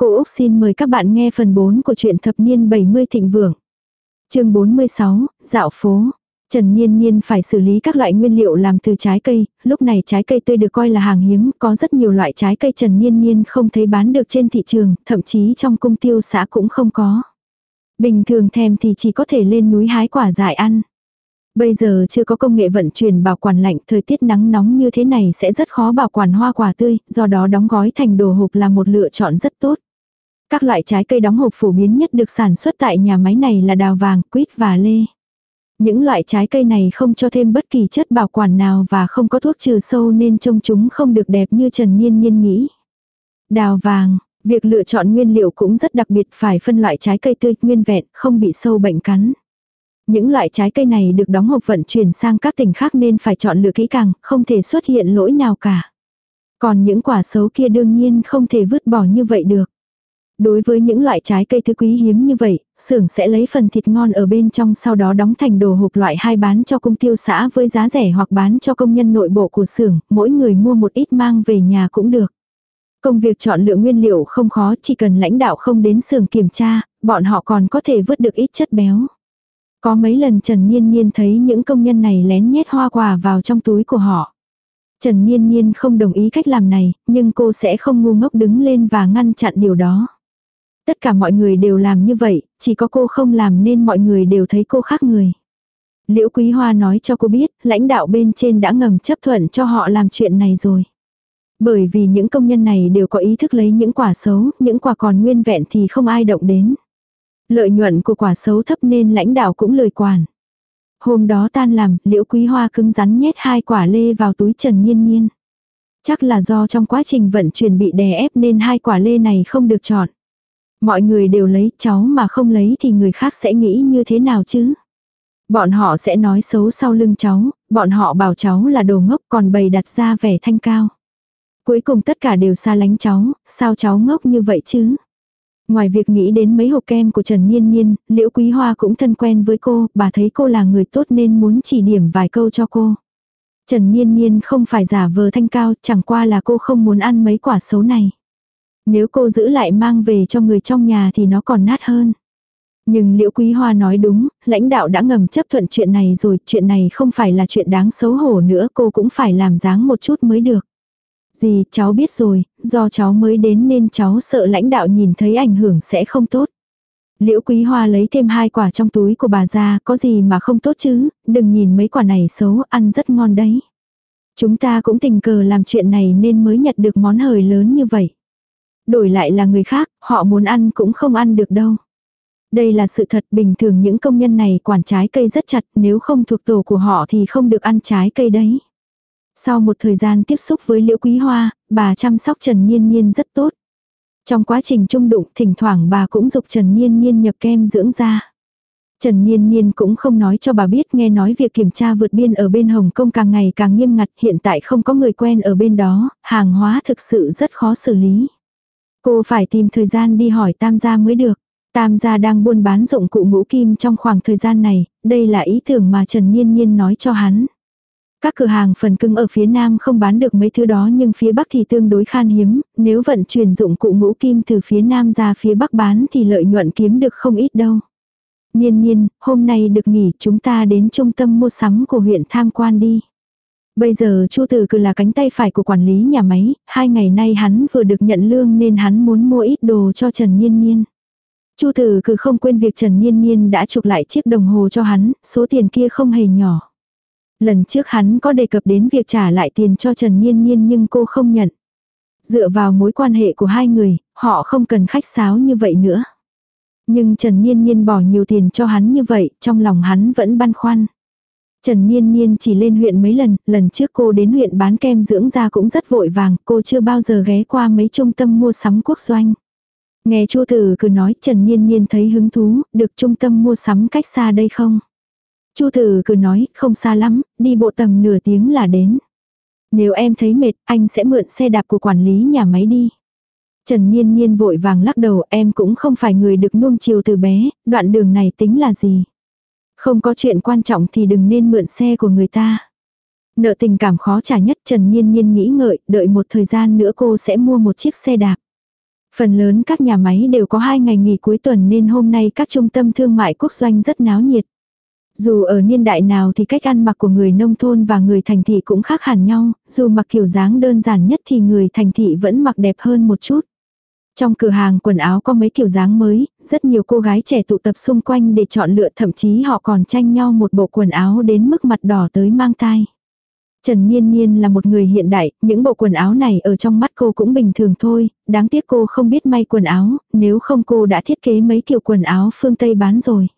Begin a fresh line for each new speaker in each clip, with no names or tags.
Cô Úc xin mời các bạn nghe phần 4 của truyện thập niên 70 thịnh vượng. chương 46, Dạo phố. Trần Niên Niên phải xử lý các loại nguyên liệu làm từ trái cây, lúc này trái cây tươi được coi là hàng hiếm, có rất nhiều loại trái cây Trần Niên Niên không thấy bán được trên thị trường, thậm chí trong cung tiêu xã cũng không có. Bình thường thèm thì chỉ có thể lên núi hái quả dại ăn. Bây giờ chưa có công nghệ vận chuyển bảo quản lạnh, thời tiết nắng nóng như thế này sẽ rất khó bảo quản hoa quả tươi, do đó đóng gói thành đồ hộp là một lựa chọn rất tốt. Các loại trái cây đóng hộp phổ biến nhất được sản xuất tại nhà máy này là đào vàng, quýt và lê. Những loại trái cây này không cho thêm bất kỳ chất bảo quản nào và không có thuốc trừ sâu nên trông chúng không được đẹp như Trần Nhiên Nhiên nghĩ. Đào vàng, việc lựa chọn nguyên liệu cũng rất đặc biệt phải phân loại trái cây tươi nguyên vẹn, không bị sâu bệnh cắn. Những loại trái cây này được đóng hộp vận chuyển sang các tỉnh khác nên phải chọn lựa kỹ càng, không thể xuất hiện lỗi nào cả. Còn những quả xấu kia đương nhiên không thể vứt bỏ như vậy được. Đối với những loại trái cây thứ quý hiếm như vậy, xưởng sẽ lấy phần thịt ngon ở bên trong sau đó đóng thành đồ hộp loại hai bán cho công tiêu xã với giá rẻ hoặc bán cho công nhân nội bộ của xưởng, mỗi người mua một ít mang về nhà cũng được. Công việc chọn lựa nguyên liệu không khó, chỉ cần lãnh đạo không đến xưởng kiểm tra, bọn họ còn có thể vứt được ít chất béo. Có mấy lần Trần Niên Niên thấy những công nhân này lén nhét hoa quả vào trong túi của họ. Trần Niên Niên không đồng ý cách làm này, nhưng cô sẽ không ngu ngốc đứng lên và ngăn chặn điều đó. Tất cả mọi người đều làm như vậy, chỉ có cô không làm nên mọi người đều thấy cô khác người. Liễu Quý Hoa nói cho cô biết, lãnh đạo bên trên đã ngầm chấp thuận cho họ làm chuyện này rồi. Bởi vì những công nhân này đều có ý thức lấy những quả xấu, những quả còn nguyên vẹn thì không ai động đến. Lợi nhuận của quả xấu thấp nên lãnh đạo cũng lời quản. Hôm đó tan làm, liễu quý hoa cứng rắn nhét hai quả lê vào túi Trần Nhiên Nhiên. Chắc là do trong quá trình vận chuyển bị đè ép nên hai quả lê này không được chọn. Mọi người đều lấy cháu mà không lấy thì người khác sẽ nghĩ như thế nào chứ? Bọn họ sẽ nói xấu sau lưng cháu, bọn họ bảo cháu là đồ ngốc còn bày đặt ra vẻ thanh cao. Cuối cùng tất cả đều xa lánh cháu, sao cháu ngốc như vậy chứ? Ngoài việc nghĩ đến mấy hộp kem của Trần Nhiên Nhiên, Liễu Quý Hoa cũng thân quen với cô, bà thấy cô là người tốt nên muốn chỉ điểm vài câu cho cô. Trần Nhiên Nhiên không phải giả vờ thanh cao, chẳng qua là cô không muốn ăn mấy quả xấu này. Nếu cô giữ lại mang về cho người trong nhà thì nó còn nát hơn. Nhưng Liễu Quý Hoa nói đúng, lãnh đạo đã ngầm chấp thuận chuyện này rồi, chuyện này không phải là chuyện đáng xấu hổ nữa, cô cũng phải làm dáng một chút mới được. Gì, cháu biết rồi, do cháu mới đến nên cháu sợ lãnh đạo nhìn thấy ảnh hưởng sẽ không tốt. Liễu Quý Hoa lấy thêm hai quả trong túi của bà ra, có gì mà không tốt chứ, đừng nhìn mấy quả này xấu, ăn rất ngon đấy. Chúng ta cũng tình cờ làm chuyện này nên mới nhặt được món hời lớn như vậy. Đổi lại là người khác, họ muốn ăn cũng không ăn được đâu. Đây là sự thật bình thường những công nhân này quản trái cây rất chặt nếu không thuộc tổ của họ thì không được ăn trái cây đấy. Sau một thời gian tiếp xúc với Liễu Quý Hoa, bà chăm sóc Trần Nhiên Nhiên rất tốt. Trong quá trình trung đụng, thỉnh thoảng bà cũng dục Trần Nhiên Nhiên nhập kem dưỡng da. Trần Nhiên Nhiên cũng không nói cho bà biết nghe nói việc kiểm tra vượt biên ở bên Hồng Kông càng ngày càng nghiêm ngặt hiện tại không có người quen ở bên đó, hàng hóa thực sự rất khó xử lý. Cô phải tìm thời gian đi hỏi Tam gia mới được. Tam gia đang buôn bán dụng cụ ngũ kim trong khoảng thời gian này, đây là ý tưởng mà Trần Nhiên Nhiên nói cho hắn. Các cửa hàng phần cưng ở phía Nam không bán được mấy thứ đó nhưng phía Bắc thì tương đối khan hiếm, nếu vận chuyển dụng cụ ngũ kim từ phía Nam ra phía Bắc bán thì lợi nhuận kiếm được không ít đâu. Nhiên nhiên, hôm nay được nghỉ chúng ta đến trung tâm mua sắm của huyện tham quan đi. Bây giờ Chu Tử Cử là cánh tay phải của quản lý nhà máy, hai ngày nay hắn vừa được nhận lương nên hắn muốn mua ít đồ cho Trần Nhiên Nhiên. Chu Tử Cử không quên việc Trần Nhiên Nhiên đã chụp lại chiếc đồng hồ cho hắn, số tiền kia không hề nhỏ. Lần trước hắn có đề cập đến việc trả lại tiền cho Trần Nhiên Nhiên nhưng cô không nhận. Dựa vào mối quan hệ của hai người, họ không cần khách sáo như vậy nữa. Nhưng Trần Nhiên Nhiên bỏ nhiều tiền cho hắn như vậy, trong lòng hắn vẫn băn khoăn. Trần Niên Niên chỉ lên huyện mấy lần, lần trước cô đến huyện bán kem dưỡng da cũng rất vội vàng, cô chưa bao giờ ghé qua mấy trung tâm mua sắm quốc doanh. Nghe Chu Tử cứ nói Trần Niên Niên thấy hứng thú, được trung tâm mua sắm cách xa đây không? Chu Tử cứ nói, không xa lắm, đi bộ tầm nửa tiếng là đến. Nếu em thấy mệt, anh sẽ mượn xe đạp của quản lý nhà máy đi. Trần Niên Niên vội vàng lắc đầu, em cũng không phải người được nuông chiều từ bé, đoạn đường này tính là gì. Không có chuyện quan trọng thì đừng nên mượn xe của người ta. Nợ tình cảm khó trả nhất Trần Nhiên Nhiên nghĩ ngợi, đợi một thời gian nữa cô sẽ mua một chiếc xe đạp. Phần lớn các nhà máy đều có hai ngày nghỉ cuối tuần nên hôm nay các trung tâm thương mại quốc doanh rất náo nhiệt. Dù ở niên đại nào thì cách ăn mặc của người nông thôn và người thành thị cũng khác hẳn nhau, dù mặc kiểu dáng đơn giản nhất thì người thành thị vẫn mặc đẹp hơn một chút. Trong cửa hàng quần áo có mấy kiểu dáng mới, rất nhiều cô gái trẻ tụ tập xung quanh để chọn lựa thậm chí họ còn tranh nhau một bộ quần áo đến mức mặt đỏ tới mang tai. Trần Niên Niên là một người hiện đại, những bộ quần áo này ở trong mắt cô cũng bình thường thôi, đáng tiếc cô không biết may quần áo, nếu không cô đã thiết kế mấy kiểu quần áo phương Tây bán rồi.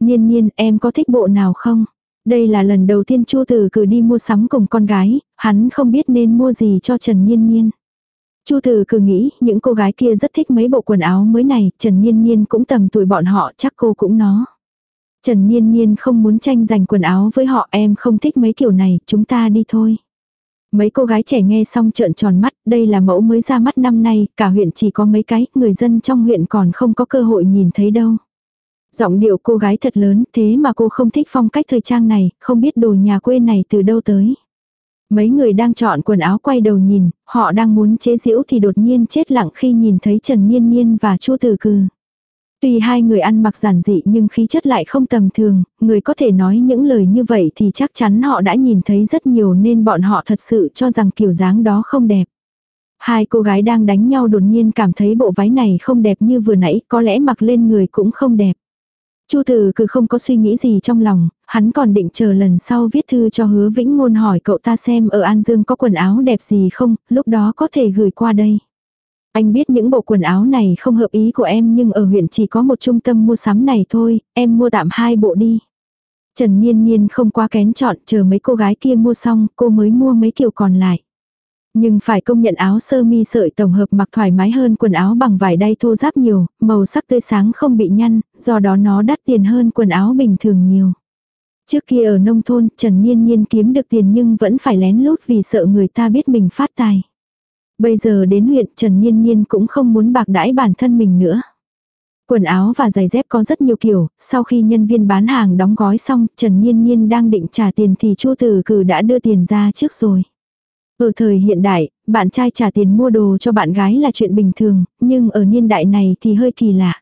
Niên Niên em có thích bộ nào không? Đây là lần đầu tiên Chu Tử cử đi mua sắm cùng con gái, hắn không biết nên mua gì cho Trần Niên Niên. Chu từ cứ nghĩ những cô gái kia rất thích mấy bộ quần áo mới này, Trần Niên Niên cũng tầm tuổi bọn họ chắc cô cũng nó. Trần Niên Niên không muốn tranh giành quần áo với họ em không thích mấy kiểu này, chúng ta đi thôi. Mấy cô gái trẻ nghe xong trợn tròn mắt, đây là mẫu mới ra mắt năm nay, cả huyện chỉ có mấy cái, người dân trong huyện còn không có cơ hội nhìn thấy đâu. Giọng điệu cô gái thật lớn, thế mà cô không thích phong cách thời trang này, không biết đồ nhà quê này từ đâu tới. Mấy người đang chọn quần áo quay đầu nhìn, họ đang muốn chế giễu thì đột nhiên chết lặng khi nhìn thấy Trần Niên Niên và Chu Tử Cừ. Tuy hai người ăn mặc giản dị nhưng khí chất lại không tầm thường, người có thể nói những lời như vậy thì chắc chắn họ đã nhìn thấy rất nhiều nên bọn họ thật sự cho rằng kiểu dáng đó không đẹp. Hai cô gái đang đánh nhau đột nhiên cảm thấy bộ váy này không đẹp như vừa nãy, có lẽ mặc lên người cũng không đẹp. Chu Tử cứ không có suy nghĩ gì trong lòng, hắn còn định chờ lần sau viết thư cho hứa vĩnh ngôn hỏi cậu ta xem ở An Dương có quần áo đẹp gì không, lúc đó có thể gửi qua đây. Anh biết những bộ quần áo này không hợp ý của em nhưng ở huyện chỉ có một trung tâm mua sắm này thôi, em mua tạm hai bộ đi. Trần Niên Niên không quá kén chọn, chờ mấy cô gái kia mua xong, cô mới mua mấy kiểu còn lại. Nhưng phải công nhận áo sơ mi sợi tổng hợp mặc thoải mái hơn quần áo bằng vải đay thô ráp nhiều, màu sắc tươi sáng không bị nhăn, do đó nó đắt tiền hơn quần áo bình thường nhiều. Trước kia ở nông thôn, Trần Niên Niên kiếm được tiền nhưng vẫn phải lén lút vì sợ người ta biết mình phát tài. Bây giờ đến huyện Trần Niên Niên cũng không muốn bạc đãi bản thân mình nữa. Quần áo và giày dép có rất nhiều kiểu, sau khi nhân viên bán hàng đóng gói xong, Trần Niên Niên đang định trả tiền thì Chu Tử Cử đã đưa tiền ra trước rồi. Ở thời hiện đại, bạn trai trả tiền mua đồ cho bạn gái là chuyện bình thường, nhưng ở niên đại này thì hơi kỳ lạ.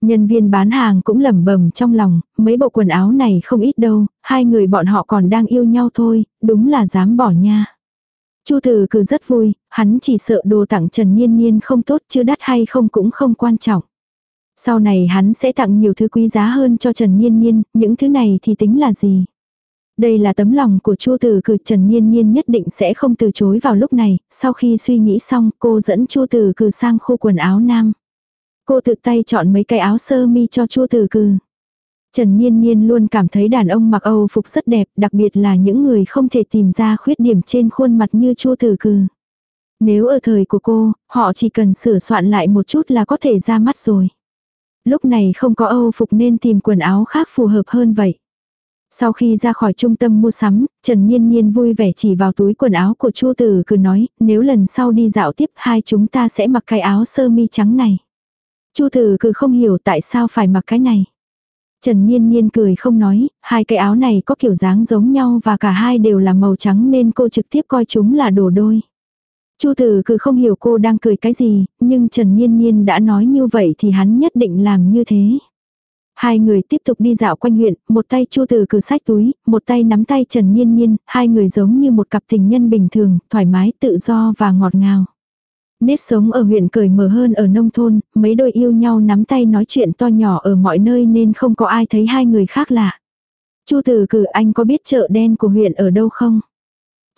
Nhân viên bán hàng cũng lẩm bẩm trong lòng, mấy bộ quần áo này không ít đâu, hai người bọn họ còn đang yêu nhau thôi, đúng là dám bỏ nha. Chu Tử cứ rất vui, hắn chỉ sợ đồ tặng Trần Niên Niên không tốt chứ đắt hay không cũng không quan trọng. Sau này hắn sẽ tặng nhiều thứ quý giá hơn cho Trần Niên Niên, những thứ này thì tính là gì? Đây là tấm lòng của Chu Tử Cử Trần Nhiên Nhiên nhất định sẽ không từ chối vào lúc này, sau khi suy nghĩ xong cô dẫn Chu Tử Cử sang khu quần áo nam. Cô tự tay chọn mấy cái áo sơ mi cho Chu Tử Cử. Trần Nhiên Nhiên luôn cảm thấy đàn ông mặc Âu phục rất đẹp, đặc biệt là những người không thể tìm ra khuyết điểm trên khuôn mặt như Chu Tử Cử. Nếu ở thời của cô, họ chỉ cần sửa soạn lại một chút là có thể ra mắt rồi. Lúc này không có Âu phục nên tìm quần áo khác phù hợp hơn vậy. Sau khi ra khỏi trung tâm mua sắm, Trần Niên Niên vui vẻ chỉ vào túi quần áo của Chu Tử cứ nói, nếu lần sau đi dạo tiếp hai chúng ta sẽ mặc cái áo sơ mi trắng này. Chu Tử cứ không hiểu tại sao phải mặc cái này. Trần Niên Niên cười không nói, hai cái áo này có kiểu dáng giống nhau và cả hai đều là màu trắng nên cô trực tiếp coi chúng là đồ đôi. Chu Tử cứ không hiểu cô đang cười cái gì, nhưng Trần Niên Niên đã nói như vậy thì hắn nhất định làm như thế. Hai người tiếp tục đi dạo quanh huyện, một tay Chu Từ cử sách túi, một tay nắm tay Trần Niên Niên, hai người giống như một cặp tình nhân bình thường, thoải mái, tự do và ngọt ngào. Nếp sống ở huyện cởi mở hơn ở nông thôn, mấy đôi yêu nhau nắm tay nói chuyện to nhỏ ở mọi nơi nên không có ai thấy hai người khác lạ. Chu Từ cử anh có biết chợ đen của huyện ở đâu không?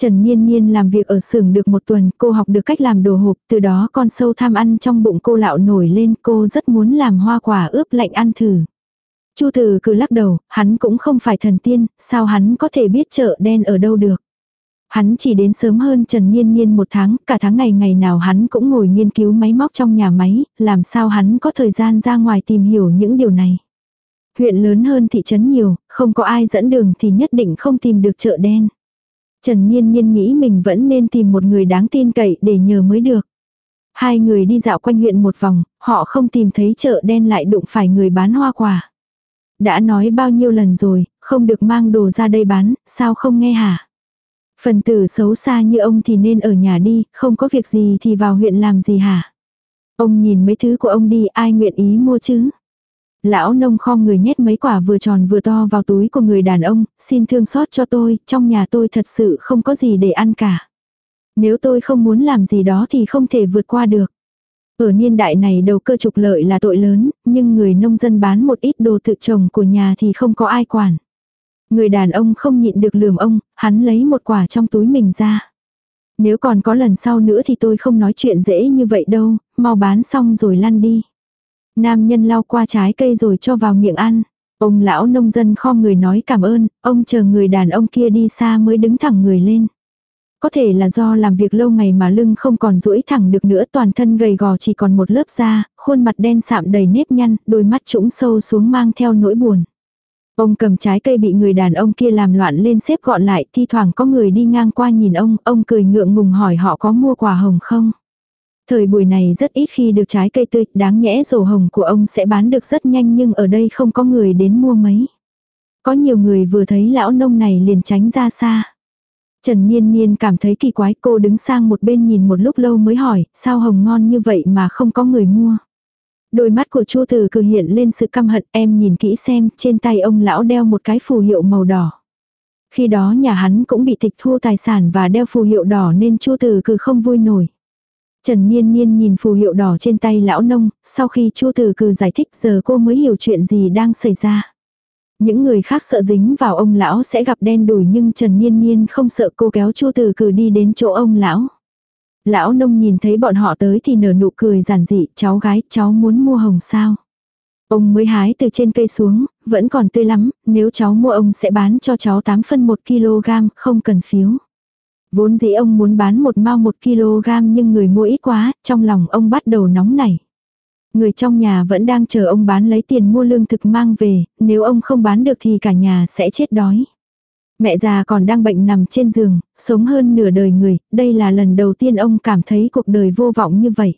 Trần Niên Niên làm việc ở xưởng được một tuần, cô học được cách làm đồ hộp, từ đó con sâu tham ăn trong bụng cô lạo nổi lên, cô rất muốn làm hoa quả ướp lạnh ăn thử. Chu Từ cứ lắc đầu, hắn cũng không phải thần tiên, sao hắn có thể biết chợ đen ở đâu được. Hắn chỉ đến sớm hơn Trần Niên Niên một tháng, cả tháng này ngày nào hắn cũng ngồi nghiên cứu máy móc trong nhà máy, làm sao hắn có thời gian ra ngoài tìm hiểu những điều này. Huyện lớn hơn thị trấn nhiều, không có ai dẫn đường thì nhất định không tìm được chợ đen. Trần Niên Niên nghĩ mình vẫn nên tìm một người đáng tin cậy để nhờ mới được. Hai người đi dạo quanh huyện một vòng, họ không tìm thấy chợ đen lại đụng phải người bán hoa quả. Đã nói bao nhiêu lần rồi, không được mang đồ ra đây bán, sao không nghe hả? Phần tử xấu xa như ông thì nên ở nhà đi, không có việc gì thì vào huyện làm gì hả? Ông nhìn mấy thứ của ông đi ai nguyện ý mua chứ. Lão nông kho người nhét mấy quả vừa tròn vừa to vào túi của người đàn ông, xin thương xót cho tôi, trong nhà tôi thật sự không có gì để ăn cả. Nếu tôi không muốn làm gì đó thì không thể vượt qua được. Ở niên đại này đầu cơ trục lợi là tội lớn, nhưng người nông dân bán một ít đồ tự trồng của nhà thì không có ai quản. Người đàn ông không nhịn được lườm ông, hắn lấy một quả trong túi mình ra. Nếu còn có lần sau nữa thì tôi không nói chuyện dễ như vậy đâu, mau bán xong rồi lăn đi. Nam nhân lau qua trái cây rồi cho vào miệng ăn. Ông lão nông dân kho người nói cảm ơn, ông chờ người đàn ông kia đi xa mới đứng thẳng người lên. Có thể là do làm việc lâu ngày mà lưng không còn duỗi thẳng được nữa toàn thân gầy gò chỉ còn một lớp da, khuôn mặt đen sạm đầy nếp nhăn, đôi mắt trũng sâu xuống mang theo nỗi buồn. Ông cầm trái cây bị người đàn ông kia làm loạn lên xếp gọn lại, thi thoảng có người đi ngang qua nhìn ông, ông cười ngượng ngùng hỏi họ có mua quả hồng không. Thời buổi này rất ít khi được trái cây tươi, đáng nhẽ rổ hồng của ông sẽ bán được rất nhanh nhưng ở đây không có người đến mua mấy. Có nhiều người vừa thấy lão nông này liền tránh ra xa. Trần Niên Niên cảm thấy kỳ quái cô đứng sang một bên nhìn một lúc lâu mới hỏi, sao hồng ngon như vậy mà không có người mua. Đôi mắt của Chu Tử cử hiện lên sự căm hận em nhìn kỹ xem trên tay ông lão đeo một cái phù hiệu màu đỏ. Khi đó nhà hắn cũng bị tịch thu tài sản và đeo phù hiệu đỏ nên Chu Tử cử không vui nổi. Trần Niên Niên nhìn phù hiệu đỏ trên tay lão nông, sau khi Chu Tử cử giải thích giờ cô mới hiểu chuyện gì đang xảy ra. Những người khác sợ dính vào ông lão sẽ gặp đen đủi nhưng Trần Niên Niên không sợ cô kéo Chu Tử cử đi đến chỗ ông lão. Lão nông nhìn thấy bọn họ tới thì nở nụ cười giản dị, cháu gái, cháu muốn mua hồng sao. Ông mới hái từ trên cây xuống, vẫn còn tươi lắm, nếu cháu mua ông sẽ bán cho cháu 8 phân 1 kg, không cần phiếu. Vốn dĩ ông muốn bán một mao 1 kg nhưng người mua ít quá, trong lòng ông bắt đầu nóng nảy. Người trong nhà vẫn đang chờ ông bán lấy tiền mua lương thực mang về, nếu ông không bán được thì cả nhà sẽ chết đói. Mẹ già còn đang bệnh nằm trên giường, sống hơn nửa đời người, đây là lần đầu tiên ông cảm thấy cuộc đời vô vọng như vậy.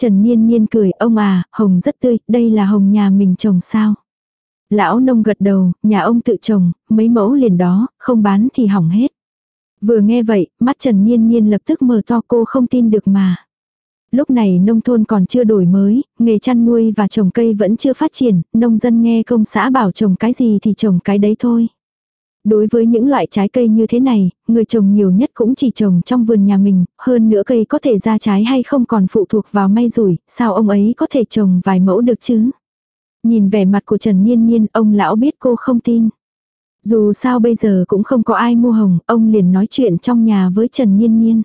Trần Niên Niên cười, ông à, hồng rất tươi, đây là hồng nhà mình trồng sao. Lão nông gật đầu, nhà ông tự trồng, mấy mẫu liền đó, không bán thì hỏng hết. Vừa nghe vậy, mắt Trần Niên Niên lập tức mở to cô không tin được mà. Lúc này nông thôn còn chưa đổi mới, nghề chăn nuôi và trồng cây vẫn chưa phát triển, nông dân nghe công xã bảo trồng cái gì thì trồng cái đấy thôi. Đối với những loại trái cây như thế này, người trồng nhiều nhất cũng chỉ trồng trong vườn nhà mình, hơn nữa cây có thể ra trái hay không còn phụ thuộc vào may rủi, sao ông ấy có thể trồng vài mẫu được chứ? Nhìn vẻ mặt của Trần Niên Niên, ông lão biết cô không tin. Dù sao bây giờ cũng không có ai mua hồng, ông liền nói chuyện trong nhà với Trần Niên Niên.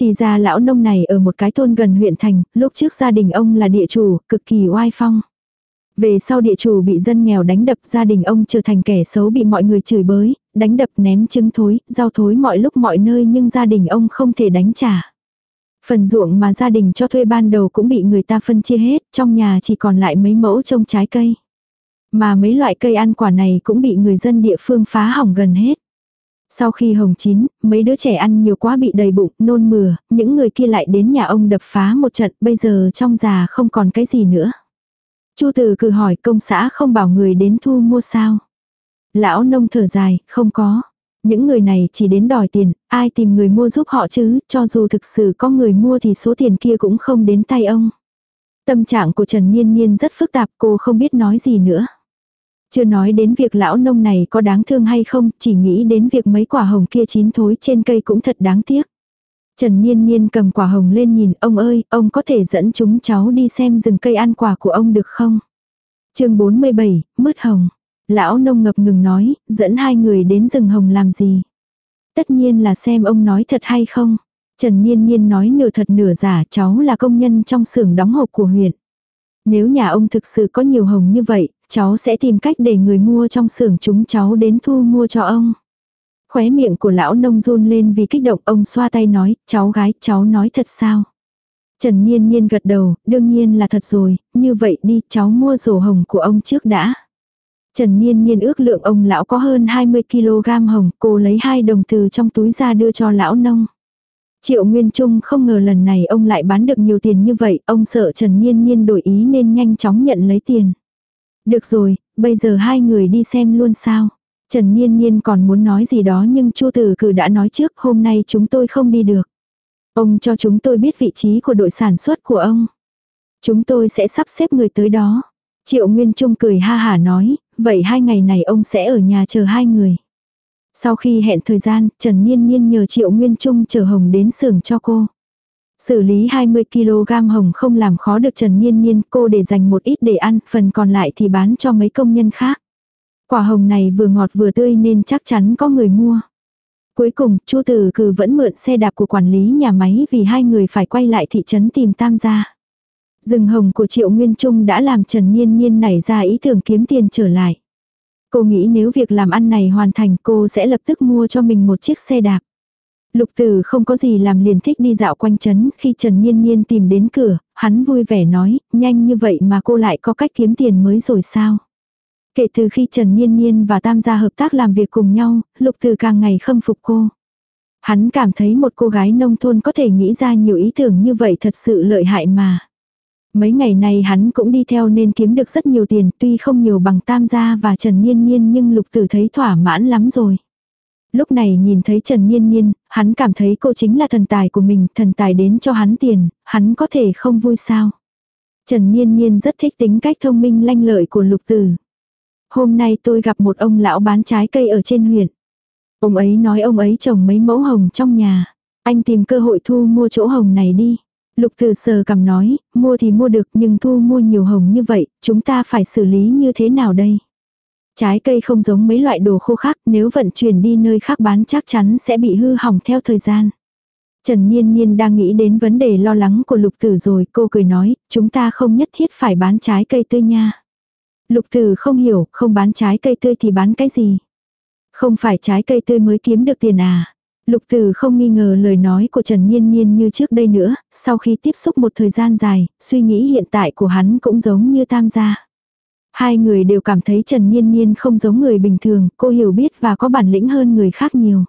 Thì ra lão nông này ở một cái thôn gần huyện thành, lúc trước gia đình ông là địa chủ, cực kỳ oai phong. Về sau địa chủ bị dân nghèo đánh đập gia đình ông trở thành kẻ xấu bị mọi người chửi bới, đánh đập ném trứng thối, rau thối mọi lúc mọi nơi nhưng gia đình ông không thể đánh trả. Phần ruộng mà gia đình cho thuê ban đầu cũng bị người ta phân chia hết, trong nhà chỉ còn lại mấy mẫu trông trái cây. Mà mấy loại cây ăn quả này cũng bị người dân địa phương phá hỏng gần hết. Sau khi hồng chín, mấy đứa trẻ ăn nhiều quá bị đầy bụng, nôn mửa, những người kia lại đến nhà ông đập phá một trận, bây giờ trong già không còn cái gì nữa. Chu Tử cử hỏi công xã không bảo người đến thu mua sao. Lão nông thở dài, không có. Những người này chỉ đến đòi tiền, ai tìm người mua giúp họ chứ, cho dù thực sự có người mua thì số tiền kia cũng không đến tay ông. Tâm trạng của Trần Niên Niên rất phức tạp, cô không biết nói gì nữa. Chưa nói đến việc lão nông này có đáng thương hay không, chỉ nghĩ đến việc mấy quả hồng kia chín thối trên cây cũng thật đáng tiếc. Trần Niên Niên cầm quả hồng lên nhìn, ông ơi, ông có thể dẫn chúng cháu đi xem rừng cây ăn quả của ông được không? chương 47, mứt hồng. Lão nông ngập ngừng nói, dẫn hai người đến rừng hồng làm gì? Tất nhiên là xem ông nói thật hay không. Trần Niên Niên nói nửa thật nửa giả cháu là công nhân trong xưởng đóng hộp của huyện. Nếu nhà ông thực sự có nhiều hồng như vậy, cháu sẽ tìm cách để người mua trong xưởng chúng cháu đến thu mua cho ông. Khóe miệng của lão nông run lên vì kích động ông xoa tay nói, cháu gái, cháu nói thật sao? Trần Niên Niên gật đầu, đương nhiên là thật rồi, như vậy đi, cháu mua rổ hồng của ông trước đã. Trần Niên Niên ước lượng ông lão có hơn 20kg hồng, cô lấy hai đồng từ trong túi ra đưa cho lão nông. Triệu Nguyên Trung không ngờ lần này ông lại bán được nhiều tiền như vậy, ông sợ Trần Niên Niên đổi ý nên nhanh chóng nhận lấy tiền. Được rồi, bây giờ hai người đi xem luôn sao. Trần Niên Niên còn muốn nói gì đó nhưng Chu Tử Cử đã nói trước hôm nay chúng tôi không đi được. Ông cho chúng tôi biết vị trí của đội sản xuất của ông. Chúng tôi sẽ sắp xếp người tới đó. Triệu Nguyên Trung cười ha hả nói, vậy hai ngày này ông sẽ ở nhà chờ hai người. Sau khi hẹn thời gian, Trần Niên Niên nhờ Triệu Nguyên Trung chở hồng đến xưởng cho cô. Xử lý 20kg hồng không làm khó được Trần Niên Niên, cô để dành một ít để ăn, phần còn lại thì bán cho mấy công nhân khác. Quả hồng này vừa ngọt vừa tươi nên chắc chắn có người mua. Cuối cùng, Chu Tử Cừ vẫn mượn xe đạp của quản lý nhà máy vì hai người phải quay lại thị trấn tìm tam gia. Rừng hồng của Triệu Nguyên Trung đã làm Trần Niên Niên nảy ra ý tưởng kiếm tiền trở lại. Cô nghĩ nếu việc làm ăn này hoàn thành cô sẽ lập tức mua cho mình một chiếc xe đạp. Lục Tử không có gì làm liền thích đi dạo quanh trấn, khi Trần Nhiên Nhiên tìm đến cửa, hắn vui vẻ nói, nhanh như vậy mà cô lại có cách kiếm tiền mới rồi sao? Kể từ khi Trần Nhiên Nhiên và Tam gia hợp tác làm việc cùng nhau, Lục Tử càng ngày khâm phục cô. Hắn cảm thấy một cô gái nông thôn có thể nghĩ ra nhiều ý tưởng như vậy thật sự lợi hại mà. Mấy ngày này hắn cũng đi theo nên kiếm được rất nhiều tiền tuy không nhiều bằng Tam gia và Trần Niên Niên nhưng Lục Tử thấy thỏa mãn lắm rồi. Lúc này nhìn thấy Trần Niên Niên, hắn cảm thấy cô chính là thần tài của mình, thần tài đến cho hắn tiền, hắn có thể không vui sao. Trần Niên Niên rất thích tính cách thông minh lanh lợi của lục tử. Hôm nay tôi gặp một ông lão bán trái cây ở trên huyện. Ông ấy nói ông ấy trồng mấy mẫu hồng trong nhà. Anh tìm cơ hội thu mua chỗ hồng này đi. Lục Từ sờ cầm nói, mua thì mua được nhưng thu mua nhiều hồng như vậy, chúng ta phải xử lý như thế nào đây? Trái cây không giống mấy loại đồ khô khác, nếu vận chuyển đi nơi khác bán chắc chắn sẽ bị hư hỏng theo thời gian. Trần Nhiên Nhiên đang nghĩ đến vấn đề lo lắng của lục tử rồi, cô cười nói, chúng ta không nhất thiết phải bán trái cây tươi nha. Lục tử không hiểu, không bán trái cây tươi thì bán cái gì? Không phải trái cây tươi mới kiếm được tiền à? Lục tử không nghi ngờ lời nói của Trần Nhiên Nhiên như trước đây nữa, sau khi tiếp xúc một thời gian dài, suy nghĩ hiện tại của hắn cũng giống như tam gia. Hai người đều cảm thấy Trần Niên Niên không giống người bình thường, cô hiểu biết và có bản lĩnh hơn người khác nhiều.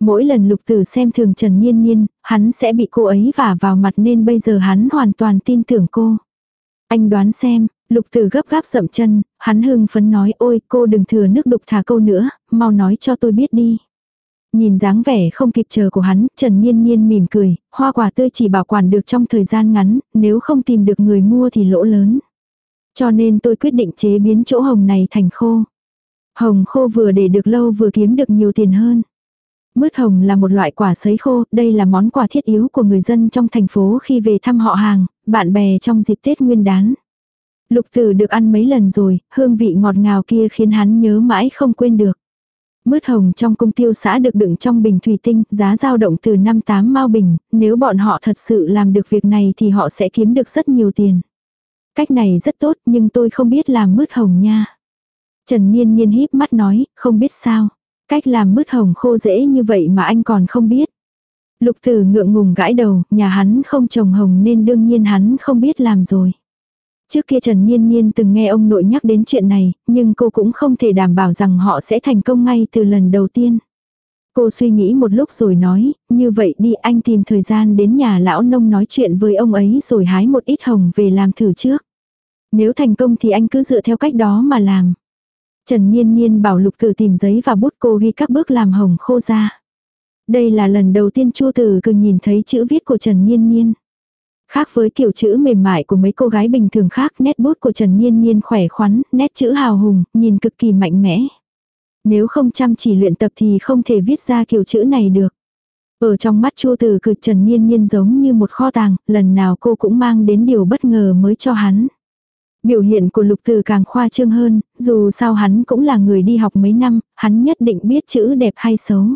Mỗi lần lục tử xem thường Trần Niên Niên, hắn sẽ bị cô ấy vả vào mặt nên bây giờ hắn hoàn toàn tin tưởng cô. Anh đoán xem, lục tử gấp gáp dậm chân, hắn hưng phấn nói ôi cô đừng thừa nước đục thả câu nữa, mau nói cho tôi biết đi. Nhìn dáng vẻ không kịp chờ của hắn, Trần Niên Niên mỉm cười, hoa quả tươi chỉ bảo quản được trong thời gian ngắn, nếu không tìm được người mua thì lỗ lớn. Cho nên tôi quyết định chế biến chỗ hồng này thành khô. Hồng khô vừa để được lâu vừa kiếm được nhiều tiền hơn. Mứt hồng là một loại quả sấy khô, đây là món quà thiết yếu của người dân trong thành phố khi về thăm họ hàng, bạn bè trong dịp Tết Nguyên đán. Lục tử được ăn mấy lần rồi, hương vị ngọt ngào kia khiến hắn nhớ mãi không quên được. Mứt hồng trong cung tiêu xã được đựng trong bình thủy tinh, giá dao động từ 5-8 mao bình, nếu bọn họ thật sự làm được việc này thì họ sẽ kiếm được rất nhiều tiền. Cách này rất tốt nhưng tôi không biết làm mứt hồng nha. Trần Niên Niên híp mắt nói, không biết sao. Cách làm mứt hồng khô dễ như vậy mà anh còn không biết. Lục tử ngượng ngùng gãi đầu, nhà hắn không trồng hồng nên đương nhiên hắn không biết làm rồi. Trước kia Trần Niên Niên từng nghe ông nội nhắc đến chuyện này, nhưng cô cũng không thể đảm bảo rằng họ sẽ thành công ngay từ lần đầu tiên. Cô suy nghĩ một lúc rồi nói, như vậy đi anh tìm thời gian đến nhà lão nông nói chuyện với ông ấy rồi hái một ít hồng về làm thử trước. Nếu thành công thì anh cứ dựa theo cách đó mà làm. Trần Niên Niên bảo Lục Tử tìm giấy và bút cô ghi các bước làm hồng khô ra. Đây là lần đầu tiên Chu Tử cứ nhìn thấy chữ viết của Trần Niên Niên. Khác với kiểu chữ mềm mại của mấy cô gái bình thường khác, nét bút của Trần Niên Niên khỏe khoắn, nét chữ hào hùng, nhìn cực kỳ mạnh mẽ. Nếu không chăm chỉ luyện tập thì không thể viết ra kiểu chữ này được. Ở trong mắt Chu Từ, cực Trần Niên Niên giống như một kho tàng, lần nào cô cũng mang đến điều bất ngờ mới cho hắn. Biểu hiện của lục từ càng khoa trương hơn, dù sao hắn cũng là người đi học mấy năm, hắn nhất định biết chữ đẹp hay xấu.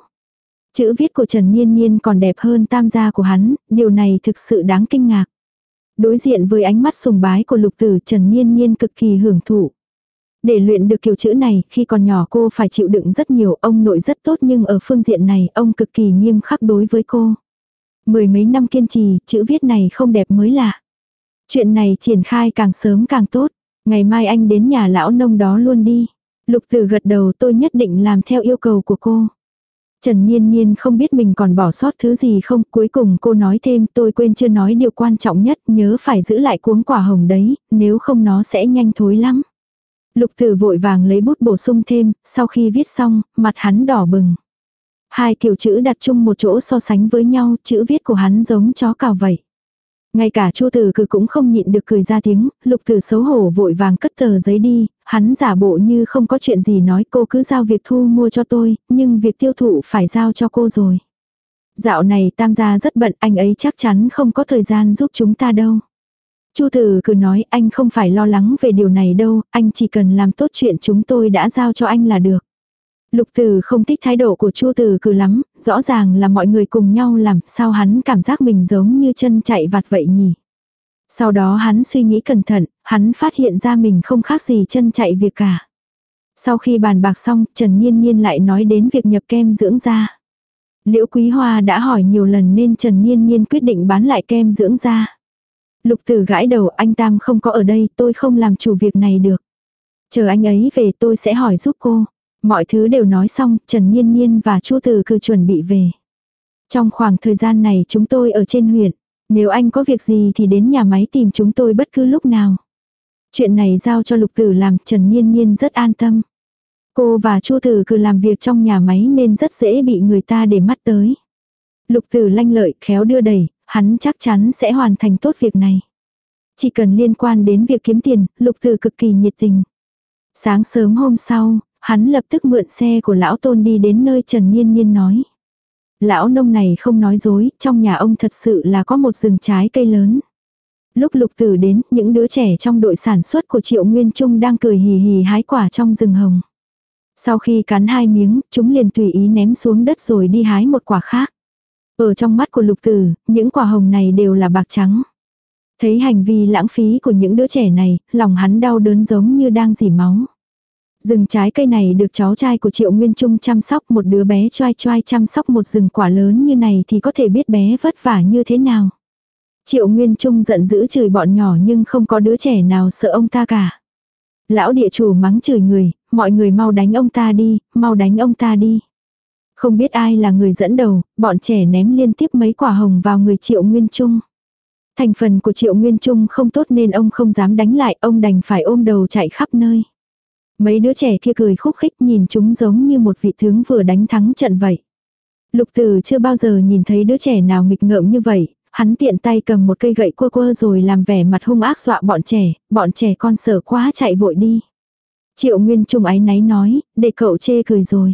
Chữ viết của Trần Niên Niên còn đẹp hơn tam gia của hắn, điều này thực sự đáng kinh ngạc. Đối diện với ánh mắt sùng bái của lục tử Trần Niên Niên cực kỳ hưởng thụ. Để luyện được kiểu chữ này, khi còn nhỏ cô phải chịu đựng rất nhiều, ông nội rất tốt nhưng ở phương diện này, ông cực kỳ nghiêm khắc đối với cô. Mười mấy năm kiên trì, chữ viết này không đẹp mới lạ. Chuyện này triển khai càng sớm càng tốt. Ngày mai anh đến nhà lão nông đó luôn đi. Lục tử gật đầu tôi nhất định làm theo yêu cầu của cô. Trần Niên Niên không biết mình còn bỏ sót thứ gì không, cuối cùng cô nói thêm tôi quên chưa nói điều quan trọng nhất, nhớ phải giữ lại cuống quả hồng đấy, nếu không nó sẽ nhanh thối lắm. Lục tử vội vàng lấy bút bổ sung thêm, sau khi viết xong, mặt hắn đỏ bừng. Hai kiểu chữ đặt chung một chỗ so sánh với nhau, chữ viết của hắn giống chó cào vậy. Ngay cả Chu Tử Cử cũng không nhịn được cười ra tiếng, Lục Tử xấu hổ vội vàng cất tờ giấy đi, hắn giả bộ như không có chuyện gì nói cô cứ giao việc thu mua cho tôi, nhưng việc tiêu thụ phải giao cho cô rồi. Dạo này tam gia rất bận, anh ấy chắc chắn không có thời gian giúp chúng ta đâu. Chu Tử cứ nói anh không phải lo lắng về điều này đâu, anh chỉ cần làm tốt chuyện chúng tôi đã giao cho anh là được. Lục Tử không thích thái độ của Chu Tử cứ lắm, rõ ràng là mọi người cùng nhau làm, sao hắn cảm giác mình giống như chân chạy vặt vậy nhỉ? Sau đó hắn suy nghĩ cẩn thận, hắn phát hiện ra mình không khác gì chân chạy việc cả. Sau khi bàn bạc xong, Trần Nhiên Nhiên lại nói đến việc nhập kem dưỡng da. Liễu Quý Hoa đã hỏi nhiều lần nên Trần Nhiên Nhiên quyết định bán lại kem dưỡng da. Lục tử gãi đầu anh Tam không có ở đây tôi không làm chủ việc này được. Chờ anh ấy về tôi sẽ hỏi giúp cô. Mọi thứ đều nói xong, Trần Nhiên Nhiên và Chu từ cứ chuẩn bị về. Trong khoảng thời gian này chúng tôi ở trên huyện. Nếu anh có việc gì thì đến nhà máy tìm chúng tôi bất cứ lúc nào. Chuyện này giao cho lục tử làm Trần Nhiên Nhiên rất an tâm. Cô và Chu Tử cứ làm việc trong nhà máy nên rất dễ bị người ta để mắt tới. Lục tử lanh lợi khéo đưa đẩy, hắn chắc chắn sẽ hoàn thành tốt việc này. Chỉ cần liên quan đến việc kiếm tiền, lục tử cực kỳ nhiệt tình. Sáng sớm hôm sau, hắn lập tức mượn xe của lão tôn đi đến nơi Trần Nhiên Nhiên nói. Lão nông này không nói dối, trong nhà ông thật sự là có một rừng trái cây lớn. Lúc lục tử đến, những đứa trẻ trong đội sản xuất của Triệu Nguyên Trung đang cười hì hì hái quả trong rừng hồng. Sau khi cắn hai miếng, chúng liền tùy ý ném xuống đất rồi đi hái một quả khác. Ở trong mắt của lục tử, những quả hồng này đều là bạc trắng. Thấy hành vi lãng phí của những đứa trẻ này, lòng hắn đau đớn giống như đang dỉ máu. Rừng trái cây này được cháu trai của Triệu Nguyên Trung chăm sóc một đứa bé choai choai chăm sóc một rừng quả lớn như này thì có thể biết bé vất vả như thế nào. Triệu Nguyên Trung giận dữ chửi bọn nhỏ nhưng không có đứa trẻ nào sợ ông ta cả. Lão địa chủ mắng chửi người, mọi người mau đánh ông ta đi, mau đánh ông ta đi. Không biết ai là người dẫn đầu, bọn trẻ ném liên tiếp mấy quả hồng vào người Triệu Nguyên Trung. Thành phần của Triệu Nguyên Trung không tốt nên ông không dám đánh lại, ông đành phải ôm đầu chạy khắp nơi. Mấy đứa trẻ kia cười khúc khích nhìn chúng giống như một vị tướng vừa đánh thắng trận vậy. Lục tử chưa bao giờ nhìn thấy đứa trẻ nào nghịch ngợm như vậy, hắn tiện tay cầm một cây gậy quơ quơ rồi làm vẻ mặt hung ác dọa bọn trẻ, bọn trẻ con sợ quá chạy vội đi. Triệu Nguyên Trung ái náy nói, để cậu chê cười rồi.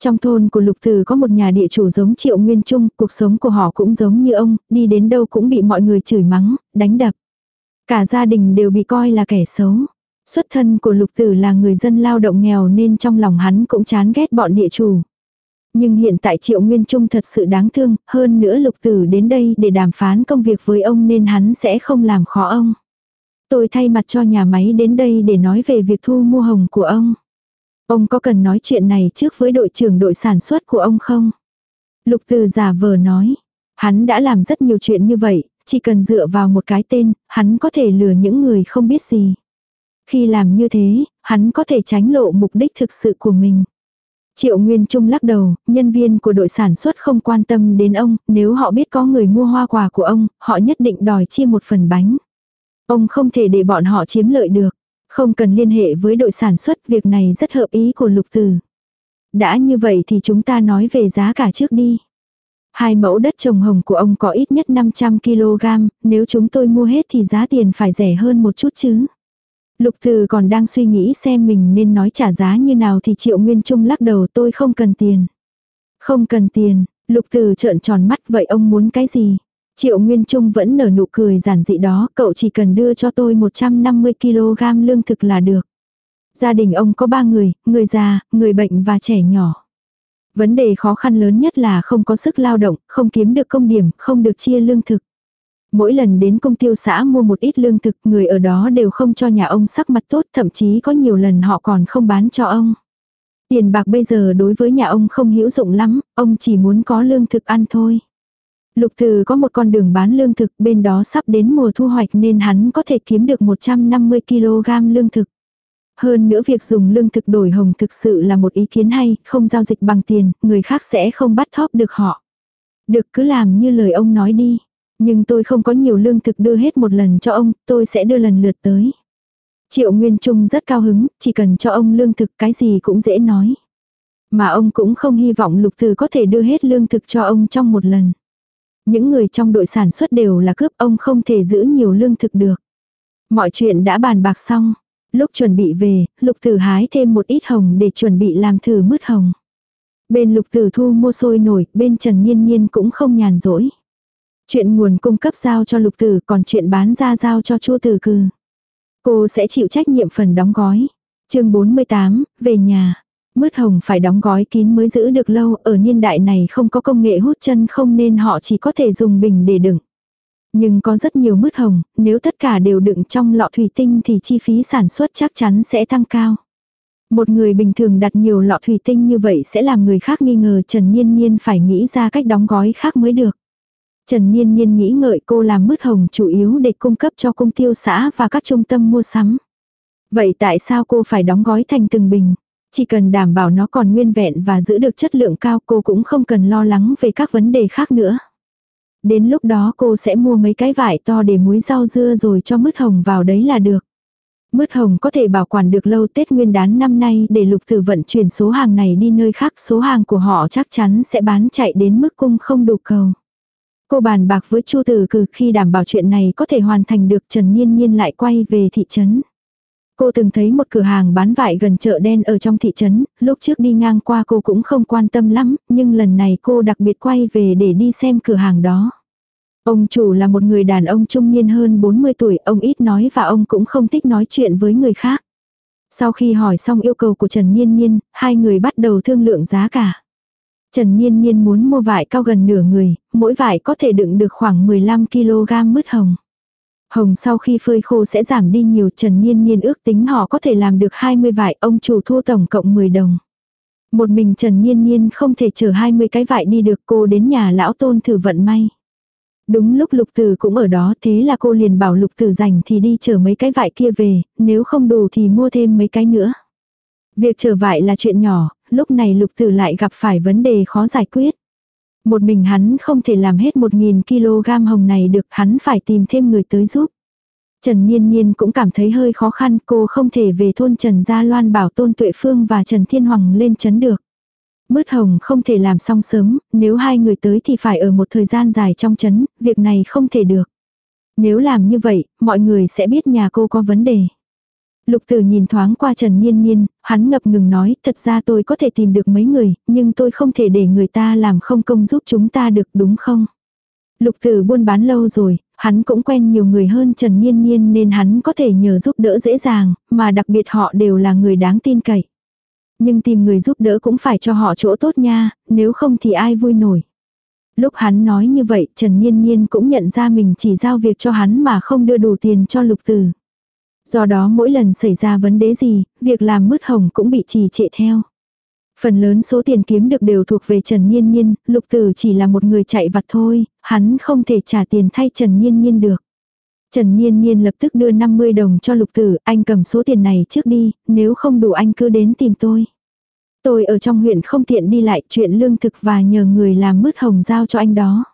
Trong thôn của Lục Từ có một nhà địa chủ giống Triệu Nguyên Trung, cuộc sống của họ cũng giống như ông, đi đến đâu cũng bị mọi người chửi mắng, đánh đập. Cả gia đình đều bị coi là kẻ xấu. Xuất thân của lục tử là người dân lao động nghèo nên trong lòng hắn cũng chán ghét bọn địa chủ. Nhưng hiện tại Triệu Nguyên Trung thật sự đáng thương, hơn nữa lục tử đến đây để đàm phán công việc với ông nên hắn sẽ không làm khó ông. Tôi thay mặt cho nhà máy đến đây để nói về việc thu mua hồng của ông. Ông có cần nói chuyện này trước với đội trưởng đội sản xuất của ông không? Lục tử giả vờ nói. Hắn đã làm rất nhiều chuyện như vậy, chỉ cần dựa vào một cái tên, hắn có thể lừa những người không biết gì. Khi làm như thế, hắn có thể tránh lộ mục đích thực sự của mình. Triệu Nguyên Trung lắc đầu, nhân viên của đội sản xuất không quan tâm đến ông, nếu họ biết có người mua hoa quả của ông, họ nhất định đòi chia một phần bánh. Ông không thể để bọn họ chiếm lợi được. Không cần liên hệ với đội sản xuất, việc này rất hợp ý của lục tử. Đã như vậy thì chúng ta nói về giá cả trước đi. Hai mẫu đất trồng hồng của ông có ít nhất 500kg, nếu chúng tôi mua hết thì giá tiền phải rẻ hơn một chút chứ. Lục Từ còn đang suy nghĩ xem mình nên nói trả giá như nào thì Triệu Nguyên Trung lắc đầu tôi không cần tiền. Không cần tiền, Lục Từ trợn tròn mắt vậy ông muốn cái gì? Triệu Nguyên Trung vẫn nở nụ cười giản dị đó, cậu chỉ cần đưa cho tôi 150kg lương thực là được. Gia đình ông có ba người, người già, người bệnh và trẻ nhỏ. Vấn đề khó khăn lớn nhất là không có sức lao động, không kiếm được công điểm, không được chia lương thực. Mỗi lần đến công tiêu xã mua một ít lương thực, người ở đó đều không cho nhà ông sắc mặt tốt, thậm chí có nhiều lần họ còn không bán cho ông. Tiền bạc bây giờ đối với nhà ông không hữu dụng lắm, ông chỉ muốn có lương thực ăn thôi. Lục Từ có một con đường bán lương thực, bên đó sắp đến mùa thu hoạch nên hắn có thể kiếm được 150kg lương thực. Hơn nữa việc dùng lương thực đổi hồng thực sự là một ý kiến hay, không giao dịch bằng tiền, người khác sẽ không bắt thóp được họ. Được cứ làm như lời ông nói đi. Nhưng tôi không có nhiều lương thực đưa hết một lần cho ông, tôi sẽ đưa lần lượt tới. Triệu Nguyên Trung rất cao hứng, chỉ cần cho ông lương thực cái gì cũng dễ nói. Mà ông cũng không hy vọng lục từ có thể đưa hết lương thực cho ông trong một lần. Những người trong đội sản xuất đều là cướp ông không thể giữ nhiều lương thực được. Mọi chuyện đã bàn bạc xong. Lúc chuẩn bị về, lục tử hái thêm một ít hồng để chuẩn bị làm thử mứt hồng. Bên lục tử thu mua sôi nổi, bên Trần Nhiên Nhiên cũng không nhàn rỗi. Chuyện nguồn cung cấp giao cho lục tử còn chuyện bán ra giao cho chua tử cư. Cô sẽ chịu trách nhiệm phần đóng gói. chương 48, về nhà. Mứt hồng phải đóng gói kín mới giữ được lâu, ở niên đại này không có công nghệ hút chân không nên họ chỉ có thể dùng bình để đựng. Nhưng có rất nhiều mứt hồng, nếu tất cả đều đựng trong lọ thủy tinh thì chi phí sản xuất chắc chắn sẽ tăng cao. Một người bình thường đặt nhiều lọ thủy tinh như vậy sẽ làm người khác nghi ngờ Trần Nhiên Nhiên phải nghĩ ra cách đóng gói khác mới được. Trần Niên Niên nghĩ ngợi cô làm mứt hồng chủ yếu để cung cấp cho công tiêu xã và các trung tâm mua sắm. Vậy tại sao cô phải đóng gói thành từng bình? Chỉ cần đảm bảo nó còn nguyên vẹn và giữ được chất lượng cao cô cũng không cần lo lắng về các vấn đề khác nữa. Đến lúc đó cô sẽ mua mấy cái vải to để muối rau dưa rồi cho mứt hồng vào đấy là được. Mứt hồng có thể bảo quản được lâu Tết Nguyên đán năm nay để lục tử vận chuyển số hàng này đi nơi khác, số hàng của họ chắc chắn sẽ bán chạy đến mức cung không đủ cầu. Cô bàn bạc với Chu Tử Cử khi đảm bảo chuyện này có thể hoàn thành được Trần Nhiên Nhiên lại quay về thị trấn. Cô từng thấy một cửa hàng bán vải gần chợ đen ở trong thị trấn, lúc trước đi ngang qua cô cũng không quan tâm lắm, nhưng lần này cô đặc biệt quay về để đi xem cửa hàng đó. Ông chủ là một người đàn ông trung niên hơn 40 tuổi, ông ít nói và ông cũng không thích nói chuyện với người khác. Sau khi hỏi xong yêu cầu của Trần Niên Niên, hai người bắt đầu thương lượng giá cả. Trần Niên Niên muốn mua vải cao gần nửa người, mỗi vải có thể đựng được khoảng 15kg mứt hồng. Hồng sau khi phơi khô sẽ giảm đi nhiều Trần Niên Niên ước tính họ có thể làm được 20 vải, ông chủ thu tổng cộng 10 đồng. Một mình Trần Niên Niên không thể chở 20 cái vải đi được cô đến nhà lão tôn thử vận may. Đúng lúc lục tử cũng ở đó thế là cô liền bảo lục tử rảnh thì đi chở mấy cái vải kia về, nếu không đủ thì mua thêm mấy cái nữa. Việc chở vải là chuyện nhỏ, lúc này lục tử lại gặp phải vấn đề khó giải quyết. Một mình hắn không thể làm hết 1.000 kg hồng này được, hắn phải tìm thêm người tới giúp. Trần Niên Niên cũng cảm thấy hơi khó khăn, cô không thể về thôn Trần Gia Loan bảo Tôn Tuệ Phương và Trần Thiên Hoàng lên chấn được. Mứt hồng không thể làm xong sớm, nếu hai người tới thì phải ở một thời gian dài trong chấn, việc này không thể được. Nếu làm như vậy, mọi người sẽ biết nhà cô có vấn đề. Lục tử nhìn thoáng qua Trần Niên Niên, hắn ngập ngừng nói, thật ra tôi có thể tìm được mấy người, nhưng tôi không thể để người ta làm không công giúp chúng ta được đúng không? Lục tử buôn bán lâu rồi, hắn cũng quen nhiều người hơn Trần Niên Niên nên hắn có thể nhờ giúp đỡ dễ dàng, mà đặc biệt họ đều là người đáng tin cậy. Nhưng tìm người giúp đỡ cũng phải cho họ chỗ tốt nha, nếu không thì ai vui nổi. Lúc hắn nói như vậy Trần Niên Niên cũng nhận ra mình chỉ giao việc cho hắn mà không đưa đủ tiền cho lục tử. Do đó mỗi lần xảy ra vấn đề gì, việc làm mứt hồng cũng bị trì trệ theo. Phần lớn số tiền kiếm được đều thuộc về Trần Nhiên Nhiên, lục tử chỉ là một người chạy vặt thôi, hắn không thể trả tiền thay Trần Nhiên Nhiên được. Trần Nhiên Nhiên lập tức đưa 50 đồng cho lục tử, anh cầm số tiền này trước đi, nếu không đủ anh cứ đến tìm tôi. Tôi ở trong huyện không tiện đi lại chuyện lương thực và nhờ người làm mứt hồng giao cho anh đó.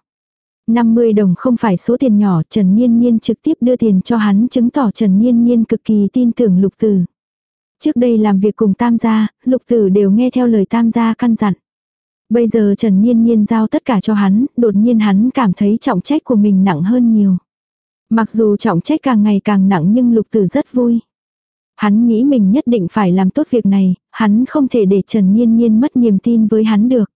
50 đồng không phải số tiền nhỏ, Trần Niên Niên trực tiếp đưa tiền cho hắn chứng tỏ Trần Niên Niên cực kỳ tin tưởng lục tử. Trước đây làm việc cùng tam gia, lục tử đều nghe theo lời tam gia căn dặn. Bây giờ Trần Niên Niên giao tất cả cho hắn, đột nhiên hắn cảm thấy trọng trách của mình nặng hơn nhiều. Mặc dù trọng trách càng ngày càng nặng nhưng lục tử rất vui. Hắn nghĩ mình nhất định phải làm tốt việc này, hắn không thể để Trần Niên Niên mất niềm tin với hắn được.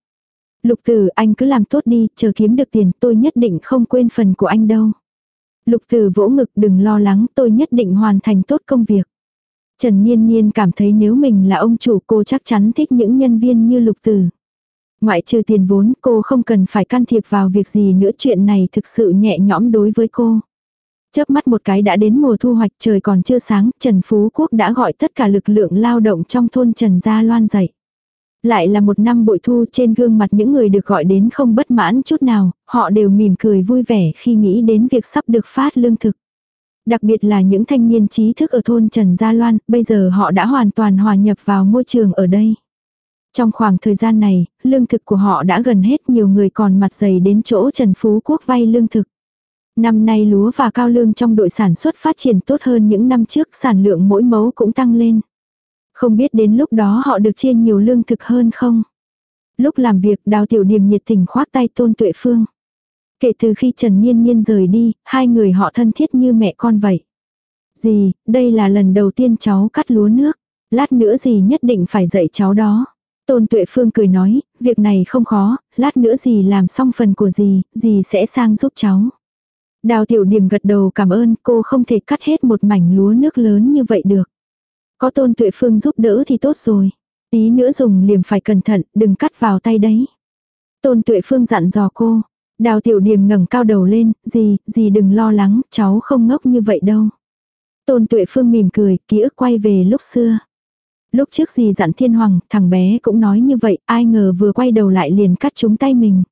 Lục tử anh cứ làm tốt đi, chờ kiếm được tiền tôi nhất định không quên phần của anh đâu. Lục tử vỗ ngực đừng lo lắng tôi nhất định hoàn thành tốt công việc. Trần Niên Niên cảm thấy nếu mình là ông chủ cô chắc chắn thích những nhân viên như lục tử. Ngoại trừ tiền vốn cô không cần phải can thiệp vào việc gì nữa chuyện này thực sự nhẹ nhõm đối với cô. Chớp mắt một cái đã đến mùa thu hoạch trời còn chưa sáng, Trần Phú Quốc đã gọi tất cả lực lượng lao động trong thôn Trần Gia Loan dậy. Lại là một năm bội thu trên gương mặt những người được gọi đến không bất mãn chút nào, họ đều mỉm cười vui vẻ khi nghĩ đến việc sắp được phát lương thực. Đặc biệt là những thanh niên trí thức ở thôn Trần Gia Loan, bây giờ họ đã hoàn toàn hòa nhập vào môi trường ở đây. Trong khoảng thời gian này, lương thực của họ đã gần hết nhiều người còn mặt dày đến chỗ Trần Phú Quốc vay lương thực. Năm nay lúa và cao lương trong đội sản xuất phát triển tốt hơn những năm trước, sản lượng mỗi mẫu cũng tăng lên. Không biết đến lúc đó họ được chia nhiều lương thực hơn không? Lúc làm việc đào tiểu điểm nhiệt tình khoác tay tôn tuệ phương. Kể từ khi Trần Niên Niên rời đi, hai người họ thân thiết như mẹ con vậy. Dì, đây là lần đầu tiên cháu cắt lúa nước. Lát nữa dì nhất định phải dạy cháu đó. Tôn Tuệ Phương cười nói, việc này không khó, lát nữa dì làm xong phần của dì, dì sẽ sang giúp cháu. Đào tiểu điểm gật đầu cảm ơn cô không thể cắt hết một mảnh lúa nước lớn như vậy được. Có tôn tuệ phương giúp đỡ thì tốt rồi. Tí nữa dùng liềm phải cẩn thận, đừng cắt vào tay đấy. Tôn tuệ phương dặn dò cô. Đào tiểu điểm ngẩng cao đầu lên, gì, gì đừng lo lắng, cháu không ngốc như vậy đâu. Tôn tuệ phương mỉm cười, ký ức quay về lúc xưa. Lúc trước gì dặn thiên hoàng, thằng bé cũng nói như vậy, ai ngờ vừa quay đầu lại liền cắt trúng tay mình.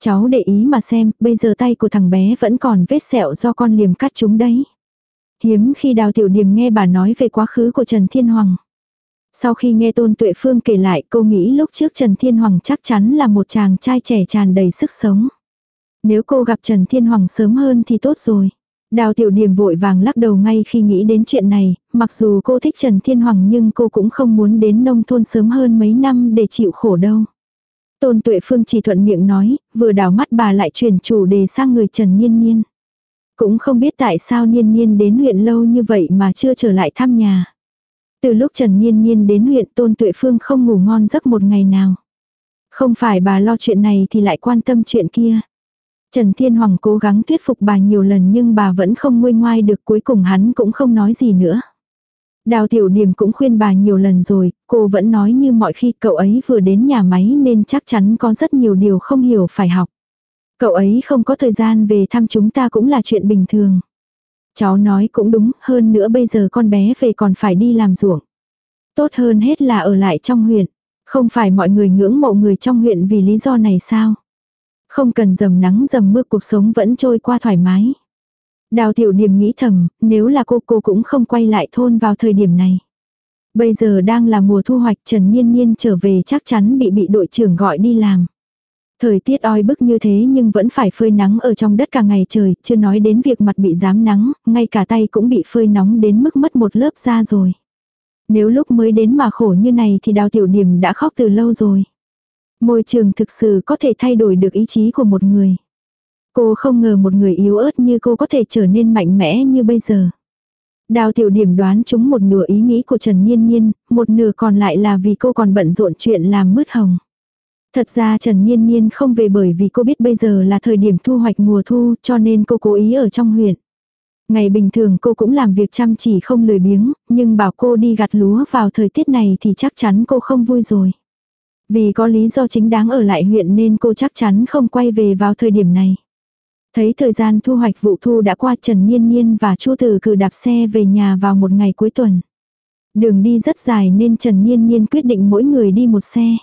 Cháu để ý mà xem, bây giờ tay của thằng bé vẫn còn vết sẹo do con liềm cắt chúng đấy. Hiếm khi đào tiểu điềm nghe bà nói về quá khứ của Trần Thiên Hoàng. Sau khi nghe Tôn Tuệ Phương kể lại cô nghĩ lúc trước Trần Thiên Hoàng chắc chắn là một chàng trai trẻ tràn đầy sức sống. Nếu cô gặp Trần Thiên Hoàng sớm hơn thì tốt rồi. Đào tiểu điềm vội vàng lắc đầu ngay khi nghĩ đến chuyện này, mặc dù cô thích Trần Thiên Hoàng nhưng cô cũng không muốn đến nông thôn sớm hơn mấy năm để chịu khổ đâu. Tôn Tuệ Phương chỉ thuận miệng nói, vừa đảo mắt bà lại chuyển chủ đề sang người Trần Nhiên Nhiên. Cũng không biết tại sao niên niên đến huyện lâu như vậy mà chưa trở lại thăm nhà. Từ lúc Trần niên niên đến huyện Tôn Tuệ Phương không ngủ ngon giấc một ngày nào. Không phải bà lo chuyện này thì lại quan tâm chuyện kia. Trần Thiên Hoàng cố gắng thuyết phục bà nhiều lần nhưng bà vẫn không nguôi ngoai được cuối cùng hắn cũng không nói gì nữa. Đào tiểu niềm cũng khuyên bà nhiều lần rồi, cô vẫn nói như mọi khi cậu ấy vừa đến nhà máy nên chắc chắn có rất nhiều điều không hiểu phải học. Cậu ấy không có thời gian về thăm chúng ta cũng là chuyện bình thường. Cháu nói cũng đúng, hơn nữa bây giờ con bé về còn phải đi làm ruộng. Tốt hơn hết là ở lại trong huyện. Không phải mọi người ngưỡng mộ người trong huyện vì lý do này sao? Không cần dầm nắng dầm mưa cuộc sống vẫn trôi qua thoải mái. Đào tiểu điểm nghĩ thầm, nếu là cô cô cũng không quay lại thôn vào thời điểm này. Bây giờ đang là mùa thu hoạch Trần Niên Niên trở về chắc chắn bị bị đội trưởng gọi đi làm. Thời tiết oi bức như thế nhưng vẫn phải phơi nắng ở trong đất cả ngày trời, chưa nói đến việc mặt bị dám nắng, ngay cả tay cũng bị phơi nóng đến mức mất một lớp da rồi. Nếu lúc mới đến mà khổ như này thì đào tiểu điểm đã khóc từ lâu rồi. Môi trường thực sự có thể thay đổi được ý chí của một người. Cô không ngờ một người yếu ớt như cô có thể trở nên mạnh mẽ như bây giờ. Đào tiểu điểm đoán chúng một nửa ý nghĩ của Trần Nhiên Nhiên, một nửa còn lại là vì cô còn bận rộn chuyện làm mứt hồng. Thật ra Trần Nhiên Nhiên không về bởi vì cô biết bây giờ là thời điểm thu hoạch mùa thu cho nên cô cố ý ở trong huyện. Ngày bình thường cô cũng làm việc chăm chỉ không lười biếng, nhưng bảo cô đi gặt lúa vào thời tiết này thì chắc chắn cô không vui rồi. Vì có lý do chính đáng ở lại huyện nên cô chắc chắn không quay về vào thời điểm này. Thấy thời gian thu hoạch vụ thu đã qua Trần Nhiên Nhiên và Chu Tử cử đạp xe về nhà vào một ngày cuối tuần. Đường đi rất dài nên Trần Nhiên Nhiên quyết định mỗi người đi một xe.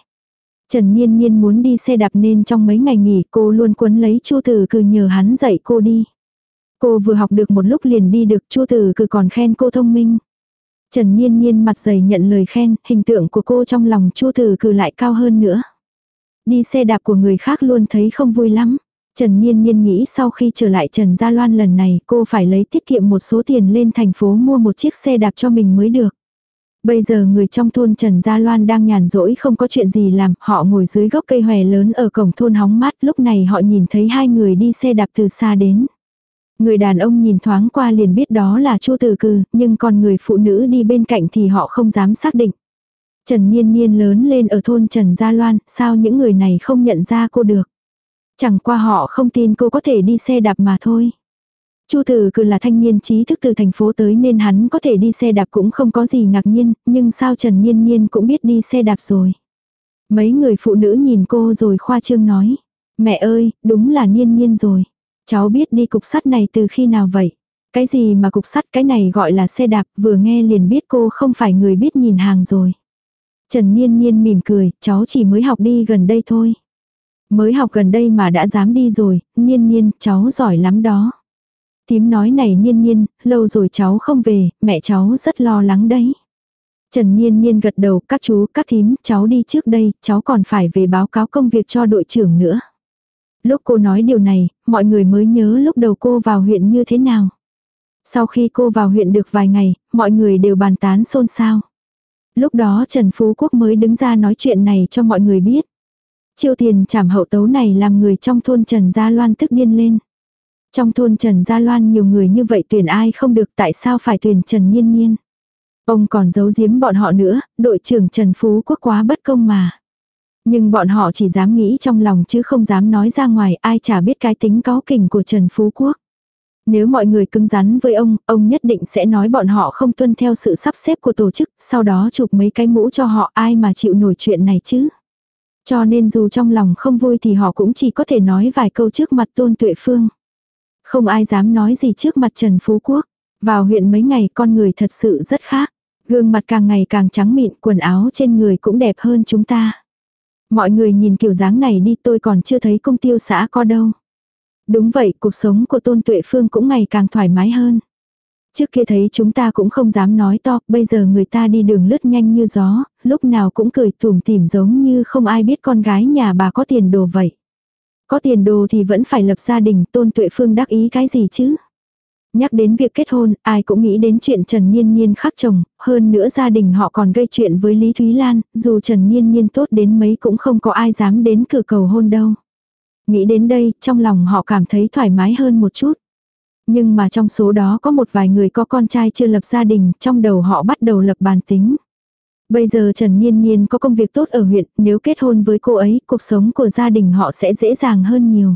Trần Nhiên Nhiên muốn đi xe đạp nên trong mấy ngày nghỉ cô luôn quấn lấy Chu Tử Cừ nhờ hắn dạy cô đi. Cô vừa học được một lúc liền đi được Chu Tử Cừ còn khen cô thông minh. Trần Nhiên Nhiên mặt dày nhận lời khen, hình tượng của cô trong lòng Chu Tử Cừ lại cao hơn nữa. Đi xe đạp của người khác luôn thấy không vui lắm. Trần Niên Niên nghĩ sau khi trở lại Trần Gia Loan lần này cô phải lấy tiết kiệm một số tiền lên thành phố mua một chiếc xe đạp cho mình mới được. Bây giờ người trong thôn Trần Gia Loan đang nhàn rỗi không có chuyện gì làm, họ ngồi dưới gốc cây hòe lớn ở cổng thôn hóng mát, lúc này họ nhìn thấy hai người đi xe đạp từ xa đến. Người đàn ông nhìn thoáng qua liền biết đó là Chu Tử Cừ, nhưng còn người phụ nữ đi bên cạnh thì họ không dám xác định. Trần Niên Niên lớn lên ở thôn Trần Gia Loan, sao những người này không nhận ra cô được. Chẳng qua họ không tin cô có thể đi xe đạp mà thôi. Chu Tử Cừ là thanh niên trí thức từ thành phố tới nên hắn có thể đi xe đạp cũng không có gì ngạc nhiên, nhưng sao Trần Nhiên Nhiên cũng biết đi xe đạp rồi. Mấy người phụ nữ nhìn cô rồi khoa trương nói. Mẹ ơi, đúng là Nhiên Nhiên rồi. Cháu biết đi cục sắt này từ khi nào vậy? Cái gì mà cục sắt cái này gọi là xe đạp vừa nghe liền biết cô không phải người biết nhìn hàng rồi. Trần Niên Niên mỉm cười, cháu chỉ mới học đi gần đây thôi. Mới học gần đây mà đã dám đi rồi, Niên Niên, cháu giỏi lắm đó. Tím nói này Niên Niên, lâu rồi cháu không về, mẹ cháu rất lo lắng đấy. Trần Niên Niên gật đầu, các chú, các thím, cháu đi trước đây, cháu còn phải về báo cáo công việc cho đội trưởng nữa. Lúc cô nói điều này, mọi người mới nhớ lúc đầu cô vào huyện như thế nào. Sau khi cô vào huyện được vài ngày, mọi người đều bàn tán xôn xao. Lúc đó Trần Phú Quốc mới đứng ra nói chuyện này cho mọi người biết. Chiêu tiền trảm hậu tấu này làm người trong thôn Trần Gia Loan tức điên lên. Trong thôn Trần Gia Loan nhiều người như vậy tuyển ai không được tại sao phải tuyển Trần Nhiên Nhiên. Ông còn giấu giếm bọn họ nữa, đội trưởng Trần Phú Quốc quá bất công mà. Nhưng bọn họ chỉ dám nghĩ trong lòng chứ không dám nói ra ngoài ai chả biết cái tính cáo kỉnh của Trần Phú Quốc. Nếu mọi người cứng rắn với ông, ông nhất định sẽ nói bọn họ không tuân theo sự sắp xếp của tổ chức, sau đó chụp mấy cái mũ cho họ ai mà chịu nổi chuyện này chứ. Cho nên dù trong lòng không vui thì họ cũng chỉ có thể nói vài câu trước mặt Tôn Tuệ Phương. Không ai dám nói gì trước mặt Trần Phú Quốc. Vào huyện mấy ngày con người thật sự rất khác. Gương mặt càng ngày càng trắng mịn, quần áo trên người cũng đẹp hơn chúng ta. Mọi người nhìn kiểu dáng này đi tôi còn chưa thấy công tiêu xã có đâu. Đúng vậy, cuộc sống của Tôn Tuệ Phương cũng ngày càng thoải mái hơn. Trước kia thấy chúng ta cũng không dám nói to, bây giờ người ta đi đường lướt nhanh như gió, lúc nào cũng cười tủm tỉm giống như không ai biết con gái nhà bà có tiền đồ vậy. Có tiền đồ thì vẫn phải lập gia đình, Tôn Tuệ Phương đắc ý cái gì chứ? Nhắc đến việc kết hôn, ai cũng nghĩ đến chuyện Trần Niên Niên khắc chồng, hơn nữa gia đình họ còn gây chuyện với Lý Thúy Lan, dù Trần Niên Niên tốt đến mấy cũng không có ai dám đến cửa cầu hôn đâu. Nghĩ đến đây, trong lòng họ cảm thấy thoải mái hơn một chút. Nhưng mà trong số đó có một vài người có con trai chưa lập gia đình, trong đầu họ bắt đầu lập bàn tính. Bây giờ Trần Niên Niên có công việc tốt ở huyện, nếu kết hôn với cô ấy, cuộc sống của gia đình họ sẽ dễ dàng hơn nhiều.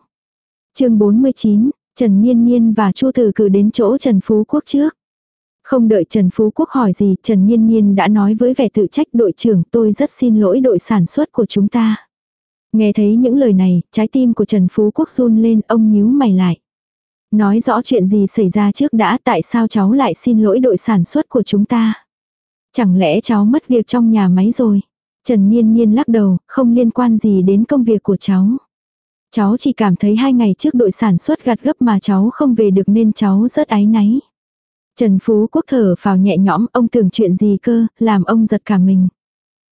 chương 49, Trần Niên Niên và Chu Tử cử đến chỗ Trần Phú Quốc trước. Không đợi Trần Phú Quốc hỏi gì, Trần Niên Niên đã nói với vẻ tự trách đội trưởng tôi rất xin lỗi đội sản xuất của chúng ta. Nghe thấy những lời này, trái tim của Trần Phú Quốc run lên, ông nhíu mày lại. Nói rõ chuyện gì xảy ra trước đã tại sao cháu lại xin lỗi đội sản xuất của chúng ta. Chẳng lẽ cháu mất việc trong nhà máy rồi? Trần Niên Niên lắc đầu, không liên quan gì đến công việc của cháu. Cháu chỉ cảm thấy hai ngày trước đội sản xuất gặt gấp mà cháu không về được nên cháu rất áy náy. Trần Phú Quốc thở vào nhẹ nhõm, ông tưởng chuyện gì cơ, làm ông giật cả mình.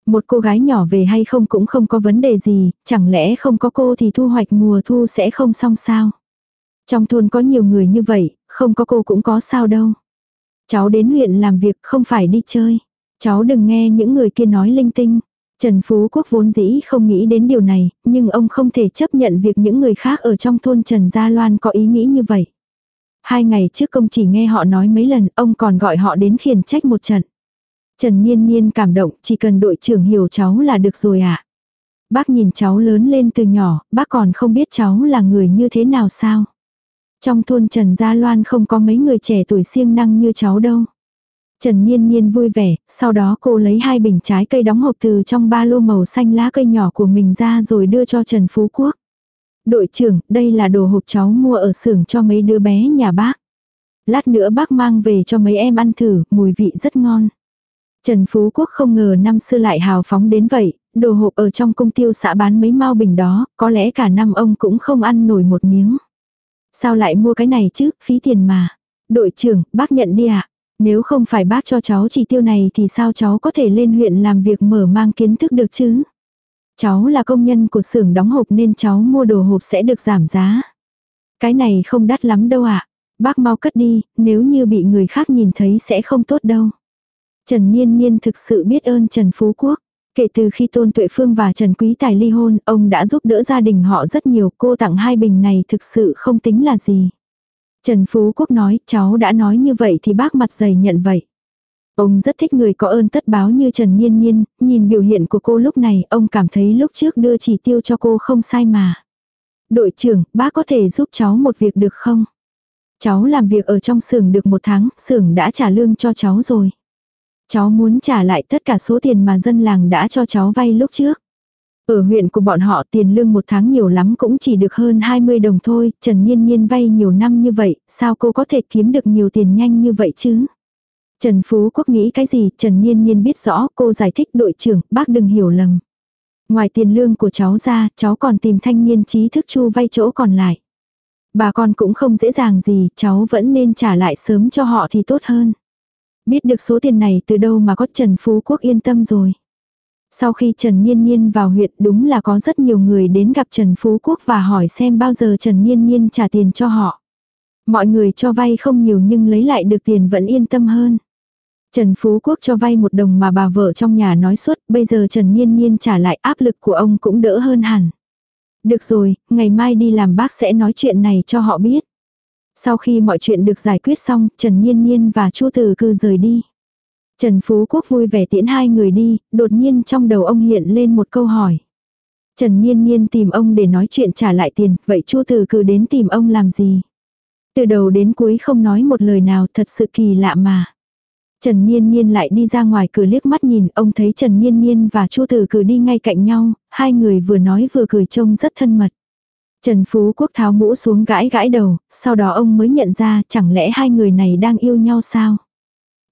Một cô gái nhỏ về hay không cũng không có vấn đề gì, chẳng lẽ không có cô thì thu hoạch mùa thu sẽ không xong sao. Trong thôn có nhiều người như vậy, không có cô cũng có sao đâu. Cháu đến huyện làm việc không phải đi chơi. Cháu đừng nghe những người kia nói linh tinh. Trần Phú Quốc vốn dĩ không nghĩ đến điều này, nhưng ông không thể chấp nhận việc những người khác ở trong thôn Trần Gia Loan có ý nghĩ như vậy. Hai ngày trước công chỉ nghe họ nói mấy lần, ông còn gọi họ đến khiển trách một trận. Trần Niên Niên cảm động, chỉ cần đội trưởng hiểu cháu là được rồi ạ. À. Bác nhìn cháu lớn lên từ nhỏ, bác còn không biết cháu là người như thế nào sao. Trong thôn Trần Gia Loan không có mấy người trẻ tuổi siêng năng như cháu đâu. Trần Niên Niên vui vẻ, sau đó cô lấy hai bình trái cây đóng hộp từ trong ba lô màu xanh lá cây nhỏ của mình ra rồi đưa cho Trần Phú Quốc. Đội trưởng, đây là đồ hộp cháu mua ở xưởng cho mấy đứa bé nhà bác. Lát nữa bác mang về cho mấy em ăn thử, mùi vị rất ngon. Trần Phú Quốc không ngờ năm xưa lại hào phóng đến vậy, đồ hộp ở trong công tiêu xã bán mấy mau bình đó, có lẽ cả năm ông cũng không ăn nổi một miếng. Sao lại mua cái này chứ, phí tiền mà. Đội trưởng, bác nhận đi ạ. À? Nếu không phải bác cho cháu chỉ tiêu này thì sao cháu có thể lên huyện làm việc mở mang kiến thức được chứ? Cháu là công nhân của xưởng đóng hộp nên cháu mua đồ hộp sẽ được giảm giá. Cái này không đắt lắm đâu ạ. À. Bác mau cất đi, nếu như bị người khác nhìn thấy sẽ không tốt đâu. Trần Niên Niên thực sự biết ơn Trần Phú Quốc. Kể từ khi Tôn Tuệ Phương và Trần Quý Tài ly hôn, ông đã giúp đỡ gia đình họ rất nhiều, cô tặng hai bình này thực sự không tính là gì. Trần Phú Quốc nói, cháu đã nói như vậy thì bác mặt dày nhận vậy. Ông rất thích người có ơn tất báo như Trần Nhiên Nhiên, nhìn biểu hiện của cô lúc này, ông cảm thấy lúc trước đưa chỉ tiêu cho cô không sai mà. Đội trưởng, bác có thể giúp cháu một việc được không? Cháu làm việc ở trong xưởng được một tháng, xưởng đã trả lương cho cháu rồi. Cháu muốn trả lại tất cả số tiền mà dân làng đã cho cháu vay lúc trước. Ở huyện của bọn họ tiền lương một tháng nhiều lắm cũng chỉ được hơn 20 đồng thôi, Trần Nhiên Nhiên vay nhiều năm như vậy, sao cô có thể kiếm được nhiều tiền nhanh như vậy chứ? Trần Phú Quốc nghĩ cái gì, Trần Nhiên Nhiên biết rõ, cô giải thích đội trưởng, bác đừng hiểu lầm. Ngoài tiền lương của cháu ra, cháu còn tìm thanh niên trí thức chu vay chỗ còn lại. Bà con cũng không dễ dàng gì, cháu vẫn nên trả lại sớm cho họ thì tốt hơn. Biết được số tiền này từ đâu mà có Trần Phú Quốc yên tâm rồi. Sau khi Trần Niên Niên vào huyện đúng là có rất nhiều người đến gặp Trần Phú Quốc và hỏi xem bao giờ Trần Niên Niên trả tiền cho họ. Mọi người cho vay không nhiều nhưng lấy lại được tiền vẫn yên tâm hơn. Trần Phú Quốc cho vay một đồng mà bà vợ trong nhà nói suốt, bây giờ Trần Niên Niên trả lại áp lực của ông cũng đỡ hơn hẳn. Được rồi, ngày mai đi làm bác sẽ nói chuyện này cho họ biết. Sau khi mọi chuyện được giải quyết xong, Trần Nhiên Nhiên và Chu Tử Cư rời đi. Trần Phú Quốc vui vẻ tiễn hai người đi, đột nhiên trong đầu ông hiện lên một câu hỏi. Trần Nhiên Nhiên tìm ông để nói chuyện trả lại tiền, vậy Chu Tử Cư đến tìm ông làm gì? Từ đầu đến cuối không nói một lời nào thật sự kỳ lạ mà. Trần Niên Niên lại đi ra ngoài cửa liếc mắt nhìn, ông thấy Trần Niên Niên và Chu Tử Cử đi ngay cạnh nhau, hai người vừa nói vừa cười trông rất thân mật. Trần Phú Quốc tháo mũ xuống gãi gãi đầu, sau đó ông mới nhận ra chẳng lẽ hai người này đang yêu nhau sao?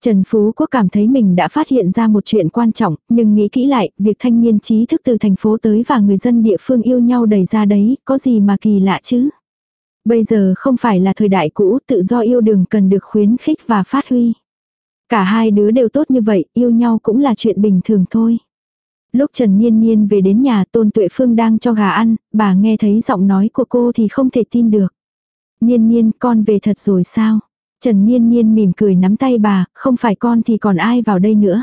Trần Phú Quốc cảm thấy mình đã phát hiện ra một chuyện quan trọng, nhưng nghĩ kỹ lại, việc thanh niên trí thức từ thành phố tới và người dân địa phương yêu nhau đầy ra đấy, có gì mà kỳ lạ chứ? Bây giờ không phải là thời đại cũ, tự do yêu đương cần được khuyến khích và phát huy. Cả hai đứa đều tốt như vậy, yêu nhau cũng là chuyện bình thường thôi. Lúc Trần Niên Niên về đến nhà Tôn Tuệ Phương đang cho gà ăn, bà nghe thấy giọng nói của cô thì không thể tin được. Niên Niên con về thật rồi sao? Trần Niên Niên mỉm cười nắm tay bà, không phải con thì còn ai vào đây nữa.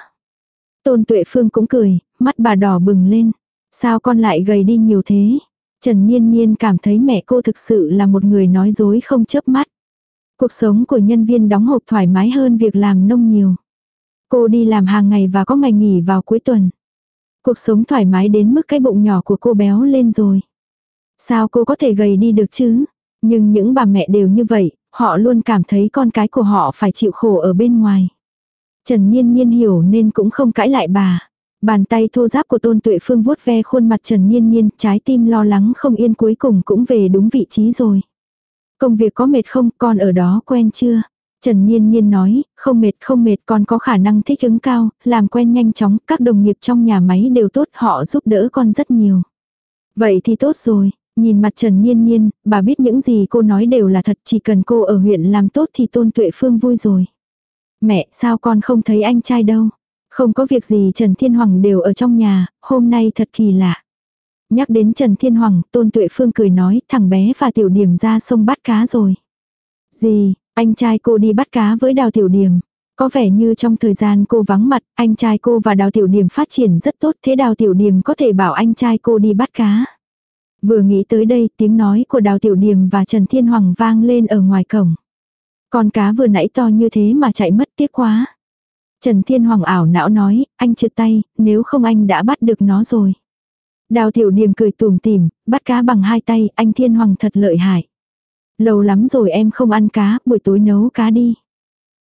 Tôn Tuệ Phương cũng cười, mắt bà đỏ bừng lên. Sao con lại gầy đi nhiều thế? Trần Niên Niên cảm thấy mẹ cô thực sự là một người nói dối không chớp mắt. Cuộc sống của nhân viên đóng hộp thoải mái hơn việc làm nông nhiều. Cô đi làm hàng ngày và có ngày nghỉ vào cuối tuần. Cuộc sống thoải mái đến mức cái bụng nhỏ của cô béo lên rồi. Sao cô có thể gầy đi được chứ? Nhưng những bà mẹ đều như vậy, họ luôn cảm thấy con cái của họ phải chịu khổ ở bên ngoài. Trần Nhiên Nhiên hiểu nên cũng không cãi lại bà. Bàn tay thô giáp của Tôn Tuệ Phương vuốt ve khuôn mặt Trần Nhiên Nhiên, trái tim lo lắng không yên cuối cùng cũng về đúng vị trí rồi. Công việc có mệt không, con ở đó quen chưa? Trần Niên Niên nói, không mệt không mệt con có khả năng thích ứng cao, làm quen nhanh chóng, các đồng nghiệp trong nhà máy đều tốt, họ giúp đỡ con rất nhiều. Vậy thì tốt rồi, nhìn mặt Trần Niên Niên, bà biết những gì cô nói đều là thật, chỉ cần cô ở huyện làm tốt thì Tôn Tuệ Phương vui rồi. Mẹ, sao con không thấy anh trai đâu? Không có việc gì Trần Thiên Hoàng đều ở trong nhà, hôm nay thật kỳ lạ. Nhắc đến Trần Thiên Hoàng, Tôn Tuệ Phương cười nói, thằng bé và Tiểu Điểm ra sông bắt cá rồi. Gì, anh trai cô đi bắt cá với Đào Tiểu Điểm. Có vẻ như trong thời gian cô vắng mặt, anh trai cô và Đào Tiểu Điểm phát triển rất tốt, thế Đào Tiểu Điểm có thể bảo anh trai cô đi bắt cá. Vừa nghĩ tới đây, tiếng nói của Đào Tiểu Điểm và Trần Thiên Hoàng vang lên ở ngoài cổng. Con cá vừa nãy to như thế mà chạy mất tiếc quá. Trần Thiên Hoàng ảo não nói, anh trượt tay, nếu không anh đã bắt được nó rồi. Đào tiểu điềm cười tùm tìm, bắt cá bằng hai tay, anh Thiên Hoàng thật lợi hại. Lâu lắm rồi em không ăn cá, buổi tối nấu cá đi.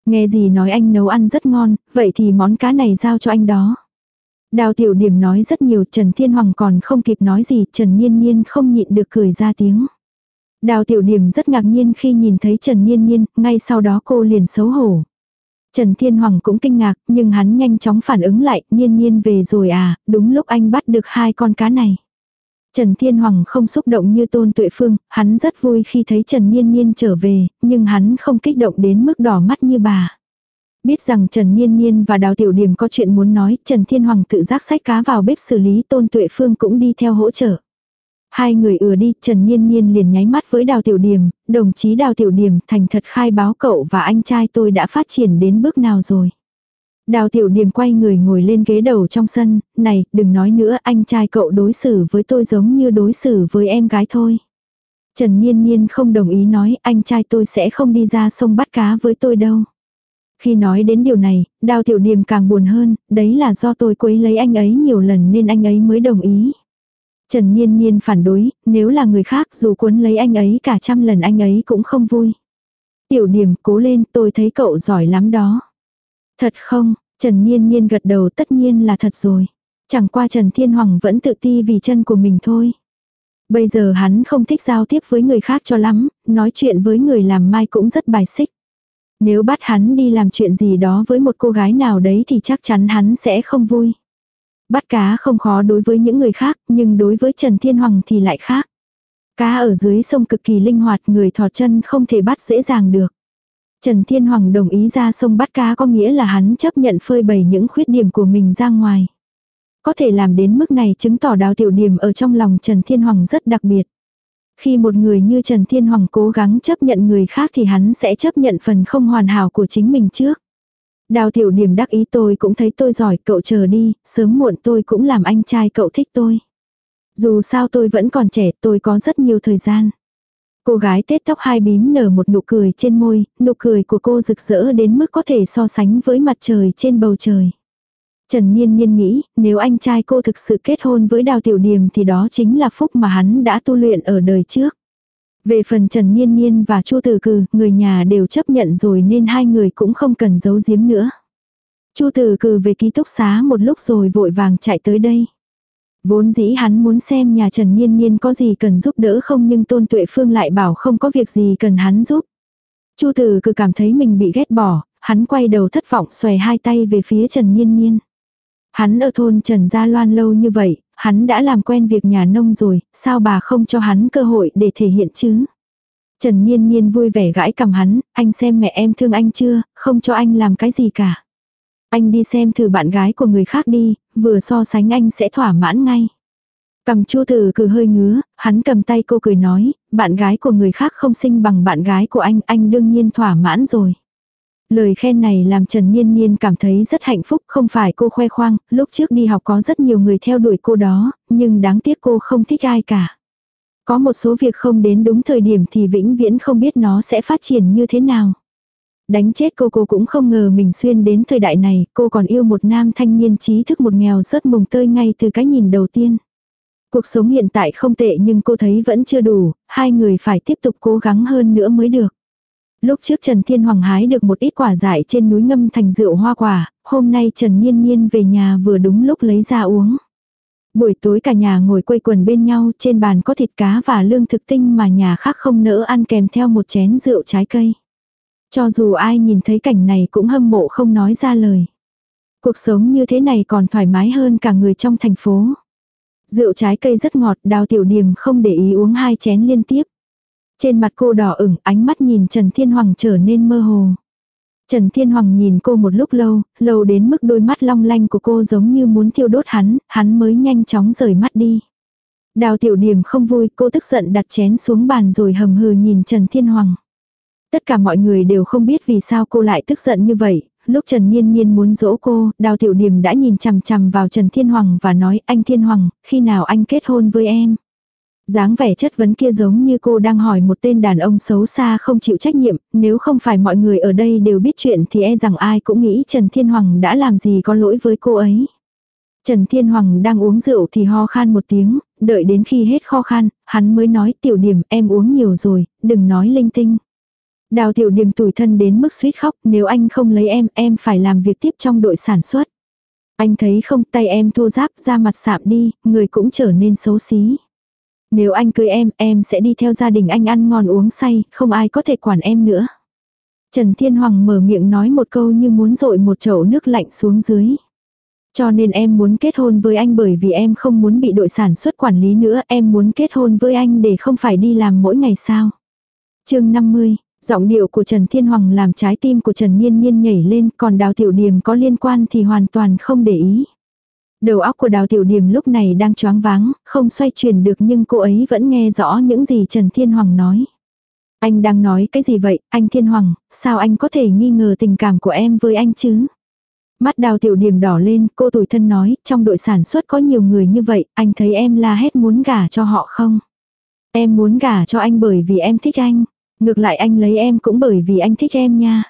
Nghe gì nói anh nấu ăn rất ngon, vậy thì món cá này giao cho anh đó. Đào tiểu điểm nói rất nhiều, Trần Thiên Hoàng còn không kịp nói gì, Trần Nhiên Nhiên không nhịn được cười ra tiếng. Đào tiểu điểm rất ngạc nhiên khi nhìn thấy Trần Nhiên Nhiên, ngay sau đó cô liền xấu hổ. Trần Thiên Hoàng cũng kinh ngạc, nhưng hắn nhanh chóng phản ứng lại, nhiên nhiên về rồi à, đúng lúc anh bắt được hai con cá này. Trần Thiên Hoàng không xúc động như Tôn Tuệ Phương, hắn rất vui khi thấy Trần Nhiên Nhiên trở về, nhưng hắn không kích động đến mức đỏ mắt như bà. Biết rằng Trần Nhiên Nhiên và Đào Tiểu Điểm có chuyện muốn nói, Trần Thiên Hoàng tự giác sách cá vào bếp xử lý Tôn Tuệ Phương cũng đi theo hỗ trợ. Hai người ừa đi, Trần Nhiên Nhiên liền nháy mắt với Đào Tiểu Điểm, đồng chí Đào Tiểu Điểm thành thật khai báo cậu và anh trai tôi đã phát triển đến bước nào rồi. Đào Tiểu niềm quay người ngồi lên ghế đầu trong sân, này, đừng nói nữa, anh trai cậu đối xử với tôi giống như đối xử với em gái thôi. Trần Nhiên Nhiên không đồng ý nói, anh trai tôi sẽ không đi ra sông bắt cá với tôi đâu. Khi nói đến điều này, Đào Tiểu niềm càng buồn hơn, đấy là do tôi quấy lấy anh ấy nhiều lần nên anh ấy mới đồng ý. Trần Niên Niên phản đối, nếu là người khác dù cuốn lấy anh ấy cả trăm lần anh ấy cũng không vui. Tiểu niềm cố lên tôi thấy cậu giỏi lắm đó. Thật không, Trần Niên Niên gật đầu tất nhiên là thật rồi. Chẳng qua Trần Thiên Hoàng vẫn tự ti vì chân của mình thôi. Bây giờ hắn không thích giao tiếp với người khác cho lắm, nói chuyện với người làm mai cũng rất bài xích. Nếu bắt hắn đi làm chuyện gì đó với một cô gái nào đấy thì chắc chắn hắn sẽ không vui. Bắt cá không khó đối với những người khác, nhưng đối với Trần Thiên Hoàng thì lại khác. Cá ở dưới sông cực kỳ linh hoạt, người thọt chân không thể bắt dễ dàng được. Trần Thiên Hoàng đồng ý ra sông bắt cá có nghĩa là hắn chấp nhận phơi bày những khuyết điểm của mình ra ngoài. Có thể làm đến mức này chứng tỏ đào tiểu điểm ở trong lòng Trần Thiên Hoàng rất đặc biệt. Khi một người như Trần Thiên Hoàng cố gắng chấp nhận người khác thì hắn sẽ chấp nhận phần không hoàn hảo của chính mình trước. Đào tiểu điểm đắc ý tôi cũng thấy tôi giỏi, cậu chờ đi, sớm muộn tôi cũng làm anh trai cậu thích tôi. Dù sao tôi vẫn còn trẻ, tôi có rất nhiều thời gian. Cô gái tết tóc hai bím nở một nụ cười trên môi, nụ cười của cô rực rỡ đến mức có thể so sánh với mặt trời trên bầu trời. Trần Niên Niên nghĩ, nếu anh trai cô thực sự kết hôn với Đào Tiểu Điềm thì đó chính là phúc mà hắn đã tu luyện ở đời trước. Về phần Trần Niên Niên và Chu Tử Cừ, người nhà đều chấp nhận rồi nên hai người cũng không cần giấu giếm nữa. Chu Tử Cừ về ký túc xá một lúc rồi vội vàng chạy tới đây. Vốn dĩ hắn muốn xem nhà Trần Niên Niên có gì cần giúp đỡ không nhưng Tôn Tuệ Phương lại bảo không có việc gì cần hắn giúp. Chu Tử cứ cảm thấy mình bị ghét bỏ, hắn quay đầu thất vọng xòe hai tay về phía Trần Niên Niên. Hắn ở thôn Trần Gia Loan lâu như vậy, hắn đã làm quen việc nhà nông rồi, sao bà không cho hắn cơ hội để thể hiện chứ? Trần Niên Niên vui vẻ gãi cầm hắn, anh xem mẹ em thương anh chưa, không cho anh làm cái gì cả. Anh đi xem thử bạn gái của người khác đi, vừa so sánh anh sẽ thỏa mãn ngay. Cầm chu tử cử hơi ngứa, hắn cầm tay cô cười nói, bạn gái của người khác không sinh bằng bạn gái của anh, anh đương nhiên thỏa mãn rồi. Lời khen này làm Trần Niên Niên cảm thấy rất hạnh phúc, không phải cô khoe khoang, lúc trước đi học có rất nhiều người theo đuổi cô đó, nhưng đáng tiếc cô không thích ai cả. Có một số việc không đến đúng thời điểm thì vĩnh viễn không biết nó sẽ phát triển như thế nào. Đánh chết cô cô cũng không ngờ mình xuyên đến thời đại này, cô còn yêu một nam thanh niên trí thức một nghèo rất mùng tơi ngay từ cái nhìn đầu tiên. Cuộc sống hiện tại không tệ nhưng cô thấy vẫn chưa đủ, hai người phải tiếp tục cố gắng hơn nữa mới được. Lúc trước Trần Thiên Hoàng hái được một ít quả dại trên núi ngâm thành rượu hoa quả, hôm nay Trần Nhiên Nhiên về nhà vừa đúng lúc lấy ra uống. Buổi tối cả nhà ngồi quây quần bên nhau, trên bàn có thịt cá và lương thực tinh mà nhà khác không nỡ ăn kèm theo một chén rượu trái cây. Cho dù ai nhìn thấy cảnh này cũng hâm mộ không nói ra lời. Cuộc sống như thế này còn thoải mái hơn cả người trong thành phố. Rượu trái cây rất ngọt, đào tiểu niềm không để ý uống hai chén liên tiếp. Trên mặt cô đỏ ửng, ánh mắt nhìn Trần Thiên Hoàng trở nên mơ hồ. Trần Thiên Hoàng nhìn cô một lúc lâu, lâu đến mức đôi mắt long lanh của cô giống như muốn thiêu đốt hắn, hắn mới nhanh chóng rời mắt đi. Đào tiểu niềm không vui, cô tức giận đặt chén xuống bàn rồi hầm hừ nhìn Trần Thiên Hoàng. Tất cả mọi người đều không biết vì sao cô lại tức giận như vậy. Lúc Trần Niên Niên muốn dỗ cô, Đào Tiểu điềm đã nhìn chằm chằm vào Trần Thiên Hoàng và nói anh Thiên Hoàng, khi nào anh kết hôn với em? dáng vẻ chất vấn kia giống như cô đang hỏi một tên đàn ông xấu xa không chịu trách nhiệm, nếu không phải mọi người ở đây đều biết chuyện thì e rằng ai cũng nghĩ Trần Thiên Hoàng đã làm gì có lỗi với cô ấy. Trần Thiên Hoàng đang uống rượu thì ho khan một tiếng, đợi đến khi hết kho khan, hắn mới nói tiểu điểm em uống nhiều rồi, đừng nói linh tinh. Đào tiểu điểm tủi thân đến mức suýt khóc, nếu anh không lấy em, em phải làm việc tiếp trong đội sản xuất. Anh thấy không tay em thô giáp ra mặt sạm đi, người cũng trở nên xấu xí. Nếu anh cưới em, em sẽ đi theo gia đình anh ăn ngon uống say, không ai có thể quản em nữa. Trần Thiên Hoàng mở miệng nói một câu như muốn rội một chậu nước lạnh xuống dưới. Cho nên em muốn kết hôn với anh bởi vì em không muốn bị đội sản xuất quản lý nữa, em muốn kết hôn với anh để không phải đi làm mỗi ngày sao. chương 50, giọng điệu của Trần Thiên Hoàng làm trái tim của Trần Nhiên Nhiên nhảy lên, còn đào tiểu điểm có liên quan thì hoàn toàn không để ý. Đầu óc của đào tiểu điểm lúc này đang choáng váng, không xoay chuyển được nhưng cô ấy vẫn nghe rõ những gì Trần Thiên Hoàng nói. Anh đang nói cái gì vậy, anh Thiên Hoàng, sao anh có thể nghi ngờ tình cảm của em với anh chứ? Mắt đào tiểu điểm đỏ lên, cô tủi thân nói, trong đội sản xuất có nhiều người như vậy, anh thấy em la hét muốn gả cho họ không? Em muốn gả cho anh bởi vì em thích anh. Ngược lại anh lấy em cũng bởi vì anh thích em nha.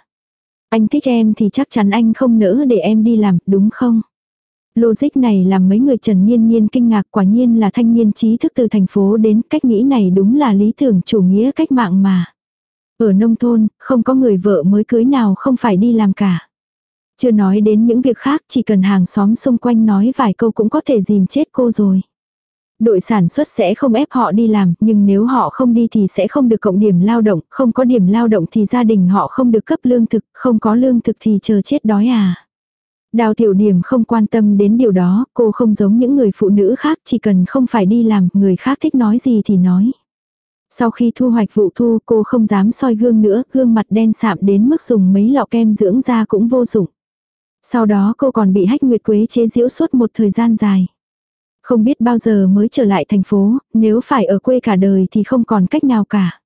Anh thích em thì chắc chắn anh không nỡ để em đi làm, đúng không? Logic này làm mấy người Trần Niên Niên kinh ngạc quả nhiên là thanh niên trí thức từ thành phố đến cách nghĩ này đúng là lý tưởng chủ nghĩa cách mạng mà. Ở nông thôn, không có người vợ mới cưới nào không phải đi làm cả. Chưa nói đến những việc khác chỉ cần hàng xóm xung quanh nói vài câu cũng có thể dìm chết cô rồi. Đội sản xuất sẽ không ép họ đi làm, nhưng nếu họ không đi thì sẽ không được cộng điểm lao động, không có điểm lao động thì gia đình họ không được cấp lương thực, không có lương thực thì chờ chết đói à. Đào tiểu điểm không quan tâm đến điều đó, cô không giống những người phụ nữ khác, chỉ cần không phải đi làm, người khác thích nói gì thì nói. Sau khi thu hoạch vụ thu, cô không dám soi gương nữa, gương mặt đen sạm đến mức dùng mấy lọ kem dưỡng da cũng vô dụng. Sau đó cô còn bị hách nguyệt quế chế giễu suốt một thời gian dài. Không biết bao giờ mới trở lại thành phố, nếu phải ở quê cả đời thì không còn cách nào cả.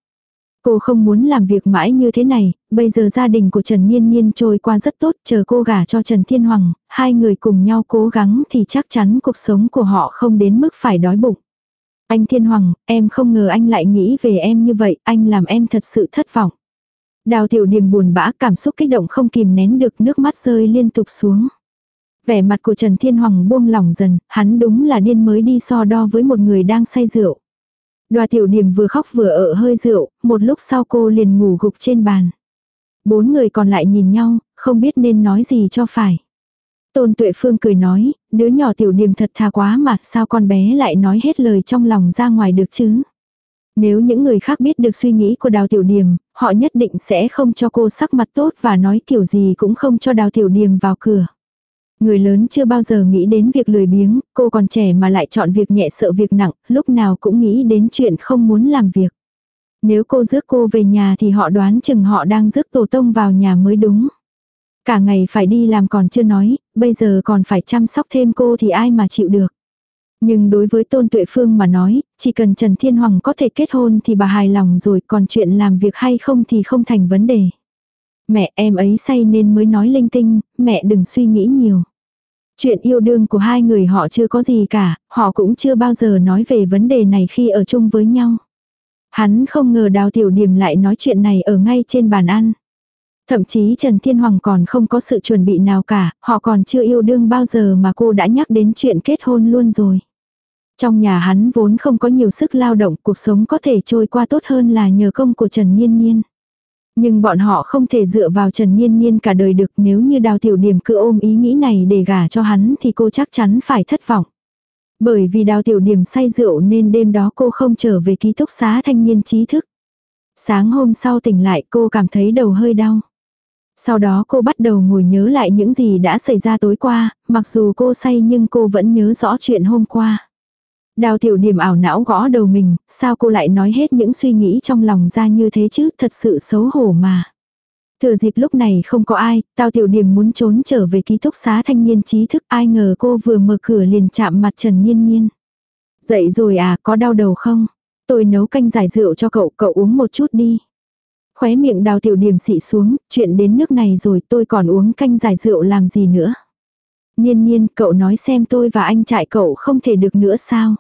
Cô không muốn làm việc mãi như thế này, bây giờ gia đình của Trần Niên Niên trôi qua rất tốt, chờ cô gả cho Trần Thiên Hoàng, hai người cùng nhau cố gắng thì chắc chắn cuộc sống của họ không đến mức phải đói bụng. Anh Thiên Hoàng, em không ngờ anh lại nghĩ về em như vậy, anh làm em thật sự thất vọng. Đào tiểu điểm buồn bã cảm xúc kích động không kìm nén được nước mắt rơi liên tục xuống. Vẻ mặt của Trần Thiên Hoàng buông lỏng dần, hắn đúng là điên mới đi so đo với một người đang say rượu. Đoà tiểu điểm vừa khóc vừa ở hơi rượu, một lúc sau cô liền ngủ gục trên bàn. Bốn người còn lại nhìn nhau, không biết nên nói gì cho phải. Tôn Tuệ Phương cười nói, đứa nhỏ tiểu điểm thật thà quá mà sao con bé lại nói hết lời trong lòng ra ngoài được chứ. Nếu những người khác biết được suy nghĩ của đào tiểu điểm, họ nhất định sẽ không cho cô sắc mặt tốt và nói kiểu gì cũng không cho đào tiểu điểm vào cửa. Người lớn chưa bao giờ nghĩ đến việc lười biếng, cô còn trẻ mà lại chọn việc nhẹ sợ việc nặng, lúc nào cũng nghĩ đến chuyện không muốn làm việc. Nếu cô rước cô về nhà thì họ đoán chừng họ đang rước tổ tông vào nhà mới đúng. Cả ngày phải đi làm còn chưa nói, bây giờ còn phải chăm sóc thêm cô thì ai mà chịu được. Nhưng đối với Tôn Tuệ Phương mà nói, chỉ cần Trần Thiên Hoàng có thể kết hôn thì bà hài lòng rồi còn chuyện làm việc hay không thì không thành vấn đề. Mẹ em ấy say nên mới nói linh tinh, mẹ đừng suy nghĩ nhiều. Chuyện yêu đương của hai người họ chưa có gì cả, họ cũng chưa bao giờ nói về vấn đề này khi ở chung với nhau. Hắn không ngờ đào tiểu điểm lại nói chuyện này ở ngay trên bàn ăn. Thậm chí Trần Thiên Hoàng còn không có sự chuẩn bị nào cả, họ còn chưa yêu đương bao giờ mà cô đã nhắc đến chuyện kết hôn luôn rồi. Trong nhà hắn vốn không có nhiều sức lao động, cuộc sống có thể trôi qua tốt hơn là nhờ công của Trần Nhiên Nhiên. Nhưng bọn họ không thể dựa vào Trần niên niên cả đời được nếu như đào tiểu điểm cứ ôm ý nghĩ này để gả cho hắn thì cô chắc chắn phải thất vọng. Bởi vì đào tiểu điểm say rượu nên đêm đó cô không trở về ký túc xá thanh niên trí thức. Sáng hôm sau tỉnh lại cô cảm thấy đầu hơi đau. Sau đó cô bắt đầu ngồi nhớ lại những gì đã xảy ra tối qua, mặc dù cô say nhưng cô vẫn nhớ rõ chuyện hôm qua. Đào tiểu điểm ảo não gõ đầu mình, sao cô lại nói hết những suy nghĩ trong lòng ra như thế chứ, thật sự xấu hổ mà. Thừa dịp lúc này không có ai, tao tiểu điểm muốn trốn trở về ký túc xá thanh niên trí thức, ai ngờ cô vừa mở cửa liền chạm mặt Trần Nhiên Nhiên. Dậy rồi à, có đau đầu không? Tôi nấu canh giải rượu cho cậu, cậu uống một chút đi. Khóe miệng đào tiểu điểm xị xuống, chuyện đến nước này rồi tôi còn uống canh giải rượu làm gì nữa. Niên Niên, cậu nói xem tôi và anh trai cậu không thể được nữa sao?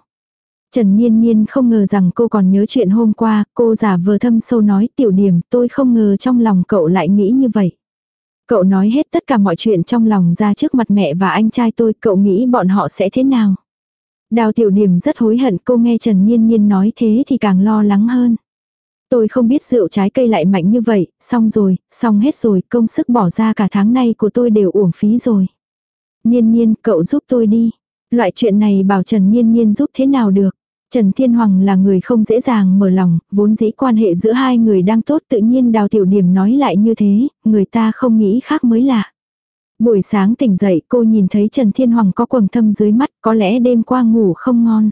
Trần Niên Niên không ngờ rằng cô còn nhớ chuyện hôm qua, cô giả vờ thâm sâu nói tiểu điểm, tôi không ngờ trong lòng cậu lại nghĩ như vậy. Cậu nói hết tất cả mọi chuyện trong lòng ra trước mặt mẹ và anh trai tôi, cậu nghĩ bọn họ sẽ thế nào? Đào tiểu điểm rất hối hận cô nghe Trần Nhiên Nhiên nói thế thì càng lo lắng hơn. Tôi không biết rượu trái cây lại mạnh như vậy, xong rồi, xong hết rồi, công sức bỏ ra cả tháng nay của tôi đều uổng phí rồi. Nhiên nhiên, cậu giúp tôi đi. Loại chuyện này bảo Trần Nhiên Nhiên giúp thế nào được. Trần Thiên Hoàng là người không dễ dàng mở lòng, vốn dĩ quan hệ giữa hai người đang tốt tự nhiên đào tiểu điểm nói lại như thế, người ta không nghĩ khác mới lạ. Buổi sáng tỉnh dậy cô nhìn thấy Trần Thiên Hoàng có quầng thâm dưới mắt, có lẽ đêm qua ngủ không ngon.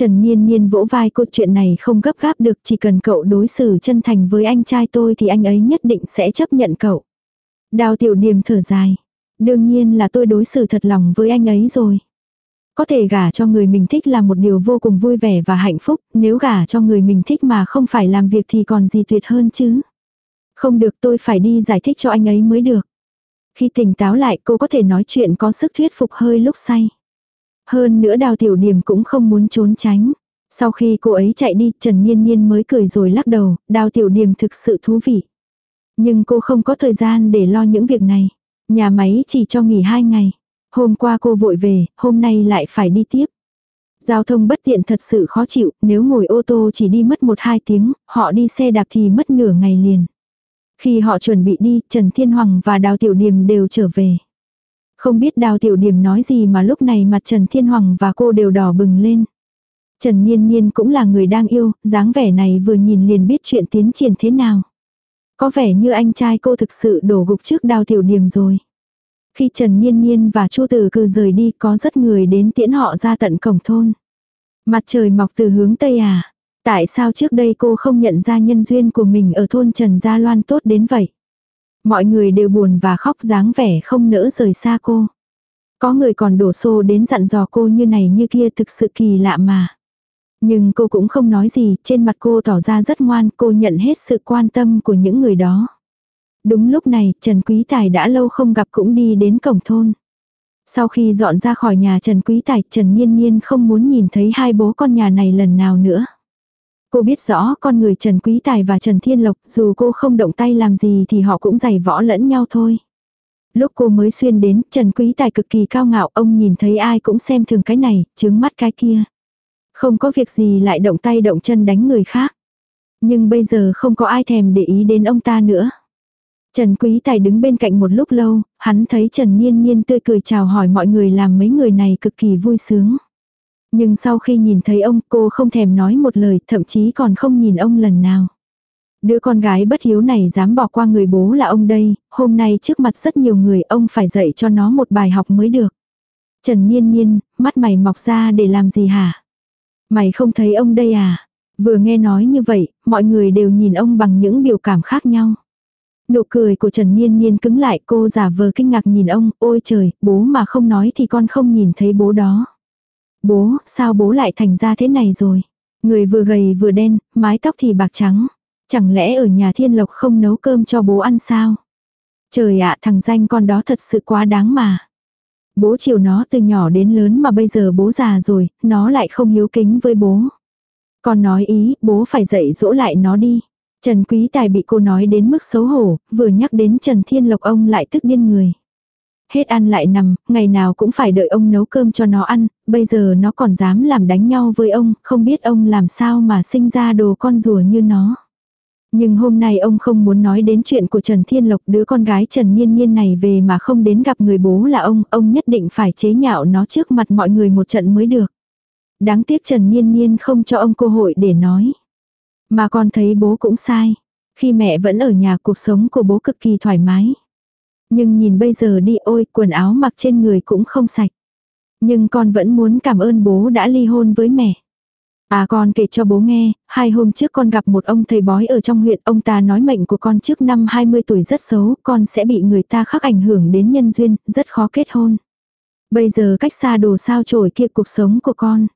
Trần Niên Niên vỗ vai cô chuyện này không gấp gáp được chỉ cần cậu đối xử chân thành với anh trai tôi thì anh ấy nhất định sẽ chấp nhận cậu. Đào tiểu điểm thở dài. Đương nhiên là tôi đối xử thật lòng với anh ấy rồi. Có thể gả cho người mình thích là một điều vô cùng vui vẻ và hạnh phúc, nếu gả cho người mình thích mà không phải làm việc thì còn gì tuyệt hơn chứ. Không được tôi phải đi giải thích cho anh ấy mới được. Khi tỉnh táo lại cô có thể nói chuyện có sức thuyết phục hơi lúc say. Hơn nữa đào tiểu điểm cũng không muốn trốn tránh. Sau khi cô ấy chạy đi, Trần Nhiên Nhiên mới cười rồi lắc đầu, đào tiểu điểm thực sự thú vị. Nhưng cô không có thời gian để lo những việc này. Nhà máy chỉ cho nghỉ hai ngày. Hôm qua cô vội về, hôm nay lại phải đi tiếp. Giao thông bất tiện thật sự khó chịu, nếu ngồi ô tô chỉ đi mất một hai tiếng, họ đi xe đạp thì mất nửa ngày liền. Khi họ chuẩn bị đi, Trần Thiên Hoàng và Đào Tiểu Điềm đều trở về. Không biết Đào Tiểu Điềm nói gì mà lúc này mặt Trần Thiên Hoàng và cô đều đỏ bừng lên. Trần Niên Niên cũng là người đang yêu, dáng vẻ này vừa nhìn liền biết chuyện tiến triển thế nào. Có vẻ như anh trai cô thực sự đổ gục trước Đào Tiểu Điềm rồi. Khi Trần Niên Niên và Chu Tử Cư rời đi, có rất người đến tiễn họ ra tận cổng thôn. Mặt trời mọc từ hướng Tây à. Tại sao trước đây cô không nhận ra nhân duyên của mình ở thôn Trần Gia Loan tốt đến vậy? Mọi người đều buồn và khóc dáng vẻ không nỡ rời xa cô. Có người còn đổ xô đến dặn dò cô như này như kia thực sự kỳ lạ mà. Nhưng cô cũng không nói gì, trên mặt cô tỏ ra rất ngoan, cô nhận hết sự quan tâm của những người đó. Đúng lúc này, Trần Quý Tài đã lâu không gặp cũng đi đến cổng thôn. Sau khi dọn ra khỏi nhà Trần Quý Tài, Trần Nhiên Nhiên không muốn nhìn thấy hai bố con nhà này lần nào nữa. Cô biết rõ con người Trần Quý Tài và Trần Thiên Lộc, dù cô không động tay làm gì thì họ cũng giày võ lẫn nhau thôi. Lúc cô mới xuyên đến, Trần Quý Tài cực kỳ cao ngạo, ông nhìn thấy ai cũng xem thường cái này, chướng mắt cái kia. Không có việc gì lại động tay động chân đánh người khác. Nhưng bây giờ không có ai thèm để ý đến ông ta nữa. Trần Quý Tài đứng bên cạnh một lúc lâu, hắn thấy Trần Niên Niên tươi cười chào hỏi mọi người làm mấy người này cực kỳ vui sướng. Nhưng sau khi nhìn thấy ông cô không thèm nói một lời thậm chí còn không nhìn ông lần nào. Đứa con gái bất hiếu này dám bỏ qua người bố là ông đây, hôm nay trước mặt rất nhiều người ông phải dạy cho nó một bài học mới được. Trần Niên Niên, mắt mày mọc ra để làm gì hả? Mày không thấy ông đây à? Vừa nghe nói như vậy, mọi người đều nhìn ông bằng những biểu cảm khác nhau. Nụ cười của Trần Niên Niên cứng lại cô giả vờ kinh ngạc nhìn ông, ôi trời, bố mà không nói thì con không nhìn thấy bố đó. Bố, sao bố lại thành ra thế này rồi? Người vừa gầy vừa đen, mái tóc thì bạc trắng. Chẳng lẽ ở nhà thiên lộc không nấu cơm cho bố ăn sao? Trời ạ thằng danh con đó thật sự quá đáng mà. Bố chiều nó từ nhỏ đến lớn mà bây giờ bố già rồi, nó lại không hiếu kính với bố. Con nói ý, bố phải dạy dỗ lại nó đi. Trần Quý Tài bị cô nói đến mức xấu hổ, vừa nhắc đến Trần Thiên Lộc ông lại tức điên người. Hết ăn lại nằm, ngày nào cũng phải đợi ông nấu cơm cho nó ăn, bây giờ nó còn dám làm đánh nhau với ông, không biết ông làm sao mà sinh ra đồ con rùa như nó. Nhưng hôm nay ông không muốn nói đến chuyện của Trần Thiên Lộc đứa con gái Trần Nhiên Nhiên này về mà không đến gặp người bố là ông, ông nhất định phải chế nhạo nó trước mặt mọi người một trận mới được. Đáng tiếc Trần Nhiên Nhiên không cho ông cơ hội để nói. Mà con thấy bố cũng sai. Khi mẹ vẫn ở nhà cuộc sống của bố cực kỳ thoải mái. Nhưng nhìn bây giờ đi ôi quần áo mặc trên người cũng không sạch. Nhưng con vẫn muốn cảm ơn bố đã ly hôn với mẹ. À con kể cho bố nghe, hai hôm trước con gặp một ông thầy bói ở trong huyện, ông ta nói mệnh của con trước năm 20 tuổi rất xấu, con sẽ bị người ta khắc ảnh hưởng đến nhân duyên, rất khó kết hôn. Bây giờ cách xa đồ sao trổi kia cuộc sống của con.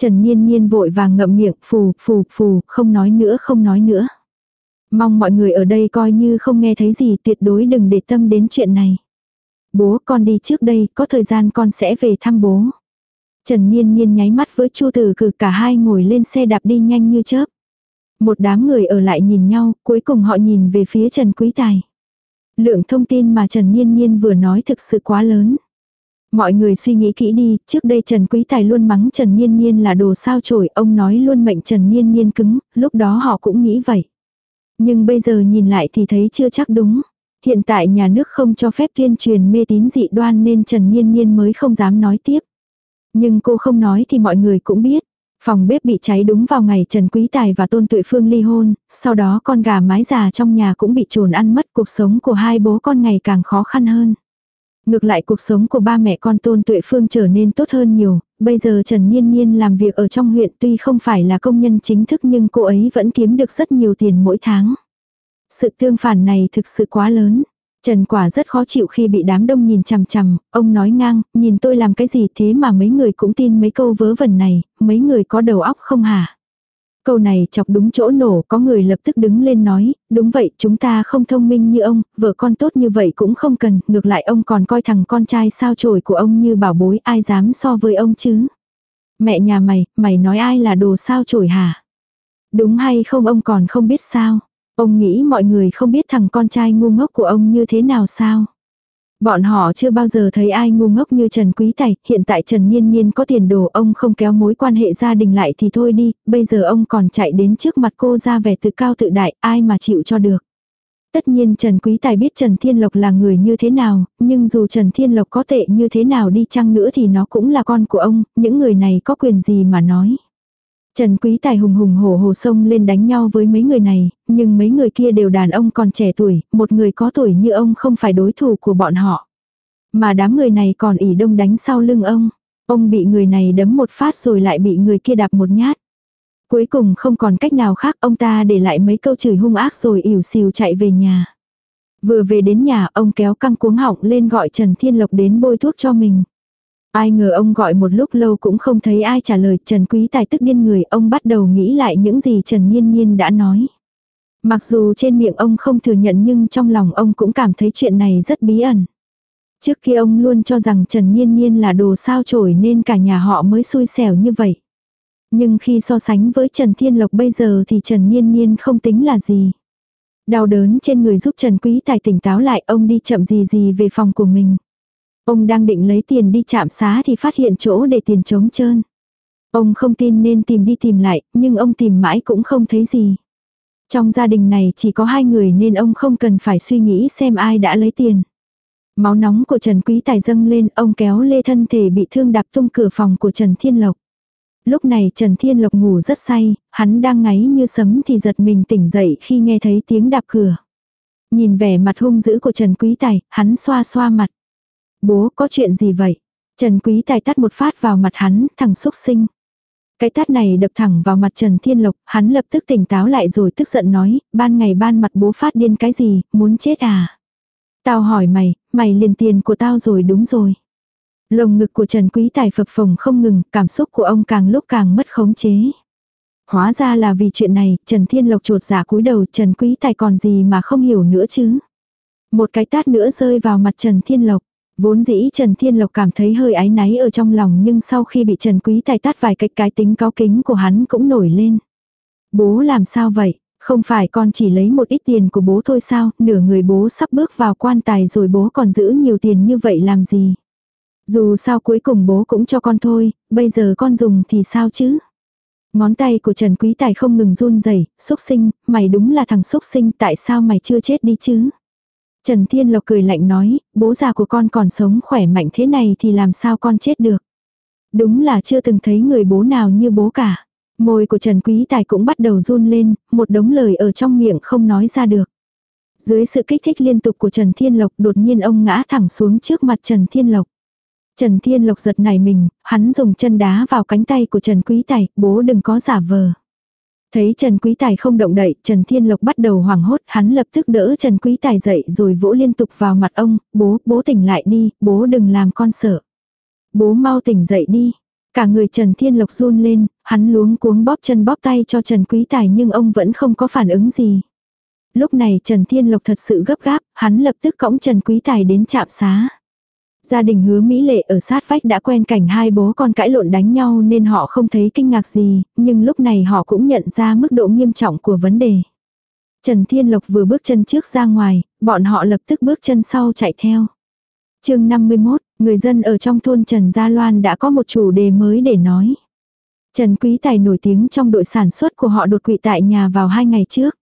Trần Nhiên Nhiên vội vàng ngậm miệng, phù, phù, phù, không nói nữa, không nói nữa. Mong mọi người ở đây coi như không nghe thấy gì tuyệt đối đừng để tâm đến chuyện này. Bố con đi trước đây, có thời gian con sẽ về thăm bố. Trần Niên Niên nháy mắt với Chu Tử Cử cả hai ngồi lên xe đạp đi nhanh như chớp. Một đám người ở lại nhìn nhau, cuối cùng họ nhìn về phía Trần Quý Tài. Lượng thông tin mà Trần Niên Niên vừa nói thực sự quá lớn. Mọi người suy nghĩ kỹ đi, trước đây Trần Quý Tài luôn mắng Trần Niên Niên là đồ sao chổi, ông nói luôn mệnh Trần Niên Niên cứng, lúc đó họ cũng nghĩ vậy. Nhưng bây giờ nhìn lại thì thấy chưa chắc đúng. Hiện tại nhà nước không cho phép tuyên truyền mê tín dị đoan nên Trần Niên Niên mới không dám nói tiếp. Nhưng cô không nói thì mọi người cũng biết. Phòng bếp bị cháy đúng vào ngày Trần Quý Tài và Tôn Tuệ Phương ly hôn, sau đó con gà mái già trong nhà cũng bị trồn ăn mất cuộc sống của hai bố con ngày càng khó khăn hơn. Ngược lại cuộc sống của ba mẹ con Tôn Tuệ Phương trở nên tốt hơn nhiều, bây giờ Trần Nhiên Nhiên làm việc ở trong huyện tuy không phải là công nhân chính thức nhưng cô ấy vẫn kiếm được rất nhiều tiền mỗi tháng. Sự tương phản này thực sự quá lớn. Trần Quả rất khó chịu khi bị đám đông nhìn chằm chằm, ông nói ngang, nhìn tôi làm cái gì thế mà mấy người cũng tin mấy câu vớ vẩn này, mấy người có đầu óc không hả? Câu này chọc đúng chỗ nổ, có người lập tức đứng lên nói, đúng vậy, chúng ta không thông minh như ông, vợ con tốt như vậy cũng không cần, ngược lại ông còn coi thằng con trai sao chổi của ông như bảo bối, ai dám so với ông chứ? Mẹ nhà mày, mày nói ai là đồ sao chổi hả? Đúng hay không ông còn không biết sao? Ông nghĩ mọi người không biết thằng con trai ngu ngốc của ông như thế nào sao? Bọn họ chưa bao giờ thấy ai ngu ngốc như Trần Quý Tài, hiện tại Trần Niên Niên có tiền đồ ông không kéo mối quan hệ gia đình lại thì thôi đi, bây giờ ông còn chạy đến trước mặt cô ra vẻ tự cao tự đại, ai mà chịu cho được. Tất nhiên Trần Quý Tài biết Trần Thiên Lộc là người như thế nào, nhưng dù Trần Thiên Lộc có tệ như thế nào đi chăng nữa thì nó cũng là con của ông, những người này có quyền gì mà nói. Trần Quý Tài hùng hùng hổ hổ sông lên đánh nhau với mấy người này, nhưng mấy người kia đều đàn ông còn trẻ tuổi, một người có tuổi như ông không phải đối thủ của bọn họ. Mà đám người này còn ỉ đông đánh sau lưng ông. Ông bị người này đấm một phát rồi lại bị người kia đạp một nhát. Cuối cùng không còn cách nào khác ông ta để lại mấy câu chửi hung ác rồi ỉu xìu chạy về nhà. Vừa về đến nhà ông kéo căng cuống họng lên gọi Trần Thiên Lộc đến bôi thuốc cho mình. Ai ngờ ông gọi một lúc lâu cũng không thấy ai trả lời Trần Quý Tài tức điên người, ông bắt đầu nghĩ lại những gì Trần Nhiên Nhiên đã nói. Mặc dù trên miệng ông không thừa nhận nhưng trong lòng ông cũng cảm thấy chuyện này rất bí ẩn. Trước kia ông luôn cho rằng Trần Nhiên Nhiên là đồ sao chổi nên cả nhà họ mới xui xẻo như vậy. Nhưng khi so sánh với Trần Thiên Lộc bây giờ thì Trần Nhiên Nhiên không tính là gì. Đau đớn trên người giúp Trần Quý Tài tỉnh táo lại, ông đi chậm gì gì về phòng của mình. Ông đang định lấy tiền đi chạm xá thì phát hiện chỗ để tiền trống trơn. Ông không tin nên tìm đi tìm lại, nhưng ông tìm mãi cũng không thấy gì. Trong gia đình này chỉ có hai người nên ông không cần phải suy nghĩ xem ai đã lấy tiền. Máu nóng của Trần Quý Tài dâng lên, ông kéo lê thân thể bị thương đạp tung cửa phòng của Trần Thiên Lộc. Lúc này Trần Thiên Lộc ngủ rất say, hắn đang ngáy như sấm thì giật mình tỉnh dậy khi nghe thấy tiếng đạp cửa. Nhìn vẻ mặt hung dữ của Trần Quý Tài, hắn xoa xoa mặt. Bố có chuyện gì vậy? Trần Quý Tài tắt một phát vào mặt hắn, thằng xúc sinh. Cái tát này đập thẳng vào mặt Trần Thiên Lộc, hắn lập tức tỉnh táo lại rồi tức giận nói, ban ngày ban mặt bố phát điên cái gì, muốn chết à? Tao hỏi mày, mày liền tiền của tao rồi đúng rồi. Lồng ngực của Trần Quý Tài phập phồng không ngừng, cảm xúc của ông càng lúc càng mất khống chế. Hóa ra là vì chuyện này, Trần Thiên Lộc trột giả cúi đầu, Trần Quý Tài còn gì mà không hiểu nữa chứ. Một cái tát nữa rơi vào mặt Trần Thiên Lộc. Vốn dĩ Trần Thiên Lộc cảm thấy hơi áy náy ở trong lòng nhưng sau khi bị Trần Quý Tài tát vài cách cái tính cao kính của hắn cũng nổi lên. Bố làm sao vậy? Không phải con chỉ lấy một ít tiền của bố thôi sao, nửa người bố sắp bước vào quan tài rồi bố còn giữ nhiều tiền như vậy làm gì? Dù sao cuối cùng bố cũng cho con thôi, bây giờ con dùng thì sao chứ? Ngón tay của Trần Quý Tài không ngừng run rẩy, xúc sinh, mày đúng là thằng xúc sinh, tại sao mày chưa chết đi chứ? Trần Thiên Lộc cười lạnh nói, bố già của con còn sống khỏe mạnh thế này thì làm sao con chết được? Đúng là chưa từng thấy người bố nào như bố cả. Môi của Trần Quý Tài cũng bắt đầu run lên, một đống lời ở trong miệng không nói ra được. Dưới sự kích thích liên tục của Trần Thiên Lộc đột nhiên ông ngã thẳng xuống trước mặt Trần Thiên Lộc. Trần Thiên Lộc giật nảy mình, hắn dùng chân đá vào cánh tay của Trần Quý Tài, bố đừng có giả vờ. Thấy Trần Quý Tài không động đậy, Trần Thiên Lộc bắt đầu hoảng hốt, hắn lập tức đỡ Trần Quý Tài dậy rồi vỗ liên tục vào mặt ông, bố, bố tỉnh lại đi, bố đừng làm con sợ. Bố mau tỉnh dậy đi. Cả người Trần Thiên Lộc run lên, hắn luống cuống bóp chân bóp tay cho Trần Quý Tài nhưng ông vẫn không có phản ứng gì. Lúc này Trần Thiên Lộc thật sự gấp gáp, hắn lập tức cõng Trần Quý Tài đến trạm xá. Gia đình hứa Mỹ Lệ ở sát vách đã quen cảnh hai bố con cãi lộn đánh nhau nên họ không thấy kinh ngạc gì, nhưng lúc này họ cũng nhận ra mức độ nghiêm trọng của vấn đề. Trần Thiên Lộc vừa bước chân trước ra ngoài, bọn họ lập tức bước chân sau chạy theo. chương 51, người dân ở trong thôn Trần Gia Loan đã có một chủ đề mới để nói. Trần Quý Tài nổi tiếng trong đội sản xuất của họ đột quỵ tại nhà vào hai ngày trước.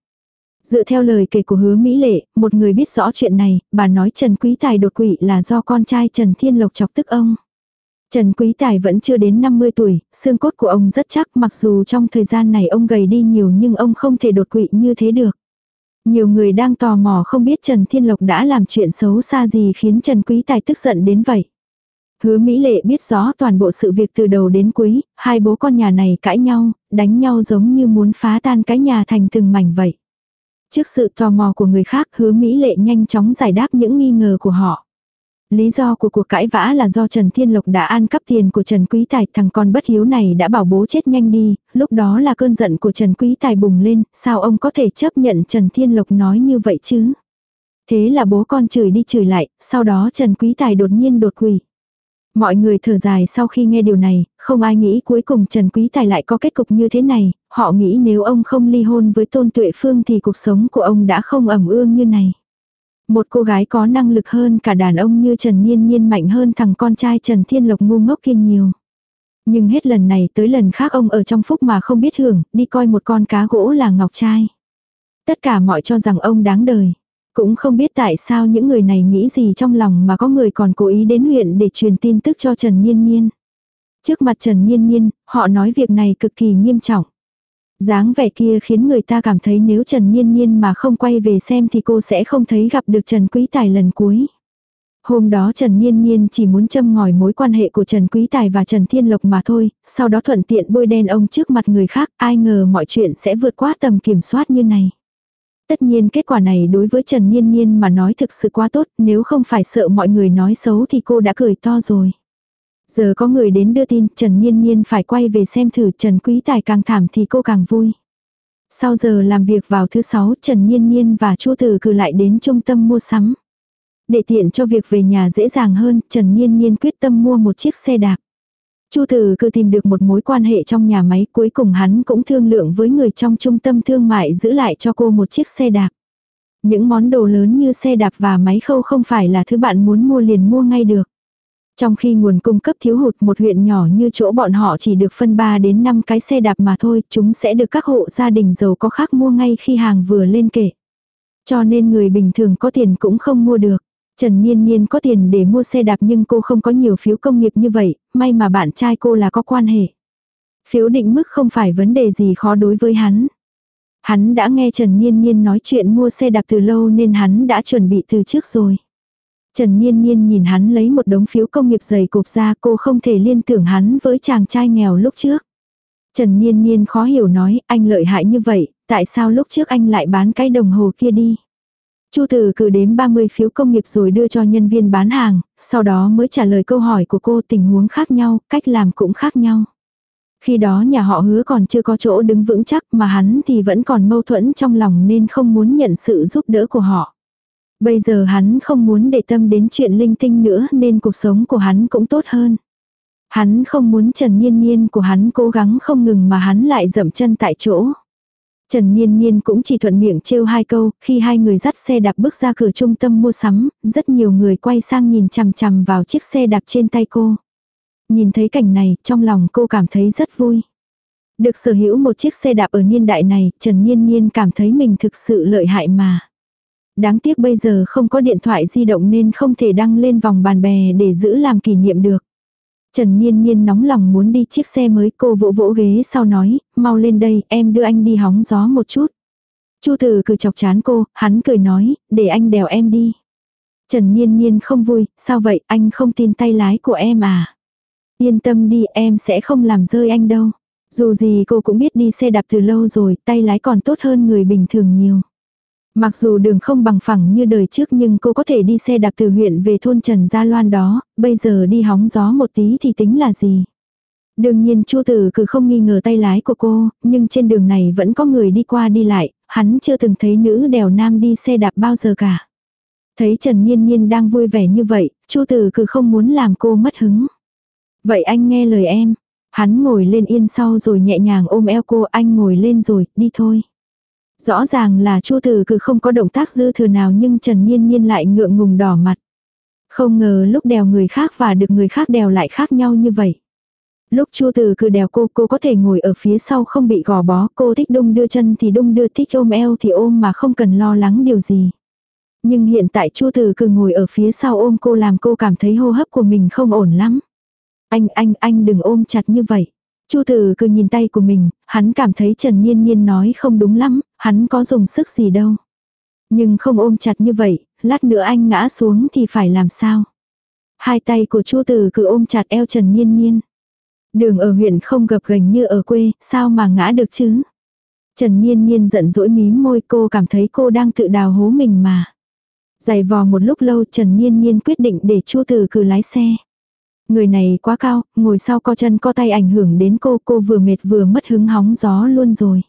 Dựa theo lời kể của hứa Mỹ Lệ, một người biết rõ chuyện này, bà nói Trần Quý Tài đột quỵ là do con trai Trần Thiên Lộc chọc tức ông. Trần Quý Tài vẫn chưa đến 50 tuổi, xương cốt của ông rất chắc mặc dù trong thời gian này ông gầy đi nhiều nhưng ông không thể đột quỵ như thế được. Nhiều người đang tò mò không biết Trần Thiên Lộc đã làm chuyện xấu xa gì khiến Trần Quý Tài tức giận đến vậy. Hứa Mỹ Lệ biết rõ toàn bộ sự việc từ đầu đến cuối, hai bố con nhà này cãi nhau, đánh nhau giống như muốn phá tan cái nhà thành từng mảnh vậy. Trước sự tò mò của người khác hứa Mỹ lệ nhanh chóng giải đáp những nghi ngờ của họ. Lý do của cuộc cãi vã là do Trần Thiên Lộc đã ăn cắp tiền của Trần Quý Tài, thằng con bất hiếu này đã bảo bố chết nhanh đi, lúc đó là cơn giận của Trần Quý Tài bùng lên, sao ông có thể chấp nhận Trần Thiên Lộc nói như vậy chứ? Thế là bố con chửi đi chửi lại, sau đó Trần Quý Tài đột nhiên đột quỷ. Mọi người thở dài sau khi nghe điều này, không ai nghĩ cuối cùng Trần Quý Tài lại có kết cục như thế này, họ nghĩ nếu ông không ly hôn với Tôn Tuệ Phương thì cuộc sống của ông đã không ẩm ương như này. Một cô gái có năng lực hơn cả đàn ông như Trần Nhiên Nhiên mạnh hơn thằng con trai Trần Thiên Lộc ngu ngốc kia nhiều. Nhưng hết lần này tới lần khác ông ở trong phúc mà không biết hưởng, đi coi một con cá gỗ là ngọc trai. Tất cả mọi cho rằng ông đáng đời. Cũng không biết tại sao những người này nghĩ gì trong lòng mà có người còn cố ý đến huyện để truyền tin tức cho Trần Nhiên Nhiên. Trước mặt Trần Nhiên Nhiên, họ nói việc này cực kỳ nghiêm trọng. dáng vẻ kia khiến người ta cảm thấy nếu Trần Nhiên Nhiên mà không quay về xem thì cô sẽ không thấy gặp được Trần Quý Tài lần cuối. Hôm đó Trần Nhiên Nhiên chỉ muốn châm ngòi mối quan hệ của Trần Quý Tài và Trần Thiên Lộc mà thôi, sau đó thuận tiện bôi đen ông trước mặt người khác, ai ngờ mọi chuyện sẽ vượt qua tầm kiểm soát như này. Tất nhiên kết quả này đối với Trần Nhiên Nhiên mà nói thực sự quá tốt, nếu không phải sợ mọi người nói xấu thì cô đã cười to rồi. Giờ có người đến đưa tin, Trần Nhiên Nhiên phải quay về xem thử Trần Quý Tài càng thảm thì cô càng vui. Sau giờ làm việc vào thứ sáu, Trần Nhiên Nhiên và Chu Tử cử lại đến trung tâm mua sắm. Để tiện cho việc về nhà dễ dàng hơn, Trần Nhiên Nhiên quyết tâm mua một chiếc xe đạp. Chu Tử cứ tìm được một mối quan hệ trong nhà máy, cuối cùng hắn cũng thương lượng với người trong trung tâm thương mại giữ lại cho cô một chiếc xe đạp. Những món đồ lớn như xe đạp và máy khâu không phải là thứ bạn muốn mua liền mua ngay được. Trong khi nguồn cung cấp thiếu hụt một huyện nhỏ như chỗ bọn họ chỉ được phân 3 đến 5 cái xe đạp mà thôi, chúng sẽ được các hộ gia đình giàu có khác mua ngay khi hàng vừa lên kệ. Cho nên người bình thường có tiền cũng không mua được. Trần Niên Niên có tiền để mua xe đạp nhưng cô không có nhiều phiếu công nghiệp như vậy, may mà bạn trai cô là có quan hệ. Phiếu định mức không phải vấn đề gì khó đối với hắn. Hắn đã nghe Trần Niên Niên nói chuyện mua xe đạp từ lâu nên hắn đã chuẩn bị từ trước rồi. Trần Niên Niên nhìn hắn lấy một đống phiếu công nghiệp dày cộp ra cô không thể liên tưởng hắn với chàng trai nghèo lúc trước. Trần Niên Niên khó hiểu nói anh lợi hại như vậy, tại sao lúc trước anh lại bán cái đồng hồ kia đi. Chu từ cử đếm 30 phiếu công nghiệp rồi đưa cho nhân viên bán hàng, sau đó mới trả lời câu hỏi của cô tình huống khác nhau, cách làm cũng khác nhau. Khi đó nhà họ hứa còn chưa có chỗ đứng vững chắc mà hắn thì vẫn còn mâu thuẫn trong lòng nên không muốn nhận sự giúp đỡ của họ. Bây giờ hắn không muốn để tâm đến chuyện linh tinh nữa nên cuộc sống của hắn cũng tốt hơn. Hắn không muốn Trần Nhiên Nhiên của hắn cố gắng không ngừng mà hắn lại dậm chân tại chỗ. Trần Niên Niên cũng chỉ thuận miệng trêu hai câu, khi hai người dắt xe đạp bước ra cửa trung tâm mua sắm, rất nhiều người quay sang nhìn chằm chằm vào chiếc xe đạp trên tay cô. Nhìn thấy cảnh này, trong lòng cô cảm thấy rất vui. Được sở hữu một chiếc xe đạp ở niên đại này, Trần Niên Niên cảm thấy mình thực sự lợi hại mà. Đáng tiếc bây giờ không có điện thoại di động nên không thể đăng lên vòng bàn bè để giữ làm kỷ niệm được. Trần Niên Niên nóng lòng muốn đi chiếc xe mới cô vỗ vỗ ghế sau nói, mau lên đây, em đưa anh đi hóng gió một chút. Chu Tử cười chọc chán cô, hắn cười nói, để anh đèo em đi. Trần Niên Niên không vui, sao vậy, anh không tin tay lái của em à? Yên tâm đi, em sẽ không làm rơi anh đâu. Dù gì cô cũng biết đi xe đạp từ lâu rồi, tay lái còn tốt hơn người bình thường nhiều. Mặc dù đường không bằng phẳng như đời trước nhưng cô có thể đi xe đạp từ huyện về thôn Trần Gia Loan đó, bây giờ đi hóng gió một tí thì tính là gì. Đương nhiên Chu Tử cứ không nghi ngờ tay lái của cô, nhưng trên đường này vẫn có người đi qua đi lại, hắn chưa từng thấy nữ đèo nam đi xe đạp bao giờ cả. Thấy Trần Nhiên Nhiên đang vui vẻ như vậy, Chu Tử cứ không muốn làm cô mất hứng. Vậy anh nghe lời em. Hắn ngồi lên yên sau rồi nhẹ nhàng ôm eo cô anh ngồi lên rồi, đi thôi. Rõ ràng là Chu Tử cứ không có động tác dư thừa nào nhưng Trần Nhiên Nhiên lại ngượng ngùng đỏ mặt. Không ngờ lúc đèo người khác và được người khác đèo lại khác nhau như vậy. Lúc Chu Tử cứ đèo cô, cô có thể ngồi ở phía sau không bị gò bó, cô thích đung đưa chân thì đung đưa, thích ôm eo thì ôm mà không cần lo lắng điều gì. Nhưng hiện tại Chu Tử cứ ngồi ở phía sau ôm cô làm cô cảm thấy hô hấp của mình không ổn lắm. Anh, anh, anh đừng ôm chặt như vậy. Chu Tử cứ nhìn tay của mình, hắn cảm thấy Trần Niên Niên nói không đúng lắm, hắn có dùng sức gì đâu. Nhưng không ôm chặt như vậy, lát nữa anh ngã xuống thì phải làm sao? Hai tay của Chu Tử cứ ôm chặt eo Trần Niên Niên. Đường ở huyện không gập ghềnh như ở quê, sao mà ngã được chứ? Trần Niên Niên giận dỗi mím môi cô cảm thấy cô đang tự đào hố mình mà. Giày vò một lúc lâu Trần Niên Niên quyết định để Chu Tử cứ lái xe. Người này quá cao, ngồi sau co chân co tay ảnh hưởng đến cô, cô vừa mệt vừa mất hứng hóng gió luôn rồi.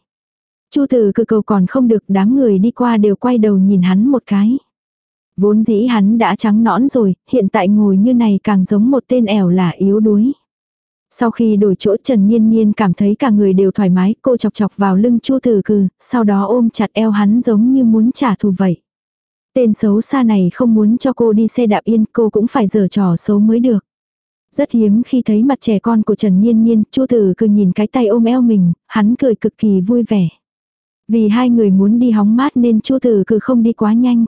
Chu tử cự cầu còn không được, đám người đi qua đều quay đầu nhìn hắn một cái. Vốn dĩ hắn đã trắng nõn rồi, hiện tại ngồi như này càng giống một tên ẻo là yếu đuối. Sau khi đổi chỗ Trần Nhiên Nhiên cảm thấy cả người đều thoải mái, cô chọc chọc vào lưng Chu Tử Cừ, sau đó ôm chặt eo hắn giống như muốn trả thù vậy. Tên xấu xa này không muốn cho cô đi xe đạp yên, cô cũng phải giở trò xấu mới được. Rất hiếm khi thấy mặt trẻ con của Trần Nhiên Nhiên, Chu Tử cứ nhìn cái tay ôm eo mình, hắn cười cực kỳ vui vẻ. Vì hai người muốn đi hóng mát nên Chu Tử cứ không đi quá nhanh.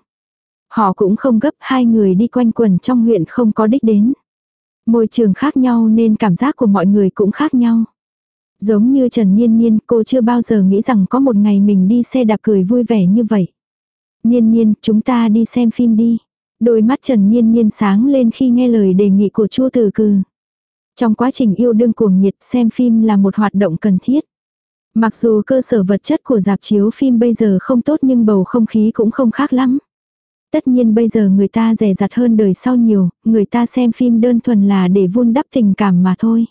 Họ cũng không gấp hai người đi quanh quần trong huyện không có đích đến. Môi trường khác nhau nên cảm giác của mọi người cũng khác nhau. Giống như Trần Nhiên Nhiên cô chưa bao giờ nghĩ rằng có một ngày mình đi xe đạp cười vui vẻ như vậy. Nhiên Nhiên chúng ta đi xem phim đi. Đôi mắt Trần Nhiên Nhiên sáng lên khi nghe lời đề nghị của Chu Tử Cừ. Trong quá trình yêu đương cuồng nhiệt xem phim là một hoạt động cần thiết. Mặc dù cơ sở vật chất của dạp chiếu phim bây giờ không tốt nhưng bầu không khí cũng không khác lắm. Tất nhiên bây giờ người ta rẻ rặt hơn đời sau nhiều, người ta xem phim đơn thuần là để vun đắp tình cảm mà thôi.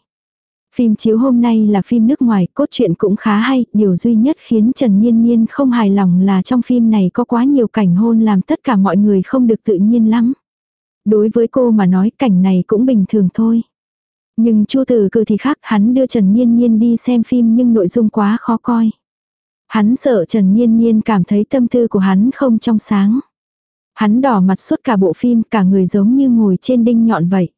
Phim chiếu hôm nay là phim nước ngoài, cốt truyện cũng khá hay, điều duy nhất khiến Trần Nhiên Nhiên không hài lòng là trong phim này có quá nhiều cảnh hôn làm tất cả mọi người không được tự nhiên lắm. Đối với cô mà nói cảnh này cũng bình thường thôi. Nhưng Chu Tử Cử thì khác, hắn đưa Trần Nhiên Nhiên đi xem phim nhưng nội dung quá khó coi. Hắn sợ Trần Nhiên Nhiên cảm thấy tâm tư của hắn không trong sáng. Hắn đỏ mặt suốt cả bộ phim, cả người giống như ngồi trên đinh nhọn vậy.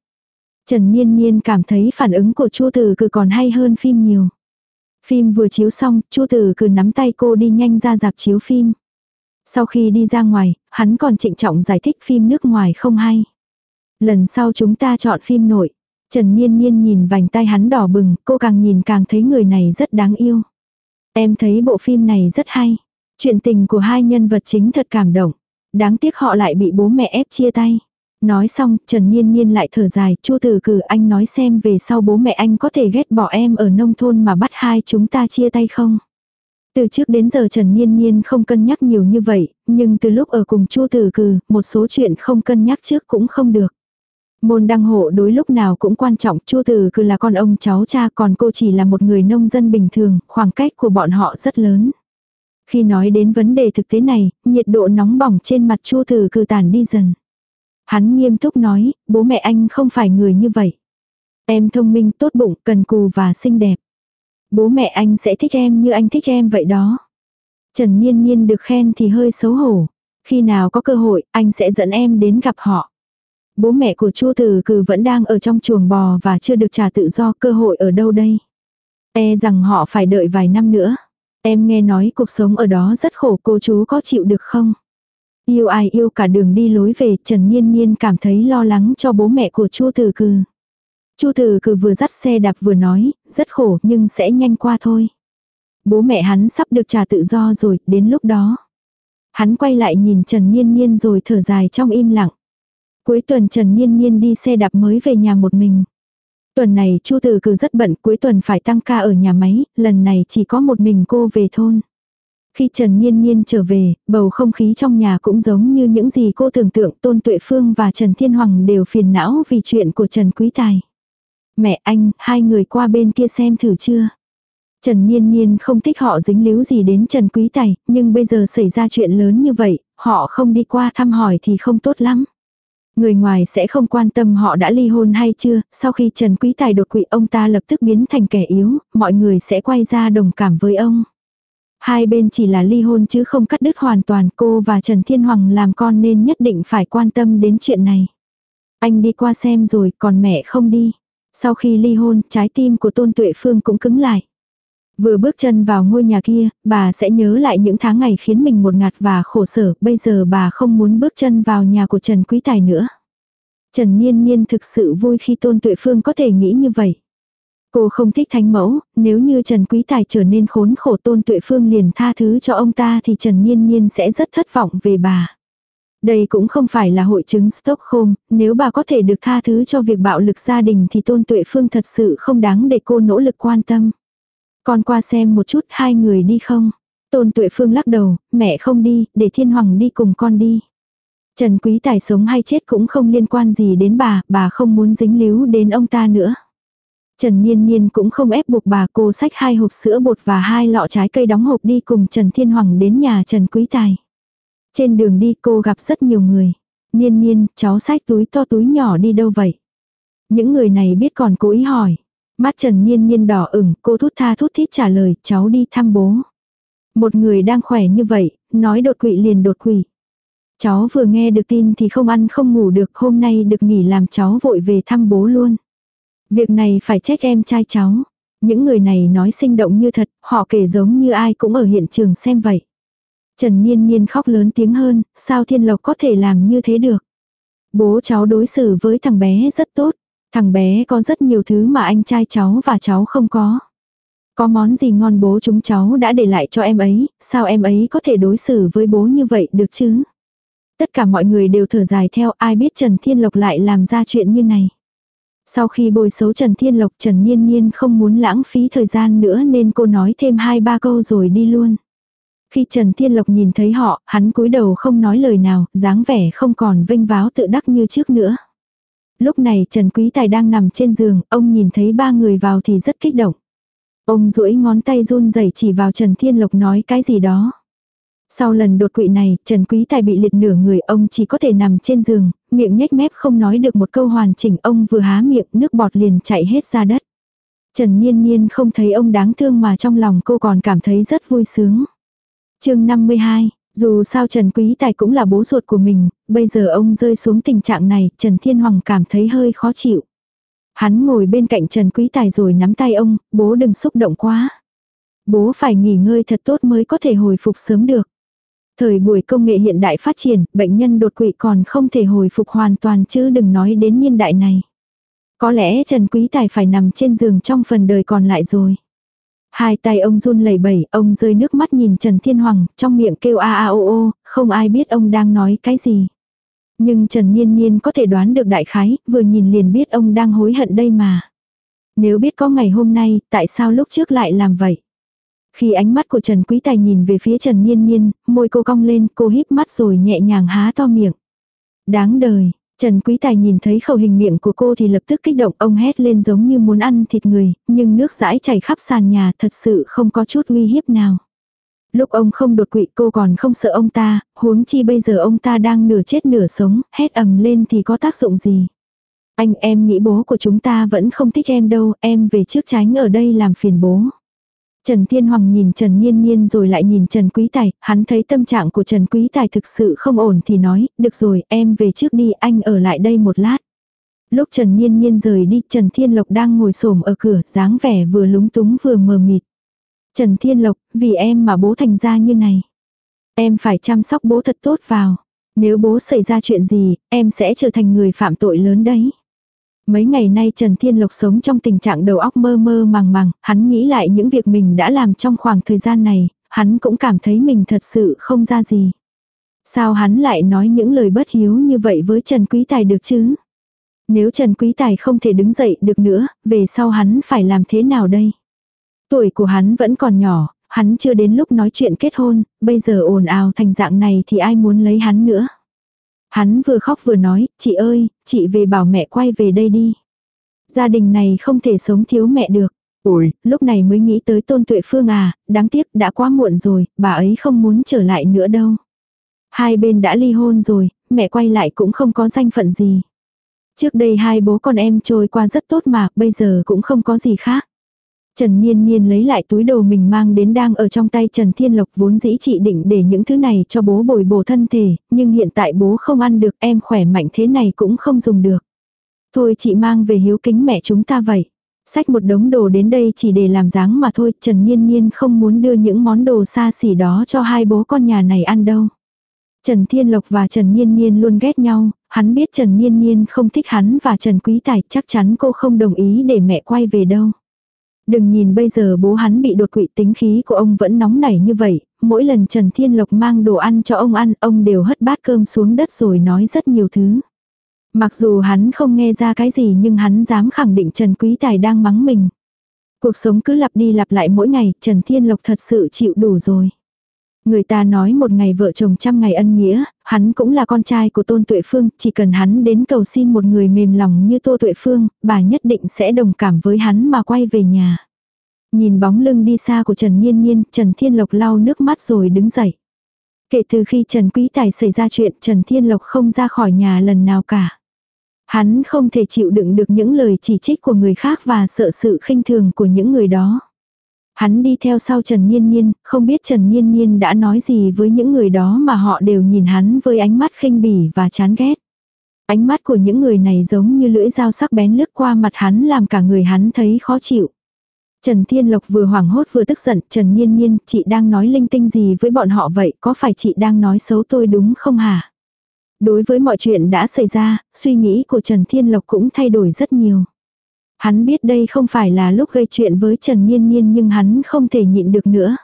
Trần Niên Niên cảm thấy phản ứng của Chu Tử Cử còn hay hơn phim nhiều. Phim vừa chiếu xong, Chu Tử Cử nắm tay cô đi nhanh ra dạp chiếu phim. Sau khi đi ra ngoài, hắn còn trịnh trọng giải thích phim nước ngoài không hay. Lần sau chúng ta chọn phim nội. Trần Niên Niên nhìn vành tay hắn đỏ bừng, cô càng nhìn càng thấy người này rất đáng yêu. Em thấy bộ phim này rất hay. Chuyện tình của hai nhân vật chính thật cảm động. Đáng tiếc họ lại bị bố mẹ ép chia tay. Nói xong, Trần Niên Niên lại thở dài, Chu Tử Cử anh nói xem về sau bố mẹ anh có thể ghét bỏ em ở nông thôn mà bắt hai chúng ta chia tay không? Từ trước đến giờ Trần Niên Niên không cân nhắc nhiều như vậy, nhưng từ lúc ở cùng Chu Tử Cử, một số chuyện không cân nhắc trước cũng không được. Môn đăng hộ đối lúc nào cũng quan trọng, Chu Tử Cử là con ông cháu cha còn cô chỉ là một người nông dân bình thường, khoảng cách của bọn họ rất lớn. Khi nói đến vấn đề thực tế này, nhiệt độ nóng bỏng trên mặt Chu Tử Cử tàn đi dần. Hắn nghiêm túc nói, bố mẹ anh không phải người như vậy. Em thông minh, tốt bụng, cần cù và xinh đẹp. Bố mẹ anh sẽ thích em như anh thích em vậy đó. Trần Niên Niên được khen thì hơi xấu hổ. Khi nào có cơ hội, anh sẽ dẫn em đến gặp họ. Bố mẹ của Chu Tử cừ vẫn đang ở trong chuồng bò và chưa được trả tự do cơ hội ở đâu đây. E rằng họ phải đợi vài năm nữa. Em nghe nói cuộc sống ở đó rất khổ cô chú có chịu được không? Yêu ai yêu cả đường đi lối về, Trần Niên Niên cảm thấy lo lắng cho bố mẹ của Chu Tử Cừ. Chu Tử Cừ vừa dắt xe đạp vừa nói, rất khổ nhưng sẽ nhanh qua thôi. Bố mẹ hắn sắp được trả tự do rồi, đến lúc đó. Hắn quay lại nhìn Trần Niên Niên rồi thở dài trong im lặng. Cuối tuần Trần Niên Niên đi xe đạp mới về nhà một mình. Tuần này Chu Tử Cừ rất bận, cuối tuần phải tăng ca ở nhà máy, lần này chỉ có một mình cô về thôn. Khi Trần Niên Niên trở về, bầu không khí trong nhà cũng giống như những gì cô tưởng tượng Tôn Tuệ Phương và Trần Thiên Hoàng đều phiền não vì chuyện của Trần Quý Tài. Mẹ anh, hai người qua bên kia xem thử chưa? Trần Niên Niên không thích họ dính líu gì đến Trần Quý Tài, nhưng bây giờ xảy ra chuyện lớn như vậy, họ không đi qua thăm hỏi thì không tốt lắm. Người ngoài sẽ không quan tâm họ đã ly hôn hay chưa, sau khi Trần Quý Tài đột quỵ ông ta lập tức biến thành kẻ yếu, mọi người sẽ quay ra đồng cảm với ông. Hai bên chỉ là ly hôn chứ không cắt đứt hoàn toàn cô và Trần Thiên Hoàng làm con nên nhất định phải quan tâm đến chuyện này. Anh đi qua xem rồi còn mẹ không đi. Sau khi ly hôn trái tim của Tôn Tuệ Phương cũng cứng lại. Vừa bước chân vào ngôi nhà kia, bà sẽ nhớ lại những tháng ngày khiến mình một ngạt và khổ sở, bây giờ bà không muốn bước chân vào nhà của Trần Quý Tài nữa. Trần Niên Niên thực sự vui khi Tôn Tuệ Phương có thể nghĩ như vậy. Cô không thích thánh mẫu, nếu như Trần Quý Tài trở nên khốn khổ tôn tuệ phương liền tha thứ cho ông ta thì Trần Nhiên Nhiên sẽ rất thất vọng về bà. Đây cũng không phải là hội chứng Stockholm, nếu bà có thể được tha thứ cho việc bạo lực gia đình thì tôn tuệ phương thật sự không đáng để cô nỗ lực quan tâm. Con qua xem một chút hai người đi không? Tôn tuệ phương lắc đầu, mẹ không đi, để thiên hoàng đi cùng con đi. Trần Quý Tài sống hay chết cũng không liên quan gì đến bà, bà không muốn dính líu đến ông ta nữa. Trần Niên Niên cũng không ép buộc bà cô xách hai hộp sữa bột và hai lọ trái cây đóng hộp đi cùng Trần Thiên Hoàng đến nhà Trần Quý Tài. Trên đường đi cô gặp rất nhiều người. Niên Niên, cháu xách túi to túi nhỏ đi đâu vậy? Những người này biết còn cố ý hỏi. Mắt Trần Niên Niên đỏ ửng, cô thút tha thút thít trả lời, cháu đi thăm bố. Một người đang khỏe như vậy, nói đột quỵ liền đột quỵ. Cháu vừa nghe được tin thì không ăn không ngủ được, hôm nay được nghỉ làm cháu vội về thăm bố luôn. Việc này phải trách em trai cháu. Những người này nói sinh động như thật, họ kể giống như ai cũng ở hiện trường xem vậy. Trần Niên Niên khóc lớn tiếng hơn, sao Thiên Lộc có thể làm như thế được. Bố cháu đối xử với thằng bé rất tốt. Thằng bé có rất nhiều thứ mà anh trai cháu và cháu không có. Có món gì ngon bố chúng cháu đã để lại cho em ấy, sao em ấy có thể đối xử với bố như vậy được chứ? Tất cả mọi người đều thở dài theo ai biết Trần Thiên Lộc lại làm ra chuyện như này. Sau khi bồi xấu Trần Thiên Lộc Trần Niên Niên không muốn lãng phí thời gian nữa nên cô nói thêm hai ba câu rồi đi luôn. Khi Trần Thiên Lộc nhìn thấy họ, hắn cúi đầu không nói lời nào, dáng vẻ không còn vinh váo tự đắc như trước nữa. Lúc này Trần Quý Tài đang nằm trên giường, ông nhìn thấy ba người vào thì rất kích động. Ông duỗi ngón tay run rẩy chỉ vào Trần Thiên Lộc nói cái gì đó. Sau lần đột quỵ này, Trần Quý Tài bị liệt nửa người, ông chỉ có thể nằm trên giường, miệng nhếch mép không nói được một câu hoàn chỉnh, ông vừa há miệng, nước bọt liền chảy hết ra đất. Trần Niên Niên không thấy ông đáng thương mà trong lòng cô còn cảm thấy rất vui sướng. chương 52, dù sao Trần Quý Tài cũng là bố ruột của mình, bây giờ ông rơi xuống tình trạng này, Trần Thiên Hoàng cảm thấy hơi khó chịu. Hắn ngồi bên cạnh Trần Quý Tài rồi nắm tay ông, bố đừng xúc động quá. Bố phải nghỉ ngơi thật tốt mới có thể hồi phục sớm được. Thời buổi công nghệ hiện đại phát triển, bệnh nhân đột quỵ còn không thể hồi phục hoàn toàn chứ đừng nói đến niên đại này. Có lẽ Trần Quý Tài phải nằm trên giường trong phần đời còn lại rồi. Hai tay ông run lẩy bẩy, ông rơi nước mắt nhìn Trần Thiên Hoàng, trong miệng kêu a a o o, không ai biết ông đang nói cái gì. Nhưng Trần Niên Niên có thể đoán được đại khái, vừa nhìn liền biết ông đang hối hận đây mà. Nếu biết có ngày hôm nay, tại sao lúc trước lại làm vậy? Khi ánh mắt của Trần Quý Tài nhìn về phía Trần Niên Niên, môi cô cong lên, cô híp mắt rồi nhẹ nhàng há to miệng. Đáng đời, Trần Quý Tài nhìn thấy khẩu hình miệng của cô thì lập tức kích động ông hét lên giống như muốn ăn thịt người, nhưng nước rãi chảy khắp sàn nhà thật sự không có chút uy hiếp nào. Lúc ông không đột quỵ cô còn không sợ ông ta, huống chi bây giờ ông ta đang nửa chết nửa sống, hét ầm lên thì có tác dụng gì. Anh em nghĩ bố của chúng ta vẫn không thích em đâu, em về trước tránh ở đây làm phiền bố. Trần Thiên Hoàng nhìn Trần Niên Niên rồi lại nhìn Trần Quý Tài, hắn thấy tâm trạng của Trần Quý Tài thực sự không ổn thì nói, được rồi, em về trước đi, anh ở lại đây một lát. Lúc Trần Niên Niên rời đi, Trần Thiên Lộc đang ngồi xổm ở cửa, dáng vẻ vừa lúng túng vừa mờ mịt. Trần Thiên Lộc, vì em mà bố thành ra như này. Em phải chăm sóc bố thật tốt vào. Nếu bố xảy ra chuyện gì, em sẽ trở thành người phạm tội lớn đấy. Mấy ngày nay Trần Thiên Lộc sống trong tình trạng đầu óc mơ mơ màng màng, hắn nghĩ lại những việc mình đã làm trong khoảng thời gian này, hắn cũng cảm thấy mình thật sự không ra gì. Sao hắn lại nói những lời bất hiếu như vậy với Trần Quý Tài được chứ? Nếu Trần Quý Tài không thể đứng dậy được nữa, về sau hắn phải làm thế nào đây? Tuổi của hắn vẫn còn nhỏ, hắn chưa đến lúc nói chuyện kết hôn, bây giờ ồn ào thành dạng này thì ai muốn lấy hắn nữa? Hắn vừa khóc vừa nói, chị ơi, chị về bảo mẹ quay về đây đi. Gia đình này không thể sống thiếu mẹ được. Ôi, lúc này mới nghĩ tới tôn tuệ phương à, đáng tiếc đã quá muộn rồi, bà ấy không muốn trở lại nữa đâu. Hai bên đã ly hôn rồi, mẹ quay lại cũng không có danh phận gì. Trước đây hai bố con em trôi qua rất tốt mà, bây giờ cũng không có gì khác. Trần Niên Niên lấy lại túi đồ mình mang đến đang ở trong tay Trần Thiên Lộc vốn dĩ chị định để những thứ này cho bố bồi bổ thân thể, nhưng hiện tại bố không ăn được em khỏe mạnh thế này cũng không dùng được. Thôi chị mang về hiếu kính mẹ chúng ta vậy. Xách một đống đồ đến đây chỉ để làm dáng mà thôi, Trần Niên Niên không muốn đưa những món đồ xa xỉ đó cho hai bố con nhà này ăn đâu. Trần Thiên Lộc và Trần Niên Niên luôn ghét nhau, hắn biết Trần Niên Niên không thích hắn và Trần Quý Tài chắc chắn cô không đồng ý để mẹ quay về đâu. Đừng nhìn bây giờ bố hắn bị đột quỵ tính khí của ông vẫn nóng nảy như vậy, mỗi lần Trần Thiên Lộc mang đồ ăn cho ông ăn, ông đều hất bát cơm xuống đất rồi nói rất nhiều thứ. Mặc dù hắn không nghe ra cái gì nhưng hắn dám khẳng định Trần Quý Tài đang mắng mình. Cuộc sống cứ lặp đi lặp lại mỗi ngày, Trần Thiên Lộc thật sự chịu đủ rồi. Người ta nói một ngày vợ chồng trăm ngày ân nghĩa, hắn cũng là con trai của Tôn Tuệ Phương, chỉ cần hắn đến cầu xin một người mềm lòng như Tô Tuệ Phương, bà nhất định sẽ đồng cảm với hắn mà quay về nhà. Nhìn bóng lưng đi xa của Trần Niên Niên, Trần Thiên Lộc lau nước mắt rồi đứng dậy. Kể từ khi Trần Quý Tài xảy ra chuyện Trần Thiên Lộc không ra khỏi nhà lần nào cả. Hắn không thể chịu đựng được những lời chỉ trích của người khác và sợ sự khinh thường của những người đó. Hắn đi theo sau Trần Nhiên Nhiên, không biết Trần Nhiên Nhiên đã nói gì với những người đó mà họ đều nhìn hắn với ánh mắt khinh bỉ và chán ghét. Ánh mắt của những người này giống như lưỡi dao sắc bén lướt qua mặt hắn làm cả người hắn thấy khó chịu. Trần Thiên Lộc vừa hoảng hốt vừa tức giận, Trần Nhiên Nhiên, chị đang nói linh tinh gì với bọn họ vậy, có phải chị đang nói xấu tôi đúng không hả? Đối với mọi chuyện đã xảy ra, suy nghĩ của Trần Thiên Lộc cũng thay đổi rất nhiều. Hắn biết đây không phải là lúc gây chuyện với Trần Niên Niên nhưng hắn không thể nhịn được nữa.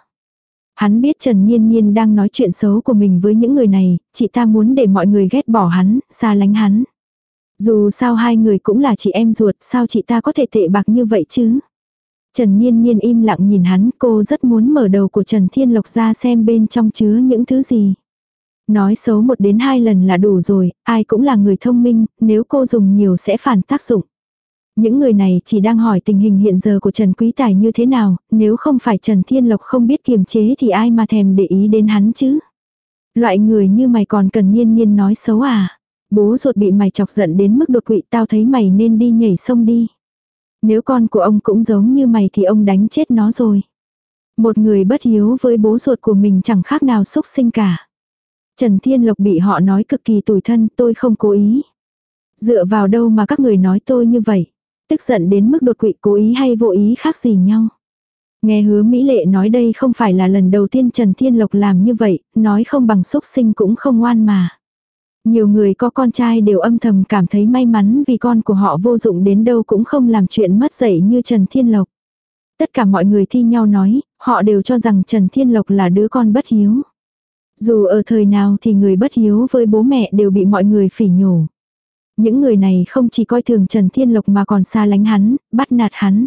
Hắn biết Trần Niên Niên đang nói chuyện xấu của mình với những người này, chị ta muốn để mọi người ghét bỏ hắn, xa lánh hắn. Dù sao hai người cũng là chị em ruột, sao chị ta có thể tệ bạc như vậy chứ? Trần Niên Niên im lặng nhìn hắn, cô rất muốn mở đầu của Trần Thiên Lộc ra xem bên trong chứa những thứ gì. Nói xấu một đến hai lần là đủ rồi, ai cũng là người thông minh, nếu cô dùng nhiều sẽ phản tác dụng. Những người này chỉ đang hỏi tình hình hiện giờ của Trần Quý Tài như thế nào, nếu không phải Trần Thiên Lộc không biết kiềm chế thì ai mà thèm để ý đến hắn chứ. Loại người như mày còn cần nhiên nhiên nói xấu à. Bố ruột bị mày chọc giận đến mức đột quỵ tao thấy mày nên đi nhảy sông đi. Nếu con của ông cũng giống như mày thì ông đánh chết nó rồi. Một người bất hiếu với bố ruột của mình chẳng khác nào xúc sinh cả. Trần Thiên Lộc bị họ nói cực kỳ tủi thân tôi không cố ý. Dựa vào đâu mà các người nói tôi như vậy. Tức giận đến mức đột quỵ cố ý hay vô ý khác gì nhau. Nghe hứa Mỹ Lệ nói đây không phải là lần đầu tiên Trần Thiên Lộc làm như vậy, nói không bằng xúc sinh cũng không ngoan mà. Nhiều người có con trai đều âm thầm cảm thấy may mắn vì con của họ vô dụng đến đâu cũng không làm chuyện mất dạy như Trần Thiên Lộc. Tất cả mọi người thi nhau nói, họ đều cho rằng Trần Thiên Lộc là đứa con bất hiếu. Dù ở thời nào thì người bất hiếu với bố mẹ đều bị mọi người phỉ nhổ. Những người này không chỉ coi thường Trần Thiên Lộc mà còn xa lánh hắn, bắt nạt hắn.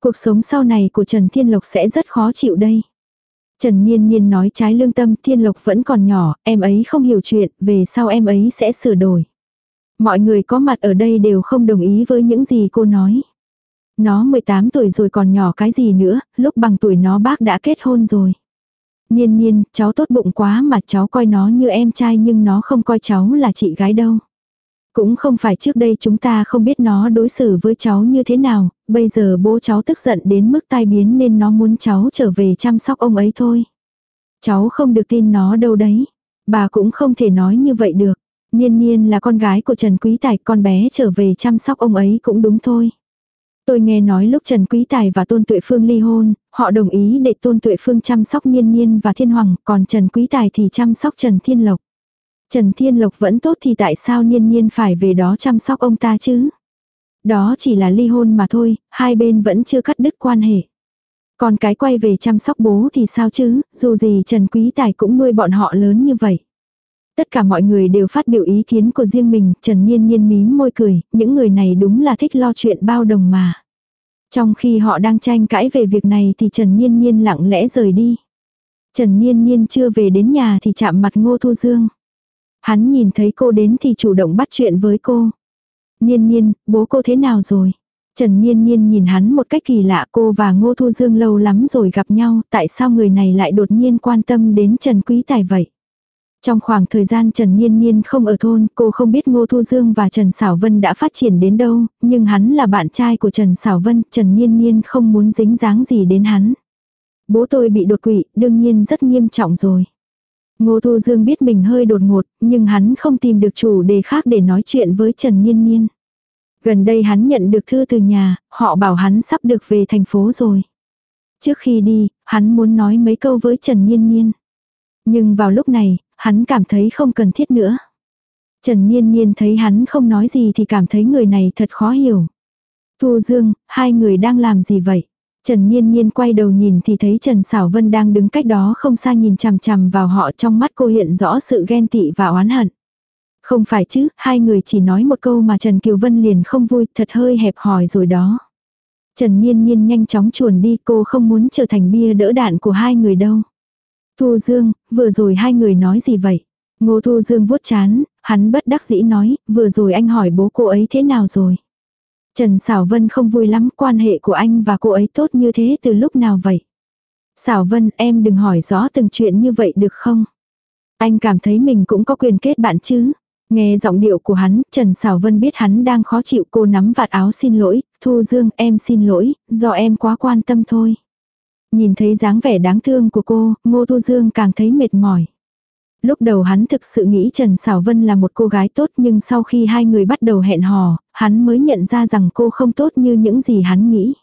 Cuộc sống sau này của Trần Thiên Lộc sẽ rất khó chịu đây. Trần Niên Niên nói trái lương tâm Thiên Lộc vẫn còn nhỏ, em ấy không hiểu chuyện, về sau em ấy sẽ sửa đổi. Mọi người có mặt ở đây đều không đồng ý với những gì cô nói. Nó 18 tuổi rồi còn nhỏ cái gì nữa, lúc bằng tuổi nó bác đã kết hôn rồi. Niên niên, cháu tốt bụng quá mà cháu coi nó như em trai nhưng nó không coi cháu là chị gái đâu. Cũng không phải trước đây chúng ta không biết nó đối xử với cháu như thế nào, bây giờ bố cháu tức giận đến mức tai biến nên nó muốn cháu trở về chăm sóc ông ấy thôi. Cháu không được tin nó đâu đấy. Bà cũng không thể nói như vậy được. Niên niên là con gái của Trần Quý Tài, con bé trở về chăm sóc ông ấy cũng đúng thôi. Tôi nghe nói lúc Trần Quý Tài và Tôn Tuệ Phương ly hôn, họ đồng ý để Tôn Tuệ Phương chăm sóc Niên Niên và Thiên Hoàng, còn Trần Quý Tài thì chăm sóc Trần Thiên Lộc. Trần Thiên Lộc vẫn tốt thì tại sao Niên Niên phải về đó chăm sóc ông ta chứ? Đó chỉ là ly hôn mà thôi, hai bên vẫn chưa cắt đứt quan hệ. Còn cái quay về chăm sóc bố thì sao chứ, dù gì Trần Quý Tài cũng nuôi bọn họ lớn như vậy. Tất cả mọi người đều phát biểu ý kiến của riêng mình, Trần Niên Niên mím môi cười, những người này đúng là thích lo chuyện bao đồng mà. Trong khi họ đang tranh cãi về việc này thì Trần Niên Niên lặng lẽ rời đi. Trần Niên Niên chưa về đến nhà thì chạm mặt Ngô Thu Dương. Hắn nhìn thấy cô đến thì chủ động bắt chuyện với cô. Niên Niên, bố cô thế nào rồi? Trần Niên Niên nhìn hắn một cách kỳ lạ cô và Ngô Thu Dương lâu lắm rồi gặp nhau, tại sao người này lại đột nhiên quan tâm đến Trần Quý Tài vậy? Trong khoảng thời gian Trần Niên Niên không ở thôn, cô không biết Ngô Thu Dương và Trần Sảo Vân đã phát triển đến đâu, nhưng hắn là bạn trai của Trần Sảo Vân, Trần Niên Niên không muốn dính dáng gì đến hắn. Bố tôi bị đột quỵ, đương nhiên rất nghiêm trọng rồi. Ngô Thu Dương biết mình hơi đột ngột, nhưng hắn không tìm được chủ đề khác để nói chuyện với Trần Niên Niên. Gần đây hắn nhận được thư từ nhà, họ bảo hắn sắp được về thành phố rồi. Trước khi đi, hắn muốn nói mấy câu với Trần Niên Niên. Nhưng vào lúc này, hắn cảm thấy không cần thiết nữa. Trần Niên Niên thấy hắn không nói gì thì cảm thấy người này thật khó hiểu. Thu Dương, hai người đang làm gì vậy? Trần Nhiên Nhiên quay đầu nhìn thì thấy Trần Sảo Vân đang đứng cách đó không xa nhìn chằm chằm vào họ trong mắt cô hiện rõ sự ghen tị và oán hận. Không phải chứ, hai người chỉ nói một câu mà Trần Kiều Vân liền không vui, thật hơi hẹp hòi rồi đó. Trần Nhiên Nhiên nhanh chóng chuồn đi cô không muốn trở thành bia đỡ đạn của hai người đâu. Thu Dương, vừa rồi hai người nói gì vậy? Ngô Thu Dương vuốt chán, hắn bất đắc dĩ nói, vừa rồi anh hỏi bố cô ấy thế nào rồi? Trần Sảo Vân không vui lắm, quan hệ của anh và cô ấy tốt như thế từ lúc nào vậy? Sảo Vân, em đừng hỏi rõ từng chuyện như vậy được không? Anh cảm thấy mình cũng có quyền kết bạn chứ? Nghe giọng điệu của hắn, Trần Sảo Vân biết hắn đang khó chịu cô nắm vạt áo xin lỗi, Thu Dương em xin lỗi, do em quá quan tâm thôi. Nhìn thấy dáng vẻ đáng thương của cô, Ngô Thu Dương càng thấy mệt mỏi. Lúc đầu hắn thực sự nghĩ Trần Sảo Vân là một cô gái tốt nhưng sau khi hai người bắt đầu hẹn hò, hắn mới nhận ra rằng cô không tốt như những gì hắn nghĩ.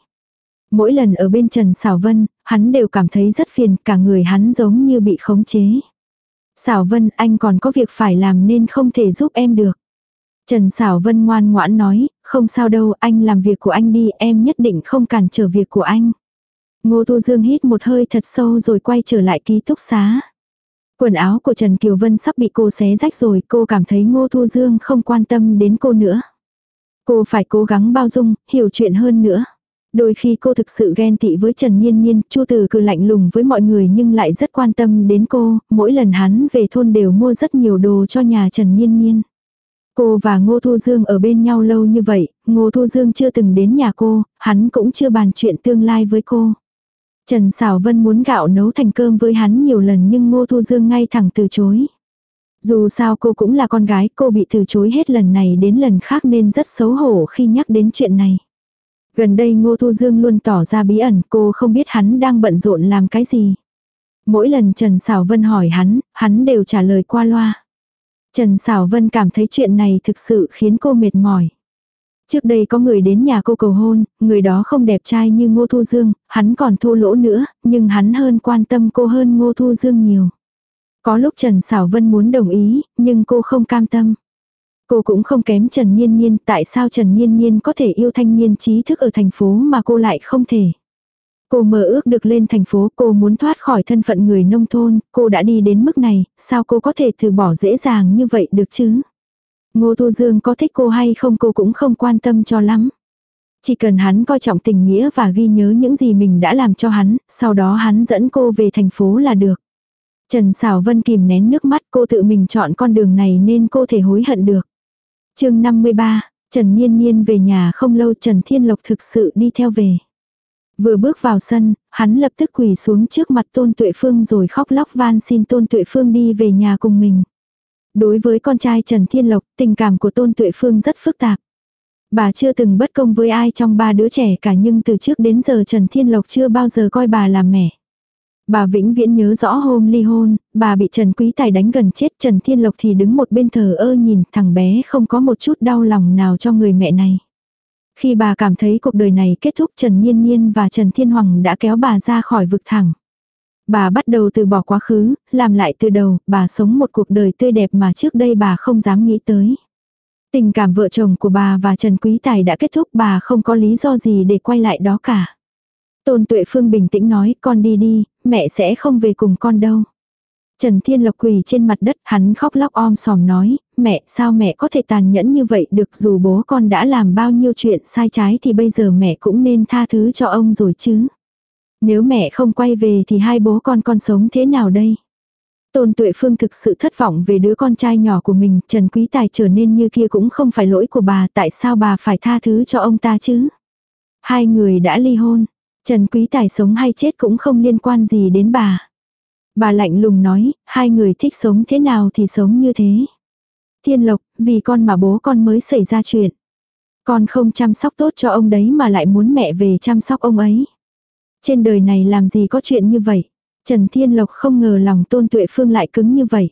Mỗi lần ở bên Trần Sảo Vân, hắn đều cảm thấy rất phiền, cả người hắn giống như bị khống chế. Sảo Vân anh còn có việc phải làm nên không thể giúp em được. Trần Sảo Vân ngoan ngoãn nói, không sao đâu, anh làm việc của anh đi, em nhất định không cản trở việc của anh. Ngô Thu Dương hít một hơi thật sâu rồi quay trở lại ký túc xá. Quần áo của Trần Kiều Vân sắp bị cô xé rách rồi, cô cảm thấy Ngô Thu Dương không quan tâm đến cô nữa. Cô phải cố gắng bao dung, hiểu chuyện hơn nữa. Đôi khi cô thực sự ghen tị với Trần Nhiên Nhiên, Chu Từ cứ lạnh lùng với mọi người nhưng lại rất quan tâm đến cô, mỗi lần hắn về thôn đều mua rất nhiều đồ cho nhà Trần Nhiên Nhiên. Cô và Ngô Thu Dương ở bên nhau lâu như vậy, Ngô Thu Dương chưa từng đến nhà cô, hắn cũng chưa bàn chuyện tương lai với cô. Trần Sảo Vân muốn gạo nấu thành cơm với hắn nhiều lần nhưng Ngô Thu Dương ngay thẳng từ chối. Dù sao cô cũng là con gái, cô bị từ chối hết lần này đến lần khác nên rất xấu hổ khi nhắc đến chuyện này. Gần đây Ngô Thu Dương luôn tỏ ra bí ẩn, cô không biết hắn đang bận rộn làm cái gì. Mỗi lần Trần Sảo Vân hỏi hắn, hắn đều trả lời qua loa. Trần Sảo Vân cảm thấy chuyện này thực sự khiến cô mệt mỏi. Trước đây có người đến nhà cô cầu hôn, người đó không đẹp trai như Ngô Thu Dương, hắn còn thô lỗ nữa, nhưng hắn hơn quan tâm cô hơn Ngô Thu Dương nhiều. Có lúc Trần Sảo Vân muốn đồng ý, nhưng cô không cam tâm. Cô cũng không kém Trần Nhiên Nhiên, tại sao Trần Nhiên Nhiên có thể yêu thanh niên trí thức ở thành phố mà cô lại không thể. Cô mơ ước được lên thành phố, cô muốn thoát khỏi thân phận người nông thôn, cô đã đi đến mức này, sao cô có thể từ bỏ dễ dàng như vậy được chứ? Ngô Thu Dương có thích cô hay không cô cũng không quan tâm cho lắm. Chỉ cần hắn coi trọng tình nghĩa và ghi nhớ những gì mình đã làm cho hắn, sau đó hắn dẫn cô về thành phố là được. Trần Sảo Vân kìm nén nước mắt cô tự mình chọn con đường này nên cô thể hối hận được. chương 53, Trần Niên Niên về nhà không lâu Trần Thiên Lộc thực sự đi theo về. Vừa bước vào sân, hắn lập tức quỳ xuống trước mặt Tôn Tuệ Phương rồi khóc lóc van xin Tôn Tuệ Phương đi về nhà cùng mình. Đối với con trai Trần Thiên Lộc, tình cảm của Tôn Tuệ Phương rất phức tạp. Bà chưa từng bất công với ai trong ba đứa trẻ cả nhưng từ trước đến giờ Trần Thiên Lộc chưa bao giờ coi bà là mẹ. Bà vĩnh viễn nhớ rõ hôm ly hôn, bà bị Trần Quý Tài đánh gần chết Trần Thiên Lộc thì đứng một bên thờ ơ nhìn thằng bé không có một chút đau lòng nào cho người mẹ này. Khi bà cảm thấy cuộc đời này kết thúc Trần Nhiên Nhiên và Trần Thiên Hoàng đã kéo bà ra khỏi vực thẳng. Bà bắt đầu từ bỏ quá khứ, làm lại từ đầu, bà sống một cuộc đời tươi đẹp mà trước đây bà không dám nghĩ tới. Tình cảm vợ chồng của bà và Trần Quý Tài đã kết thúc bà không có lý do gì để quay lại đó cả. Tôn Tuệ Phương bình tĩnh nói con đi đi, mẹ sẽ không về cùng con đâu. Trần Thiên Lộc quỳ trên mặt đất hắn khóc lóc om sòm nói, mẹ sao mẹ có thể tàn nhẫn như vậy được dù bố con đã làm bao nhiêu chuyện sai trái thì bây giờ mẹ cũng nên tha thứ cho ông rồi chứ. Nếu mẹ không quay về thì hai bố con con sống thế nào đây? Tôn Tuệ Phương thực sự thất vọng về đứa con trai nhỏ của mình, Trần Quý Tài trở nên như kia cũng không phải lỗi của bà, tại sao bà phải tha thứ cho ông ta chứ? Hai người đã ly hôn, Trần Quý Tài sống hay chết cũng không liên quan gì đến bà. Bà lạnh lùng nói, hai người thích sống thế nào thì sống như thế. Thiên Lộc, vì con mà bố con mới xảy ra chuyện. Con không chăm sóc tốt cho ông đấy mà lại muốn mẹ về chăm sóc ông ấy. Trên đời này làm gì có chuyện như vậy. Trần Thiên Lộc không ngờ lòng tôn tuệ phương lại cứng như vậy.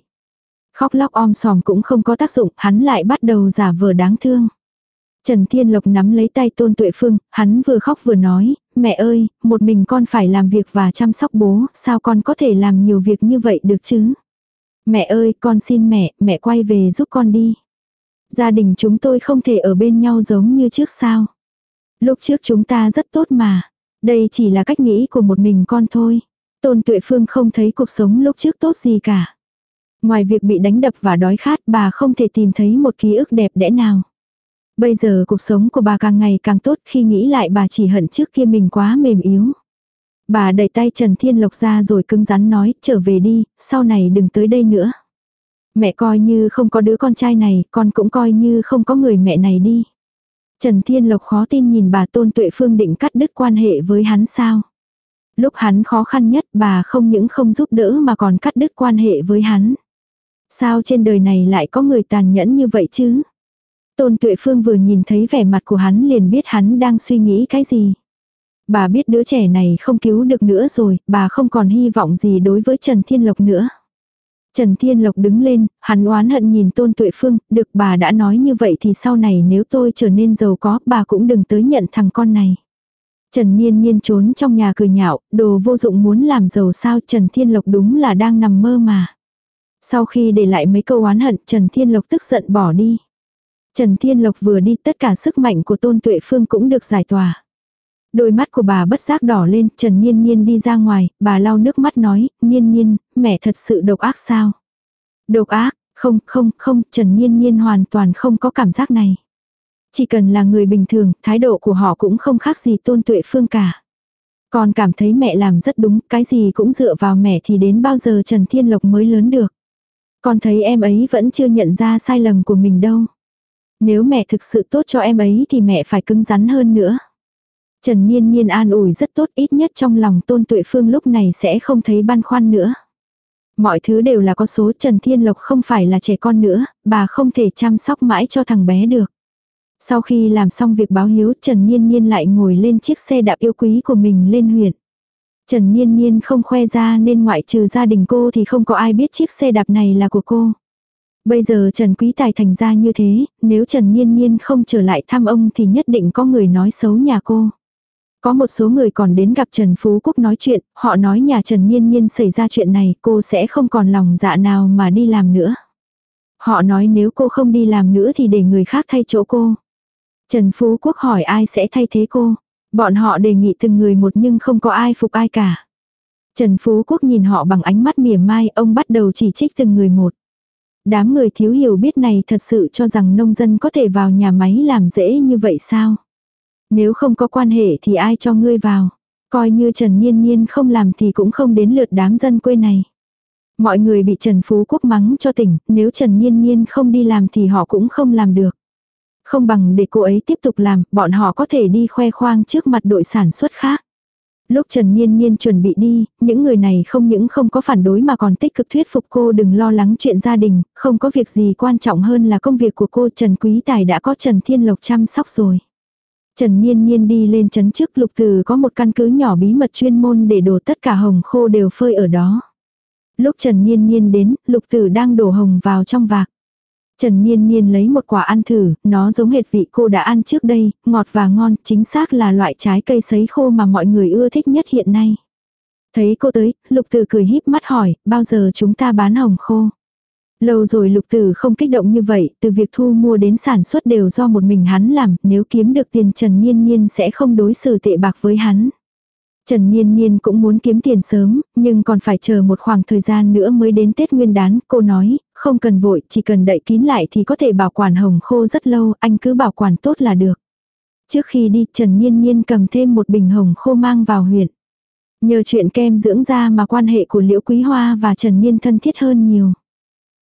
Khóc lóc om sòm cũng không có tác dụng, hắn lại bắt đầu giả vờ đáng thương. Trần Thiên Lộc nắm lấy tay Tôn Tuệ Phương, hắn vừa khóc vừa nói, mẹ ơi, một mình con phải làm việc và chăm sóc bố, sao con có thể làm nhiều việc như vậy được chứ? Mẹ ơi, con xin mẹ, mẹ quay về giúp con đi. Gia đình chúng tôi không thể ở bên nhau giống như trước sao. Lúc trước chúng ta rất tốt mà. Đây chỉ là cách nghĩ của một mình con thôi. Tôn Tuệ Phương không thấy cuộc sống lúc trước tốt gì cả. Ngoài việc bị đánh đập và đói khát bà không thể tìm thấy một ký ức đẹp đẽ nào. Bây giờ cuộc sống của bà càng ngày càng tốt khi nghĩ lại bà chỉ hận trước kia mình quá mềm yếu. Bà đẩy tay Trần Thiên Lộc ra rồi cứng rắn nói, trở về đi, sau này đừng tới đây nữa. Mẹ coi như không có đứa con trai này, con cũng coi như không có người mẹ này đi. Trần Thiên Lộc khó tin nhìn bà Tôn Tuệ Phương định cắt đứt quan hệ với hắn sao. Lúc hắn khó khăn nhất bà không những không giúp đỡ mà còn cắt đứt quan hệ với hắn. Sao trên đời này lại có người tàn nhẫn như vậy chứ? Tôn Tuệ Phương vừa nhìn thấy vẻ mặt của hắn liền biết hắn đang suy nghĩ cái gì. Bà biết đứa trẻ này không cứu được nữa rồi, bà không còn hy vọng gì đối với Trần Thiên Lộc nữa. Trần Thiên Lộc đứng lên, hắn oán hận nhìn Tôn Tuệ Phương, được bà đã nói như vậy thì sau này nếu tôi trở nên giàu có, bà cũng đừng tới nhận thằng con này. Trần Niên Niên trốn trong nhà cười nhạo, đồ vô dụng muốn làm giàu sao Trần Thiên Lộc đúng là đang nằm mơ mà. Sau khi để lại mấy câu oán hận Trần Thiên Lộc tức giận bỏ đi. Trần Thiên Lộc vừa đi tất cả sức mạnh của Tôn Tuệ Phương cũng được giải tỏa. Đôi mắt của bà bất giác đỏ lên, Trần Niên Niên đi ra ngoài, bà lau nước mắt nói, Niên Niên, mẹ thật sự độc ác sao? Độc ác, không, không, không, Trần Niên Niên hoàn toàn không có cảm giác này. Chỉ cần là người bình thường, thái độ của họ cũng không khác gì tôn tuệ phương cả. Còn cảm thấy mẹ làm rất đúng, cái gì cũng dựa vào mẹ thì đến bao giờ Trần Thiên Lộc mới lớn được. Con thấy em ấy vẫn chưa nhận ra sai lầm của mình đâu. Nếu mẹ thực sự tốt cho em ấy thì mẹ phải cứng rắn hơn nữa. Trần Niên Niên an ủi rất tốt ít nhất trong lòng Tôn Tuệ Phương lúc này sẽ không thấy băn khoăn nữa. Mọi thứ đều là có số Trần Thiên Lộc không phải là trẻ con nữa, bà không thể chăm sóc mãi cho thằng bé được. Sau khi làm xong việc báo hiếu Trần Niên Niên lại ngồi lên chiếc xe đạp yêu quý của mình lên huyện. Trần Niên Niên không khoe ra nên ngoại trừ gia đình cô thì không có ai biết chiếc xe đạp này là của cô. Bây giờ Trần Quý Tài thành ra như thế, nếu Trần Niên Niên không trở lại thăm ông thì nhất định có người nói xấu nhà cô. Có một số người còn đến gặp Trần Phú Quốc nói chuyện, họ nói nhà Trần Niên Niên xảy ra chuyện này cô sẽ không còn lòng dạ nào mà đi làm nữa. Họ nói nếu cô không đi làm nữa thì để người khác thay chỗ cô. Trần Phú Quốc hỏi ai sẽ thay thế cô. Bọn họ đề nghị từng người một nhưng không có ai phục ai cả. Trần Phú Quốc nhìn họ bằng ánh mắt mỉa mai, ông bắt đầu chỉ trích từng người một. Đám người thiếu hiểu biết này thật sự cho rằng nông dân có thể vào nhà máy làm dễ như vậy sao? Nếu không có quan hệ thì ai cho ngươi vào? Coi như Trần Niên Niên không làm thì cũng không đến lượt đám dân quê này. Mọi người bị Trần Phú Quốc mắng cho tỉnh, nếu Trần Niên Niên không đi làm thì họ cũng không làm được. Không bằng để cô ấy tiếp tục làm, bọn họ có thể đi khoe khoang trước mặt đội sản xuất khác. Lúc Trần Niên Niên chuẩn bị đi, những người này không những không có phản đối mà còn tích cực thuyết phục cô đừng lo lắng chuyện gia đình, không có việc gì quan trọng hơn là công việc của cô Trần Quý Tài đã có Trần Thiên Lộc chăm sóc rồi. Trần Niên Niên đi lên chấn trước lục từ có một căn cứ nhỏ bí mật chuyên môn để đổ tất cả hồng khô đều phơi ở đó. Lúc Trần Niên Niên đến, lục tử đang đổ hồng vào trong vạc. Trần Niên Niên lấy một quả ăn thử, nó giống hệt vị cô đã ăn trước đây, ngọt và ngon, chính xác là loại trái cây sấy khô mà mọi người ưa thích nhất hiện nay. Thấy cô tới, lục tử cười híp mắt hỏi, bao giờ chúng ta bán hồng khô? Lâu rồi lục tử không kích động như vậy, từ việc thu mua đến sản xuất đều do một mình hắn làm, nếu kiếm được tiền Trần Niên Niên sẽ không đối xử tệ bạc với hắn. Trần Niên Niên cũng muốn kiếm tiền sớm, nhưng còn phải chờ một khoảng thời gian nữa mới đến Tết Nguyên đán, cô nói, không cần vội, chỉ cần đậy kín lại thì có thể bảo quản hồng khô rất lâu, anh cứ bảo quản tốt là được. Trước khi đi, Trần Niên Niên cầm thêm một bình hồng khô mang vào huyện. Nhờ chuyện kem dưỡng da mà quan hệ của Liễu Quý Hoa và Trần Niên thân thiết hơn nhiều.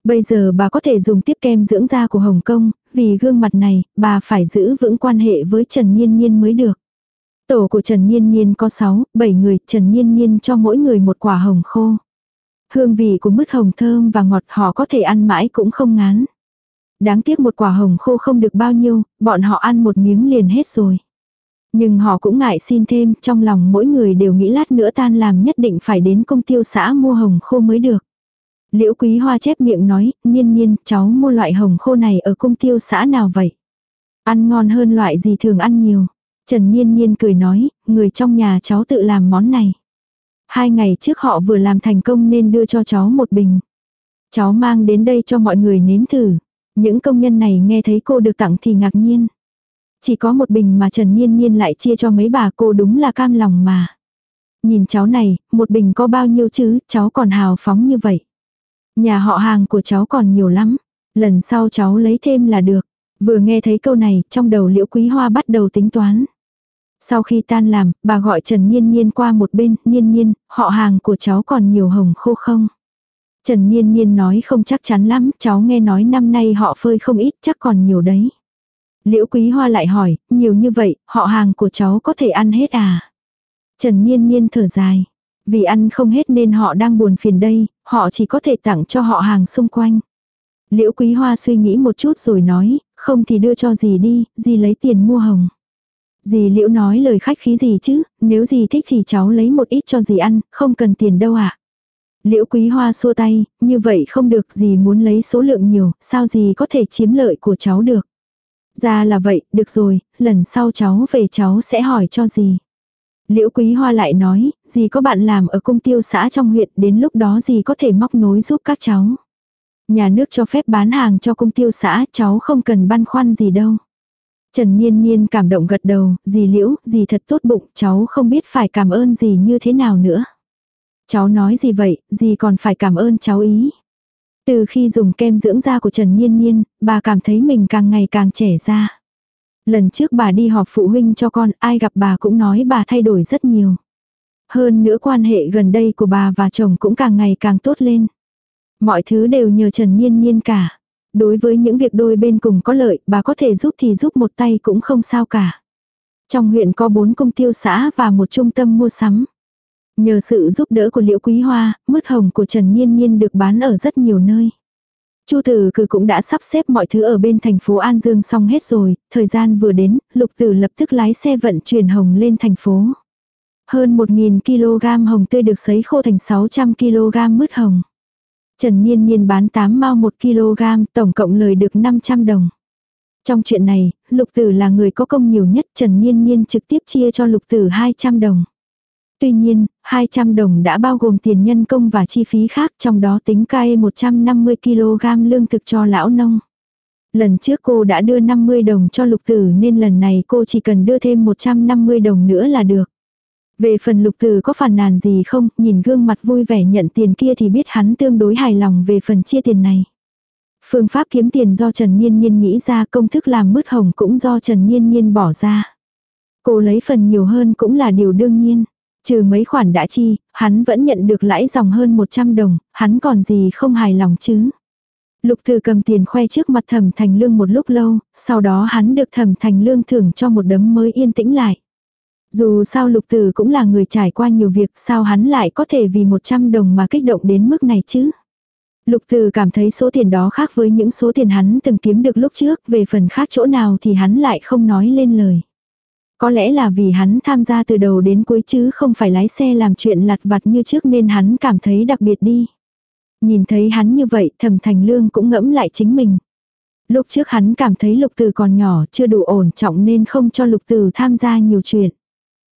Bây giờ bà có thể dùng tiếp kem dưỡng da của Hồng Kông, vì gương mặt này, bà phải giữ vững quan hệ với Trần nhiên nhiên mới được. Tổ của Trần nhiên nhiên có 6, 7 người, Trần nhiên nhiên cho mỗi người một quả hồng khô. Hương vị của mứt hồng thơm và ngọt họ có thể ăn mãi cũng không ngán. Đáng tiếc một quả hồng khô không được bao nhiêu, bọn họ ăn một miếng liền hết rồi. Nhưng họ cũng ngại xin thêm, trong lòng mỗi người đều nghĩ lát nữa tan làm nhất định phải đến công tiêu xã mua hồng khô mới được. Liễu quý hoa chép miệng nói, niên niên, cháu mua loại hồng khô này ở Cung tiêu xã nào vậy? Ăn ngon hơn loại gì thường ăn nhiều. Trần Niên Niên cười nói, người trong nhà cháu tự làm món này. Hai ngày trước họ vừa làm thành công nên đưa cho cháu một bình. Cháu mang đến đây cho mọi người nếm thử. Những công nhân này nghe thấy cô được tặng thì ngạc nhiên. Chỉ có một bình mà Trần Niên Niên lại chia cho mấy bà cô đúng là cam lòng mà. Nhìn cháu này, một bình có bao nhiêu chứ, cháu còn hào phóng như vậy. Nhà họ hàng của cháu còn nhiều lắm. Lần sau cháu lấy thêm là được. Vừa nghe thấy câu này, trong đầu liễu quý hoa bắt đầu tính toán. Sau khi tan làm, bà gọi Trần Nhiên Nhiên qua một bên, Nhiên Nhiên, họ hàng của cháu còn nhiều hồng khô không? Trần Nhiên Nhiên nói không chắc chắn lắm, cháu nghe nói năm nay họ phơi không ít, chắc còn nhiều đấy. Liễu Quý Hoa lại hỏi, nhiều như vậy, họ hàng của cháu có thể ăn hết à? Trần Nhiên Nhiên thở dài. Vì ăn không hết nên họ đang buồn phiền đây, họ chỉ có thể tặng cho họ hàng xung quanh. Liễu Quý Hoa suy nghĩ một chút rồi nói, không thì đưa cho gì đi, gì lấy tiền mua hồng. Dì liễu nói lời khách khí gì chứ, nếu dì thích thì cháu lấy một ít cho dì ăn, không cần tiền đâu ạ. À. Liễu quý hoa xua tay, như vậy không được dì muốn lấy số lượng nhiều, sao dì có thể chiếm lợi của cháu được. Ra là vậy, được rồi, lần sau cháu về cháu sẽ hỏi cho dì. Liễu quý hoa lại nói, dì có bạn làm ở công tiêu xã trong huyện, đến lúc đó dì có thể móc nối giúp các cháu. Nhà nước cho phép bán hàng cho công tiêu xã, cháu không cần băn khoăn gì đâu. Trần Niên Niên cảm động gật đầu, dì liễu, dì thật tốt bụng, cháu không biết phải cảm ơn dì như thế nào nữa. Cháu nói gì vậy, dì còn phải cảm ơn cháu ý. Từ khi dùng kem dưỡng da của Trần Niên Niên, bà cảm thấy mình càng ngày càng trẻ ra. Lần trước bà đi họp phụ huynh cho con, ai gặp bà cũng nói bà thay đổi rất nhiều. Hơn nữa quan hệ gần đây của bà và chồng cũng càng ngày càng tốt lên. Mọi thứ đều nhờ Trần Nhiên Nhiên cả. Đối với những việc đôi bên cùng có lợi, bà có thể giúp thì giúp một tay cũng không sao cả. Trong huyện có bốn công tiêu xã và một trung tâm mua sắm. Nhờ sự giúp đỡ của Liễu Quý Hoa, mứt hồng của Trần Nhiên Nhiên được bán ở rất nhiều nơi. Chu Tử Cử cũng đã sắp xếp mọi thứ ở bên thành phố An Dương xong hết rồi, thời gian vừa đến, Lục Tử lập tức lái xe vận chuyển hồng lên thành phố. Hơn 1.000 kg hồng tươi được sấy khô thành 600 kg mứt hồng. Trần Niên Niên bán 8 mao 1 kg, tổng cộng lời được 500 đồng. Trong chuyện này, Lục Tử là người có công nhiều nhất, Trần Niên Niên trực tiếp chia cho Lục Tử 200 đồng. Tuy nhiên, 200 đồng đã bao gồm tiền nhân công và chi phí khác trong đó tính cai 150kg lương thực cho lão nông. Lần trước cô đã đưa 50 đồng cho lục tử nên lần này cô chỉ cần đưa thêm 150 đồng nữa là được. Về phần lục tử có phản nàn gì không, nhìn gương mặt vui vẻ nhận tiền kia thì biết hắn tương đối hài lòng về phần chia tiền này. Phương pháp kiếm tiền do Trần Niên Niên nghĩ ra công thức làm mứt hồng cũng do Trần Niên Niên bỏ ra. Cô lấy phần nhiều hơn cũng là điều đương nhiên. Trừ mấy khoản đã chi, hắn vẫn nhận được lãi dòng hơn 100 đồng, hắn còn gì không hài lòng chứ. Lục Từ cầm tiền khoe trước mặt Thẩm Thành Lương một lúc lâu, sau đó hắn được Thẩm Thành Lương thưởng cho một đấm mới yên tĩnh lại. Dù sao Lục Từ cũng là người trải qua nhiều việc, sao hắn lại có thể vì 100 đồng mà kích động đến mức này chứ? Lục Từ cảm thấy số tiền đó khác với những số tiền hắn từng kiếm được lúc trước, về phần khác chỗ nào thì hắn lại không nói lên lời. Có lẽ là vì hắn tham gia từ đầu đến cuối chứ không phải lái xe làm chuyện lặt vặt như trước nên hắn cảm thấy đặc biệt đi. Nhìn thấy hắn như vậy thẩm thành lương cũng ngẫm lại chính mình. Lúc trước hắn cảm thấy lục từ còn nhỏ chưa đủ ổn trọng nên không cho lục từ tham gia nhiều chuyện.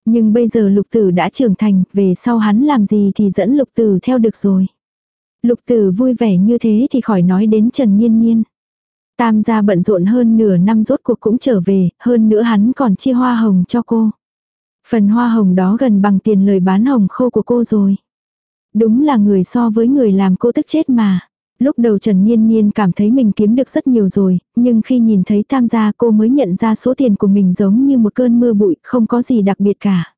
Nhưng bây giờ lục tử đã trưởng thành, về sau hắn làm gì thì dẫn lục tử theo được rồi. Lục tử vui vẻ như thế thì khỏi nói đến Trần Nhiên Nhiên. Tam gia bận rộn hơn nửa năm rốt cuộc cũng trở về, hơn nữa hắn còn chia hoa hồng cho cô. Phần hoa hồng đó gần bằng tiền lời bán hồng khô của cô rồi. Đúng là người so với người làm cô tức chết mà. Lúc đầu Trần Niên Niên cảm thấy mình kiếm được rất nhiều rồi, nhưng khi nhìn thấy tam gia cô mới nhận ra số tiền của mình giống như một cơn mưa bụi, không có gì đặc biệt cả.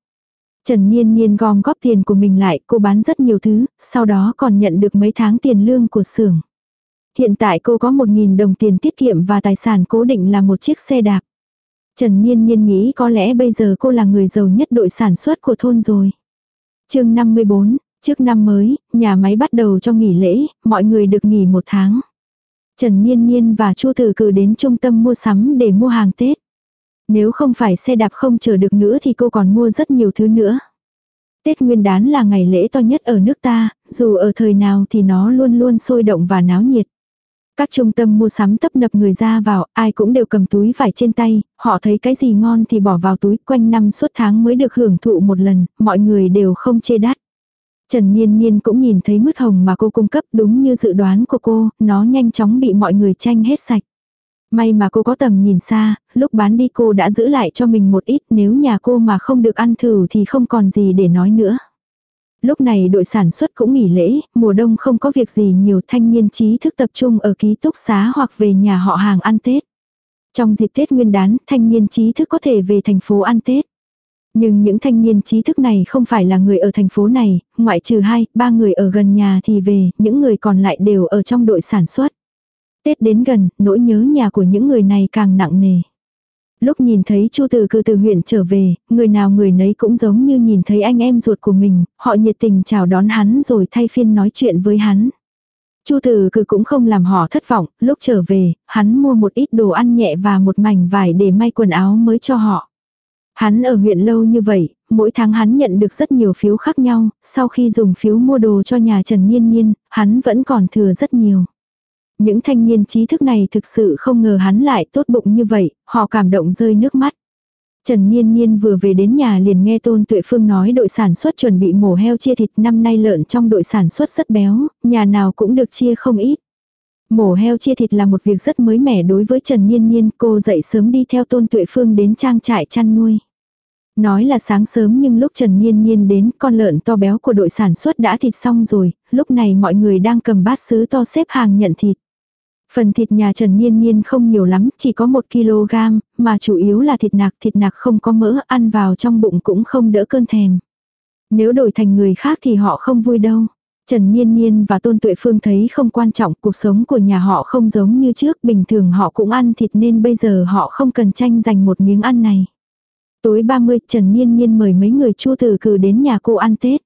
Trần Niên Niên gom góp tiền của mình lại, cô bán rất nhiều thứ, sau đó còn nhận được mấy tháng tiền lương của xưởng. Hiện tại cô có 1.000 đồng tiền tiết kiệm và tài sản cố định là một chiếc xe đạp. Trần Nhiên Nhiên nghĩ có lẽ bây giờ cô là người giàu nhất đội sản xuất của thôn rồi. chương 54, trước năm mới, nhà máy bắt đầu cho nghỉ lễ, mọi người được nghỉ một tháng. Trần Nhiên Nhiên và Chu Tử cử đến trung tâm mua sắm để mua hàng Tết. Nếu không phải xe đạp không chờ được nữa thì cô còn mua rất nhiều thứ nữa. Tết Nguyên đán là ngày lễ to nhất ở nước ta, dù ở thời nào thì nó luôn luôn sôi động và náo nhiệt. Các trung tâm mua sắm tấp nập người ra vào, ai cũng đều cầm túi vải trên tay, họ thấy cái gì ngon thì bỏ vào túi, quanh năm suốt tháng mới được hưởng thụ một lần, mọi người đều không chê đắt. Trần Niên Niên cũng nhìn thấy mứt hồng mà cô cung cấp đúng như dự đoán của cô, nó nhanh chóng bị mọi người tranh hết sạch. May mà cô có tầm nhìn xa, lúc bán đi cô đã giữ lại cho mình một ít nếu nhà cô mà không được ăn thử thì không còn gì để nói nữa. Lúc này đội sản xuất cũng nghỉ lễ, mùa đông không có việc gì nhiều thanh niên trí thức tập trung ở ký túc xá hoặc về nhà họ hàng ăn Tết. Trong dịp Tết nguyên đán, thanh niên trí thức có thể về thành phố ăn Tết. Nhưng những thanh niên trí thức này không phải là người ở thành phố này, ngoại trừ hai, ba người ở gần nhà thì về, những người còn lại đều ở trong đội sản xuất. Tết đến gần, nỗi nhớ nhà của những người này càng nặng nề. Lúc nhìn thấy Chu Từ cư từ huyện trở về, người nào người nấy cũng giống như nhìn thấy anh em ruột của mình, họ nhiệt tình chào đón hắn rồi thay phiên nói chuyện với hắn. Chu Từ cư cũng không làm họ thất vọng, lúc trở về, hắn mua một ít đồ ăn nhẹ và một mảnh vải để may quần áo mới cho họ. Hắn ở huyện lâu như vậy, mỗi tháng hắn nhận được rất nhiều phiếu khác nhau, sau khi dùng phiếu mua đồ cho nhà Trần Nhiên Nhiên, hắn vẫn còn thừa rất nhiều. Những thanh niên trí thức này thực sự không ngờ hắn lại tốt bụng như vậy, họ cảm động rơi nước mắt. Trần Niên Niên vừa về đến nhà liền nghe Tôn Tuệ Phương nói đội sản xuất chuẩn bị mổ heo chia thịt năm nay lợn trong đội sản xuất rất béo, nhà nào cũng được chia không ít. Mổ heo chia thịt là một việc rất mới mẻ đối với Trần Niên Niên, cô dậy sớm đi theo Tôn Tuệ Phương đến trang trại chăn nuôi. Nói là sáng sớm nhưng lúc Trần Niên Niên đến, con lợn to béo của đội sản xuất đã thịt xong rồi, lúc này mọi người đang cầm bát sứ to xếp hàng nhận thịt. Phần thịt nhà Trần Niên Niên không nhiều lắm, chỉ có 1 kg, mà chủ yếu là thịt nạc, thịt nạc không có mỡ, ăn vào trong bụng cũng không đỡ cơn thèm. Nếu đổi thành người khác thì họ không vui đâu. Trần Niên Niên và Tôn Tuệ Phương thấy không quan trọng, cuộc sống của nhà họ không giống như trước, bình thường họ cũng ăn thịt nên bây giờ họ không cần tranh giành một miếng ăn này. Tối 30, Trần Niên Niên mời mấy người chu tử cử đến nhà cô ăn Tết.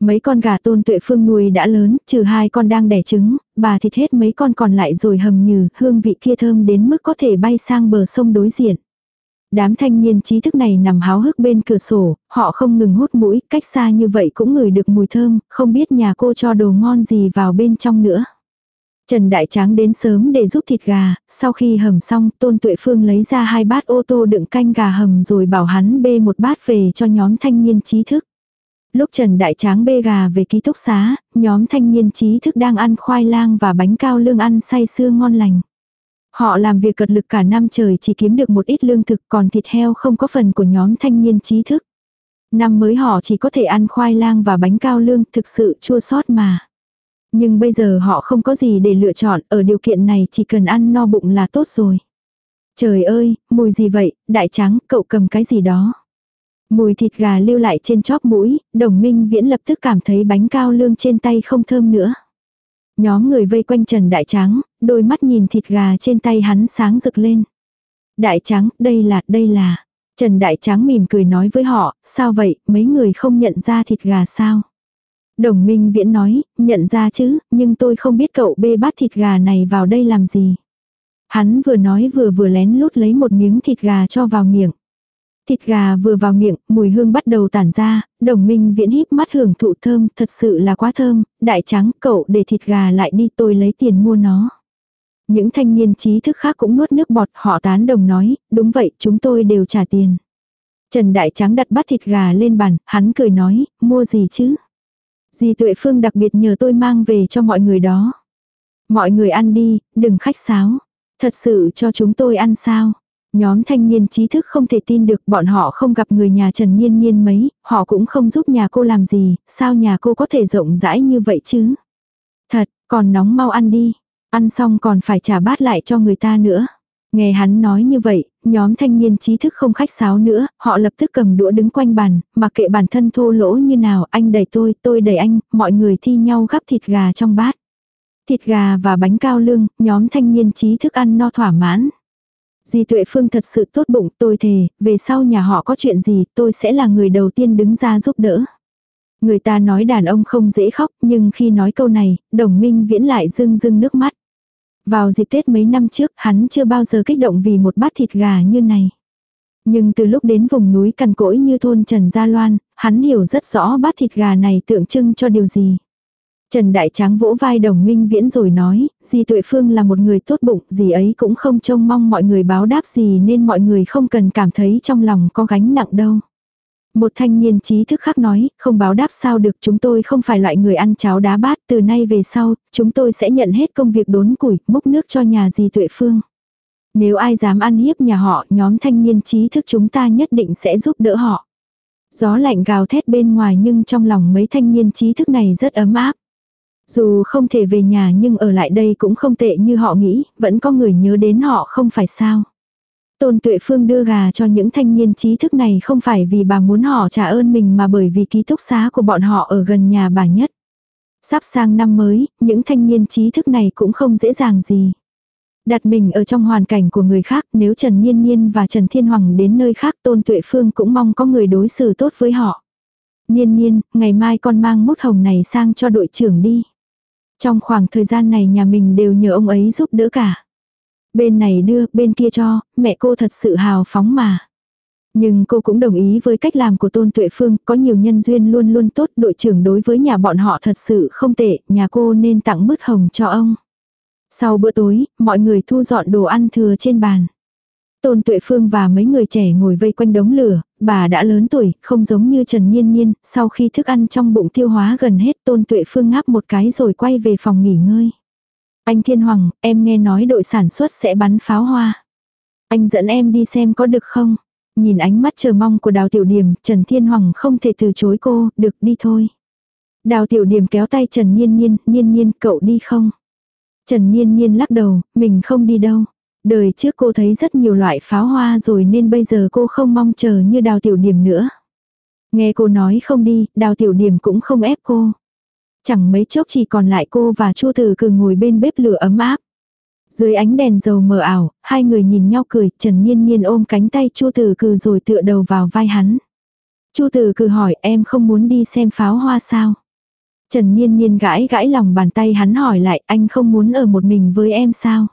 Mấy con gà tôn tuệ phương nuôi đã lớn, trừ hai con đang đẻ trứng, bà thịt hết mấy con còn lại rồi hầm nhừ, hương vị kia thơm đến mức có thể bay sang bờ sông đối diện. Đám thanh niên trí thức này nằm háo hức bên cửa sổ, họ không ngừng hút mũi, cách xa như vậy cũng ngửi được mùi thơm, không biết nhà cô cho đồ ngon gì vào bên trong nữa. Trần Đại Tráng đến sớm để giúp thịt gà, sau khi hầm xong, Tôn Tuệ Phương lấy ra hai bát ô tô đựng canh gà hầm rồi bảo hắn bê một bát về cho nhóm thanh niên trí thức. Lúc Trần Đại Tráng bê gà về ký túc xá, nhóm thanh niên trí thức đang ăn khoai lang và bánh cao lương ăn say sưa ngon lành. Họ làm việc cật lực cả năm trời chỉ kiếm được một ít lương thực còn thịt heo không có phần của nhóm thanh niên trí thức. Năm mới họ chỉ có thể ăn khoai lang và bánh cao lương thực sự chua sót mà. Nhưng bây giờ họ không có gì để lựa chọn, ở điều kiện này chỉ cần ăn no bụng là tốt rồi. Trời ơi, mùi gì vậy, đại trắng, cậu cầm cái gì đó. Mùi thịt gà lưu lại trên chóp mũi, đồng minh viễn lập tức cảm thấy bánh cao lương trên tay không thơm nữa. Nhóm người vây quanh Trần Đại Tráng, đôi mắt nhìn thịt gà trên tay hắn sáng rực lên. Đại Tráng, đây là, đây là. Trần Đại Tráng mỉm cười nói với họ, sao vậy, mấy người không nhận ra thịt gà sao? Đồng minh viễn nói, nhận ra chứ, nhưng tôi không biết cậu bê bát thịt gà này vào đây làm gì. Hắn vừa nói vừa vừa lén lút lấy một miếng thịt gà cho vào miệng. Thịt gà vừa vào miệng, mùi hương bắt đầu tản ra, đồng minh viễn híp mắt hưởng thụ thơm, thật sự là quá thơm, đại trắng, cậu để thịt gà lại đi tôi lấy tiền mua nó. Những thanh niên trí thức khác cũng nuốt nước bọt, họ tán đồng nói, đúng vậy, chúng tôi đều trả tiền. Trần Đại Trắng đặt bát thịt gà lên bàn, hắn cười nói, mua gì chứ? Dì Tuệ Phương đặc biệt nhờ tôi mang về cho mọi người đó. Mọi người ăn đi, đừng khách sáo. Thật sự cho chúng tôi ăn sao? Nhóm thanh niên trí thức không thể tin được bọn họ không gặp người nhà Trần Niên Niên mấy, họ cũng không giúp nhà cô làm gì, sao nhà cô có thể rộng rãi như vậy chứ? Thật, còn nóng mau ăn đi, ăn xong còn phải trả bát lại cho người ta nữa. Nghe hắn nói như vậy, nhóm thanh niên trí thức không khách sáo nữa, họ lập tức cầm đũa đứng quanh bàn, mặc kệ bản thân thô lỗ như nào, anh đẩy tôi, tôi đẩy anh, mọi người thi nhau gắp thịt gà trong bát. Thịt gà và bánh cao lương, nhóm thanh niên trí thức ăn no thỏa mãn. Di Tuệ Phương thật sự tốt bụng, tôi thề, về sau nhà họ có chuyện gì, tôi sẽ là người đầu tiên đứng ra giúp đỡ. Người ta nói đàn ông không dễ khóc, nhưng khi nói câu này, đồng minh viễn lại rưng rưng nước mắt. Vào dịp Tết mấy năm trước, hắn chưa bao giờ kích động vì một bát thịt gà như này. Nhưng từ lúc đến vùng núi cằn cỗi như thôn Trần Gia Loan, hắn hiểu rất rõ bát thịt gà này tượng trưng cho điều gì. Trần Đại Tráng vỗ vai đồng minh viễn rồi nói, dì Tuệ Phương là một người tốt bụng, dì ấy cũng không trông mong mọi người báo đáp gì nên mọi người không cần cảm thấy trong lòng có gánh nặng đâu. Một thanh niên trí thức khác nói, không báo đáp sao được chúng tôi không phải loại người ăn cháo đá bát, từ nay về sau, chúng tôi sẽ nhận hết công việc đốn củi, múc nước cho nhà dì Tuệ Phương. Nếu ai dám ăn hiếp nhà họ, nhóm thanh niên trí thức chúng ta nhất định sẽ giúp đỡ họ. Gió lạnh gào thét bên ngoài nhưng trong lòng mấy thanh niên trí thức này rất ấm áp. Dù không thể về nhà nhưng ở lại đây cũng không tệ như họ nghĩ, vẫn có người nhớ đến họ không phải sao. Tôn Tuệ Phương đưa gà cho những thanh niên trí thức này không phải vì bà muốn họ trả ơn mình mà bởi vì ký túc xá của bọn họ ở gần nhà bà nhất. Sắp sang năm mới, những thanh niên trí thức này cũng không dễ dàng gì. Đặt mình ở trong hoàn cảnh của người khác nếu Trần Niên Niên và Trần Thiên Hoàng đến nơi khác Tôn Tuệ Phương cũng mong có người đối xử tốt với họ. Niên Niên, ngày mai con mang mút hồng này sang cho đội trưởng đi. Trong khoảng thời gian này nhà mình đều nhờ ông ấy giúp đỡ cả. Bên này đưa, bên kia cho, mẹ cô thật sự hào phóng mà. Nhưng cô cũng đồng ý với cách làm của Tôn Tuệ Phương, có nhiều nhân duyên luôn luôn tốt, đội trưởng đối với nhà bọn họ thật sự không tệ, nhà cô nên tặng mứt hồng cho ông. Sau bữa tối, mọi người thu dọn đồ ăn thừa trên bàn. Tôn Tuệ Phương và mấy người trẻ ngồi vây quanh đống lửa, bà đã lớn tuổi, không giống như Trần Nhiên Nhiên, sau khi thức ăn trong bụng tiêu hóa gần hết Tôn Tuệ Phương ngáp một cái rồi quay về phòng nghỉ ngơi. Anh Thiên Hoàng, em nghe nói đội sản xuất sẽ bắn pháo hoa. Anh dẫn em đi xem có được không? Nhìn ánh mắt chờ mong của Đào Tiểu Điềm, Trần Thiên Hoàng không thể từ chối cô, được đi thôi. Đào Tiểu Điềm kéo tay Trần Nhiên Nhiên, Nhiên Nhiên, cậu đi không? Trần Niên Niên lắc đầu, mình không đi đâu. Đời trước cô thấy rất nhiều loại pháo hoa rồi nên bây giờ cô không mong chờ như đào tiểu điểm nữa. Nghe cô nói không đi, đào tiểu điểm cũng không ép cô. Chẳng mấy chốc chỉ còn lại cô và Chu Tử Cừ ngồi bên bếp lửa ấm áp. Dưới ánh đèn dầu mờ ảo, hai người nhìn nhau cười, Trần Nhiên Nhiên ôm cánh tay Chu Tử Cừ rồi tựa đầu vào vai hắn. Chu Tử Cừ hỏi em không muốn đi xem pháo hoa sao? Trần Nhiên Nhiên gãi gãi lòng bàn tay hắn hỏi lại anh không muốn ở một mình với em sao?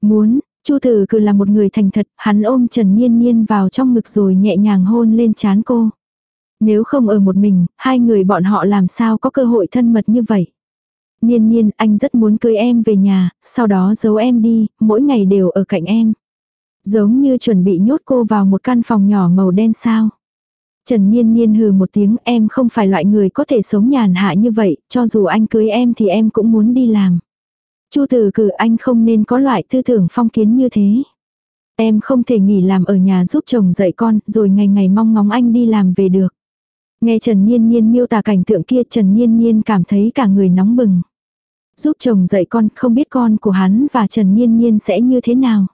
Muốn, Chu Tử Cừ là một người thành thật, hắn ôm Trần Nhiên Nhiên vào trong ngực rồi nhẹ nhàng hôn lên trán cô. Nếu không ở một mình, hai người bọn họ làm sao có cơ hội thân mật như vậy. Niên niên, anh rất muốn cưới em về nhà, sau đó giấu em đi, mỗi ngày đều ở cạnh em. Giống như chuẩn bị nhốt cô vào một căn phòng nhỏ màu đen sao. Trần Niên Niên hừ một tiếng em không phải loại người có thể sống nhàn hạ như vậy, cho dù anh cưới em thì em cũng muốn đi làm. Chu Tử Cử anh không nên có loại tư tưởng phong kiến như thế. Em không thể nghỉ làm ở nhà giúp chồng dạy con rồi ngày ngày mong ngóng anh đi làm về được. Nghe Trần Nhiên Nhiên miêu tả cảnh tượng kia Trần Nhiên Nhiên cảm thấy cả người nóng bừng. Giúp chồng dạy con không biết con của hắn và Trần Nhiên Nhiên sẽ như thế nào.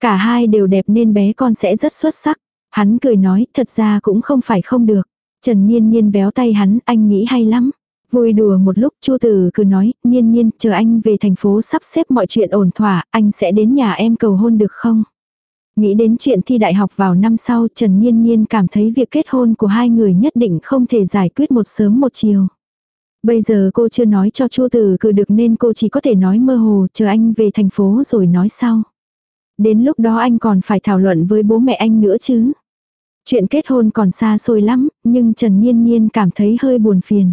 Cả hai đều đẹp nên bé con sẽ rất xuất sắc. Hắn cười nói thật ra cũng không phải không được. Trần Nhiên Nhiên véo tay hắn anh nghĩ hay lắm. Vui đùa một lúc Chu Tử cứ nói, Nhiên Nhiên chờ anh về thành phố sắp xếp mọi chuyện ổn thỏa, anh sẽ đến nhà em cầu hôn được không? Nghĩ đến chuyện thi đại học vào năm sau Trần Nhiên Nhiên cảm thấy việc kết hôn của hai người nhất định không thể giải quyết một sớm một chiều. Bây giờ cô chưa nói cho Chu Tử cử được nên cô chỉ có thể nói mơ hồ chờ anh về thành phố rồi nói sau. Đến lúc đó anh còn phải thảo luận với bố mẹ anh nữa chứ. Chuyện kết hôn còn xa xôi lắm, nhưng Trần Nhiên Nhiên cảm thấy hơi buồn phiền.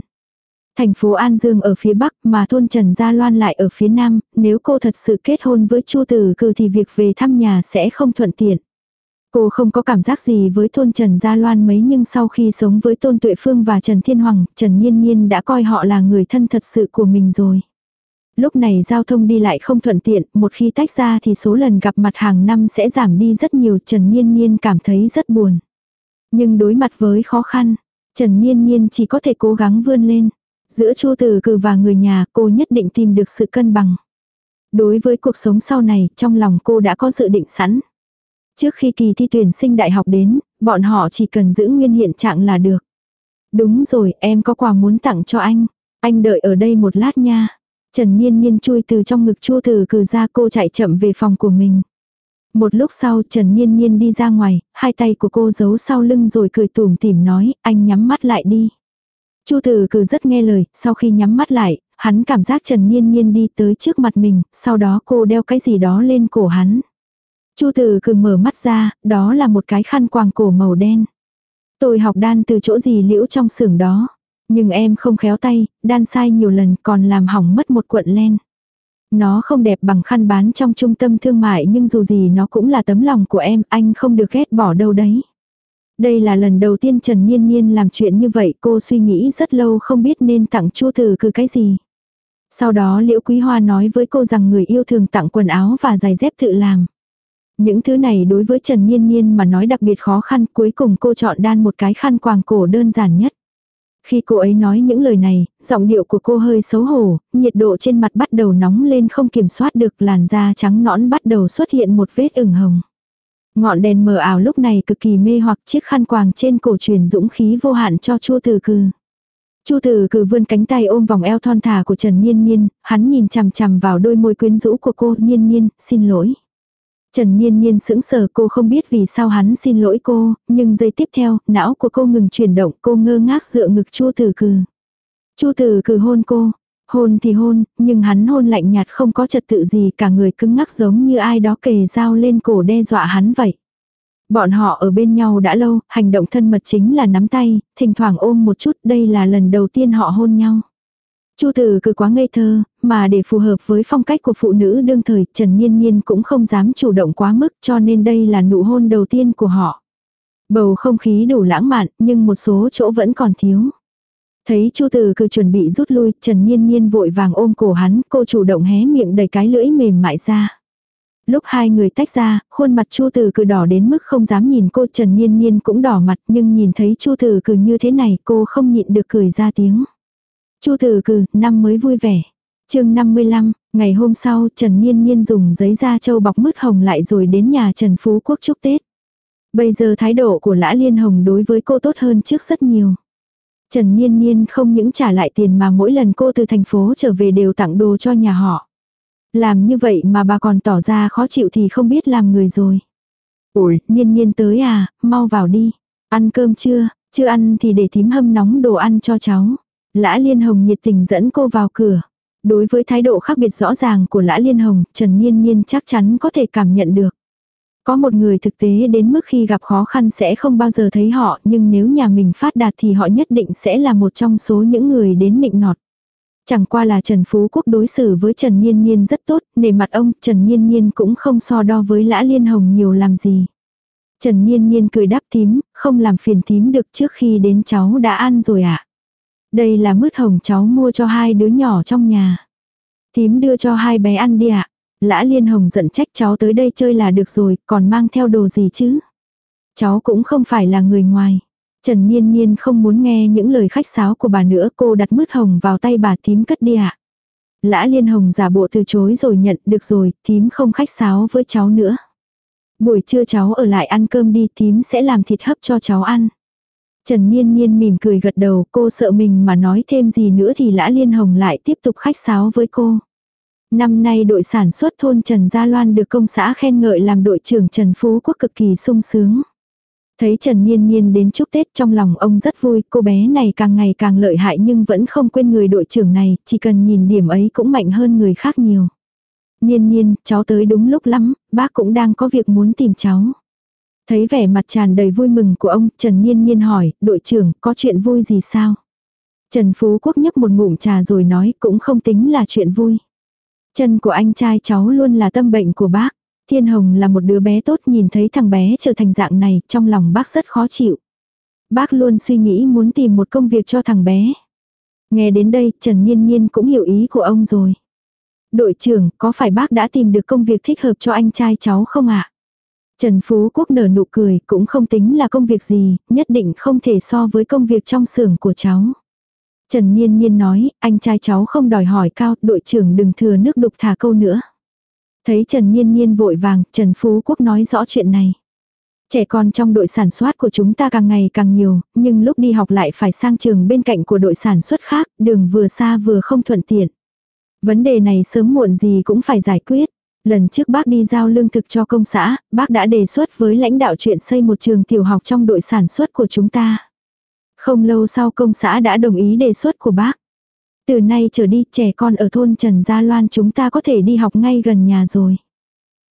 Thành phố An Dương ở phía Bắc mà thôn Trần Gia Loan lại ở phía Nam, nếu cô thật sự kết hôn với Chu Tử Cử thì việc về thăm nhà sẽ không thuận tiện. Cô không có cảm giác gì với thôn Trần Gia Loan mấy nhưng sau khi sống với Tôn Tuệ Phương và Trần Thiên Hoàng, Trần Nhiên Nhiên đã coi họ là người thân thật sự của mình rồi. Lúc này giao thông đi lại không thuận tiện, một khi tách ra thì số lần gặp mặt hàng năm sẽ giảm đi rất nhiều, Trần Nhiên Nhiên cảm thấy rất buồn. Nhưng đối mặt với khó khăn, Trần Nhiên Nhiên chỉ có thể cố gắng vươn lên. Giữa Chu Tử Cử và người nhà cô nhất định tìm được sự cân bằng. Đối với cuộc sống sau này, trong lòng cô đã có dự định sẵn. Trước khi kỳ thi tuyển sinh đại học đến, bọn họ chỉ cần giữ nguyên hiện trạng là được. Đúng rồi, em có quà muốn tặng cho anh. Anh đợi ở đây một lát nha. Trần Niên Niên chui từ trong ngực Chu Tử Cử ra cô chạy chậm về phòng của mình. Một lúc sau Trần Niên Niên đi ra ngoài, hai tay của cô giấu sau lưng rồi cười tủm tỉm nói, anh nhắm mắt lại đi. Chu Tử Cử rất nghe lời, sau khi nhắm mắt lại, hắn cảm giác Trần Nhiên Nhiên đi tới trước mặt mình, sau đó cô đeo cái gì đó lên cổ hắn. Chu Tử Cử mở mắt ra, đó là một cái khăn quàng cổ màu đen. Tôi học đan từ chỗ gì liễu trong xưởng đó. Nhưng em không khéo tay, đan sai nhiều lần còn làm hỏng mất một cuộn len. Nó không đẹp bằng khăn bán trong trung tâm thương mại nhưng dù gì nó cũng là tấm lòng của em, anh không được ghét bỏ đâu đấy. Đây là lần đầu tiên Trần Niên Niên làm chuyện như vậy cô suy nghĩ rất lâu không biết nên tặng Chu từ cứ cái gì. Sau đó Liễu Quý Hoa nói với cô rằng người yêu thường tặng quần áo và giày dép tự làm. Những thứ này đối với Trần Niên Niên mà nói đặc biệt khó khăn cuối cùng cô chọn đan một cái khăn quàng cổ đơn giản nhất. Khi cô ấy nói những lời này, giọng điệu của cô hơi xấu hổ, nhiệt độ trên mặt bắt đầu nóng lên không kiểm soát được làn da trắng nõn bắt đầu xuất hiện một vết ửng hồng. Ngọn đèn mờ ảo lúc này cực kỳ mê hoặc chiếc khăn quàng trên cổ truyền dũng khí vô hạn cho Chu Tử Cừ. Chu Tử Cừ vươn cánh tay ôm vòng eo thon thả của Trần Niên Niên, hắn nhìn chằm chằm vào đôi môi quyến rũ của cô, Niên Niên, xin lỗi. Trần Niên Niên sững sờ cô không biết vì sao hắn xin lỗi cô, nhưng giây tiếp theo, não của cô ngừng chuyển động, cô ngơ ngác dựa ngực Chu Tử Cừ. Chu Tử Cừ hôn cô, Hôn thì hôn, nhưng hắn hôn lạnh nhạt không có trật tự gì cả người cứng ngắc giống như ai đó kề dao lên cổ đe dọa hắn vậy. Bọn họ ở bên nhau đã lâu, hành động thân mật chính là nắm tay, thỉnh thoảng ôm một chút, đây là lần đầu tiên họ hôn nhau. Chu Tử cứ quá ngây thơ, mà để phù hợp với phong cách của phụ nữ đương thời, Trần Nhiên Nhiên cũng không dám chủ động quá mức, cho nên đây là nụ hôn đầu tiên của họ. Bầu không khí đủ lãng mạn, nhưng một số chỗ vẫn còn thiếu. Thấy Chu Từ cứ chuẩn bị rút lui, Trần Nhiên Nhiên vội vàng ôm cổ hắn, cô chủ động hé miệng đầy cái lưỡi mềm mại ra. Lúc hai người tách ra, khuôn mặt Chu Từ cứ đỏ đến mức không dám nhìn cô Trần Nhiên Nhiên cũng đỏ mặt nhưng nhìn thấy Chu Từ cứ như thế này cô không nhịn được cười ra tiếng. Chu Từ cừ, năm mới vui vẻ. chương 55, ngày hôm sau Trần Niên Niên dùng giấy da châu bọc mứt hồng lại rồi đến nhà Trần Phú Quốc chúc Tết. Bây giờ thái độ của Lã Liên Hồng đối với cô tốt hơn trước rất nhiều. Trần Niên Niên không những trả lại tiền mà mỗi lần cô từ thành phố trở về đều tặng đồ cho nhà họ. Làm như vậy mà bà còn tỏ ra khó chịu thì không biết làm người rồi.
Ôi,
Niên Niên tới à, mau vào đi. Ăn cơm chưa, chưa ăn thì để thím hâm nóng đồ ăn cho cháu. Lã Liên Hồng nhiệt tình dẫn cô vào cửa. Đối với thái độ khác biệt rõ ràng của Lã Liên Hồng, Trần Niên Niên chắc chắn có thể cảm nhận được. Có một người thực tế đến mức khi gặp khó khăn sẽ không bao giờ thấy họ, nhưng nếu nhà mình phát đạt thì họ nhất định sẽ là một trong số những người đến nịnh nọt. Chẳng qua là Trần Phú Quốc đối xử với Trần Niên Niên rất tốt, nề mặt ông, Trần Niên Niên cũng không so đo với Lã Liên Hồng nhiều làm gì. Trần Niên Niên cười đáp tím không làm phiền tím được trước khi đến cháu đã ăn rồi ạ. À? Đây là mứt hồng cháu mua cho hai đứa nhỏ trong nhà. tím đưa cho hai bé ăn đi ạ. À? Lã Liên Hồng giận trách cháu tới đây chơi là được rồi, còn mang theo đồ gì chứ? Cháu cũng không phải là người ngoài. Trần Niên Niên không muốn nghe những lời khách sáo của bà nữa, cô đặt mứt hồng vào tay bà thím cất đi ạ. À? Lã Liên Hồng giả bộ từ chối rồi nhận, được rồi, thím không khách sáo với cháu nữa. Buổi trưa cháu ở lại ăn cơm đi, thím sẽ làm thịt hấp cho cháu ăn. Trần Niên Niên mỉm cười gật đầu, cô sợ mình mà nói thêm gì nữa thì Lã Liên Hồng lại tiếp tục khách sáo với cô. Năm nay đội sản xuất thôn Trần Gia Loan được công xã khen ngợi làm đội trưởng Trần Phú Quốc cực kỳ sung sướng. Thấy Trần Niên Niên đến chúc Tết trong lòng ông rất vui, cô bé này càng ngày càng lợi hại nhưng vẫn không quên người đội trưởng này, chỉ cần nhìn điểm ấy cũng mạnh hơn người khác nhiều. Niên Niên, cháu tới đúng lúc lắm, bác cũng đang có việc muốn tìm cháu. Thấy vẻ mặt tràn đầy vui mừng của ông, Trần Niên Niên hỏi, đội trưởng, có chuyện vui gì sao? Trần Phú Quốc nhấp một ngụm trà rồi nói, cũng không tính là chuyện vui. Chân của anh trai cháu luôn là tâm bệnh của bác. Thiên Hồng là một đứa bé tốt nhìn thấy thằng bé trở thành dạng này, trong lòng bác rất khó chịu. Bác luôn suy nghĩ muốn tìm một công việc cho thằng bé. Nghe đến đây, Trần Niên Niên cũng hiểu ý của ông rồi. Đội trưởng, có phải bác đã tìm được công việc thích hợp cho anh trai cháu không ạ? Trần Phú Quốc nở nụ cười, cũng không tính là công việc gì, nhất định không thể so với công việc trong xưởng của cháu. Trần Niên Niên nói, anh trai cháu không đòi hỏi cao, đội trưởng đừng thừa nước đục thả câu nữa. Thấy Trần Niên Niên vội vàng, Trần Phú Quốc nói rõ chuyện này. Trẻ con trong đội sản xuất của chúng ta càng ngày càng nhiều, nhưng lúc đi học lại phải sang trường bên cạnh của đội sản xuất khác, đường vừa xa vừa không thuận tiện. Vấn đề này sớm muộn gì cũng phải giải quyết. Lần trước bác đi giao lương thực cho công xã, bác đã đề xuất với lãnh đạo chuyện xây một trường tiểu học trong đội sản xuất của chúng ta. Không lâu sau công xã đã đồng ý đề xuất của bác. Từ nay trở đi trẻ con ở thôn Trần Gia Loan chúng ta có thể đi học ngay gần nhà rồi.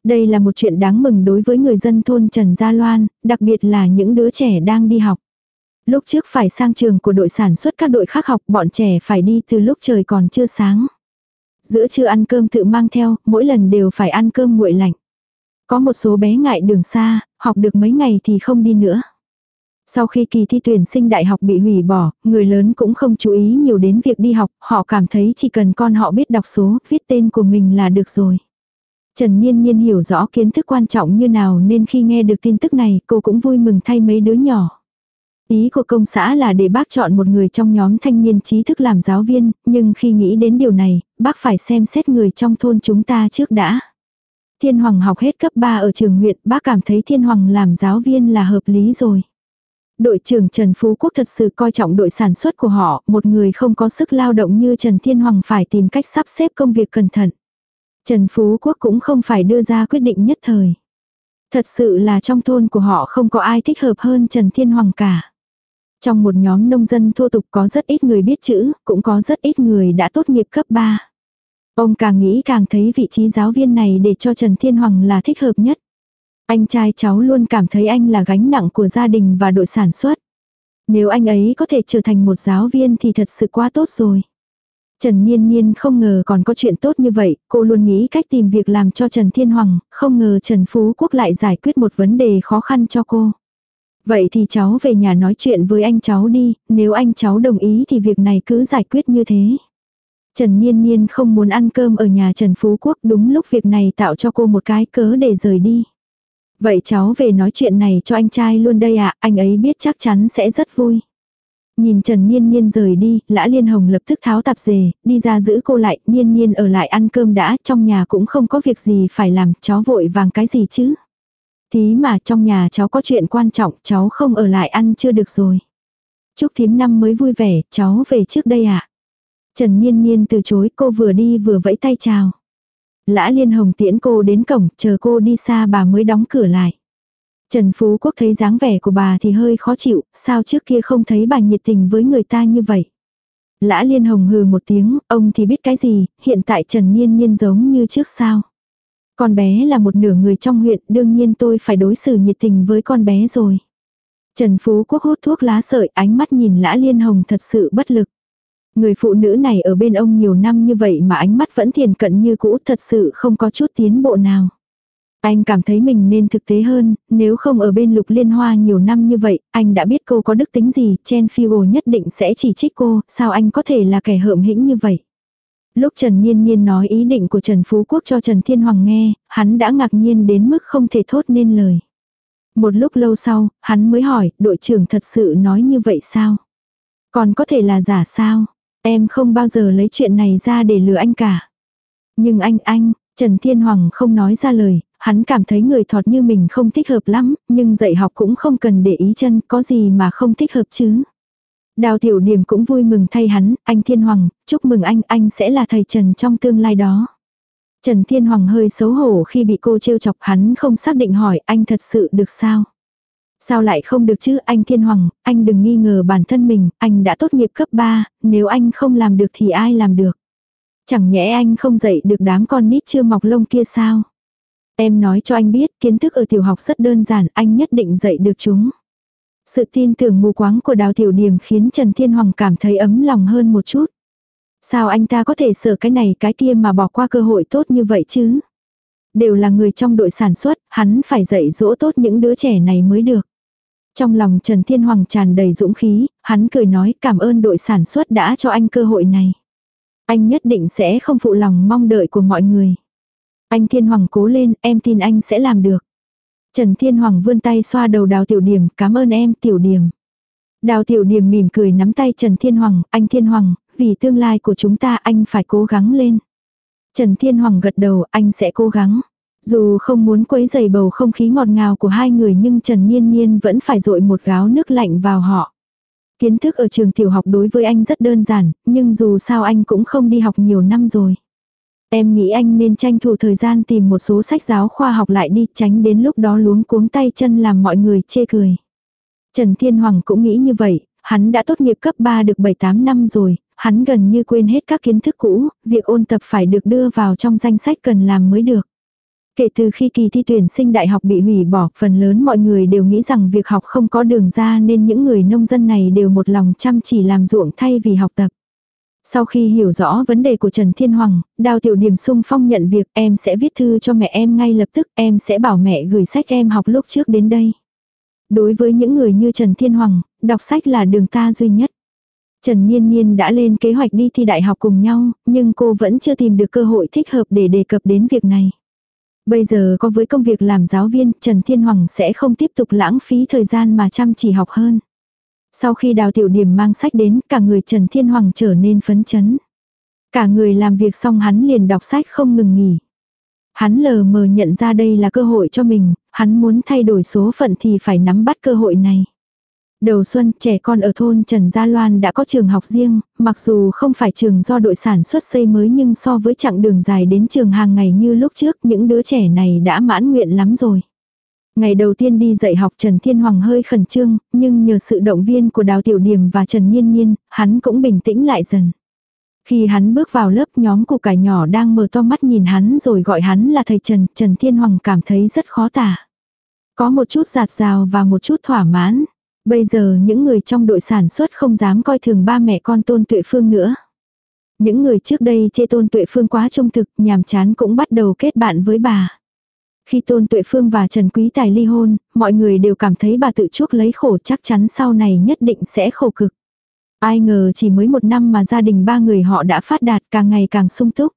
Đây là một chuyện đáng mừng đối với người dân thôn Trần Gia Loan, đặc biệt là những đứa trẻ đang đi học. Lúc trước phải sang trường của đội sản xuất các đội khác học bọn trẻ phải đi từ lúc trời còn chưa sáng. Giữa trưa ăn cơm tự mang theo, mỗi lần đều phải ăn cơm nguội lạnh. Có một số bé ngại đường xa, học được mấy ngày thì không đi nữa. Sau khi kỳ thi tuyển sinh đại học bị hủy bỏ, người lớn cũng không chú ý nhiều đến việc đi học, họ cảm thấy chỉ cần con họ biết đọc số, viết tên của mình là được rồi. Trần Niên Niên hiểu rõ kiến thức quan trọng như nào nên khi nghe được tin tức này cô cũng vui mừng thay mấy đứa nhỏ. Ý của công xã là để bác chọn một người trong nhóm thanh niên trí thức làm giáo viên, nhưng khi nghĩ đến điều này, bác phải xem xét người trong thôn chúng ta trước đã. Thiên Hoàng học hết cấp 3 ở trường huyện, bác cảm thấy Thiên Hoàng làm giáo viên là hợp lý rồi. Đội trưởng Trần Phú Quốc thật sự coi trọng đội sản xuất của họ, một người không có sức lao động như Trần Thiên Hoàng phải tìm cách sắp xếp công việc cẩn thận. Trần Phú Quốc cũng không phải đưa ra quyết định nhất thời. Thật sự là trong thôn của họ không có ai thích hợp hơn Trần Thiên Hoàng cả. Trong một nhóm nông dân thô tục có rất ít người biết chữ, cũng có rất ít người đã tốt nghiệp cấp 3. Ông càng nghĩ càng thấy vị trí giáo viên này để cho Trần Thiên Hoàng là thích hợp nhất. Anh trai cháu luôn cảm thấy anh là gánh nặng của gia đình và đội sản xuất. Nếu anh ấy có thể trở thành một giáo viên thì thật sự quá tốt rồi. Trần Niên Niên không ngờ còn có chuyện tốt như vậy, cô luôn nghĩ cách tìm việc làm cho Trần Thiên Hoàng, không ngờ Trần Phú Quốc lại giải quyết một vấn đề khó khăn cho cô. Vậy thì cháu về nhà nói chuyện với anh cháu đi, nếu anh cháu đồng ý thì việc này cứ giải quyết như thế. Trần Niên Niên không muốn ăn cơm ở nhà Trần Phú Quốc đúng lúc việc này tạo cho cô một cái cớ để rời đi. Vậy cháu về nói chuyện này cho anh trai luôn đây ạ, anh ấy biết chắc chắn sẽ rất vui. Nhìn Trần Niên Niên rời đi, Lã Liên Hồng lập tức tháo tạp dề, đi ra giữ cô lại, Niên Niên ở lại ăn cơm đã, trong nhà cũng không có việc gì phải làm, cháu vội vàng cái gì chứ. Thí mà trong nhà cháu có chuyện quan trọng, cháu không ở lại ăn chưa được rồi. Chúc thím năm mới vui vẻ, cháu về trước đây ạ. À? Trần Niên Niên từ chối cô vừa đi vừa vẫy tay chào. Lã Liên Hồng tiễn cô đến cổng, chờ cô đi xa bà mới đóng cửa lại. Trần Phú Quốc thấy dáng vẻ của bà thì hơi khó chịu, sao trước kia không thấy bà nhiệt tình với người ta như vậy. Lã Liên Hồng hừ một tiếng, ông thì biết cái gì, hiện tại Trần Niên Niên giống như trước sao. Con bé là một nửa người trong huyện, đương nhiên tôi phải đối xử nhiệt tình với con bé rồi. Trần Phú Quốc hút thuốc lá sợi, ánh mắt nhìn Lã Liên Hồng thật sự bất lực. Người phụ nữ này ở bên ông nhiều năm như vậy mà ánh mắt vẫn thiền cận như cũ thật sự không có chút tiến bộ nào. Anh cảm thấy mình nên thực tế hơn, nếu không ở bên lục liên hoa nhiều năm như vậy, anh đã biết cô có đức tính gì, Chen Figo nhất định sẽ chỉ trích cô, sao anh có thể là kẻ hợm hĩnh như vậy. Lúc Trần Niên Niên nói ý định của Trần Phú Quốc cho Trần Thiên Hoàng nghe, hắn đã ngạc nhiên đến mức không thể thốt nên lời. Một lúc lâu sau, hắn mới hỏi, đội trưởng thật sự nói như vậy sao? Còn có thể là giả sao? Em không bao giờ lấy chuyện này ra để lừa anh cả. Nhưng anh anh, Trần Thiên Hoàng không nói ra lời, hắn cảm thấy người thọt như mình không thích hợp lắm, nhưng dạy học cũng không cần để ý chân, có gì mà không thích hợp chứ. Đào tiểu điểm cũng vui mừng thay hắn, anh Thiên Hoàng, chúc mừng anh, anh sẽ là thầy Trần trong tương lai đó. Trần Thiên Hoàng hơi xấu hổ khi bị cô trêu chọc hắn không xác định hỏi anh thật sự được sao. Sao lại không được chứ anh Thiên Hoàng, anh đừng nghi ngờ bản thân mình, anh đã tốt nghiệp cấp 3, nếu anh không làm được thì ai làm được. Chẳng nhẽ anh không dạy được đám con nít chưa mọc lông kia sao? Em nói cho anh biết kiến thức ở tiểu học rất đơn giản, anh nhất định dạy được chúng. Sự tin tưởng mù quáng của đào tiểu điểm khiến Trần Thiên Hoàng cảm thấy ấm lòng hơn một chút. Sao anh ta có thể sợ cái này cái kia mà bỏ qua cơ hội tốt như vậy chứ? Đều là người trong đội sản xuất, hắn phải dạy dỗ tốt những đứa trẻ này mới được. Trong lòng Trần Thiên Hoàng tràn đầy dũng khí, hắn cười nói cảm ơn đội sản xuất đã cho anh cơ hội này. Anh nhất định sẽ không phụ lòng mong đợi của mọi người. Anh Thiên Hoàng cố lên, em tin anh sẽ làm được. Trần Thiên Hoàng vươn tay xoa đầu đào tiểu điểm, cảm ơn em tiểu điểm. Đào tiểu điểm mỉm cười nắm tay Trần Thiên Hoàng, anh Thiên Hoàng, vì tương lai của chúng ta anh phải cố gắng lên. Trần Thiên Hoàng gật đầu, anh sẽ cố gắng. Dù không muốn quấy dày bầu không khí ngọt ngào của hai người nhưng Trần Niên Niên vẫn phải dội một gáo nước lạnh vào họ. Kiến thức ở trường tiểu học đối với anh rất đơn giản, nhưng dù sao anh cũng không đi học nhiều năm rồi. Em nghĩ anh nên tranh thủ thời gian tìm một số sách giáo khoa học lại đi, tránh đến lúc đó luống cuống tay chân làm mọi người chê cười. Trần Thiên Hoàng cũng nghĩ như vậy, hắn đã tốt nghiệp cấp 3 được 7-8 năm rồi, hắn gần như quên hết các kiến thức cũ, việc ôn tập phải được đưa vào trong danh sách cần làm mới được. Kể từ khi kỳ thi tuyển sinh đại học bị hủy bỏ, phần lớn mọi người đều nghĩ rằng việc học không có đường ra nên những người nông dân này đều một lòng chăm chỉ làm ruộng thay vì học tập. Sau khi hiểu rõ vấn đề của Trần Thiên Hoàng, Đào Tiểu Điểm sung phong nhận việc em sẽ viết thư cho mẹ em ngay lập tức em sẽ bảo mẹ gửi sách em học lúc trước đến đây. Đối với những người như Trần Thiên Hoàng, đọc sách là đường ta duy nhất. Trần Niên Niên đã lên kế hoạch đi thi đại học cùng nhau, nhưng cô vẫn chưa tìm được cơ hội thích hợp để đề cập đến việc này. Bây giờ có với công việc làm giáo viên, Trần Thiên Hoàng sẽ không tiếp tục lãng phí thời gian mà chăm chỉ học hơn. Sau khi đào tiểu điểm mang sách đến, cả người Trần Thiên Hoàng trở nên phấn chấn. Cả người làm việc xong hắn liền đọc sách không ngừng nghỉ. Hắn lờ mờ nhận ra đây là cơ hội cho mình, hắn muốn thay đổi số phận thì phải nắm bắt cơ hội này. Đầu xuân, trẻ con ở thôn Trần Gia Loan đã có trường học riêng, mặc dù không phải trường do đội sản xuất xây mới nhưng so với chặng đường dài đến trường hàng ngày như lúc trước, những đứa trẻ này đã mãn nguyện lắm rồi. Ngày đầu tiên đi dạy học Trần Thiên Hoàng hơi khẩn trương, nhưng nhờ sự động viên của Đào Tiểu Điểm và Trần Nhiên Nhiên, hắn cũng bình tĩnh lại dần. Khi hắn bước vào lớp nhóm của cải nhỏ đang mở to mắt nhìn hắn rồi gọi hắn là thầy Trần, Trần Thiên Hoàng cảm thấy rất khó tả. Có một chút giạt rào và một chút thỏa mãn. Bây giờ những người trong đội sản xuất không dám coi thường ba mẹ con Tôn Tuệ Phương nữa. Những người trước đây chê Tôn Tuệ Phương quá trung thực, nhàm chán cũng bắt đầu kết bạn với bà. Khi Tôn Tuệ Phương và Trần Quý Tài ly hôn, mọi người đều cảm thấy bà tự chuốc lấy khổ chắc chắn sau này nhất định sẽ khổ cực. Ai ngờ chỉ mới một năm mà gia đình ba người họ đã phát đạt càng ngày càng sung túc.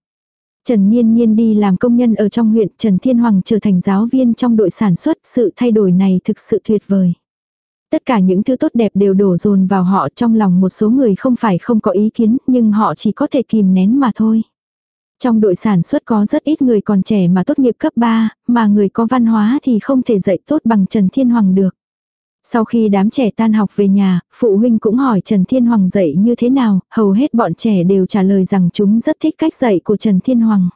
Trần Niên Niên đi làm công nhân ở trong huyện, Trần Thiên Hoàng trở thành giáo viên trong đội sản xuất, sự thay đổi này thực sự tuyệt vời. Tất cả những thứ tốt đẹp đều đổ dồn vào họ trong lòng một số người không phải không có ý kiến, nhưng họ chỉ có thể kìm nén mà thôi. Trong đội sản xuất có rất ít người còn trẻ mà tốt nghiệp cấp 3, mà người có văn hóa thì không thể dạy tốt bằng Trần Thiên Hoàng được. Sau khi đám trẻ tan học về nhà, phụ huynh cũng hỏi Trần Thiên Hoàng dạy như thế nào, hầu hết bọn trẻ đều trả lời rằng chúng rất thích cách dạy của Trần Thiên Hoàng.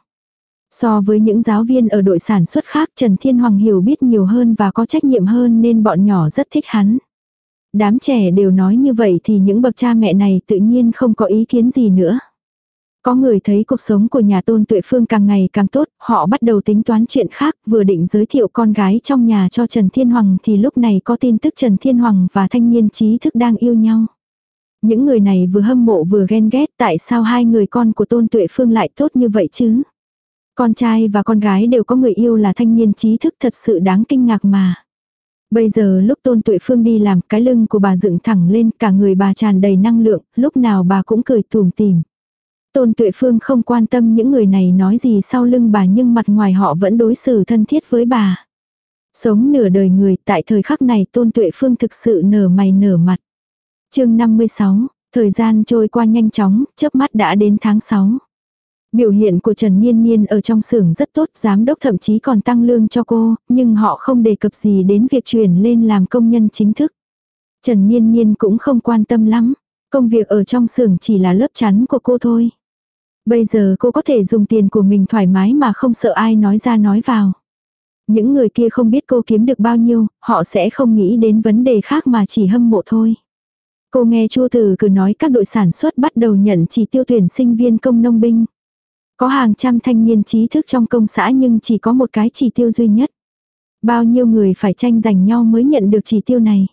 So với những giáo viên ở đội sản xuất khác Trần Thiên Hoàng hiểu biết nhiều hơn và có trách nhiệm hơn nên bọn nhỏ rất thích hắn. Đám trẻ đều nói như vậy thì những bậc cha mẹ này tự nhiên không có ý kiến gì nữa. Có người thấy cuộc sống của nhà tôn tuệ phương càng ngày càng tốt, họ bắt đầu tính toán chuyện khác, vừa định giới thiệu con gái trong nhà cho Trần Thiên Hoàng thì lúc này có tin tức Trần Thiên Hoàng và thanh niên trí thức đang yêu nhau. Những người này vừa hâm mộ vừa ghen ghét tại sao hai người con của tôn tuệ phương lại tốt như vậy chứ. Con trai và con gái đều có người yêu là thanh niên trí thức thật sự đáng kinh ngạc mà. Bây giờ lúc tôn tuệ phương đi làm cái lưng của bà dựng thẳng lên cả người bà tràn đầy năng lượng, lúc nào bà cũng cười tùm tìm. Tôn tuệ phương không quan tâm những người này nói gì sau lưng bà nhưng mặt ngoài họ vẫn đối xử thân thiết với bà. Sống nửa đời người tại thời khắc này tôn tuệ phương thực sự nở mày nở mặt. chương 56, thời gian trôi qua nhanh chóng, chớp mắt đã đến tháng 6. Biểu hiện của Trần Niên Niên ở trong xưởng rất tốt, giám đốc thậm chí còn tăng lương cho cô, nhưng họ không đề cập gì đến việc chuyển lên làm công nhân chính thức. Trần Niên Niên cũng không quan tâm lắm, công việc ở trong xưởng chỉ là lớp chắn của cô thôi. Bây giờ cô có thể dùng tiền của mình thoải mái mà không sợ ai nói ra nói vào. Những người kia không biết cô kiếm được bao nhiêu, họ sẽ không nghĩ đến vấn đề khác mà chỉ hâm mộ thôi. Cô nghe Chu Tử cứ nói các đội sản xuất bắt đầu nhận chỉ tiêu tuyển sinh viên công nông binh. Có hàng trăm thanh niên trí thức trong công xã nhưng chỉ có một cái chỉ tiêu duy nhất. Bao nhiêu người phải tranh giành nhau mới nhận được chỉ tiêu này.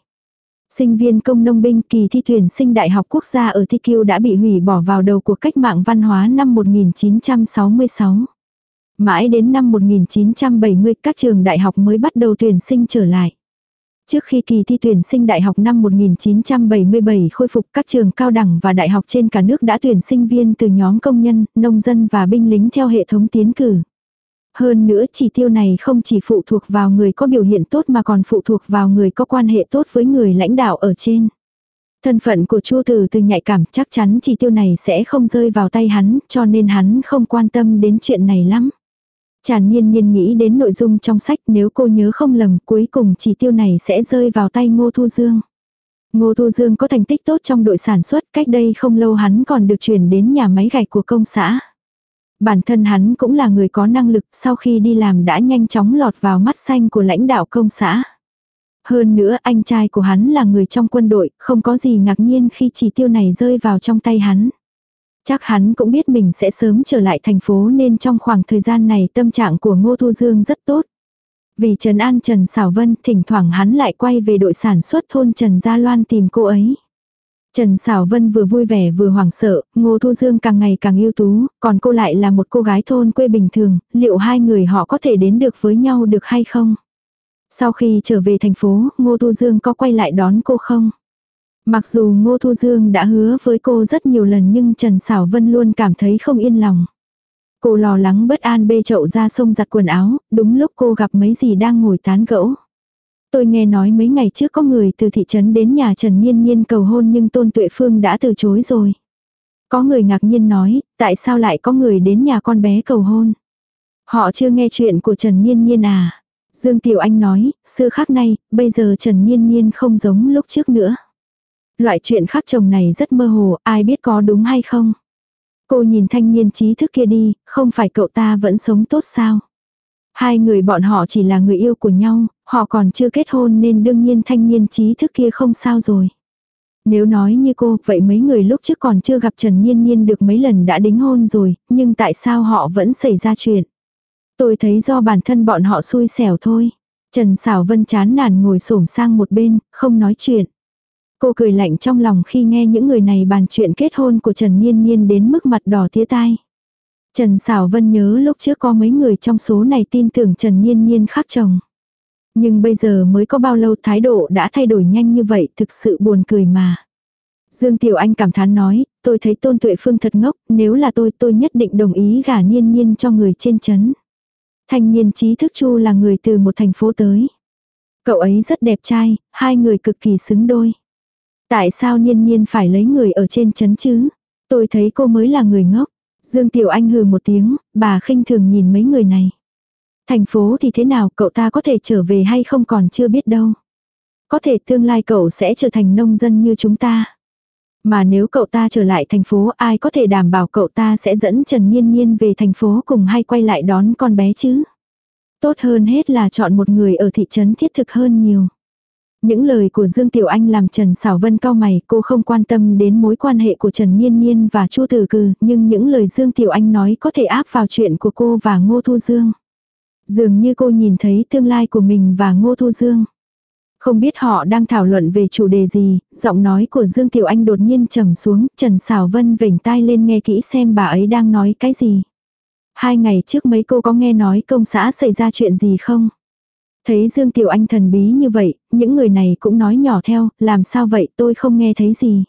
Sinh viên công nông binh kỳ thi tuyển sinh Đại học Quốc gia ở TQ đã bị hủy bỏ vào đầu cuộc cách mạng văn hóa năm 1966. Mãi đến năm 1970 các trường đại học mới bắt đầu tuyển sinh trở lại. Trước khi kỳ thi tuyển sinh đại học năm 1977 khôi phục các trường cao đẳng và đại học trên cả nước đã tuyển sinh viên từ nhóm công nhân, nông dân và binh lính theo hệ thống tiến cử. Hơn nữa chỉ tiêu này không chỉ phụ thuộc vào người có biểu hiện tốt mà còn phụ thuộc vào người có quan hệ tốt với người lãnh đạo ở trên. Thân phận của Chu Tử từ nhạy cảm chắc chắn chỉ tiêu này sẽ không rơi vào tay hắn cho nên hắn không quan tâm đến chuyện này lắm. Tràn nhiên nhiên nghĩ đến nội dung trong sách nếu cô nhớ không lầm cuối cùng chỉ tiêu này sẽ rơi vào tay Ngô Thu Dương. Ngô Thu Dương có thành tích tốt trong đội sản xuất cách đây không lâu hắn còn được chuyển đến nhà máy gạch của công xã. Bản thân hắn cũng là người có năng lực sau khi đi làm đã nhanh chóng lọt vào mắt xanh của lãnh đạo công xã. Hơn nữa anh trai của hắn là người trong quân đội, không có gì ngạc nhiên khi chỉ tiêu này rơi vào trong tay hắn. Chắc hắn cũng biết mình sẽ sớm trở lại thành phố nên trong khoảng thời gian này tâm trạng của Ngô Thu Dương rất tốt. Vì Trần An Trần Sảo Vân thỉnh thoảng hắn lại quay về đội sản xuất thôn Trần Gia Loan tìm cô ấy. Trần Sảo Vân vừa vui vẻ vừa hoảng sợ, Ngô Thu Dương càng ngày càng ưu tú, còn cô lại là một cô gái thôn quê bình thường, liệu hai người họ có thể đến được với nhau được hay không? Sau khi trở về thành phố, Ngô Thu Dương có quay lại đón cô không? Mặc dù Ngô Thu Dương đã hứa với cô rất nhiều lần nhưng Trần Sảo Vân luôn cảm thấy không yên lòng. Cô lo lắng bất an bê chậu ra sông giặt quần áo, đúng lúc cô gặp mấy gì đang ngồi tán gẫu. Tôi nghe nói mấy ngày trước có người từ thị trấn đến nhà Trần Nhiên Nhiên cầu hôn nhưng Tôn Tuệ Phương đã từ chối rồi. Có người ngạc nhiên nói, tại sao lại có người đến nhà con bé cầu hôn? Họ chưa nghe chuyện của Trần Nhiên Nhiên à? Dương Tiểu Anh nói, xưa khác nay, bây giờ Trần Nhiên Nhiên không giống lúc trước nữa. Loại chuyện khác chồng này rất mơ hồ, ai biết có đúng hay không? Cô nhìn thanh niên trí thức kia đi, không phải cậu ta vẫn sống tốt sao? Hai người bọn họ chỉ là người yêu của nhau, họ còn chưa kết hôn nên đương nhiên thanh niên trí thức kia không sao rồi. Nếu nói như cô, vậy mấy người lúc trước còn chưa gặp Trần Nhiên Nhiên được mấy lần đã đính hôn rồi, nhưng tại sao họ vẫn xảy ra chuyện? Tôi thấy do bản thân bọn họ xui xẻo thôi. Trần Sảo Vân chán nản ngồi xổm sang một bên, không nói chuyện. Cô cười lạnh trong lòng khi nghe những người này bàn chuyện kết hôn của Trần Nhiên Nhiên đến mức mặt đỏ tía tai. Trần Sảo Vân nhớ lúc trước có mấy người trong số này tin tưởng Trần Nhiên Nhiên khác chồng. Nhưng bây giờ mới có bao lâu thái độ đã thay đổi nhanh như vậy thực sự buồn cười mà. Dương Tiểu Anh cảm thán nói, tôi thấy Tôn Tuệ Phương thật ngốc, nếu là tôi tôi nhất định đồng ý gả Nhiên Nhiên cho người trên chấn. Thanh niên trí thức chu là người từ một thành phố tới. Cậu ấy rất đẹp trai, hai người cực kỳ xứng đôi. Tại sao Niên Niên phải lấy người ở trên chấn chứ? Tôi thấy cô mới là người ngốc. Dương Tiểu Anh hừ một tiếng, bà khinh thường nhìn mấy người này. Thành phố thì thế nào, cậu ta có thể trở về hay không còn chưa biết đâu. Có thể tương lai cậu sẽ trở thành nông dân như chúng ta. Mà nếu cậu ta trở lại thành phố ai có thể đảm bảo cậu ta sẽ dẫn Trần Nhiên Nhiên về thành phố cùng hay quay lại đón con bé chứ. Tốt hơn hết là chọn một người ở thị trấn thiết thực hơn nhiều. Những lời của Dương Tiểu Anh làm Trần Sảo Vân cao mày, cô không quan tâm đến mối quan hệ của Trần Niên Niên và Chu Tử Cừ, nhưng những lời Dương Tiểu Anh nói có thể áp vào chuyện của cô và Ngô Thu Dương. Dường như cô nhìn thấy tương lai của mình và Ngô Thu Dương. Không biết họ đang thảo luận về chủ đề gì, giọng nói của Dương Tiểu Anh đột nhiên trầm xuống, Trần Sảo Vân vểnh tai lên nghe kỹ xem bà ấy đang nói cái gì. Hai ngày trước mấy cô có nghe nói công xã xảy ra chuyện gì không? Thấy Dương Tiểu Anh thần bí như vậy, những người này cũng nói nhỏ theo, làm sao vậy tôi không nghe thấy gì.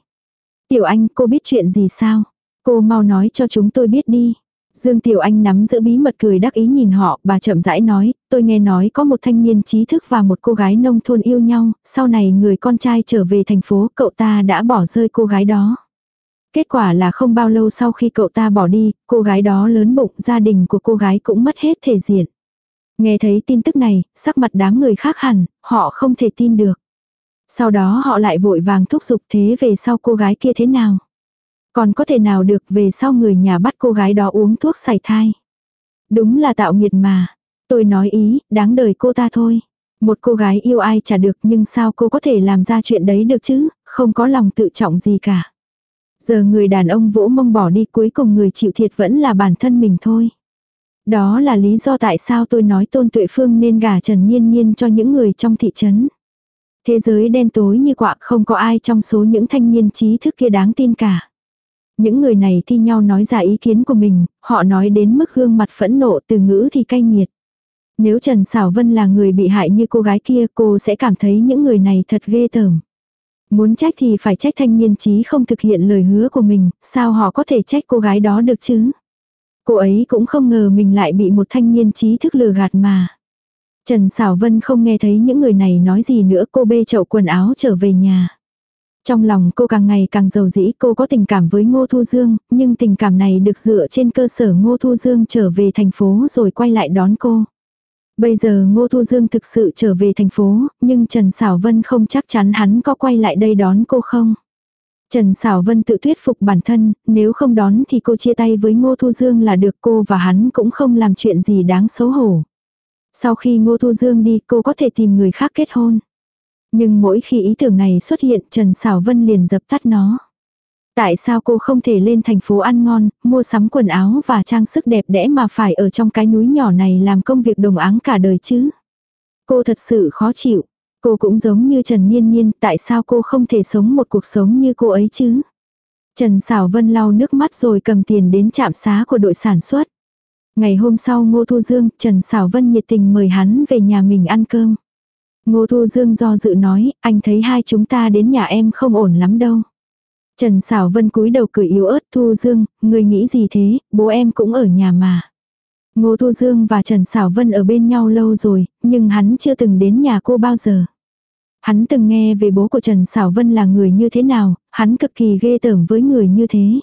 Tiểu Anh cô biết chuyện gì sao? Cô mau nói cho chúng tôi biết đi. Dương Tiểu Anh nắm giữ bí mật cười đắc ý nhìn họ, bà chậm rãi nói, tôi nghe nói có một thanh niên trí thức và một cô gái nông thôn yêu nhau, sau này người con trai trở về thành phố, cậu ta đã bỏ rơi cô gái đó. Kết quả là không bao lâu sau khi cậu ta bỏ đi, cô gái đó lớn bụng, gia đình của cô gái cũng mất hết thể diện. Nghe thấy tin tức này, sắc mặt đám người khác hẳn, họ không thể tin được. Sau đó họ lại vội vàng thúc giục thế về sau cô gái kia thế nào. Còn có thể nào được về sau người nhà bắt cô gái đó uống thuốc sảy thai. Đúng là tạo nghiệt mà. Tôi nói ý, đáng đời cô ta thôi. Một cô gái yêu ai chả được nhưng sao cô có thể làm ra chuyện đấy được chứ, không có lòng tự trọng gì cả. Giờ người đàn ông vỗ mông bỏ đi cuối cùng người chịu thiệt vẫn là bản thân mình thôi. Đó là lý do tại sao tôi nói Tôn Tuệ Phương nên gả Trần Nhiên Nhiên cho những người trong thị trấn. Thế giới đen tối như quạ không có ai trong số những thanh niên trí thức kia đáng tin cả. Những người này thi nhau nói ra ý kiến của mình, họ nói đến mức gương mặt phẫn nộ từ ngữ thì cay nghiệt. Nếu Trần Sảo Vân là người bị hại như cô gái kia cô sẽ cảm thấy những người này thật ghê tởm. Muốn trách thì phải trách thanh niên trí không thực hiện lời hứa của mình, sao họ có thể trách cô gái đó được chứ? Cô ấy cũng không ngờ mình lại bị một thanh niên trí thức lừa gạt mà. Trần Sảo Vân không nghe thấy những người này nói gì nữa cô bê chậu quần áo trở về nhà. Trong lòng cô càng ngày càng giàu dĩ cô có tình cảm với Ngô Thu Dương, nhưng tình cảm này được dựa trên cơ sở Ngô Thu Dương trở về thành phố rồi quay lại đón cô. Bây giờ Ngô Thu Dương thực sự trở về thành phố, nhưng Trần Sảo Vân không chắc chắn hắn có quay lại đây đón cô không. Trần Sảo Vân tự thuyết phục bản thân, nếu không đón thì cô chia tay với Ngô Thu Dương là được cô và hắn cũng không làm chuyện gì đáng xấu hổ. Sau khi Ngô Thu Dương đi cô có thể tìm người khác kết hôn. Nhưng mỗi khi ý tưởng này xuất hiện Trần Sảo Vân liền dập tắt nó. Tại sao cô không thể lên thành phố ăn ngon, mua sắm quần áo và trang sức đẹp đẽ mà phải ở trong cái núi nhỏ này làm công việc đồng áng cả đời chứ? Cô thật sự khó chịu. Cô cũng giống như Trần Niên Niên, tại sao cô không thể sống một cuộc sống như cô ấy chứ? Trần Sảo Vân lau nước mắt rồi cầm tiền đến trạm xá của đội sản xuất. Ngày hôm sau Ngô Thu Dương, Trần Sảo Vân nhiệt tình mời hắn về nhà mình ăn cơm. Ngô Thu Dương do dự nói, anh thấy hai chúng ta đến nhà em không ổn lắm đâu. Trần Sảo Vân cúi đầu cười yếu ớt Thu Dương, người nghĩ gì thế, bố em cũng ở nhà mà. Ngô Thu Dương và Trần Sảo Vân ở bên nhau lâu rồi, nhưng hắn chưa từng đến nhà cô bao giờ. Hắn từng nghe về bố của Trần Sảo Vân là người như thế nào, hắn cực kỳ ghê tởm với người như thế.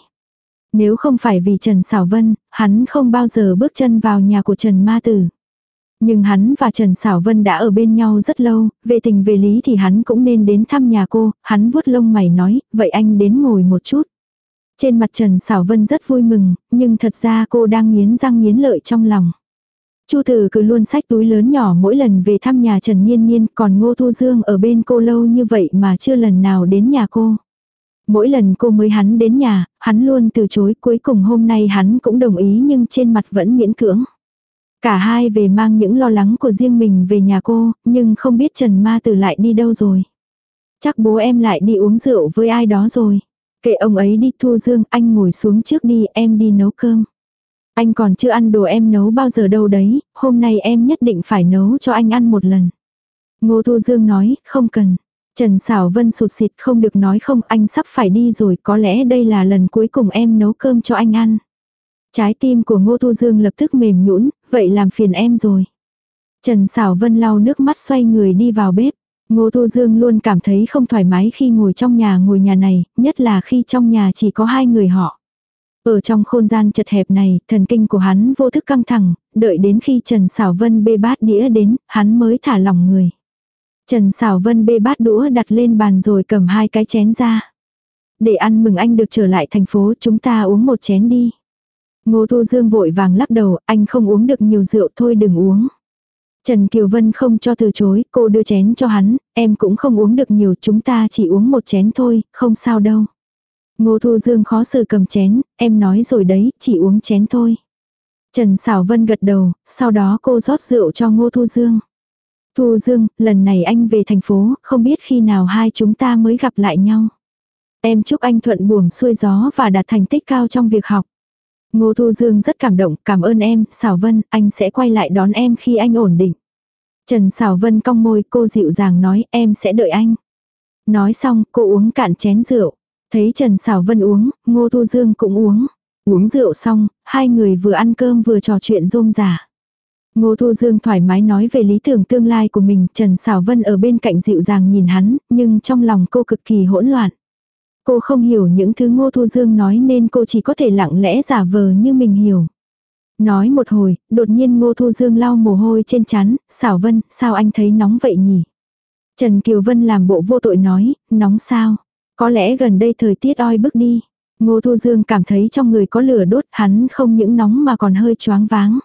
Nếu không phải vì Trần Sảo Vân, hắn không bao giờ bước chân vào nhà của Trần Ma Tử. Nhưng hắn và Trần Sảo Vân đã ở bên nhau rất lâu, về tình về lý thì hắn cũng nên đến thăm nhà cô, hắn vuốt lông mày nói, vậy anh đến ngồi một chút. Trên mặt Trần Sảo Vân rất vui mừng, nhưng thật ra cô đang nghiến răng nghiến lợi trong lòng. Chu Tử cứ luôn sách túi lớn nhỏ mỗi lần về thăm nhà Trần Nhiên Nhiên, còn Ngô Thu Dương ở bên cô lâu như vậy mà chưa lần nào đến nhà cô. Mỗi lần cô mới hắn đến nhà, hắn luôn từ chối, cuối cùng hôm nay hắn cũng đồng ý nhưng trên mặt vẫn miễn cưỡng. Cả hai về mang những lo lắng của riêng mình về nhà cô, nhưng không biết Trần Ma Tử lại đi đâu rồi. Chắc bố em lại đi uống rượu với ai đó rồi. Kệ ông ấy đi Thu Dương, anh ngồi xuống trước đi, em đi nấu cơm. Anh còn chưa ăn đồ em nấu bao giờ đâu đấy, hôm nay em nhất định phải nấu cho anh ăn một lần. Ngô Thu Dương nói, không cần. Trần Sảo Vân sụt xịt không được nói không, anh sắp phải đi rồi, có lẽ đây là lần cuối cùng em nấu cơm cho anh ăn. Trái tim của Ngô Thu Dương lập tức mềm nhũn, vậy làm phiền em rồi. Trần Sảo Vân lau nước mắt xoay người đi vào bếp. Ngô Thu Dương luôn cảm thấy không thoải mái khi ngồi trong nhà ngồi nhà này, nhất là khi trong nhà chỉ có hai người họ. Ở trong khôn gian chật hẹp này, thần kinh của hắn vô thức căng thẳng, đợi đến khi Trần Sảo Vân bê bát đĩa đến, hắn mới thả lỏng người. Trần Sảo Vân bê bát đũa đặt lên bàn rồi cầm hai cái chén ra. Để ăn mừng anh được trở lại thành phố chúng ta uống một chén đi. Ngô Thu Dương vội vàng lắc đầu, anh không uống được nhiều rượu thôi đừng uống. Trần Kiều Vân không cho từ chối, cô đưa chén cho hắn, em cũng không uống được nhiều, chúng ta chỉ uống một chén thôi, không sao đâu. Ngô Thu Dương khó xử cầm chén, em nói rồi đấy, chỉ uống chén thôi. Trần Sảo Vân gật đầu, sau đó cô rót rượu cho Ngô Thu Dương. Thu Dương, lần này anh về thành phố, không biết khi nào hai chúng ta mới gặp lại nhau. Em chúc anh thuận buồm xuôi gió và đạt thành tích cao trong việc học. Ngô Thu Dương rất cảm động, cảm ơn em, Sảo Vân, anh sẽ quay lại đón em khi anh ổn định. Trần Sảo Vân cong môi, cô dịu dàng nói, em sẽ đợi anh. Nói xong, cô uống cạn chén rượu. Thấy Trần Sảo Vân uống, Ngô Thu Dương cũng uống. Uống rượu xong, hai người vừa ăn cơm vừa trò chuyện rôm rả. Ngô Thu Dương thoải mái nói về lý tưởng tương lai của mình, Trần Sảo Vân ở bên cạnh dịu dàng nhìn hắn, nhưng trong lòng cô cực kỳ hỗn loạn. Cô không hiểu những thứ Ngô Thu Dương nói nên cô chỉ có thể lặng lẽ giả vờ như mình hiểu. Nói một hồi, đột nhiên Ngô Thu Dương lau mồ hôi trên chán, xảo Vân, sao anh thấy nóng vậy nhỉ? Trần Kiều Vân làm bộ vô tội nói, nóng sao? Có lẽ gần đây thời tiết oi bức đi. Ngô Thu Dương cảm thấy trong người có lửa đốt, hắn không những nóng mà còn hơi choáng váng.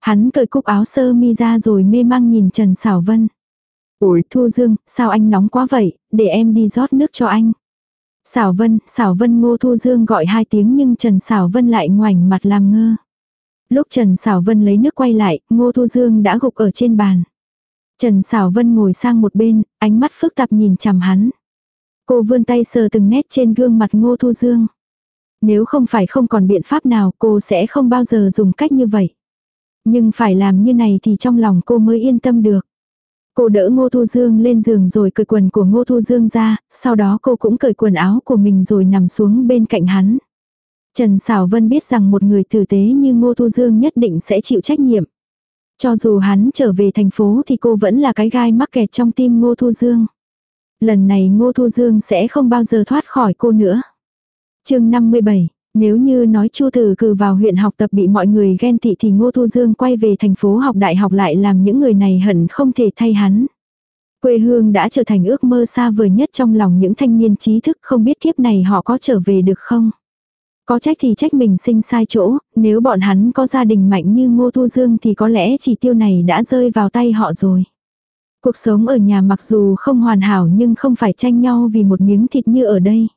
Hắn cởi cúc áo sơ mi ra rồi mê mang nhìn Trần Sảo Vân. Ủi Thu Dương, sao anh nóng quá vậy, để em đi rót nước cho anh. Sảo Vân, Sảo Vân Ngô Thu Dương gọi hai tiếng nhưng Trần Sảo Vân lại ngoảnh mặt làm ngơ. Lúc Trần Sảo Vân lấy nước quay lại, Ngô Thu Dương đã gục ở trên bàn. Trần Sảo Vân ngồi sang một bên, ánh mắt phức tạp nhìn chằm hắn. Cô vươn tay sờ từng nét trên gương mặt Ngô Thu Dương. Nếu không phải không còn biện pháp nào cô sẽ không bao giờ dùng cách như vậy. Nhưng phải làm như này thì trong lòng cô mới yên tâm được. Cô đỡ Ngô Thu Dương lên giường rồi cởi quần của Ngô Thu Dương ra, sau đó cô cũng cởi quần áo của mình rồi nằm xuống bên cạnh hắn. Trần Sảo Vân biết rằng một người tử tế như Ngô Thu Dương nhất định sẽ chịu trách nhiệm. Cho dù hắn trở về thành phố thì cô vẫn là cái gai mắc kẹt trong tim Ngô Thu Dương. Lần này Ngô Thu Dương sẽ không bao giờ thoát khỏi cô nữa. chương 57, nếu như nói Chu Tử cử vào huyện học tập bị mọi người ghen tị thì Ngô Thu Dương quay về thành phố học đại học lại làm những người này hận không thể thay hắn. Quê hương đã trở thành ước mơ xa vời nhất trong lòng những thanh niên trí thức không biết kiếp này họ có trở về được không. Có trách thì trách mình sinh sai chỗ, nếu bọn hắn có gia đình mạnh như Ngô Thu Dương thì có lẽ chỉ tiêu này đã rơi vào tay họ rồi. Cuộc sống ở nhà mặc dù không hoàn hảo nhưng không phải tranh nhau vì một miếng thịt như ở đây.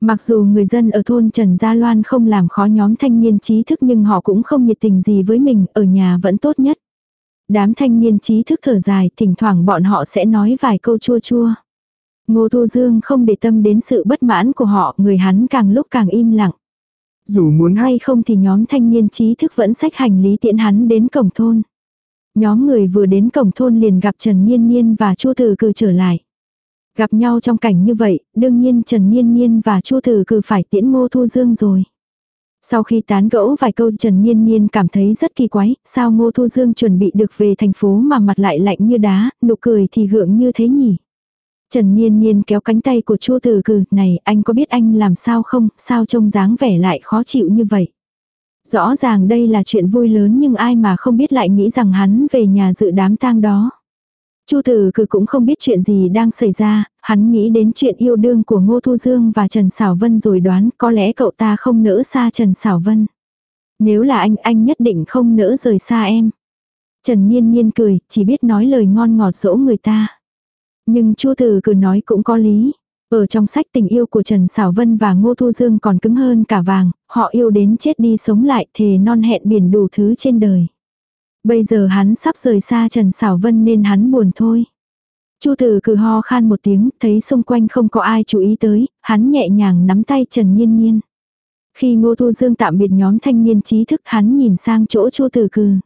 Mặc dù người dân ở thôn Trần Gia Loan không làm khó nhóm thanh niên trí thức nhưng họ cũng không nhiệt tình gì với mình, ở nhà vẫn tốt nhất. Đám thanh niên trí thức thở dài, thỉnh thoảng bọn họ sẽ nói vài câu chua chua. Ngô Thu Dương không để tâm đến sự bất mãn của họ, người hắn càng lúc càng im lặng. Dù muốn hay không thì nhóm thanh niên trí thức vẫn sách hành lý tiện hắn đến cổng thôn. Nhóm người vừa đến cổng thôn liền gặp Trần Niên Niên và Chu Từ Cử trở lại. Gặp nhau trong cảnh như vậy, đương nhiên Trần Niên Niên và Chu Từ Cử phải tiễn Ngô Thu Dương rồi. Sau khi tán gẫu vài câu Trần Niên Niên cảm thấy rất kỳ quái, sao Ngô Thu Dương chuẩn bị được về thành phố mà mặt lại lạnh như đá, nụ cười thì gượng như thế nhỉ. Trần Niên Niên kéo cánh tay của Chu Từ Cử, này anh có biết anh làm sao không, sao trông dáng vẻ lại khó chịu như vậy. Rõ ràng đây là chuyện vui lớn nhưng ai mà không biết lại nghĩ rằng hắn về nhà dự đám tang đó. Chu Tử Cử cũng không biết chuyện gì đang xảy ra, hắn nghĩ đến chuyện yêu đương của Ngô Thu Dương và Trần Sảo Vân rồi đoán có lẽ cậu ta không nỡ xa Trần Sảo Vân. Nếu là anh, anh nhất định không nỡ rời xa em. Trần Niên Niên cười, chỉ biết nói lời ngon ngọt dỗ người ta. Nhưng Chu Tử cứ nói cũng có lý. Ở trong sách tình yêu của Trần Sảo Vân và Ngô Thu Dương còn cứng hơn cả vàng, họ yêu đến chết đi sống lại thề non hẹn biển đủ thứ trên đời. Bây giờ hắn sắp rời xa Trần Sảo Vân nên hắn buồn thôi. Chu tử cử ho khan một tiếng, thấy xung quanh không có ai chú ý tới, hắn nhẹ nhàng nắm tay Trần Nhiên Nhiên. Khi Ngô Thu Dương tạm biệt nhóm thanh niên trí thức hắn nhìn sang chỗ Chu tử cử.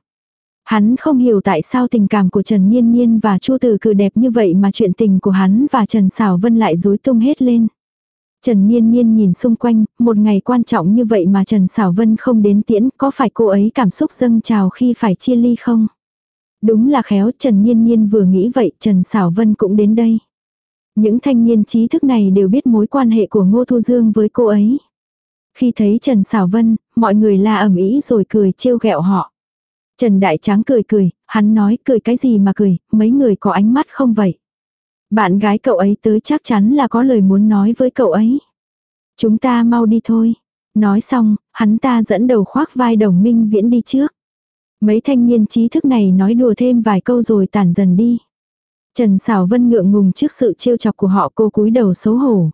Hắn không hiểu tại sao tình cảm của Trần Nhiên Nhiên và Chu Tử Cử đẹp như vậy mà chuyện tình của hắn và Trần Sảo Vân lại rối tung hết lên. Trần Nhiên Nhiên nhìn xung quanh, một ngày quan trọng như vậy mà Trần Sảo Vân không đến tiễn, có phải cô ấy cảm xúc dâng trào khi phải chia ly không? Đúng là khéo Trần Nhiên Nhiên vừa nghĩ vậy Trần Sảo Vân cũng đến đây. Những thanh niên trí thức này đều biết mối quan hệ của Ngô Thu Dương với cô ấy. Khi thấy Trần Sảo Vân, mọi người la ầm ĩ rồi cười trêu ghẹo họ. Trần Đại Tráng cười cười, hắn nói cười cái gì mà cười, mấy người có ánh mắt không vậy. Bạn gái cậu ấy tới chắc chắn là có lời muốn nói với cậu ấy. Chúng ta mau đi thôi. Nói xong, hắn ta dẫn đầu khoác vai đồng minh viễn đi trước. Mấy thanh niên trí thức này nói đùa thêm vài câu rồi tản dần đi. Trần Sảo Vân ngượng ngùng trước sự trêu chọc của họ cô cúi đầu xấu hổ.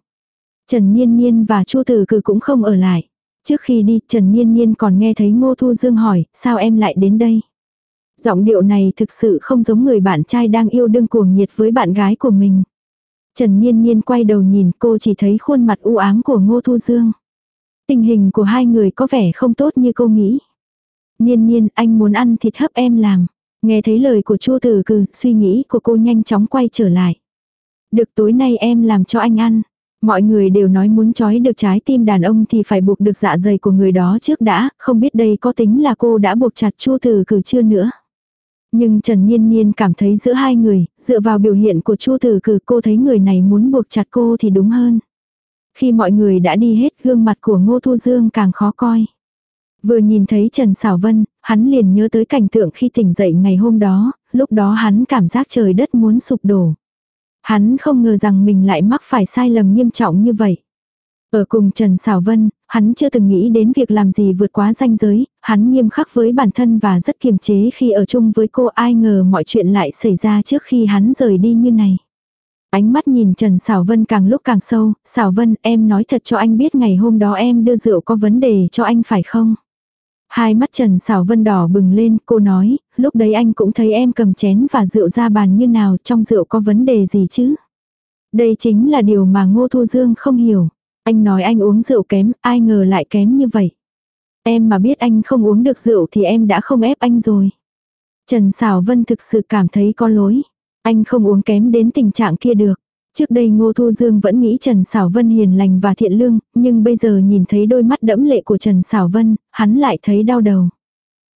Trần Niên Niên và Chu Tử Cử cũng không ở lại. Trước khi đi, Trần Niên Niên còn nghe thấy Ngô Thu Dương hỏi, sao em lại đến đây? Giọng điệu này thực sự không giống người bạn trai đang yêu đương cuồng nhiệt với bạn gái của mình. Trần Niên Niên quay đầu nhìn cô chỉ thấy khuôn mặt u ám của Ngô Thu Dương. Tình hình của hai người có vẻ không tốt như cô nghĩ. Niên Niên anh muốn ăn thịt hấp em làm. Nghe thấy lời của Chu Tử Cừ, suy nghĩ của cô nhanh chóng quay trở lại. Được tối nay em làm cho anh ăn. Mọi người đều nói muốn trói được trái tim đàn ông thì phải buộc được dạ dày của người đó trước đã, không biết đây có tính là cô đã buộc chặt Chu Tử Cử chưa nữa. Nhưng Trần Niên Niên cảm thấy giữa hai người, dựa vào biểu hiện của Chu Tử Cử cô thấy người này muốn buộc chặt cô thì đúng hơn. Khi mọi người đã đi hết gương mặt của Ngô Thu Dương càng khó coi. Vừa nhìn thấy Trần Sảo Vân, hắn liền nhớ tới cảnh tượng khi tỉnh dậy ngày hôm đó, lúc đó hắn cảm giác trời đất muốn sụp đổ. Hắn không ngờ rằng mình lại mắc phải sai lầm nghiêm trọng như vậy. Ở cùng Trần Sảo Vân, hắn chưa từng nghĩ đến việc làm gì vượt quá ranh giới, hắn nghiêm khắc với bản thân và rất kiềm chế khi ở chung với cô ai ngờ mọi chuyện lại xảy ra trước khi hắn rời đi như này. Ánh mắt nhìn Trần Sảo Vân càng lúc càng sâu, Sảo Vân em nói thật cho anh biết ngày hôm đó em đưa rượu có vấn đề cho anh phải không? Hai mắt Trần Sảo Vân đỏ bừng lên, cô nói, lúc đấy anh cũng thấy em cầm chén và rượu ra bàn như nào, trong rượu có vấn đề gì chứ? Đây chính là điều mà Ngô Thu Dương không hiểu. Anh nói anh uống rượu kém, ai ngờ lại kém như vậy. Em mà biết anh không uống được rượu thì em đã không ép anh rồi. Trần Sảo Vân thực sự cảm thấy có lỗi. Anh không uống kém đến tình trạng kia được. Trước đây Ngô Thu Dương vẫn nghĩ Trần Sảo Vân hiền lành và thiện lương, nhưng bây giờ nhìn thấy đôi mắt đẫm lệ của Trần Sảo Vân, hắn lại thấy đau đầu.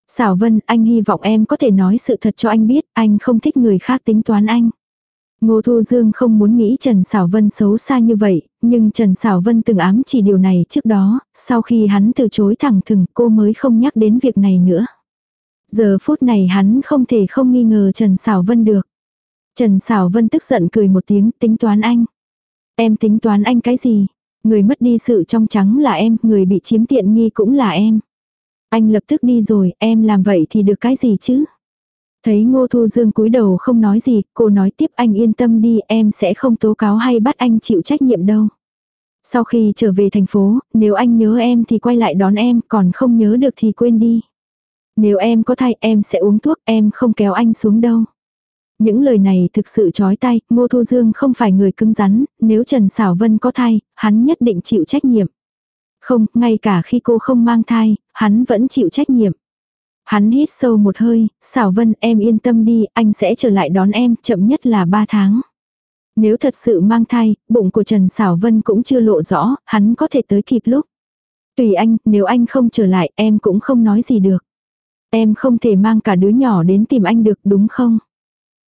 Sảo Vân, anh hy vọng em có thể nói sự thật cho anh biết, anh không thích người khác tính toán anh. Ngô Thu Dương không muốn nghĩ Trần Sảo Vân xấu xa như vậy, nhưng Trần Sảo Vân từng ám chỉ điều này trước đó, sau khi hắn từ chối thẳng thừng cô mới không nhắc đến việc này nữa. Giờ phút này hắn không thể không nghi ngờ Trần Sảo Vân được. Trần Sảo Vân tức giận cười một tiếng tính toán anh. Em tính toán anh cái gì? Người mất đi sự trong trắng là em, người bị chiếm tiện nghi cũng là em. Anh lập tức đi rồi, em làm vậy thì được cái gì chứ? Thấy Ngô Thu Dương cúi đầu không nói gì, cô nói tiếp anh yên tâm đi, em sẽ không tố cáo hay bắt anh chịu trách nhiệm đâu. Sau khi trở về thành phố, nếu anh nhớ em thì quay lại đón em, còn không nhớ được thì quên đi. Nếu em có thai em sẽ uống thuốc, em không kéo anh xuống đâu. Những lời này thực sự chói tai, Ngô Thu Dương không phải người cứng rắn, nếu Trần Sảo Vân có thai, hắn nhất định chịu trách nhiệm. Không, ngay cả khi cô không mang thai, hắn vẫn chịu trách nhiệm. Hắn hít sâu một hơi, Sảo Vân em yên tâm đi, anh sẽ trở lại đón em, chậm nhất là 3 tháng. Nếu thật sự mang thai, bụng của Trần Sảo Vân cũng chưa lộ rõ, hắn có thể tới kịp lúc. Tùy anh, nếu anh không trở lại, em cũng không nói gì được. Em không thể mang cả đứa nhỏ đến tìm anh được đúng không?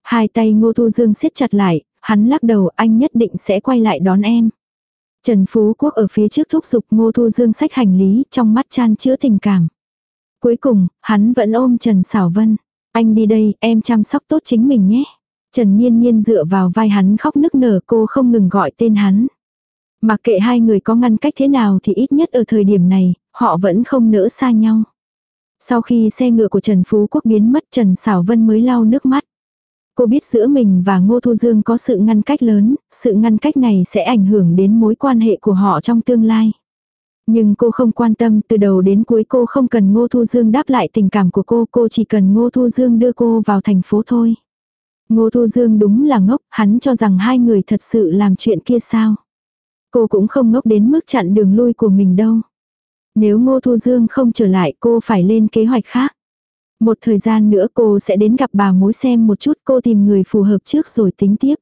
Hai tay Ngô Thu Dương siết chặt lại, hắn lắc đầu anh nhất định sẽ quay lại đón em. Trần Phú Quốc ở phía trước thúc giục Ngô Thu Dương sách hành lý trong mắt chan chứa tình cảm. Cuối cùng, hắn vẫn ôm Trần Sảo Vân. Anh đi đây, em chăm sóc tốt chính mình nhé. Trần Nhiên Nhiên dựa vào vai hắn khóc nức nở cô không ngừng gọi tên hắn. Mặc kệ hai người có ngăn cách thế nào thì ít nhất ở thời điểm này, họ vẫn không nỡ xa nhau. Sau khi xe ngựa của Trần Phú Quốc biến mất Trần Sảo Vân mới lau nước mắt. Cô biết giữa mình và Ngô Thu Dương có sự ngăn cách lớn, sự ngăn cách này sẽ ảnh hưởng đến mối quan hệ của họ trong tương lai. Nhưng cô không quan tâm từ đầu đến cuối cô không cần Ngô Thu Dương đáp lại tình cảm của cô, cô chỉ cần Ngô Thu Dương đưa cô vào thành phố thôi. Ngô Thu Dương đúng là ngốc, hắn cho rằng hai người thật sự làm chuyện kia sao. Cô cũng không ngốc đến mức chặn đường lui của mình đâu. Nếu Ngô Thu Dương không trở lại cô phải lên kế hoạch khác. Một thời gian nữa cô sẽ đến gặp bà mối xem một chút cô tìm người phù hợp trước rồi tính tiếp.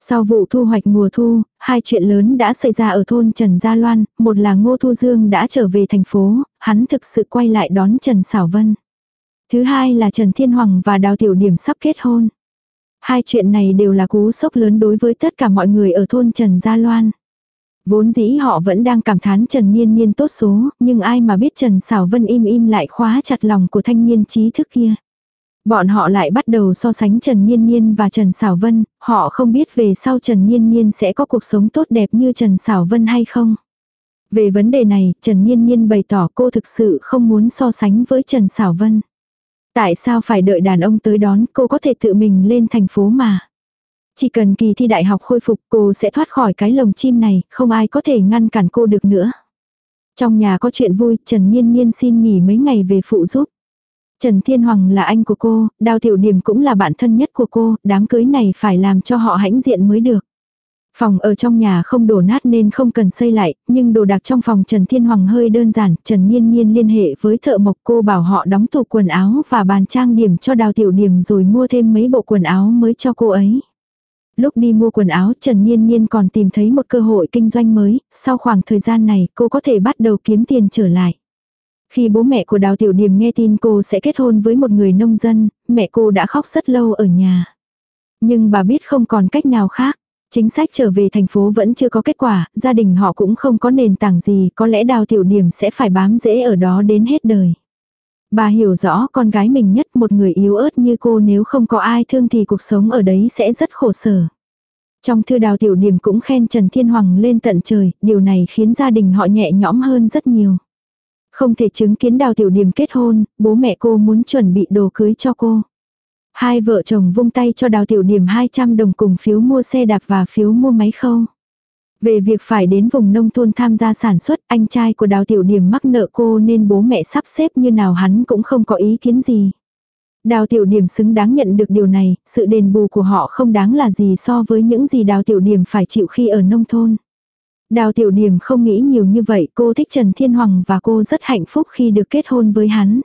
Sau vụ thu hoạch mùa thu, hai chuyện lớn đã xảy ra ở thôn Trần Gia Loan, một là Ngô Thu Dương đã trở về thành phố, hắn thực sự quay lại đón Trần Sảo Vân. Thứ hai là Trần Thiên Hoàng và Đào Tiểu Điểm sắp kết hôn. Hai chuyện này đều là cú sốc lớn đối với tất cả mọi người ở thôn Trần Gia Loan. Vốn dĩ họ vẫn đang cảm thán Trần Niên Niên tốt số, nhưng ai mà biết Trần Sảo Vân im im lại khóa chặt lòng của thanh niên trí thức kia. Bọn họ lại bắt đầu so sánh Trần Niên Niên và Trần Sảo Vân, họ không biết về sau Trần Niên Niên sẽ có cuộc sống tốt đẹp như Trần Sảo Vân hay không. Về vấn đề này, Trần Niên Niên bày tỏ cô thực sự không muốn so sánh với Trần Sảo Vân. Tại sao phải đợi đàn ông tới đón cô có thể tự mình lên thành phố mà. Chỉ cần kỳ thi đại học khôi phục cô sẽ thoát khỏi cái lồng chim này, không ai có thể ngăn cản cô được nữa. Trong nhà có chuyện vui, Trần Nhiên Nhiên xin nghỉ mấy ngày về phụ giúp. Trần Thiên Hoàng là anh của cô, Đào Tiểu Điểm cũng là bạn thân nhất của cô, đám cưới này phải làm cho họ hãnh diện mới được. Phòng ở trong nhà không đổ nát nên không cần xây lại, nhưng đồ đạc trong phòng Trần Thiên Hoàng hơi đơn giản, Trần Nhiên Nhiên liên hệ với thợ mộc cô bảo họ đóng tủ quần áo và bàn trang điểm cho Đào Tiểu Điểm rồi mua thêm mấy bộ quần áo mới cho cô ấy. Lúc đi mua quần áo Trần niên niên còn tìm thấy một cơ hội kinh doanh mới, sau khoảng thời gian này cô có thể bắt đầu kiếm tiền trở lại. Khi bố mẹ của Đào Tiểu Điềm nghe tin cô sẽ kết hôn với một người nông dân, mẹ cô đã khóc rất lâu ở nhà. Nhưng bà biết không còn cách nào khác. Chính sách trở về thành phố vẫn chưa có kết quả, gia đình họ cũng không có nền tảng gì, có lẽ Đào Tiểu Điềm sẽ phải bám rễ ở đó đến hết đời. Bà hiểu rõ con gái mình nhất một người yếu ớt như cô nếu không có ai thương thì cuộc sống ở đấy sẽ rất khổ sở. Trong thư đào tiểu điểm cũng khen Trần Thiên Hoàng lên tận trời, điều này khiến gia đình họ nhẹ nhõm hơn rất nhiều. Không thể chứng kiến đào tiểu điểm kết hôn, bố mẹ cô muốn chuẩn bị đồ cưới cho cô. Hai vợ chồng vung tay cho đào tiểu điểm 200 đồng cùng phiếu mua xe đạp và phiếu mua máy khâu. Về việc phải đến vùng nông thôn tham gia sản xuất, anh trai của đào tiểu điểm mắc nợ cô nên bố mẹ sắp xếp như nào hắn cũng không có ý kiến gì. Đào tiểu điểm xứng đáng nhận được điều này, sự đền bù của họ không đáng là gì so với những gì đào tiểu điểm phải chịu khi ở nông thôn. Đào tiểu điểm không nghĩ nhiều như vậy, cô thích Trần Thiên Hoàng và cô rất hạnh phúc khi được kết hôn với hắn.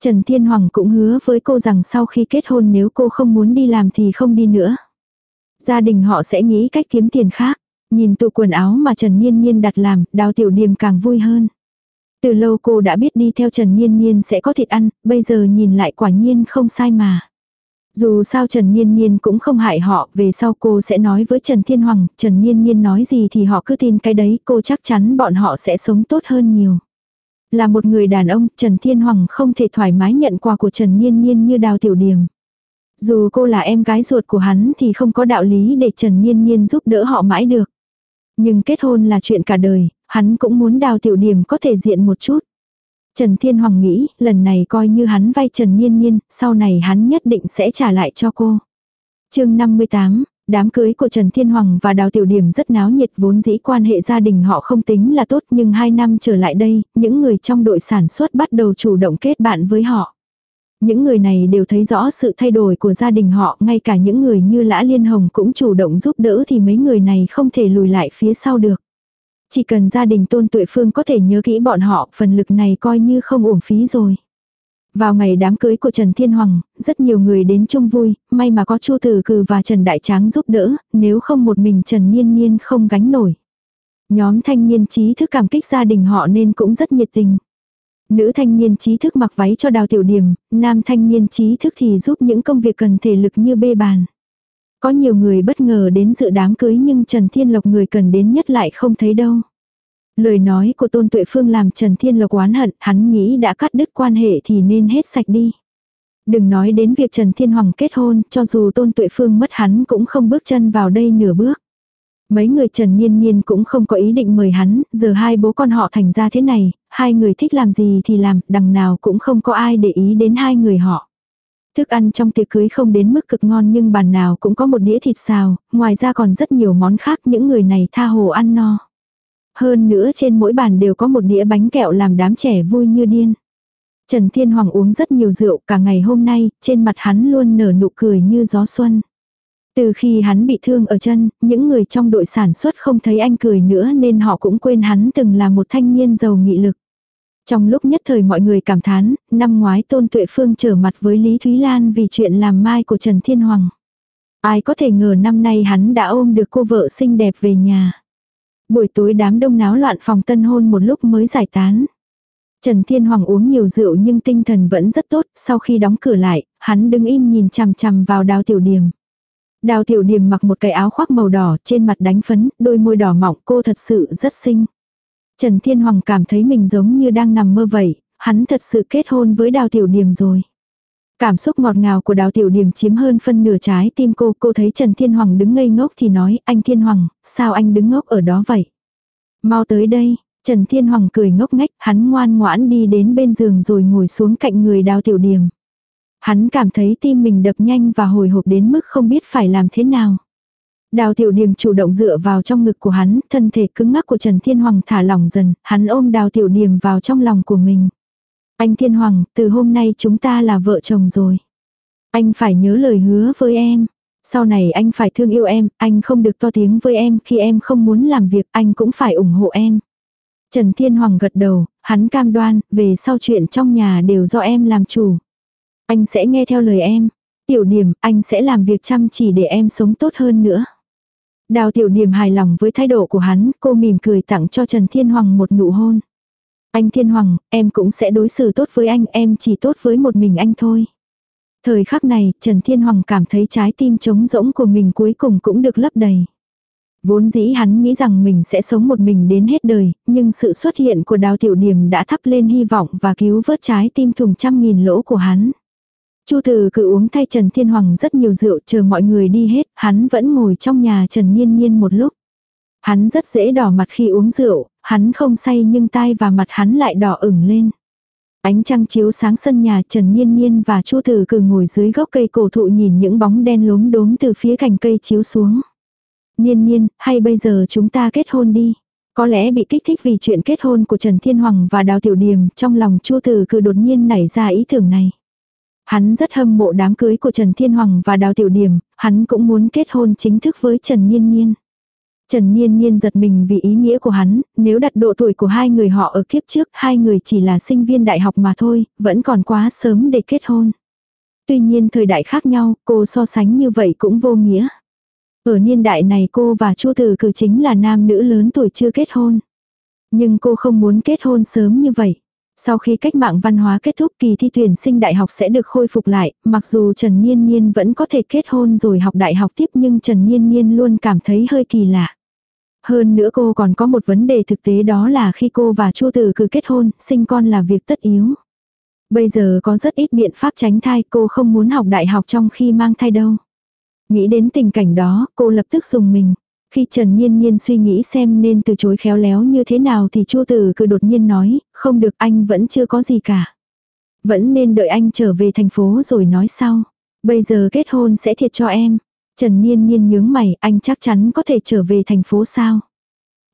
Trần Thiên Hoàng cũng hứa với cô rằng sau khi kết hôn nếu cô không muốn đi làm thì không đi nữa. Gia đình họ sẽ nghĩ cách kiếm tiền khác. Nhìn tụ quần áo mà Trần Nhiên Nhiên đặt làm, đào tiểu điềm càng vui hơn. Từ lâu cô đã biết đi theo Trần Nhiên Nhiên sẽ có thịt ăn, bây giờ nhìn lại quả nhiên không sai mà. Dù sao Trần Nhiên Nhiên cũng không hại họ, về sau cô sẽ nói với Trần Thiên Hoàng, Trần Nhiên Nhiên nói gì thì họ cứ tin cái đấy, cô chắc chắn bọn họ sẽ sống tốt hơn nhiều. Là một người đàn ông, Trần Thiên Hoàng không thể thoải mái nhận quà của Trần Nhiên Nhiên như đào tiểu điểm. Dù cô là em gái ruột của hắn thì không có đạo lý để Trần Nhiên Nhiên giúp đỡ họ mãi được. Nhưng kết hôn là chuyện cả đời, hắn cũng muốn đào tiểu điểm có thể diện một chút. Trần Thiên Hoàng nghĩ, lần này coi như hắn vay Trần Nhiên Nhiên, sau này hắn nhất định sẽ trả lại cho cô. chương 58, đám cưới của Trần Thiên Hoàng và Đào Tiểu Điểm rất náo nhiệt vốn dĩ quan hệ gia đình họ không tính là tốt nhưng hai năm trở lại đây, những người trong đội sản xuất bắt đầu chủ động kết bạn với họ. Những người này đều thấy rõ sự thay đổi của gia đình họ, ngay cả những người như Lã Liên Hồng cũng chủ động giúp đỡ thì mấy người này không thể lùi lại phía sau được. Chỉ cần gia đình Tôn Tuệ Phương có thể nhớ kỹ bọn họ, phần lực này coi như không uổng phí rồi. Vào ngày đám cưới của Trần Thiên Hoàng, rất nhiều người đến chung vui, may mà có Chu Tử Cừ và Trần Đại Tráng giúp đỡ, nếu không một mình Trần Niên Niên không gánh nổi. Nhóm thanh niên trí thức cảm kích gia đình họ nên cũng rất nhiệt tình. Nữ thanh niên trí thức mặc váy cho đào tiểu điểm, nam thanh niên trí thức thì giúp những công việc cần thể lực như bê bàn. Có nhiều người bất ngờ đến dự đám cưới nhưng Trần Thiên Lộc người cần đến nhất lại không thấy đâu. Lời nói của Tôn Tuệ Phương làm Trần Thiên Lộc oán hận, hắn nghĩ đã cắt đứt quan hệ thì nên hết sạch đi. Đừng nói đến việc Trần Thiên Hoàng kết hôn, cho dù Tôn Tuệ Phương mất hắn cũng không bước chân vào đây nửa bước. Mấy người Trần Niên Niên cũng không có ý định mời hắn, giờ hai bố con họ thành ra thế này, hai người thích làm gì thì làm, đằng nào cũng không có ai để ý đến hai người họ. Thức ăn trong tiệc cưới không đến mức cực ngon nhưng bàn nào cũng có một đĩa thịt xào, ngoài ra còn rất nhiều món khác những người này tha hồ ăn no. Hơn nữa trên mỗi bàn đều có một đĩa bánh kẹo làm đám trẻ vui như điên. Trần Thiên Hoàng uống rất nhiều rượu cả ngày hôm nay, trên mặt hắn luôn nở nụ cười như gió xuân. Từ khi hắn bị thương ở chân, những người trong đội sản xuất không thấy anh cười nữa nên họ cũng quên hắn từng là một thanh niên giàu nghị lực. Trong lúc nhất thời mọi người cảm thán, năm ngoái Tôn Tuệ Phương trở mặt với Lý Thúy Lan vì chuyện làm mai của Trần Thiên Hoàng. Ai có thể ngờ năm nay hắn đã ôm được cô vợ xinh đẹp về nhà. Buổi tối đám đông náo loạn phòng tân hôn một lúc mới giải tán. Trần Thiên Hoàng uống nhiều rượu nhưng tinh thần vẫn rất tốt, sau khi đóng cửa lại, hắn đứng im nhìn chằm chằm vào đào tiểu điểm. Đào tiểu điểm mặc một cái áo khoác màu đỏ, trên mặt đánh phấn, đôi môi đỏ mọng, cô thật sự rất xinh. Trần Thiên Hoàng cảm thấy mình giống như đang nằm mơ vậy, hắn thật sự kết hôn với đào tiểu điểm rồi. Cảm xúc ngọt ngào của đào tiểu điểm chiếm hơn phân nửa trái tim cô, cô thấy Trần Thiên Hoàng đứng ngây ngốc thì nói, anh Thiên Hoàng, sao anh đứng ngốc ở đó vậy? Mau tới đây, Trần Thiên Hoàng cười ngốc nghếch, hắn ngoan ngoãn đi đến bên giường rồi ngồi xuống cạnh người đào tiểu điểm. Hắn cảm thấy tim mình đập nhanh và hồi hộp đến mức không biết phải làm thế nào. Đào tiểu điềm chủ động dựa vào trong ngực của hắn, thân thể cứng ngắc của Trần Thiên Hoàng thả lỏng dần, hắn ôm đào tiểu điềm vào trong lòng của mình. Anh Thiên Hoàng, từ hôm nay chúng ta là vợ chồng rồi. Anh phải nhớ lời hứa với em. Sau này anh phải thương yêu em, anh không được to tiếng với em, khi em không muốn làm việc anh cũng phải ủng hộ em. Trần Thiên Hoàng gật đầu, hắn cam đoan, về sau chuyện trong nhà đều do em làm chủ. Anh sẽ nghe theo lời em. Tiểu điểm, anh sẽ làm việc chăm chỉ để em sống tốt hơn nữa. Đào tiểu điểm hài lòng với thái độ của hắn, cô mỉm cười tặng cho Trần Thiên Hoàng một nụ hôn. Anh Thiên Hoàng, em cũng sẽ đối xử tốt với anh, em chỉ tốt với một mình anh thôi. Thời khắc này, Trần Thiên Hoàng cảm thấy trái tim trống rỗng của mình cuối cùng cũng được lấp đầy. Vốn dĩ hắn nghĩ rằng mình sẽ sống một mình đến hết đời, nhưng sự xuất hiện của đào tiểu điểm đã thắp lên hy vọng và cứu vớt trái tim thùng trăm nghìn lỗ của hắn. Chu Từ cự uống thay Trần Thiên Hoàng rất nhiều rượu chờ mọi người đi hết, hắn vẫn ngồi trong nhà Trần Nhiên Nhiên một lúc. Hắn rất dễ đỏ mặt khi uống rượu, hắn không say nhưng tai và mặt hắn lại đỏ ửng lên. Ánh trăng chiếu sáng sân nhà Trần Nhiên Nhiên và Chu Từ Cử ngồi dưới gốc cây cổ thụ nhìn những bóng đen lốm đốm từ phía cành cây chiếu xuống. Nhiên Nhiên, hay bây giờ chúng ta kết hôn đi. Có lẽ bị kích thích vì chuyện kết hôn của Trần Thiên Hoàng và Đào Tiểu Điềm, trong lòng Chu Từ Cử đột nhiên nảy ra ý tưởng này. Hắn rất hâm mộ đám cưới của Trần Thiên Hoàng và Đào Tiểu Điềm, hắn cũng muốn kết hôn chính thức với Trần Nhiên Nhiên. Trần Niên Niên giật mình vì ý nghĩa của hắn, nếu đặt độ tuổi của hai người họ ở kiếp trước, hai người chỉ là sinh viên đại học mà thôi, vẫn còn quá sớm để kết hôn. Tuy nhiên thời đại khác nhau, cô so sánh như vậy cũng vô nghĩa. Ở niên đại này cô và Chu Tử Cử chính là nam nữ lớn tuổi chưa kết hôn. Nhưng cô không muốn kết hôn sớm như vậy. Sau khi cách mạng văn hóa kết thúc kỳ thi tuyển sinh đại học sẽ được khôi phục lại, mặc dù Trần Niên Niên vẫn có thể kết hôn rồi học đại học tiếp nhưng Trần Niên Niên luôn cảm thấy hơi kỳ lạ. Hơn nữa cô còn có một vấn đề thực tế đó là khi cô và Chu Tử cứ kết hôn, sinh con là việc tất yếu. Bây giờ có rất ít biện pháp tránh thai, cô không muốn học đại học trong khi mang thai đâu. Nghĩ đến tình cảnh đó, cô lập tức dùng mình. Khi Trần Nhiên Nhiên suy nghĩ xem nên từ chối khéo léo như thế nào thì Chu Tử cứ đột nhiên nói, không được anh vẫn chưa có gì cả. Vẫn nên đợi anh trở về thành phố rồi nói sau. Bây giờ kết hôn sẽ thiệt cho em. Trần Niên Niên nhướng mày, anh chắc chắn có thể trở về thành phố sao?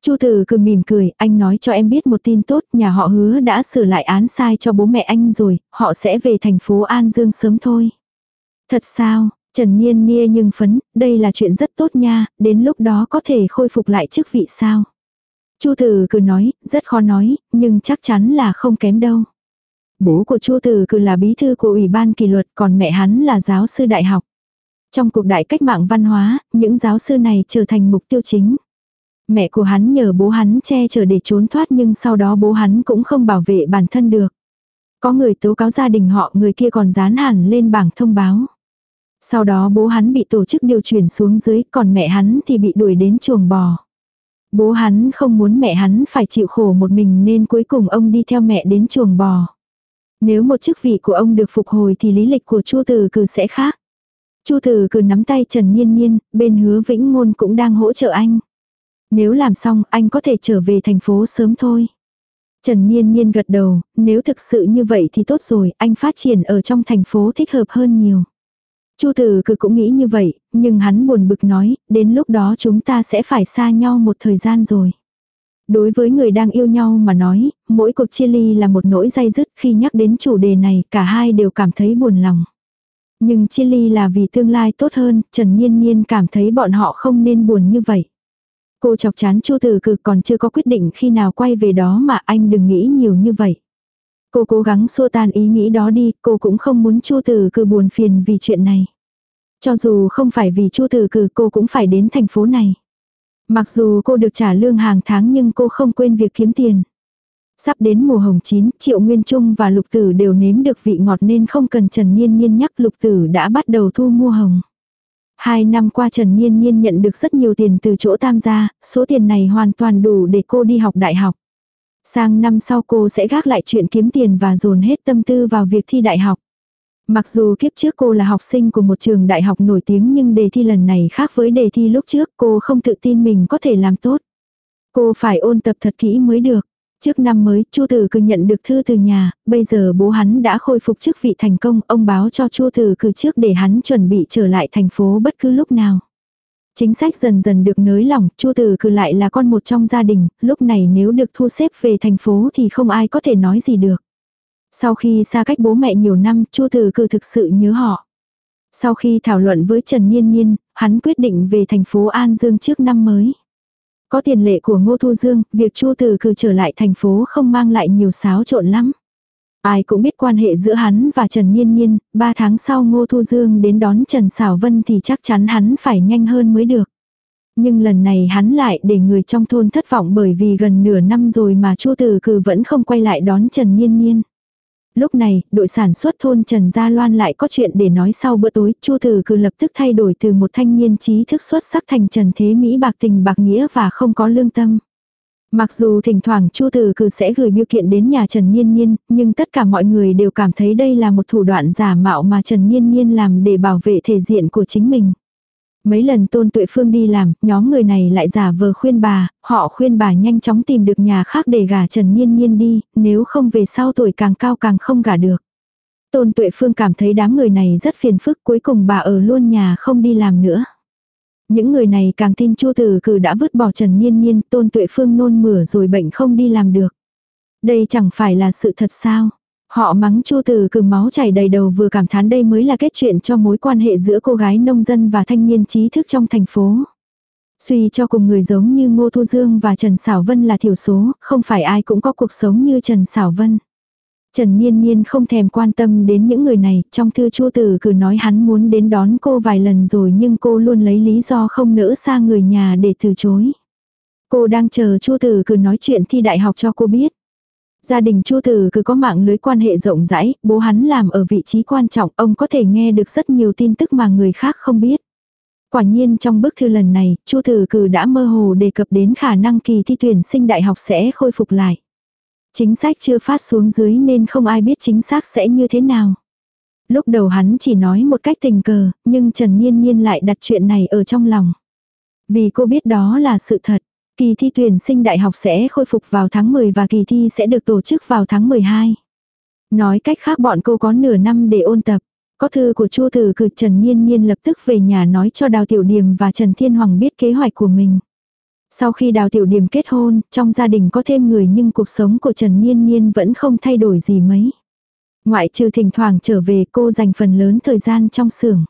Chu Tử cười mỉm cười, anh nói cho em biết một tin tốt, nhà họ hứa đã sửa lại án sai cho bố mẹ anh rồi, họ sẽ về thành phố An Dương sớm thôi. Thật sao? Trần Niên Nia nhưng phấn, đây là chuyện rất tốt nha, đến lúc đó có thể khôi phục lại chức vị sao? Chu Tử cười nói, rất khó nói, nhưng chắc chắn là không kém đâu. Bố của Chu Tử cứ là bí thư của ủy ban kỷ luật, còn mẹ hắn là giáo sư đại học. Trong cuộc đại cách mạng văn hóa, những giáo sư này trở thành mục tiêu chính. Mẹ của hắn nhờ bố hắn che chở để trốn thoát nhưng sau đó bố hắn cũng không bảo vệ bản thân được. Có người tố cáo gia đình họ người kia còn dán hẳn lên bảng thông báo. Sau đó bố hắn bị tổ chức điều chuyển xuống dưới còn mẹ hắn thì bị đuổi đến chuồng bò. Bố hắn không muốn mẹ hắn phải chịu khổ một mình nên cuối cùng ông đi theo mẹ đến chuồng bò. Nếu một chức vị của ông được phục hồi thì lý lịch của Chu Từ Cử sẽ khác. Chu Từ Cử nắm tay Trần Nhiên Nhiên, bên hứa Vĩnh Ngôn cũng đang hỗ trợ anh. Nếu làm xong, anh có thể trở về thành phố sớm thôi. Trần Nhiên Nhiên gật đầu, nếu thực sự như vậy thì tốt rồi, anh phát triển ở trong thành phố thích hợp hơn nhiều. Chu Tử cứ cũng nghĩ như vậy, nhưng hắn buồn bực nói, đến lúc đó chúng ta sẽ phải xa nhau một thời gian rồi. Đối với người đang yêu nhau mà nói, mỗi cuộc chia ly là một nỗi dây dứt khi nhắc đến chủ đề này, cả hai đều cảm thấy buồn lòng. Nhưng chia ly là vì tương lai tốt hơn, Trần Nhiên Nhiên cảm thấy bọn họ không nên buồn như vậy. Cô chọc chán Chu Tử Cực còn chưa có quyết định khi nào quay về đó mà anh đừng nghĩ nhiều như vậy. Cô cố gắng xua tan ý nghĩ đó đi, cô cũng không muốn Chu Tử Cực buồn phiền vì chuyện này. Cho dù không phải vì Chu Tử Cực cô cũng phải đến thành phố này. Mặc dù cô được trả lương hàng tháng nhưng cô không quên việc kiếm tiền. Sắp đến mùa hồng chín, Triệu Nguyên Trung và Lục Tử đều nếm được vị ngọt nên không cần Trần Niên Niên nhắc Lục Tử đã bắt đầu thu mua hồng. Hai năm qua Trần Niên Niên nhận được rất nhiều tiền từ chỗ tam gia, số tiền này hoàn toàn đủ để cô đi học đại học. Sang năm sau cô sẽ gác lại chuyện kiếm tiền và dồn hết tâm tư vào việc thi đại học. Mặc dù kiếp trước cô là học sinh của một trường đại học nổi tiếng nhưng đề thi lần này khác với đề thi lúc trước cô không tự tin mình có thể làm tốt. Cô phải ôn tập thật kỹ mới được. Trước năm mới, Chu Tử Cử nhận được thư từ nhà, bây giờ bố hắn đã khôi phục chức vị thành công, ông báo cho Chu Tử Cử trước để hắn chuẩn bị trở lại thành phố bất cứ lúc nào. Chính sách dần dần được nới lỏng, Chu Tử Cử lại là con một trong gia đình, lúc này nếu được thu xếp về thành phố thì không ai có thể nói gì được. Sau khi xa cách bố mẹ nhiều năm, Chu Tử Cử thực sự nhớ họ. Sau khi thảo luận với Trần Niên Niên, hắn quyết định về thành phố An Dương trước năm mới. Có tiền lệ của Ngô Thu Dương, việc Chu Tử cử trở lại thành phố không mang lại nhiều xáo trộn lắm. Ai cũng biết quan hệ giữa hắn và Trần Nhiên Nhiên, ba tháng sau Ngô Thu Dương đến đón Trần Sảo Vân thì chắc chắn hắn phải nhanh hơn mới được. Nhưng lần này hắn lại để người trong thôn thất vọng bởi vì gần nửa năm rồi mà Chu Tử Cử vẫn không quay lại đón Trần Nhiên Nhiên. Lúc này, đội sản xuất thôn Trần Gia Loan lại có chuyện để nói sau bữa tối, Chu Tử Cử lập tức thay đổi từ một thanh niên trí thức xuất sắc thành Trần Thế Mỹ bạc tình bạc nghĩa và không có lương tâm. Mặc dù thỉnh thoảng Chu Tử Cử sẽ gửi biêu kiện đến nhà Trần Nhiên Nhiên, nhưng tất cả mọi người đều cảm thấy đây là một thủ đoạn giả mạo mà Trần Nhiên Nhiên làm để bảo vệ thể diện của chính mình. Mấy lần Tôn Tuệ Phương đi làm, nhóm người này lại giả vờ khuyên bà, họ khuyên bà nhanh chóng tìm được nhà khác để gả Trần Nhiên Nhiên đi, nếu không về sau tuổi càng cao càng không gả được. Tôn Tuệ Phương cảm thấy đám người này rất phiền phức cuối cùng bà ở luôn nhà không đi làm nữa. Những người này càng tin Chu Tử Cử đã vứt bỏ Trần Nhiên Nhiên, Tôn Tuệ Phương nôn mửa rồi bệnh không đi làm được. Đây chẳng phải là sự thật sao? Họ mắng Chu Tử Cử máu chảy đầy đầu vừa cảm thán đây mới là kết chuyện cho mối quan hệ giữa cô gái nông dân và thanh niên trí thức trong thành phố. Suy cho cùng người giống như Ngô Thu Dương và Trần Sảo Vân là thiểu số, không phải ai cũng có cuộc sống như Trần Sảo Vân. Trần Niên Niên không thèm quan tâm đến những người này, trong thư Chu Tử cứ nói hắn muốn đến đón cô vài lần rồi nhưng cô luôn lấy lý do không nỡ xa người nhà để từ chối. Cô đang chờ Chu Tử cứ nói chuyện thi đại học cho cô biết. Gia đình Chu Tử cứ có mạng lưới quan hệ rộng rãi, bố hắn làm ở vị trí quan trọng, ông có thể nghe được rất nhiều tin tức mà người khác không biết. Quả nhiên trong bức thư lần này, Chu Tử Cử đã mơ hồ đề cập đến khả năng kỳ thi tuyển sinh đại học sẽ khôi phục lại. Chính sách chưa phát xuống dưới nên không ai biết chính xác sẽ như thế nào. Lúc đầu hắn chỉ nói một cách tình cờ, nhưng Trần Nhiên Nhiên lại đặt chuyện này ở trong lòng. Vì cô biết đó là sự thật. Kỳ thi tuyển sinh đại học sẽ khôi phục vào tháng 10 và kỳ thi sẽ được tổ chức vào tháng 12. Nói cách khác bọn cô có nửa năm để ôn tập. Có thư của Chu Tử Cử Trần Nhiên Nhiên lập tức về nhà nói cho Đào Tiểu Điềm và Trần Thiên Hoàng biết kế hoạch của mình. Sau khi Đào Tiểu Điềm kết hôn, trong gia đình có thêm người nhưng cuộc sống của Trần Niên Niên vẫn không thay đổi gì mấy. Ngoại trừ thỉnh thoảng trở về cô dành phần lớn thời gian trong xưởng.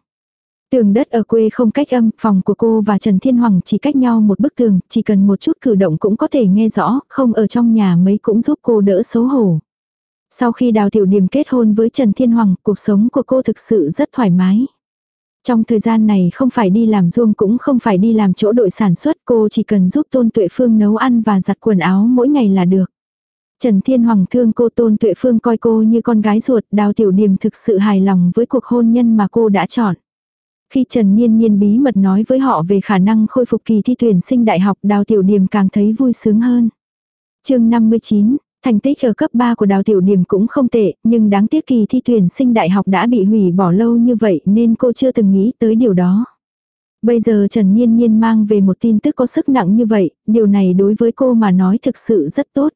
Tường đất ở quê không cách âm, phòng của cô và Trần Thiên Hoàng chỉ cách nhau một bức tường, chỉ cần một chút cử động cũng có thể nghe rõ, không ở trong nhà mấy cũng giúp cô đỡ xấu hổ. Sau khi Đào Tiểu Điềm kết hôn với Trần Thiên Hoàng, cuộc sống của cô thực sự rất thoải mái. Trong thời gian này không phải đi làm ruông cũng không phải đi làm chỗ đội sản xuất, cô chỉ cần giúp Tôn Tuệ Phương nấu ăn và giặt quần áo mỗi ngày là được. Trần Thiên Hoàng thương cô Tôn Tuệ Phương coi cô như con gái ruột, Đào Tiểu Điềm thực sự hài lòng với cuộc hôn nhân mà cô đã chọn. Khi Trần Niên Niên bí mật nói với họ về khả năng khôi phục kỳ thi tuyển sinh đại học Đào Tiểu Điềm càng thấy vui sướng hơn. chương 59, thành tích ở cấp 3 của Đào Tiểu điểm cũng không tệ, nhưng đáng tiếc kỳ thi tuyển sinh đại học đã bị hủy bỏ lâu như vậy nên cô chưa từng nghĩ tới điều đó. Bây giờ Trần Niên Niên mang về một tin tức có sức nặng như vậy, điều này đối với cô mà nói thực sự rất tốt.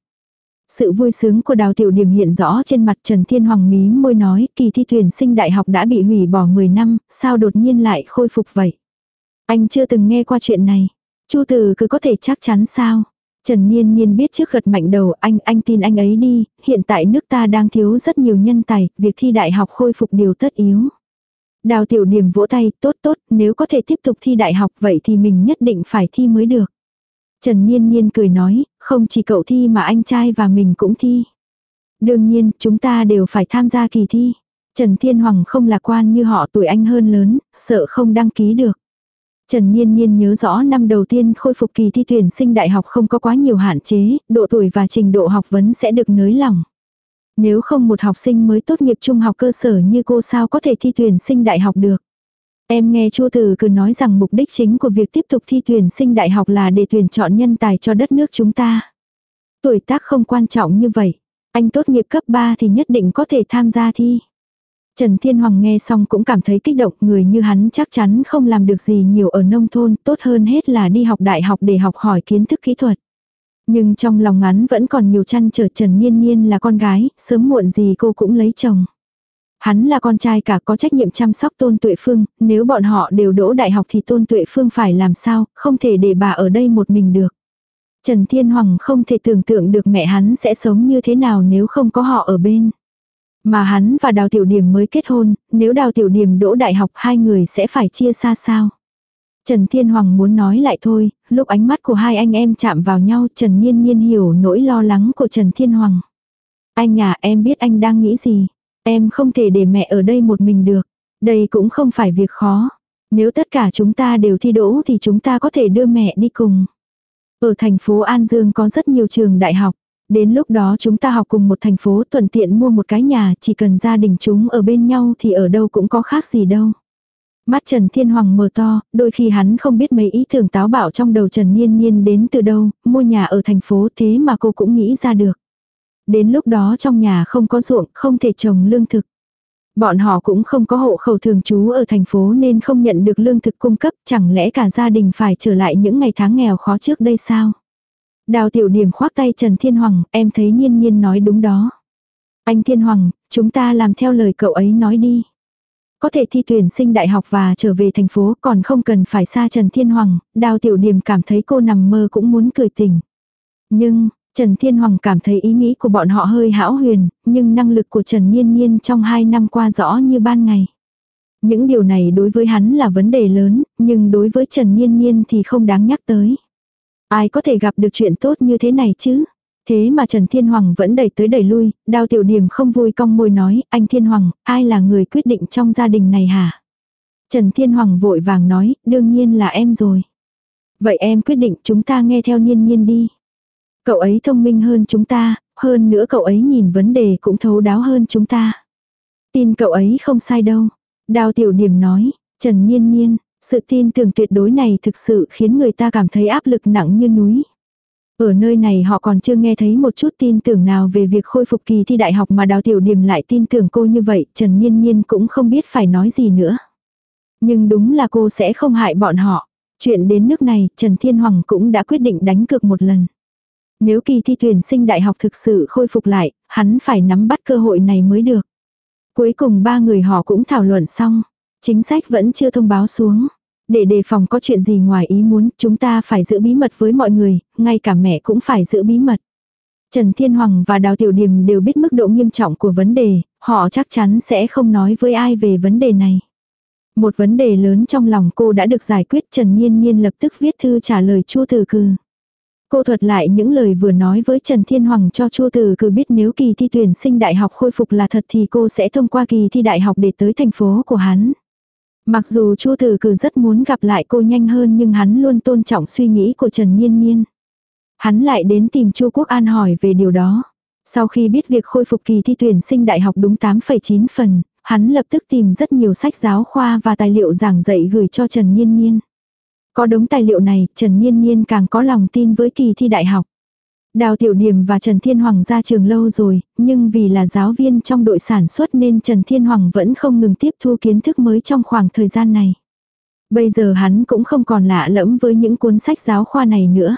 Sự vui sướng của đào tiểu điểm hiện rõ trên mặt Trần Thiên Hoàng mí môi nói kỳ thi tuyển sinh đại học đã bị hủy bỏ 10 năm, sao đột nhiên lại khôi phục vậy? Anh chưa từng nghe qua chuyện này. Chu Tử cứ có thể chắc chắn sao? Trần Niên Niên biết trước gật mạnh đầu anh, anh tin anh ấy đi, hiện tại nước ta đang thiếu rất nhiều nhân tài, việc thi đại học khôi phục điều tất yếu. Đào tiểu điểm vỗ tay, tốt tốt, nếu có thể tiếp tục thi đại học vậy thì mình nhất định phải thi mới được. Trần Niên Niên cười nói, không chỉ cậu thi mà anh trai và mình cũng thi. Đương nhiên, chúng ta đều phải tham gia kỳ thi. Trần Thiên Hoàng không lạc quan như họ tuổi anh hơn lớn, sợ không đăng ký được. Trần Niên Niên nhớ rõ năm đầu tiên khôi phục kỳ thi tuyển sinh đại học không có quá nhiều hạn chế, độ tuổi và trình độ học vấn sẽ được nới lỏng. Nếu không một học sinh mới tốt nghiệp trung học cơ sở như cô sao có thể thi tuyển sinh đại học được. Em nghe Chu Tử cứ nói rằng mục đích chính của việc tiếp tục thi tuyển sinh đại học là để tuyển chọn nhân tài cho đất nước chúng ta. Tuổi tác không quan trọng như vậy. Anh tốt nghiệp cấp 3 thì nhất định có thể tham gia thi. Trần Thiên Hoàng nghe xong cũng cảm thấy kích động, người như hắn chắc chắn không làm được gì nhiều ở nông thôn, tốt hơn hết là đi học đại học để học hỏi kiến thức kỹ thuật. Nhưng trong lòng ngắn vẫn còn nhiều chăn trở Trần Niên Niên là con gái, sớm muộn gì cô cũng lấy chồng. Hắn là con trai cả có trách nhiệm chăm sóc Tôn Tuệ Phương, nếu bọn họ đều đỗ đại học thì Tôn Tuệ Phương phải làm sao, không thể để bà ở đây một mình được. Trần Thiên Hoàng không thể tưởng tượng được mẹ hắn sẽ sống như thế nào nếu không có họ ở bên. Mà hắn và Đào Tiểu Điểm mới kết hôn, nếu Đào Tiểu Điểm đỗ đại học hai người sẽ phải chia xa sao. Trần Thiên Hoàng muốn nói lại thôi, lúc ánh mắt của hai anh em chạm vào nhau Trần Nhiên Nhiên hiểu nỗi lo lắng của Trần Thiên Hoàng. Anh à em biết anh đang nghĩ gì. Em không thể để mẹ ở đây một mình được. Đây cũng không phải việc khó. Nếu tất cả chúng ta đều thi đỗ thì chúng ta có thể đưa mẹ đi cùng. Ở thành phố An Dương có rất nhiều trường đại học. Đến lúc đó chúng ta học cùng một thành phố thuận tiện mua một cái nhà, chỉ cần gia đình chúng ở bên nhau thì ở đâu cũng có khác gì đâu. Mắt Trần Thiên Hoàng mờ to, đôi khi hắn không biết mấy ý tưởng táo bạo trong đầu Trần Nhiên Nhiên đến từ đâu, mua nhà ở thành phố thế mà cô cũng nghĩ ra được. Đến lúc đó trong nhà không có ruộng, không thể trồng lương thực. Bọn họ cũng không có hộ khẩu thường trú ở thành phố nên không nhận được lương thực cung cấp, chẳng lẽ cả gia đình phải trở lại những ngày tháng nghèo khó trước đây sao? Đào tiểu điểm khoác tay Trần Thiên Hoàng, em thấy nhiên nhiên nói đúng đó. Anh Thiên Hoàng, chúng ta làm theo lời cậu ấy nói đi. Có thể thi tuyển sinh đại học và trở về thành phố còn không cần phải xa Trần Thiên Hoàng, đào tiểu điểm cảm thấy cô nằm mơ cũng muốn cười tỉnh. Nhưng, Trần Thiên Hoàng cảm thấy ý nghĩ của bọn họ hơi hão huyền, nhưng năng lực của Trần Nhiên Nhiên trong hai năm qua rõ như ban ngày. Những điều này đối với hắn là vấn đề lớn, nhưng đối với Trần Nhiên Nhiên thì không đáng nhắc tới. Ai có thể gặp được chuyện tốt như thế này chứ? Thế mà Trần Thiên Hoàng vẫn đẩy tới đẩy lui, đào tiểu điểm không vui cong môi nói, anh Thiên Hoàng, ai là người quyết định trong gia đình này hả? Trần Thiên Hoàng vội vàng nói, đương nhiên là em rồi. Vậy em quyết định chúng ta nghe theo nhiên nhiên đi. Cậu ấy thông minh hơn chúng ta, hơn nữa cậu ấy nhìn vấn đề cũng thấu đáo hơn chúng ta. Tin cậu ấy không sai đâu. Đào tiểu điểm nói, Trần Nhiên Nhiên, sự tin tưởng tuyệt đối này thực sự khiến người ta cảm thấy áp lực nặng như núi. Ở nơi này họ còn chưa nghe thấy một chút tin tưởng nào về việc khôi phục kỳ thi đại học mà đào tiểu điểm lại tin tưởng cô như vậy, Trần Nhiên Nhiên cũng không biết phải nói gì nữa. Nhưng đúng là cô sẽ không hại bọn họ. Chuyện đến nước này, Trần Thiên Hoàng cũng đã quyết định đánh cược một lần. Nếu kỳ thi tuyển sinh đại học thực sự khôi phục lại, hắn phải nắm bắt cơ hội này mới được. Cuối cùng ba người họ cũng thảo luận xong. Chính sách vẫn chưa thông báo xuống. Để đề phòng có chuyện gì ngoài ý muốn, chúng ta phải giữ bí mật với mọi người, ngay cả mẹ cũng phải giữ bí mật. Trần Thiên Hoàng và Đào Tiểu Điềm đều biết mức độ nghiêm trọng của vấn đề, họ chắc chắn sẽ không nói với ai về vấn đề này. Một vấn đề lớn trong lòng cô đã được giải quyết Trần Nhiên Nhiên lập tức viết thư trả lời Chu từ Cừ. Cô thuật lại những lời vừa nói với Trần Thiên Hoàng cho Chu từ Cừ biết nếu kỳ thi tuyển sinh đại học khôi phục là thật thì cô sẽ thông qua kỳ thi đại học để tới thành phố của hắn. Mặc dù Chu Tử Cử rất muốn gặp lại cô nhanh hơn nhưng hắn luôn tôn trọng suy nghĩ của Trần Nhiên Nhiên. Hắn lại đến tìm Chu Quốc An hỏi về điều đó. Sau khi biết việc khôi phục kỳ thi tuyển sinh đại học đúng 8,9 phần, hắn lập tức tìm rất nhiều sách giáo khoa và tài liệu giảng dạy gửi cho Trần Nhiên Nhiên. Có đống tài liệu này, Trần Nhiên Nhiên càng có lòng tin với kỳ thi đại học. Đào Tiểu Điểm và Trần Thiên Hoàng ra trường lâu rồi, nhưng vì là giáo viên trong đội sản xuất nên Trần Thiên Hoàng vẫn không ngừng tiếp thu kiến thức mới trong khoảng thời gian này. Bây giờ hắn cũng không còn lạ lẫm với những cuốn sách giáo khoa này nữa.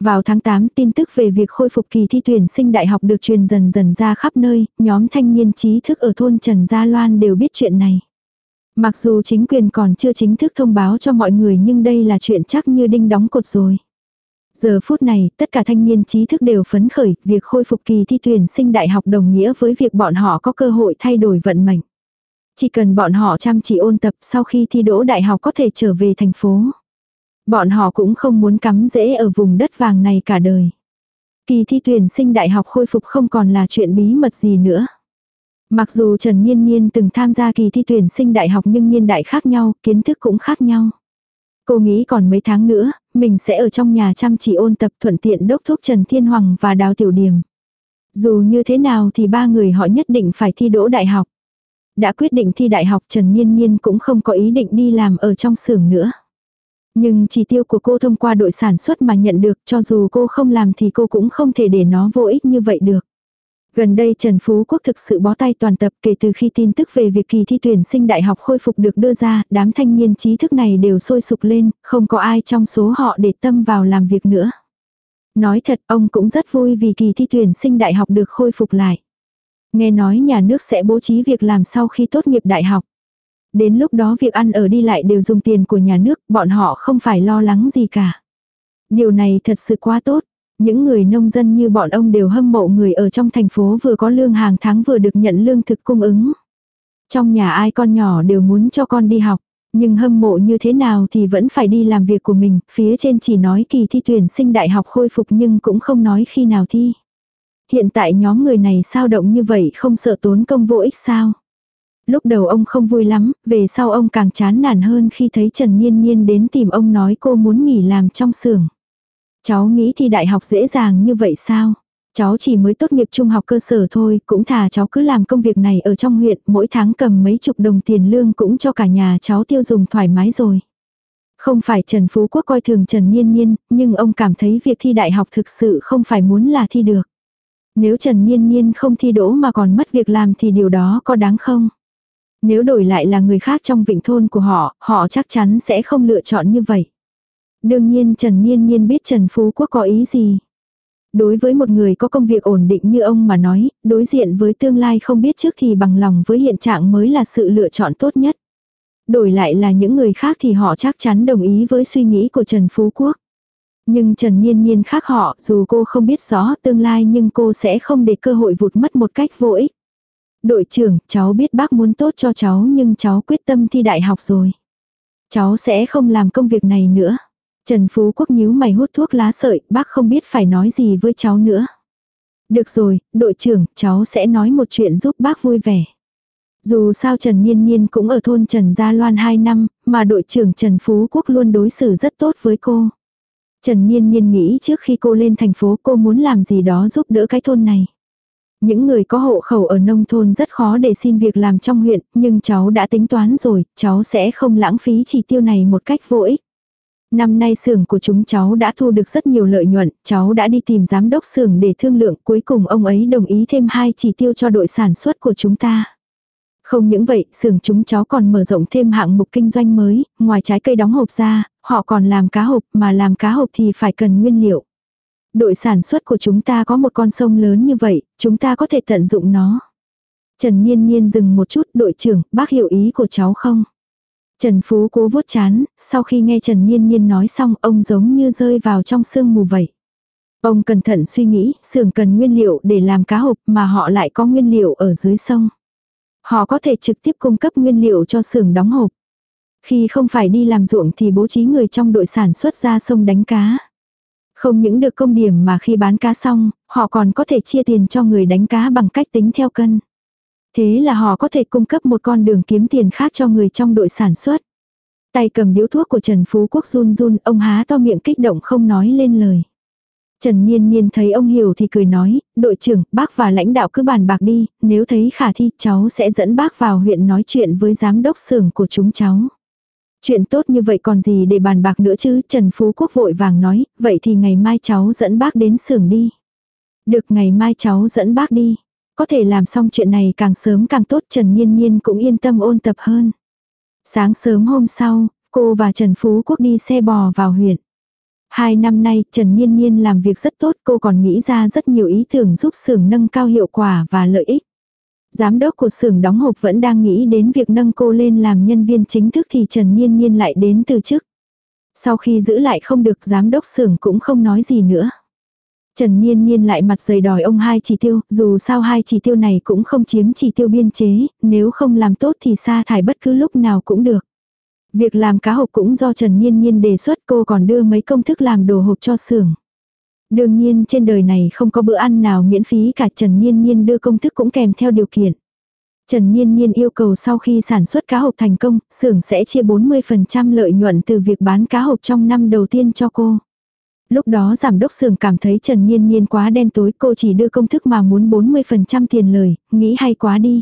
Vào tháng 8 tin tức về việc khôi phục kỳ thi tuyển sinh đại học được truyền dần dần ra khắp nơi, nhóm thanh niên trí thức ở thôn Trần Gia Loan đều biết chuyện này. Mặc dù chính quyền còn chưa chính thức thông báo cho mọi người nhưng đây là chuyện chắc như đinh đóng cột rồi. Giờ phút này, tất cả thanh niên trí thức đều phấn khởi, việc khôi phục kỳ thi tuyển sinh đại học đồng nghĩa với việc bọn họ có cơ hội thay đổi vận mệnh. Chỉ cần bọn họ chăm chỉ ôn tập sau khi thi đỗ đại học có thể trở về thành phố. Bọn họ cũng không muốn cắm rễ ở vùng đất vàng này cả đời. Kỳ thi tuyển sinh đại học khôi phục không còn là chuyện bí mật gì nữa. Mặc dù Trần Nhiên Nhiên từng tham gia kỳ thi tuyển sinh đại học nhưng niên đại khác nhau, kiến thức cũng khác nhau. Cô nghĩ còn mấy tháng nữa, mình sẽ ở trong nhà chăm chỉ ôn tập thuận tiện đốc thúc Trần Thiên Hoàng và Đào Tiểu Điểm. Dù như thế nào thì ba người họ nhất định phải thi đỗ đại học. Đã quyết định thi đại học Trần Nhiên Nhiên cũng không có ý định đi làm ở trong xưởng nữa. Nhưng chỉ tiêu của cô thông qua đội sản xuất mà nhận được cho dù cô không làm thì cô cũng không thể để nó vô ích như vậy được. Gần đây Trần Phú Quốc thực sự bó tay toàn tập kể từ khi tin tức về việc kỳ thi tuyển sinh đại học khôi phục được đưa ra, đám thanh niên trí thức này đều sôi sục lên, không có ai trong số họ để tâm vào làm việc nữa. Nói thật ông cũng rất vui vì kỳ thi tuyển sinh đại học được khôi phục lại. Nghe nói nhà nước sẽ bố trí việc làm sau khi tốt nghiệp đại học. Đến lúc đó việc ăn ở đi lại đều dùng tiền của nhà nước, bọn họ không phải lo lắng gì cả. Điều này thật sự quá tốt. Những người nông dân như bọn ông đều hâm mộ người ở trong thành phố vừa có lương hàng tháng vừa được nhận lương thực cung ứng. Trong nhà ai con nhỏ đều muốn cho con đi học, nhưng hâm mộ như thế nào thì vẫn phải đi làm việc của mình, phía trên chỉ nói kỳ thi tuyển sinh đại học khôi phục nhưng cũng không nói khi nào thi. Hiện tại nhóm người này sao động như vậy không sợ tốn công vô ích sao? Lúc đầu ông không vui lắm, về sau ông càng chán nản hơn khi thấy Trần Nhiên Nhiên đến tìm ông nói cô muốn nghỉ làm trong xưởng. Cháu nghĩ thi đại học dễ dàng như vậy sao? Cháu chỉ mới tốt nghiệp trung học cơ sở thôi, cũng thà cháu cứ làm công việc này ở trong huyện, mỗi tháng cầm mấy chục đồng tiền lương cũng cho cả nhà cháu tiêu dùng thoải mái rồi. Không phải Trần Phú Quốc coi thường Trần niên niên nhưng ông cảm thấy việc thi đại học thực sự không phải muốn là thi được. Nếu Trần niên niên không thi đỗ mà còn mất việc làm thì điều đó có đáng không? Nếu đổi lại là người khác trong vịnh thôn của họ, họ chắc chắn sẽ không lựa chọn như vậy. Đương nhiên Trần niên niên biết Trần Phú Quốc có ý gì. Đối với một người có công việc ổn định như ông mà nói, đối diện với tương lai không biết trước thì bằng lòng với hiện trạng mới là sự lựa chọn tốt nhất. Đổi lại là những người khác thì họ chắc chắn đồng ý với suy nghĩ của Trần Phú Quốc. Nhưng Trần niên niên khác họ, dù cô không biết rõ tương lai nhưng cô sẽ không để cơ hội vụt mất một cách vô ích. Đội trưởng, cháu biết bác muốn tốt cho cháu nhưng cháu quyết tâm thi đại học rồi. Cháu sẽ không làm công việc này nữa. Trần Phú Quốc nhíu mày hút thuốc lá sợi, bác không biết phải nói gì với cháu nữa. Được rồi, đội trưởng, cháu sẽ nói một chuyện giúp bác vui vẻ. Dù sao Trần Niên Niên cũng ở thôn Trần Gia Loan 2 năm, mà đội trưởng Trần Phú Quốc luôn đối xử rất tốt với cô. Trần Niên Niên nghĩ trước khi cô lên thành phố cô muốn làm gì đó giúp đỡ cái thôn này. Những người có hộ khẩu ở nông thôn rất khó để xin việc làm trong huyện, nhưng cháu đã tính toán rồi, cháu sẽ không lãng phí chỉ tiêu này một cách vô ích. Năm nay xưởng của chúng cháu đã thu được rất nhiều lợi nhuận, cháu đã đi tìm giám đốc xưởng để thương lượng, cuối cùng ông ấy đồng ý thêm hai chỉ tiêu cho đội sản xuất của chúng ta. Không những vậy, xưởng chúng cháu còn mở rộng thêm hạng mục kinh doanh mới, ngoài trái cây đóng hộp ra, họ còn làm cá hộp, mà làm cá hộp thì phải cần nguyên liệu. Đội sản xuất của chúng ta có một con sông lớn như vậy, chúng ta có thể tận dụng nó. Trần Niên Niên dừng một chút, đội trưởng, bác hiểu ý của cháu không? Trần Phú cố vuốt chán, sau khi nghe Trần Niên Niên nói xong ông giống như rơi vào trong sương mù vậy. Ông cẩn thận suy nghĩ, xưởng cần nguyên liệu để làm cá hộp mà họ lại có nguyên liệu ở dưới sông. Họ có thể trực tiếp cung cấp nguyên liệu cho xưởng đóng hộp. Khi không phải đi làm ruộng thì bố trí người trong đội sản xuất ra sông đánh cá. Không những được công điểm mà khi bán cá xong, họ còn có thể chia tiền cho người đánh cá bằng cách tính theo cân. Thế là họ có thể cung cấp một con đường kiếm tiền khác cho người trong đội sản xuất. Tay cầm điếu thuốc của Trần Phú Quốc run run, ông há to miệng kích động không nói lên lời. Trần Niên Niên thấy ông hiểu thì cười nói, đội trưởng, bác và lãnh đạo cứ bàn bạc đi, nếu thấy khả thi cháu sẽ dẫn bác vào huyện nói chuyện với giám đốc xưởng của chúng cháu. Chuyện tốt như vậy còn gì để bàn bạc nữa chứ, Trần Phú Quốc vội vàng nói, vậy thì ngày mai cháu dẫn bác đến xưởng đi. Được ngày mai cháu dẫn bác đi. Có thể làm xong chuyện này càng sớm càng tốt Trần Nhiên Nhiên cũng yên tâm ôn tập hơn. Sáng sớm hôm sau, cô và Trần Phú Quốc đi xe bò vào huyện. Hai năm nay, Trần Nhiên Nhiên làm việc rất tốt, cô còn nghĩ ra rất nhiều ý tưởng giúp xưởng nâng cao hiệu quả và lợi ích. Giám đốc của xưởng đóng hộp vẫn đang nghĩ đến việc nâng cô lên làm nhân viên chính thức thì Trần Nhiên Nhiên lại đến từ chức. Sau khi giữ lại không được giám đốc xưởng cũng không nói gì nữa. Trần Niên Niên lại mặt dày đòi ông hai chỉ tiêu, dù sao hai chỉ tiêu này cũng không chiếm chỉ tiêu biên chế, nếu không làm tốt thì sa thải bất cứ lúc nào cũng được. Việc làm cá hộp cũng do Trần Niên Niên đề xuất cô còn đưa mấy công thức làm đồ hộp cho xưởng. Đương nhiên trên đời này không có bữa ăn nào miễn phí cả Trần Niên Niên đưa công thức cũng kèm theo điều kiện. Trần Niên Niên yêu cầu sau khi sản xuất cá hộp thành công, xưởng sẽ chia 40% lợi nhuận từ việc bán cá hộp trong năm đầu tiên cho cô. Lúc đó giám đốc xưởng cảm thấy Trần Niên Niên quá đen tối, cô chỉ đưa công thức mà muốn 40% tiền lời, nghĩ hay quá đi.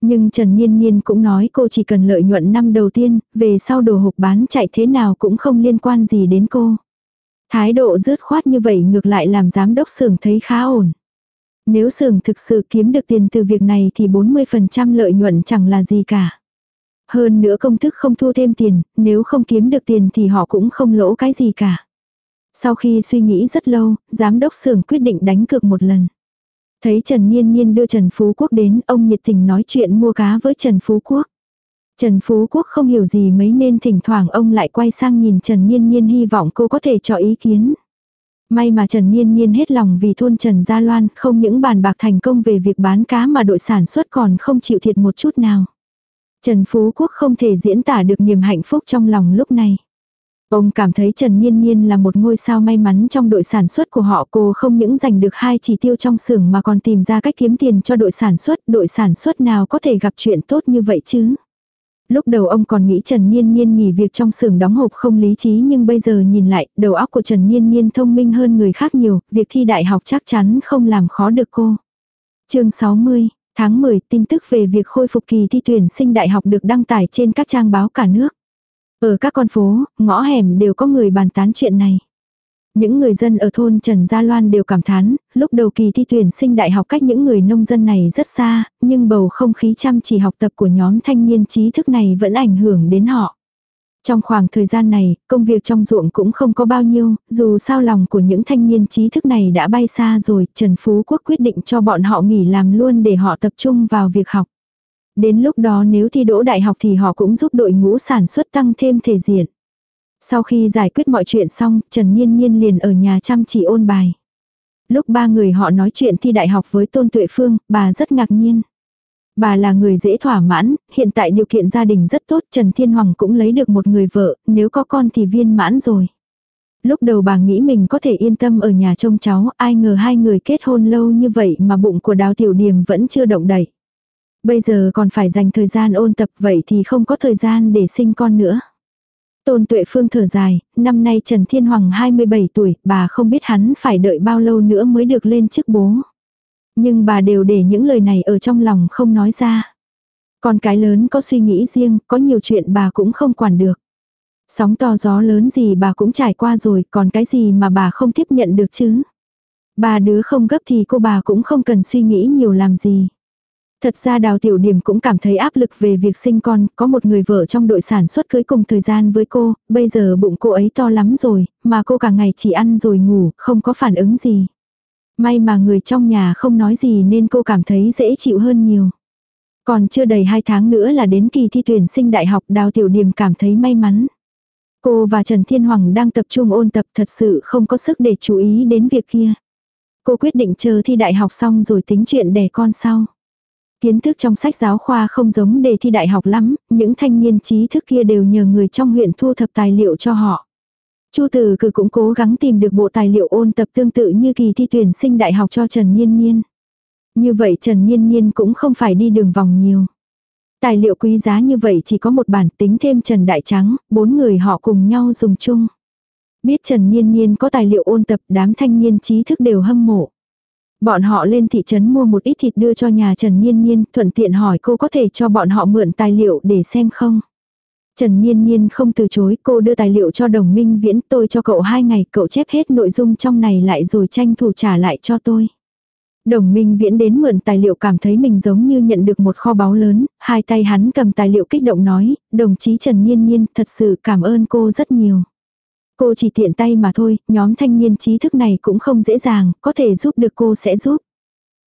Nhưng Trần Niên Niên cũng nói cô chỉ cần lợi nhuận năm đầu tiên, về sau đồ hộp bán chạy thế nào cũng không liên quan gì đến cô. Thái độ dứt khoát như vậy ngược lại làm giám đốc xưởng thấy khá ổn. Nếu xưởng thực sự kiếm được tiền từ việc này thì 40% lợi nhuận chẳng là gì cả. Hơn nữa công thức không thu thêm tiền, nếu không kiếm được tiền thì họ cũng không lỗ cái gì cả. Sau khi suy nghĩ rất lâu, giám đốc xưởng quyết định đánh cược một lần. Thấy Trần Nhiên Nhiên đưa Trần Phú Quốc đến, ông nhiệt tình nói chuyện mua cá với Trần Phú Quốc. Trần Phú Quốc không hiểu gì mấy nên thỉnh thoảng ông lại quay sang nhìn Trần Nhiên Nhiên hy vọng cô có thể cho ý kiến. May mà Trần Nhiên Nhiên hết lòng vì thôn Trần Gia Loan không những bàn bạc thành công về việc bán cá mà đội sản xuất còn không chịu thiệt một chút nào. Trần Phú Quốc không thể diễn tả được niềm hạnh phúc trong lòng lúc này. Ông cảm thấy Trần Nhiên Nhiên là một ngôi sao may mắn trong đội sản xuất của họ cô không những giành được hai chỉ tiêu trong xưởng mà còn tìm ra cách kiếm tiền cho đội sản xuất, đội sản xuất nào có thể gặp chuyện tốt như vậy chứ. Lúc đầu ông còn nghĩ Trần Niên Niên nghỉ việc trong xưởng đóng hộp không lý trí nhưng bây giờ nhìn lại, đầu óc của Trần Niên Niên thông minh hơn người khác nhiều, việc thi đại học chắc chắn không làm khó được cô. chương 60, tháng 10 tin tức về việc khôi phục kỳ thi tuyển sinh đại học được đăng tải trên các trang báo cả nước. Ở các con phố, ngõ hẻm đều có người bàn tán chuyện này. Những người dân ở thôn Trần Gia Loan đều cảm thán, lúc đầu kỳ thi tuyển sinh đại học cách những người nông dân này rất xa, nhưng bầu không khí chăm chỉ học tập của nhóm thanh niên trí thức này vẫn ảnh hưởng đến họ. Trong khoảng thời gian này, công việc trong ruộng cũng không có bao nhiêu, dù sao lòng của những thanh niên trí thức này đã bay xa rồi, Trần Phú Quốc quyết định cho bọn họ nghỉ làm luôn để họ tập trung vào việc học. Đến lúc đó nếu thi đỗ đại học thì họ cũng giúp đội ngũ sản xuất tăng thêm thể diện. Sau khi giải quyết mọi chuyện xong, Trần Nhiên Nhiên liền ở nhà chăm chỉ ôn bài. Lúc ba người họ nói chuyện thi đại học với Tôn Tuệ Phương, bà rất ngạc nhiên. Bà là người dễ thỏa mãn, hiện tại điều kiện gia đình rất tốt, Trần Thiên Hoàng cũng lấy được một người vợ, nếu có con thì viên mãn rồi. Lúc đầu bà nghĩ mình có thể yên tâm ở nhà trông cháu, ai ngờ hai người kết hôn lâu như vậy mà bụng của đào tiểu điểm vẫn chưa động đậy. Bây giờ còn phải dành thời gian ôn tập vậy thì không có thời gian để sinh con nữa. Tôn Tuệ Phương thở dài, năm nay Trần Thiên Hoàng 27 tuổi, bà không biết hắn phải đợi bao lâu nữa mới được lên chức bố. Nhưng bà đều để những lời này ở trong lòng không nói ra. Con cái lớn có suy nghĩ riêng, có nhiều chuyện bà cũng không quản được. Sóng to gió lớn gì bà cũng trải qua rồi, còn cái gì mà bà không tiếp nhận được chứ. Bà đứa không gấp thì cô bà cũng không cần suy nghĩ nhiều làm gì. Thật ra đào tiểu điểm cũng cảm thấy áp lực về việc sinh con, có một người vợ trong đội sản xuất cưới cùng thời gian với cô, bây giờ bụng cô ấy to lắm rồi, mà cô cả ngày chỉ ăn rồi ngủ, không có phản ứng gì. May mà người trong nhà không nói gì nên cô cảm thấy dễ chịu hơn nhiều. Còn chưa đầy 2 tháng nữa là đến kỳ thi tuyển sinh đại học đào tiểu điểm cảm thấy may mắn. Cô và Trần Thiên Hoàng đang tập trung ôn tập thật sự không có sức để chú ý đến việc kia. Cô quyết định chờ thi đại học xong rồi tính chuyện đẻ con sau. Kiến thức trong sách giáo khoa không giống đề thi đại học lắm, những thanh niên trí thức kia đều nhờ người trong huyện thu thập tài liệu cho họ. Chu Tử Cử cũng cố gắng tìm được bộ tài liệu ôn tập tương tự như kỳ thi tuyển sinh đại học cho Trần Nhiên Nhiên. Như vậy Trần Nhiên Nhiên cũng không phải đi đường vòng nhiều. Tài liệu quý giá như vậy chỉ có một bản tính thêm Trần Đại Trắng, bốn người họ cùng nhau dùng chung. Biết Trần Nhiên Nhiên có tài liệu ôn tập đám thanh niên trí thức đều hâm mộ. Bọn họ lên thị trấn mua một ít thịt đưa cho nhà Trần Nhiên Nhiên, thuận tiện hỏi cô có thể cho bọn họ mượn tài liệu để xem không. Trần Nhiên Nhiên không từ chối, cô đưa tài liệu cho đồng minh viễn tôi cho cậu hai ngày, cậu chép hết nội dung trong này lại rồi tranh thủ trả lại cho tôi. Đồng minh viễn đến mượn tài liệu cảm thấy mình giống như nhận được một kho báu lớn, hai tay hắn cầm tài liệu kích động nói, đồng chí Trần Nhiên Nhiên thật sự cảm ơn cô rất nhiều. Cô chỉ tiện tay mà thôi, nhóm thanh niên trí thức này cũng không dễ dàng, có thể giúp được cô sẽ giúp.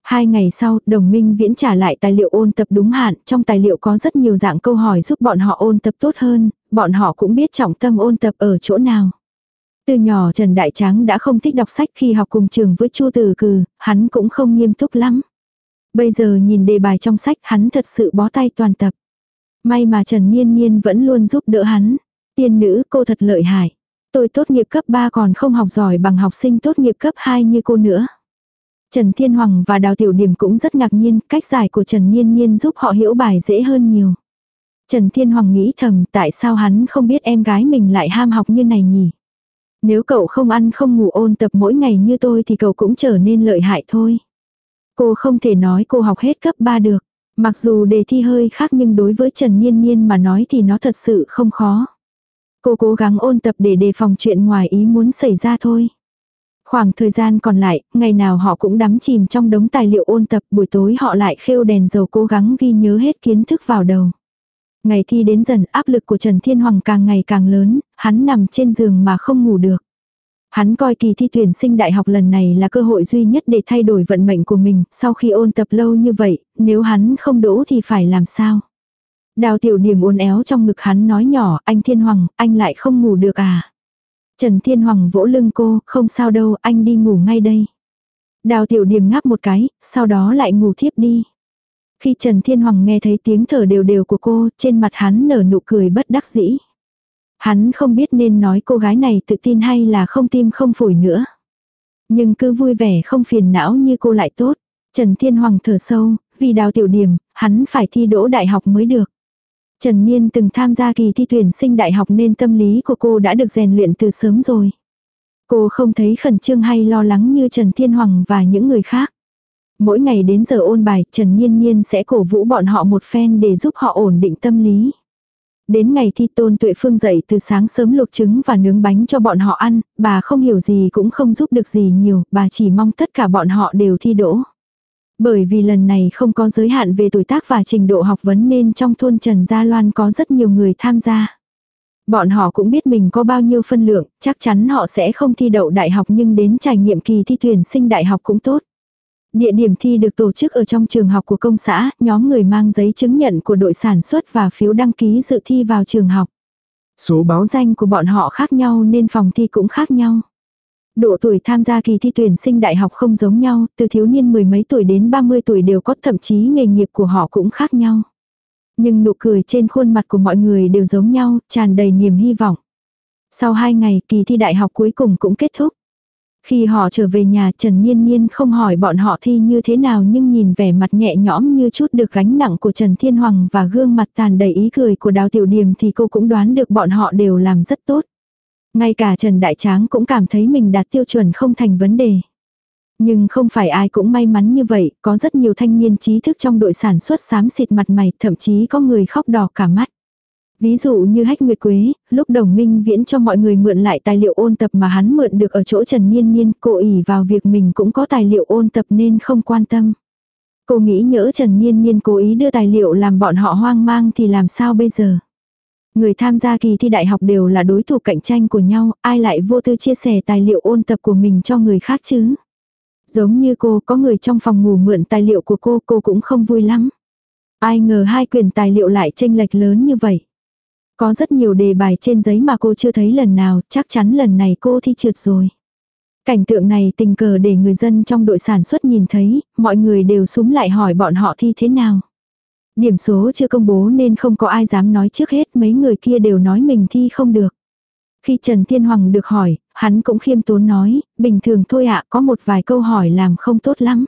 Hai ngày sau, đồng minh viễn trả lại tài liệu ôn tập đúng hạn, trong tài liệu có rất nhiều dạng câu hỏi giúp bọn họ ôn tập tốt hơn, bọn họ cũng biết trọng tâm ôn tập ở chỗ nào. Từ nhỏ Trần Đại Tráng đã không thích đọc sách khi học cùng trường với Chu Tử Cừ, hắn cũng không nghiêm túc lắm. Bây giờ nhìn đề bài trong sách hắn thật sự bó tay toàn tập. May mà Trần Niên Niên vẫn luôn giúp đỡ hắn. Tiên nữ cô thật lợi hại. Tôi tốt nghiệp cấp 3 còn không học giỏi bằng học sinh tốt nghiệp cấp 2 như cô nữa. Trần Thiên Hoàng và Đào Tiểu Điểm cũng rất ngạc nhiên, cách giải của Trần Niên Niên giúp họ hiểu bài dễ hơn nhiều. Trần Thiên Hoàng nghĩ thầm tại sao hắn không biết em gái mình lại ham học như này nhỉ. Nếu cậu không ăn không ngủ ôn tập mỗi ngày như tôi thì cậu cũng trở nên lợi hại thôi. Cô không thể nói cô học hết cấp 3 được. Mặc dù đề thi hơi khác nhưng đối với Trần Niên Niên mà nói thì nó thật sự không khó. Cô cố gắng ôn tập để đề phòng chuyện ngoài ý muốn xảy ra thôi. Khoảng thời gian còn lại, ngày nào họ cũng đắm chìm trong đống tài liệu ôn tập, buổi tối họ lại khêu đèn dầu cố gắng ghi nhớ hết kiến thức vào đầu. Ngày thi đến dần áp lực của Trần Thiên Hoàng càng ngày càng lớn, hắn nằm trên giường mà không ngủ được. Hắn coi kỳ thi tuyển sinh đại học lần này là cơ hội duy nhất để thay đổi vận mệnh của mình, sau khi ôn tập lâu như vậy, nếu hắn không đỗ thì phải làm sao? Đào tiểu điểm uốn éo trong ngực hắn nói nhỏ, anh Thiên Hoàng, anh lại không ngủ được à? Trần Thiên Hoàng vỗ lưng cô, không sao đâu, anh đi ngủ ngay đây. Đào tiểu điểm ngáp một cái, sau đó lại ngủ thiếp đi. Khi Trần Thiên Hoàng nghe thấy tiếng thở đều đều của cô, trên mặt hắn nở nụ cười bất đắc dĩ. Hắn không biết nên nói cô gái này tự tin hay là không tim không phổi nữa. Nhưng cứ vui vẻ không phiền não như cô lại tốt. Trần Thiên Hoàng thở sâu, vì đào tiểu điểm, hắn phải thi đỗ đại học mới được. Trần Niên từng tham gia kỳ thi tuyển sinh đại học nên tâm lý của cô đã được rèn luyện từ sớm rồi. Cô không thấy khẩn trương hay lo lắng như Trần Thiên Hoàng và những người khác. Mỗi ngày đến giờ ôn bài, Trần Nhiên Nhiên sẽ cổ vũ bọn họ một phen để giúp họ ổn định tâm lý. Đến ngày thi tôn tuệ phương dậy từ sáng sớm luộc trứng và nướng bánh cho bọn họ ăn, bà không hiểu gì cũng không giúp được gì nhiều, bà chỉ mong tất cả bọn họ đều thi đỗ. Bởi vì lần này không có giới hạn về tuổi tác và trình độ học vấn nên trong thôn Trần Gia Loan có rất nhiều người tham gia. Bọn họ cũng biết mình có bao nhiêu phân lượng, chắc chắn họ sẽ không thi đậu đại học nhưng đến trải nghiệm kỳ thi tuyển sinh đại học cũng tốt. Địa điểm thi được tổ chức ở trong trường học của công xã, nhóm người mang giấy chứng nhận của đội sản xuất và phiếu đăng ký dự thi vào trường học. Số báo danh của bọn họ khác nhau nên phòng thi cũng khác nhau. Độ tuổi tham gia kỳ thi tuyển sinh đại học không giống nhau, từ thiếu niên mười mấy tuổi đến 30 tuổi đều có thậm chí nghề nghiệp của họ cũng khác nhau. Nhưng nụ cười trên khuôn mặt của mọi người đều giống nhau, tràn đầy niềm hy vọng. Sau hai ngày kỳ thi đại học cuối cùng cũng kết thúc. Khi họ trở về nhà Trần Niên Niên không hỏi bọn họ thi như thế nào nhưng nhìn vẻ mặt nhẹ nhõm như chút được gánh nặng của Trần Thiên Hoàng và gương mặt tàn đầy ý cười của Đào Tiểu Điềm thì cô cũng đoán được bọn họ đều làm rất tốt. Ngay cả Trần Đại Tráng cũng cảm thấy mình đạt tiêu chuẩn không thành vấn đề. Nhưng không phải ai cũng may mắn như vậy, có rất nhiều thanh niên trí thức trong đội sản xuất xám xịt mặt mày, thậm chí có người khóc đỏ cả mắt. Ví dụ như Hách Nguyệt Quế, lúc đồng minh viễn cho mọi người mượn lại tài liệu ôn tập mà hắn mượn được ở chỗ Trần Nhiên Nhiên, cô ỉ vào việc mình cũng có tài liệu ôn tập nên không quan tâm. Cô nghĩ nhỡ Trần Nhiên Nhiên cố ý đưa tài liệu làm bọn họ hoang mang thì làm sao bây giờ? Người tham gia kỳ thi đại học đều là đối thủ cạnh tranh của nhau, ai lại vô tư chia sẻ tài liệu ôn tập của mình cho người khác chứ? Giống như cô, có người trong phòng ngủ mượn tài liệu của cô, cô cũng không vui lắm. Ai ngờ hai quyền tài liệu lại chênh lệch lớn như vậy. Có rất nhiều đề bài trên giấy mà cô chưa thấy lần nào, chắc chắn lần này cô thi trượt rồi. Cảnh tượng này tình cờ để người dân trong đội sản xuất nhìn thấy, mọi người đều súng lại hỏi bọn họ thi thế nào. Điểm số chưa công bố nên không có ai dám nói trước hết mấy người kia đều nói mình thi không được. Khi Trần Thiên Hoàng được hỏi, hắn cũng khiêm tốn nói, bình thường thôi ạ có một vài câu hỏi làm không tốt lắm.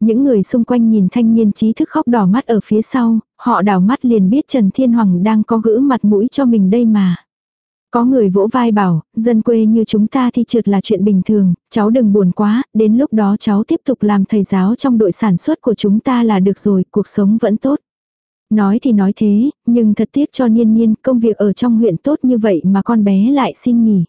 Những người xung quanh nhìn thanh niên trí thức khóc đỏ mắt ở phía sau, họ đảo mắt liền biết Trần Thiên Hoàng đang có gữ mặt mũi cho mình đây mà. Có người vỗ vai bảo, dân quê như chúng ta thì trượt là chuyện bình thường, cháu đừng buồn quá, đến lúc đó cháu tiếp tục làm thầy giáo trong đội sản xuất của chúng ta là được rồi, cuộc sống vẫn tốt. Nói thì nói thế, nhưng thật tiếc cho niên niên công việc ở trong huyện tốt như vậy mà con bé lại xin nghỉ.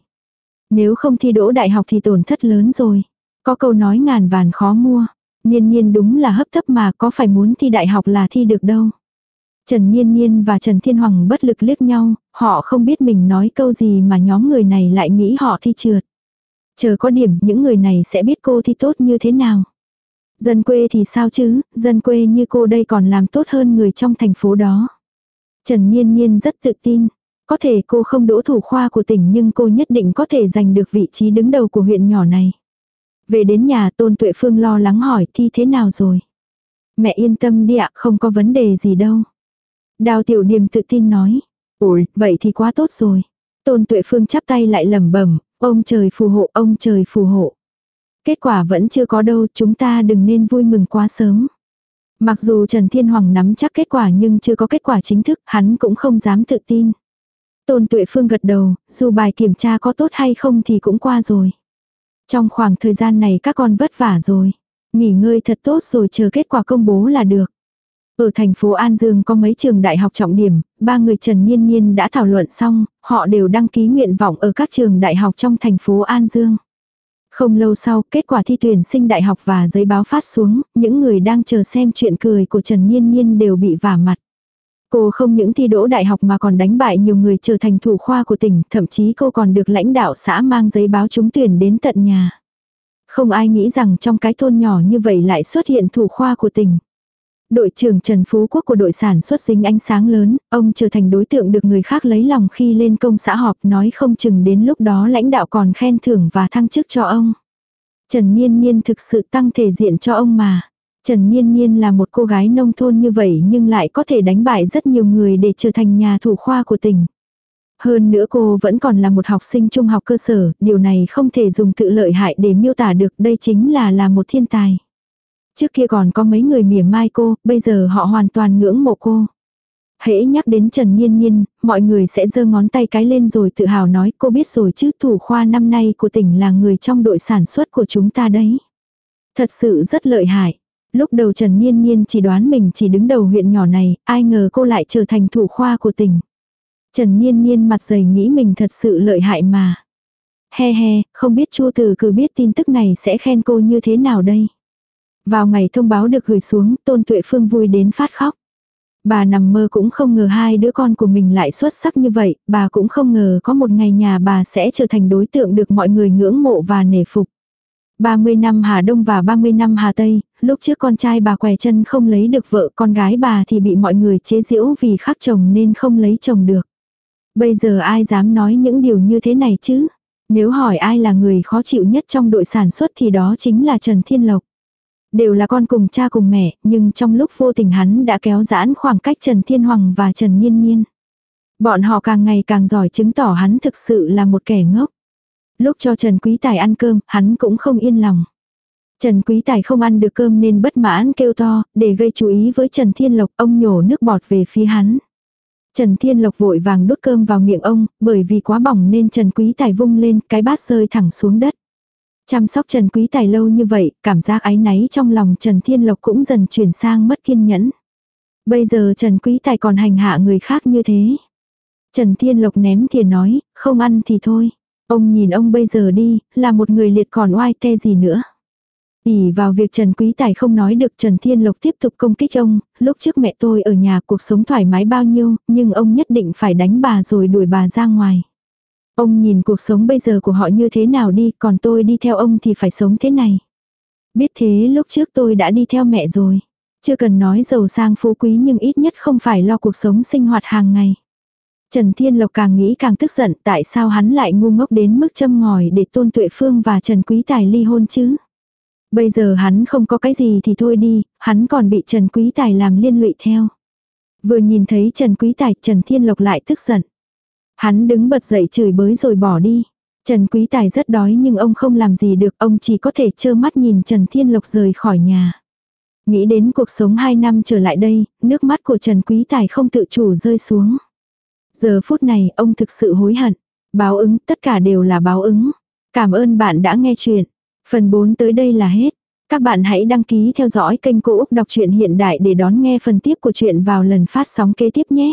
Nếu không thi đỗ đại học thì tổn thất lớn rồi. Có câu nói ngàn vàn khó mua. Niên niên đúng là hấp thấp mà có phải muốn thi đại học là thi được đâu. Trần Niên Niên và Trần Thiên Hoàng bất lực liếc nhau, họ không biết mình nói câu gì mà nhóm người này lại nghĩ họ thi trượt. Chờ có điểm những người này sẽ biết cô thi tốt như thế nào. Dân quê thì sao chứ, dân quê như cô đây còn làm tốt hơn người trong thành phố đó. Trần Niên Niên rất tự tin. Có thể cô không đỗ thủ khoa của tỉnh nhưng cô nhất định có thể giành được vị trí đứng đầu của huyện nhỏ này. Về đến nhà Tôn Tuệ Phương lo lắng hỏi thi thế nào rồi. Mẹ yên tâm đi ạ, không có vấn đề gì đâu. Đào Tiểu Điềm tự tin nói. Ôi, vậy thì quá tốt rồi. Tôn Tuệ Phương chắp tay lại lẩm bẩm, ông trời phù hộ, ông trời phù hộ. Kết quả vẫn chưa có đâu, chúng ta đừng nên vui mừng quá sớm. Mặc dù Trần Thiên Hoàng nắm chắc kết quả nhưng chưa có kết quả chính thức, hắn cũng không dám tự tin. Tôn Tuệ Phương gật đầu, dù bài kiểm tra có tốt hay không thì cũng qua rồi. Trong khoảng thời gian này các con vất vả rồi. Nghỉ ngơi thật tốt rồi chờ kết quả công bố là được. Ở thành phố An Dương có mấy trường đại học trọng điểm, ba người Trần Niên Niên đã thảo luận xong, họ đều đăng ký nguyện vọng ở các trường đại học trong thành phố An Dương. Không lâu sau, kết quả thi tuyển sinh đại học và giấy báo phát xuống, những người đang chờ xem chuyện cười của Trần Niên Niên đều bị vả mặt. Cô không những thi đỗ đại học mà còn đánh bại nhiều người trở thành thủ khoa của tỉnh, thậm chí cô còn được lãnh đạo xã mang giấy báo trúng tuyển đến tận nhà. Không ai nghĩ rằng trong cái thôn nhỏ như vậy lại xuất hiện thủ khoa của tỉnh. Đội trưởng Trần Phú Quốc của đội sản xuất dính ánh sáng lớn, ông trở thành đối tượng được người khác lấy lòng khi lên công xã họp nói không chừng đến lúc đó lãnh đạo còn khen thưởng và thăng chức cho ông. Trần Niên Niên thực sự tăng thể diện cho ông mà. Trần Niên Niên là một cô gái nông thôn như vậy nhưng lại có thể đánh bại rất nhiều người để trở thành nhà thủ khoa của tỉnh. Hơn nữa cô vẫn còn là một học sinh trung học cơ sở, điều này không thể dùng tự lợi hại để miêu tả được, đây chính là là một thiên tài. Trước kia còn có mấy người mỉa mai cô, bây giờ họ hoàn toàn ngưỡng mộ cô. Hễ nhắc đến Trần Nhiên Nhiên, mọi người sẽ giơ ngón tay cái lên rồi tự hào nói cô biết rồi chứ thủ khoa năm nay của tỉnh là người trong đội sản xuất của chúng ta đấy. Thật sự rất lợi hại. Lúc đầu Trần Nhiên Nhiên chỉ đoán mình chỉ đứng đầu huyện nhỏ này, ai ngờ cô lại trở thành thủ khoa của tỉnh. Trần Nhiên Nhiên mặt dày nghĩ mình thật sự lợi hại mà. He he, không biết Chu Từ cứ biết tin tức này sẽ khen cô như thế nào đây. Vào ngày thông báo được gửi xuống, Tôn Tuệ Phương vui đến phát khóc. Bà nằm mơ cũng không ngờ hai đứa con của mình lại xuất sắc như vậy, bà cũng không ngờ có một ngày nhà bà sẽ trở thành đối tượng được mọi người ngưỡng mộ và nể phục. 30 năm Hà Đông và 30 năm Hà Tây, lúc trước con trai bà què chân không lấy được vợ, con gái bà thì bị mọi người chế giễu vì khác chồng nên không lấy chồng được. Bây giờ ai dám nói những điều như thế này chứ? Nếu hỏi ai là người khó chịu nhất trong đội sản xuất thì đó chính là Trần Thiên Lộc. Đều là con cùng cha cùng mẹ, nhưng trong lúc vô tình hắn đã kéo giãn khoảng cách Trần Thiên Hoàng và Trần Nhiên Nhiên. Bọn họ càng ngày càng giỏi chứng tỏ hắn thực sự là một kẻ ngốc. Lúc cho Trần Quý Tài ăn cơm, hắn cũng không yên lòng. Trần Quý Tài không ăn được cơm nên bất mãn kêu to, để gây chú ý với Trần Thiên Lộc, ông nhổ nước bọt về phía hắn. Trần Thiên Lộc vội vàng đút cơm vào miệng ông, bởi vì quá bỏng nên Trần Quý Tài vung lên, cái bát rơi thẳng xuống đất. Chăm sóc Trần Quý Tài lâu như vậy, cảm giác áy náy trong lòng Trần Thiên Lộc cũng dần chuyển sang mất kiên nhẫn. Bây giờ Trần Quý Tài còn hành hạ người khác như thế. Trần Thiên Lộc ném thìa nói, không ăn thì thôi. Ông nhìn ông bây giờ đi, là một người liệt còn oai te gì nữa. ỉ vào việc Trần Quý Tài không nói được Trần Thiên Lộc tiếp tục công kích ông, lúc trước mẹ tôi ở nhà cuộc sống thoải mái bao nhiêu, nhưng ông nhất định phải đánh bà rồi đuổi bà ra ngoài. Ông nhìn cuộc sống bây giờ của họ như thế nào đi, còn tôi đi theo ông thì phải sống thế này. Biết thế lúc trước tôi đã đi theo mẹ rồi. Chưa cần nói giàu sang phú quý nhưng ít nhất không phải lo cuộc sống sinh hoạt hàng ngày. Trần Thiên Lộc càng nghĩ càng tức giận tại sao hắn lại ngu ngốc đến mức châm ngòi để Tôn Tuệ Phương và Trần Quý Tài ly hôn chứ. Bây giờ hắn không có cái gì thì thôi đi, hắn còn bị Trần Quý Tài làm liên lụy theo. Vừa nhìn thấy Trần Quý Tài, Trần Thiên Lộc lại tức giận. Hắn đứng bật dậy chửi bới rồi bỏ đi. Trần Quý Tài rất đói nhưng ông không làm gì được, ông chỉ có thể trơ mắt nhìn Trần Thiên Lộc rời khỏi nhà. Nghĩ đến cuộc sống 2 năm trở lại đây, nước mắt của Trần Quý Tài không tự chủ rơi xuống. Giờ phút này ông thực sự hối hận. Báo ứng, tất cả đều là báo ứng. Cảm ơn bạn đã nghe chuyện. Phần 4 tới đây là hết. Các bạn hãy đăng ký theo dõi kênh Cô Úc Đọc truyện Hiện Đại để đón nghe phần tiếp của chuyện vào lần phát sóng kế tiếp nhé.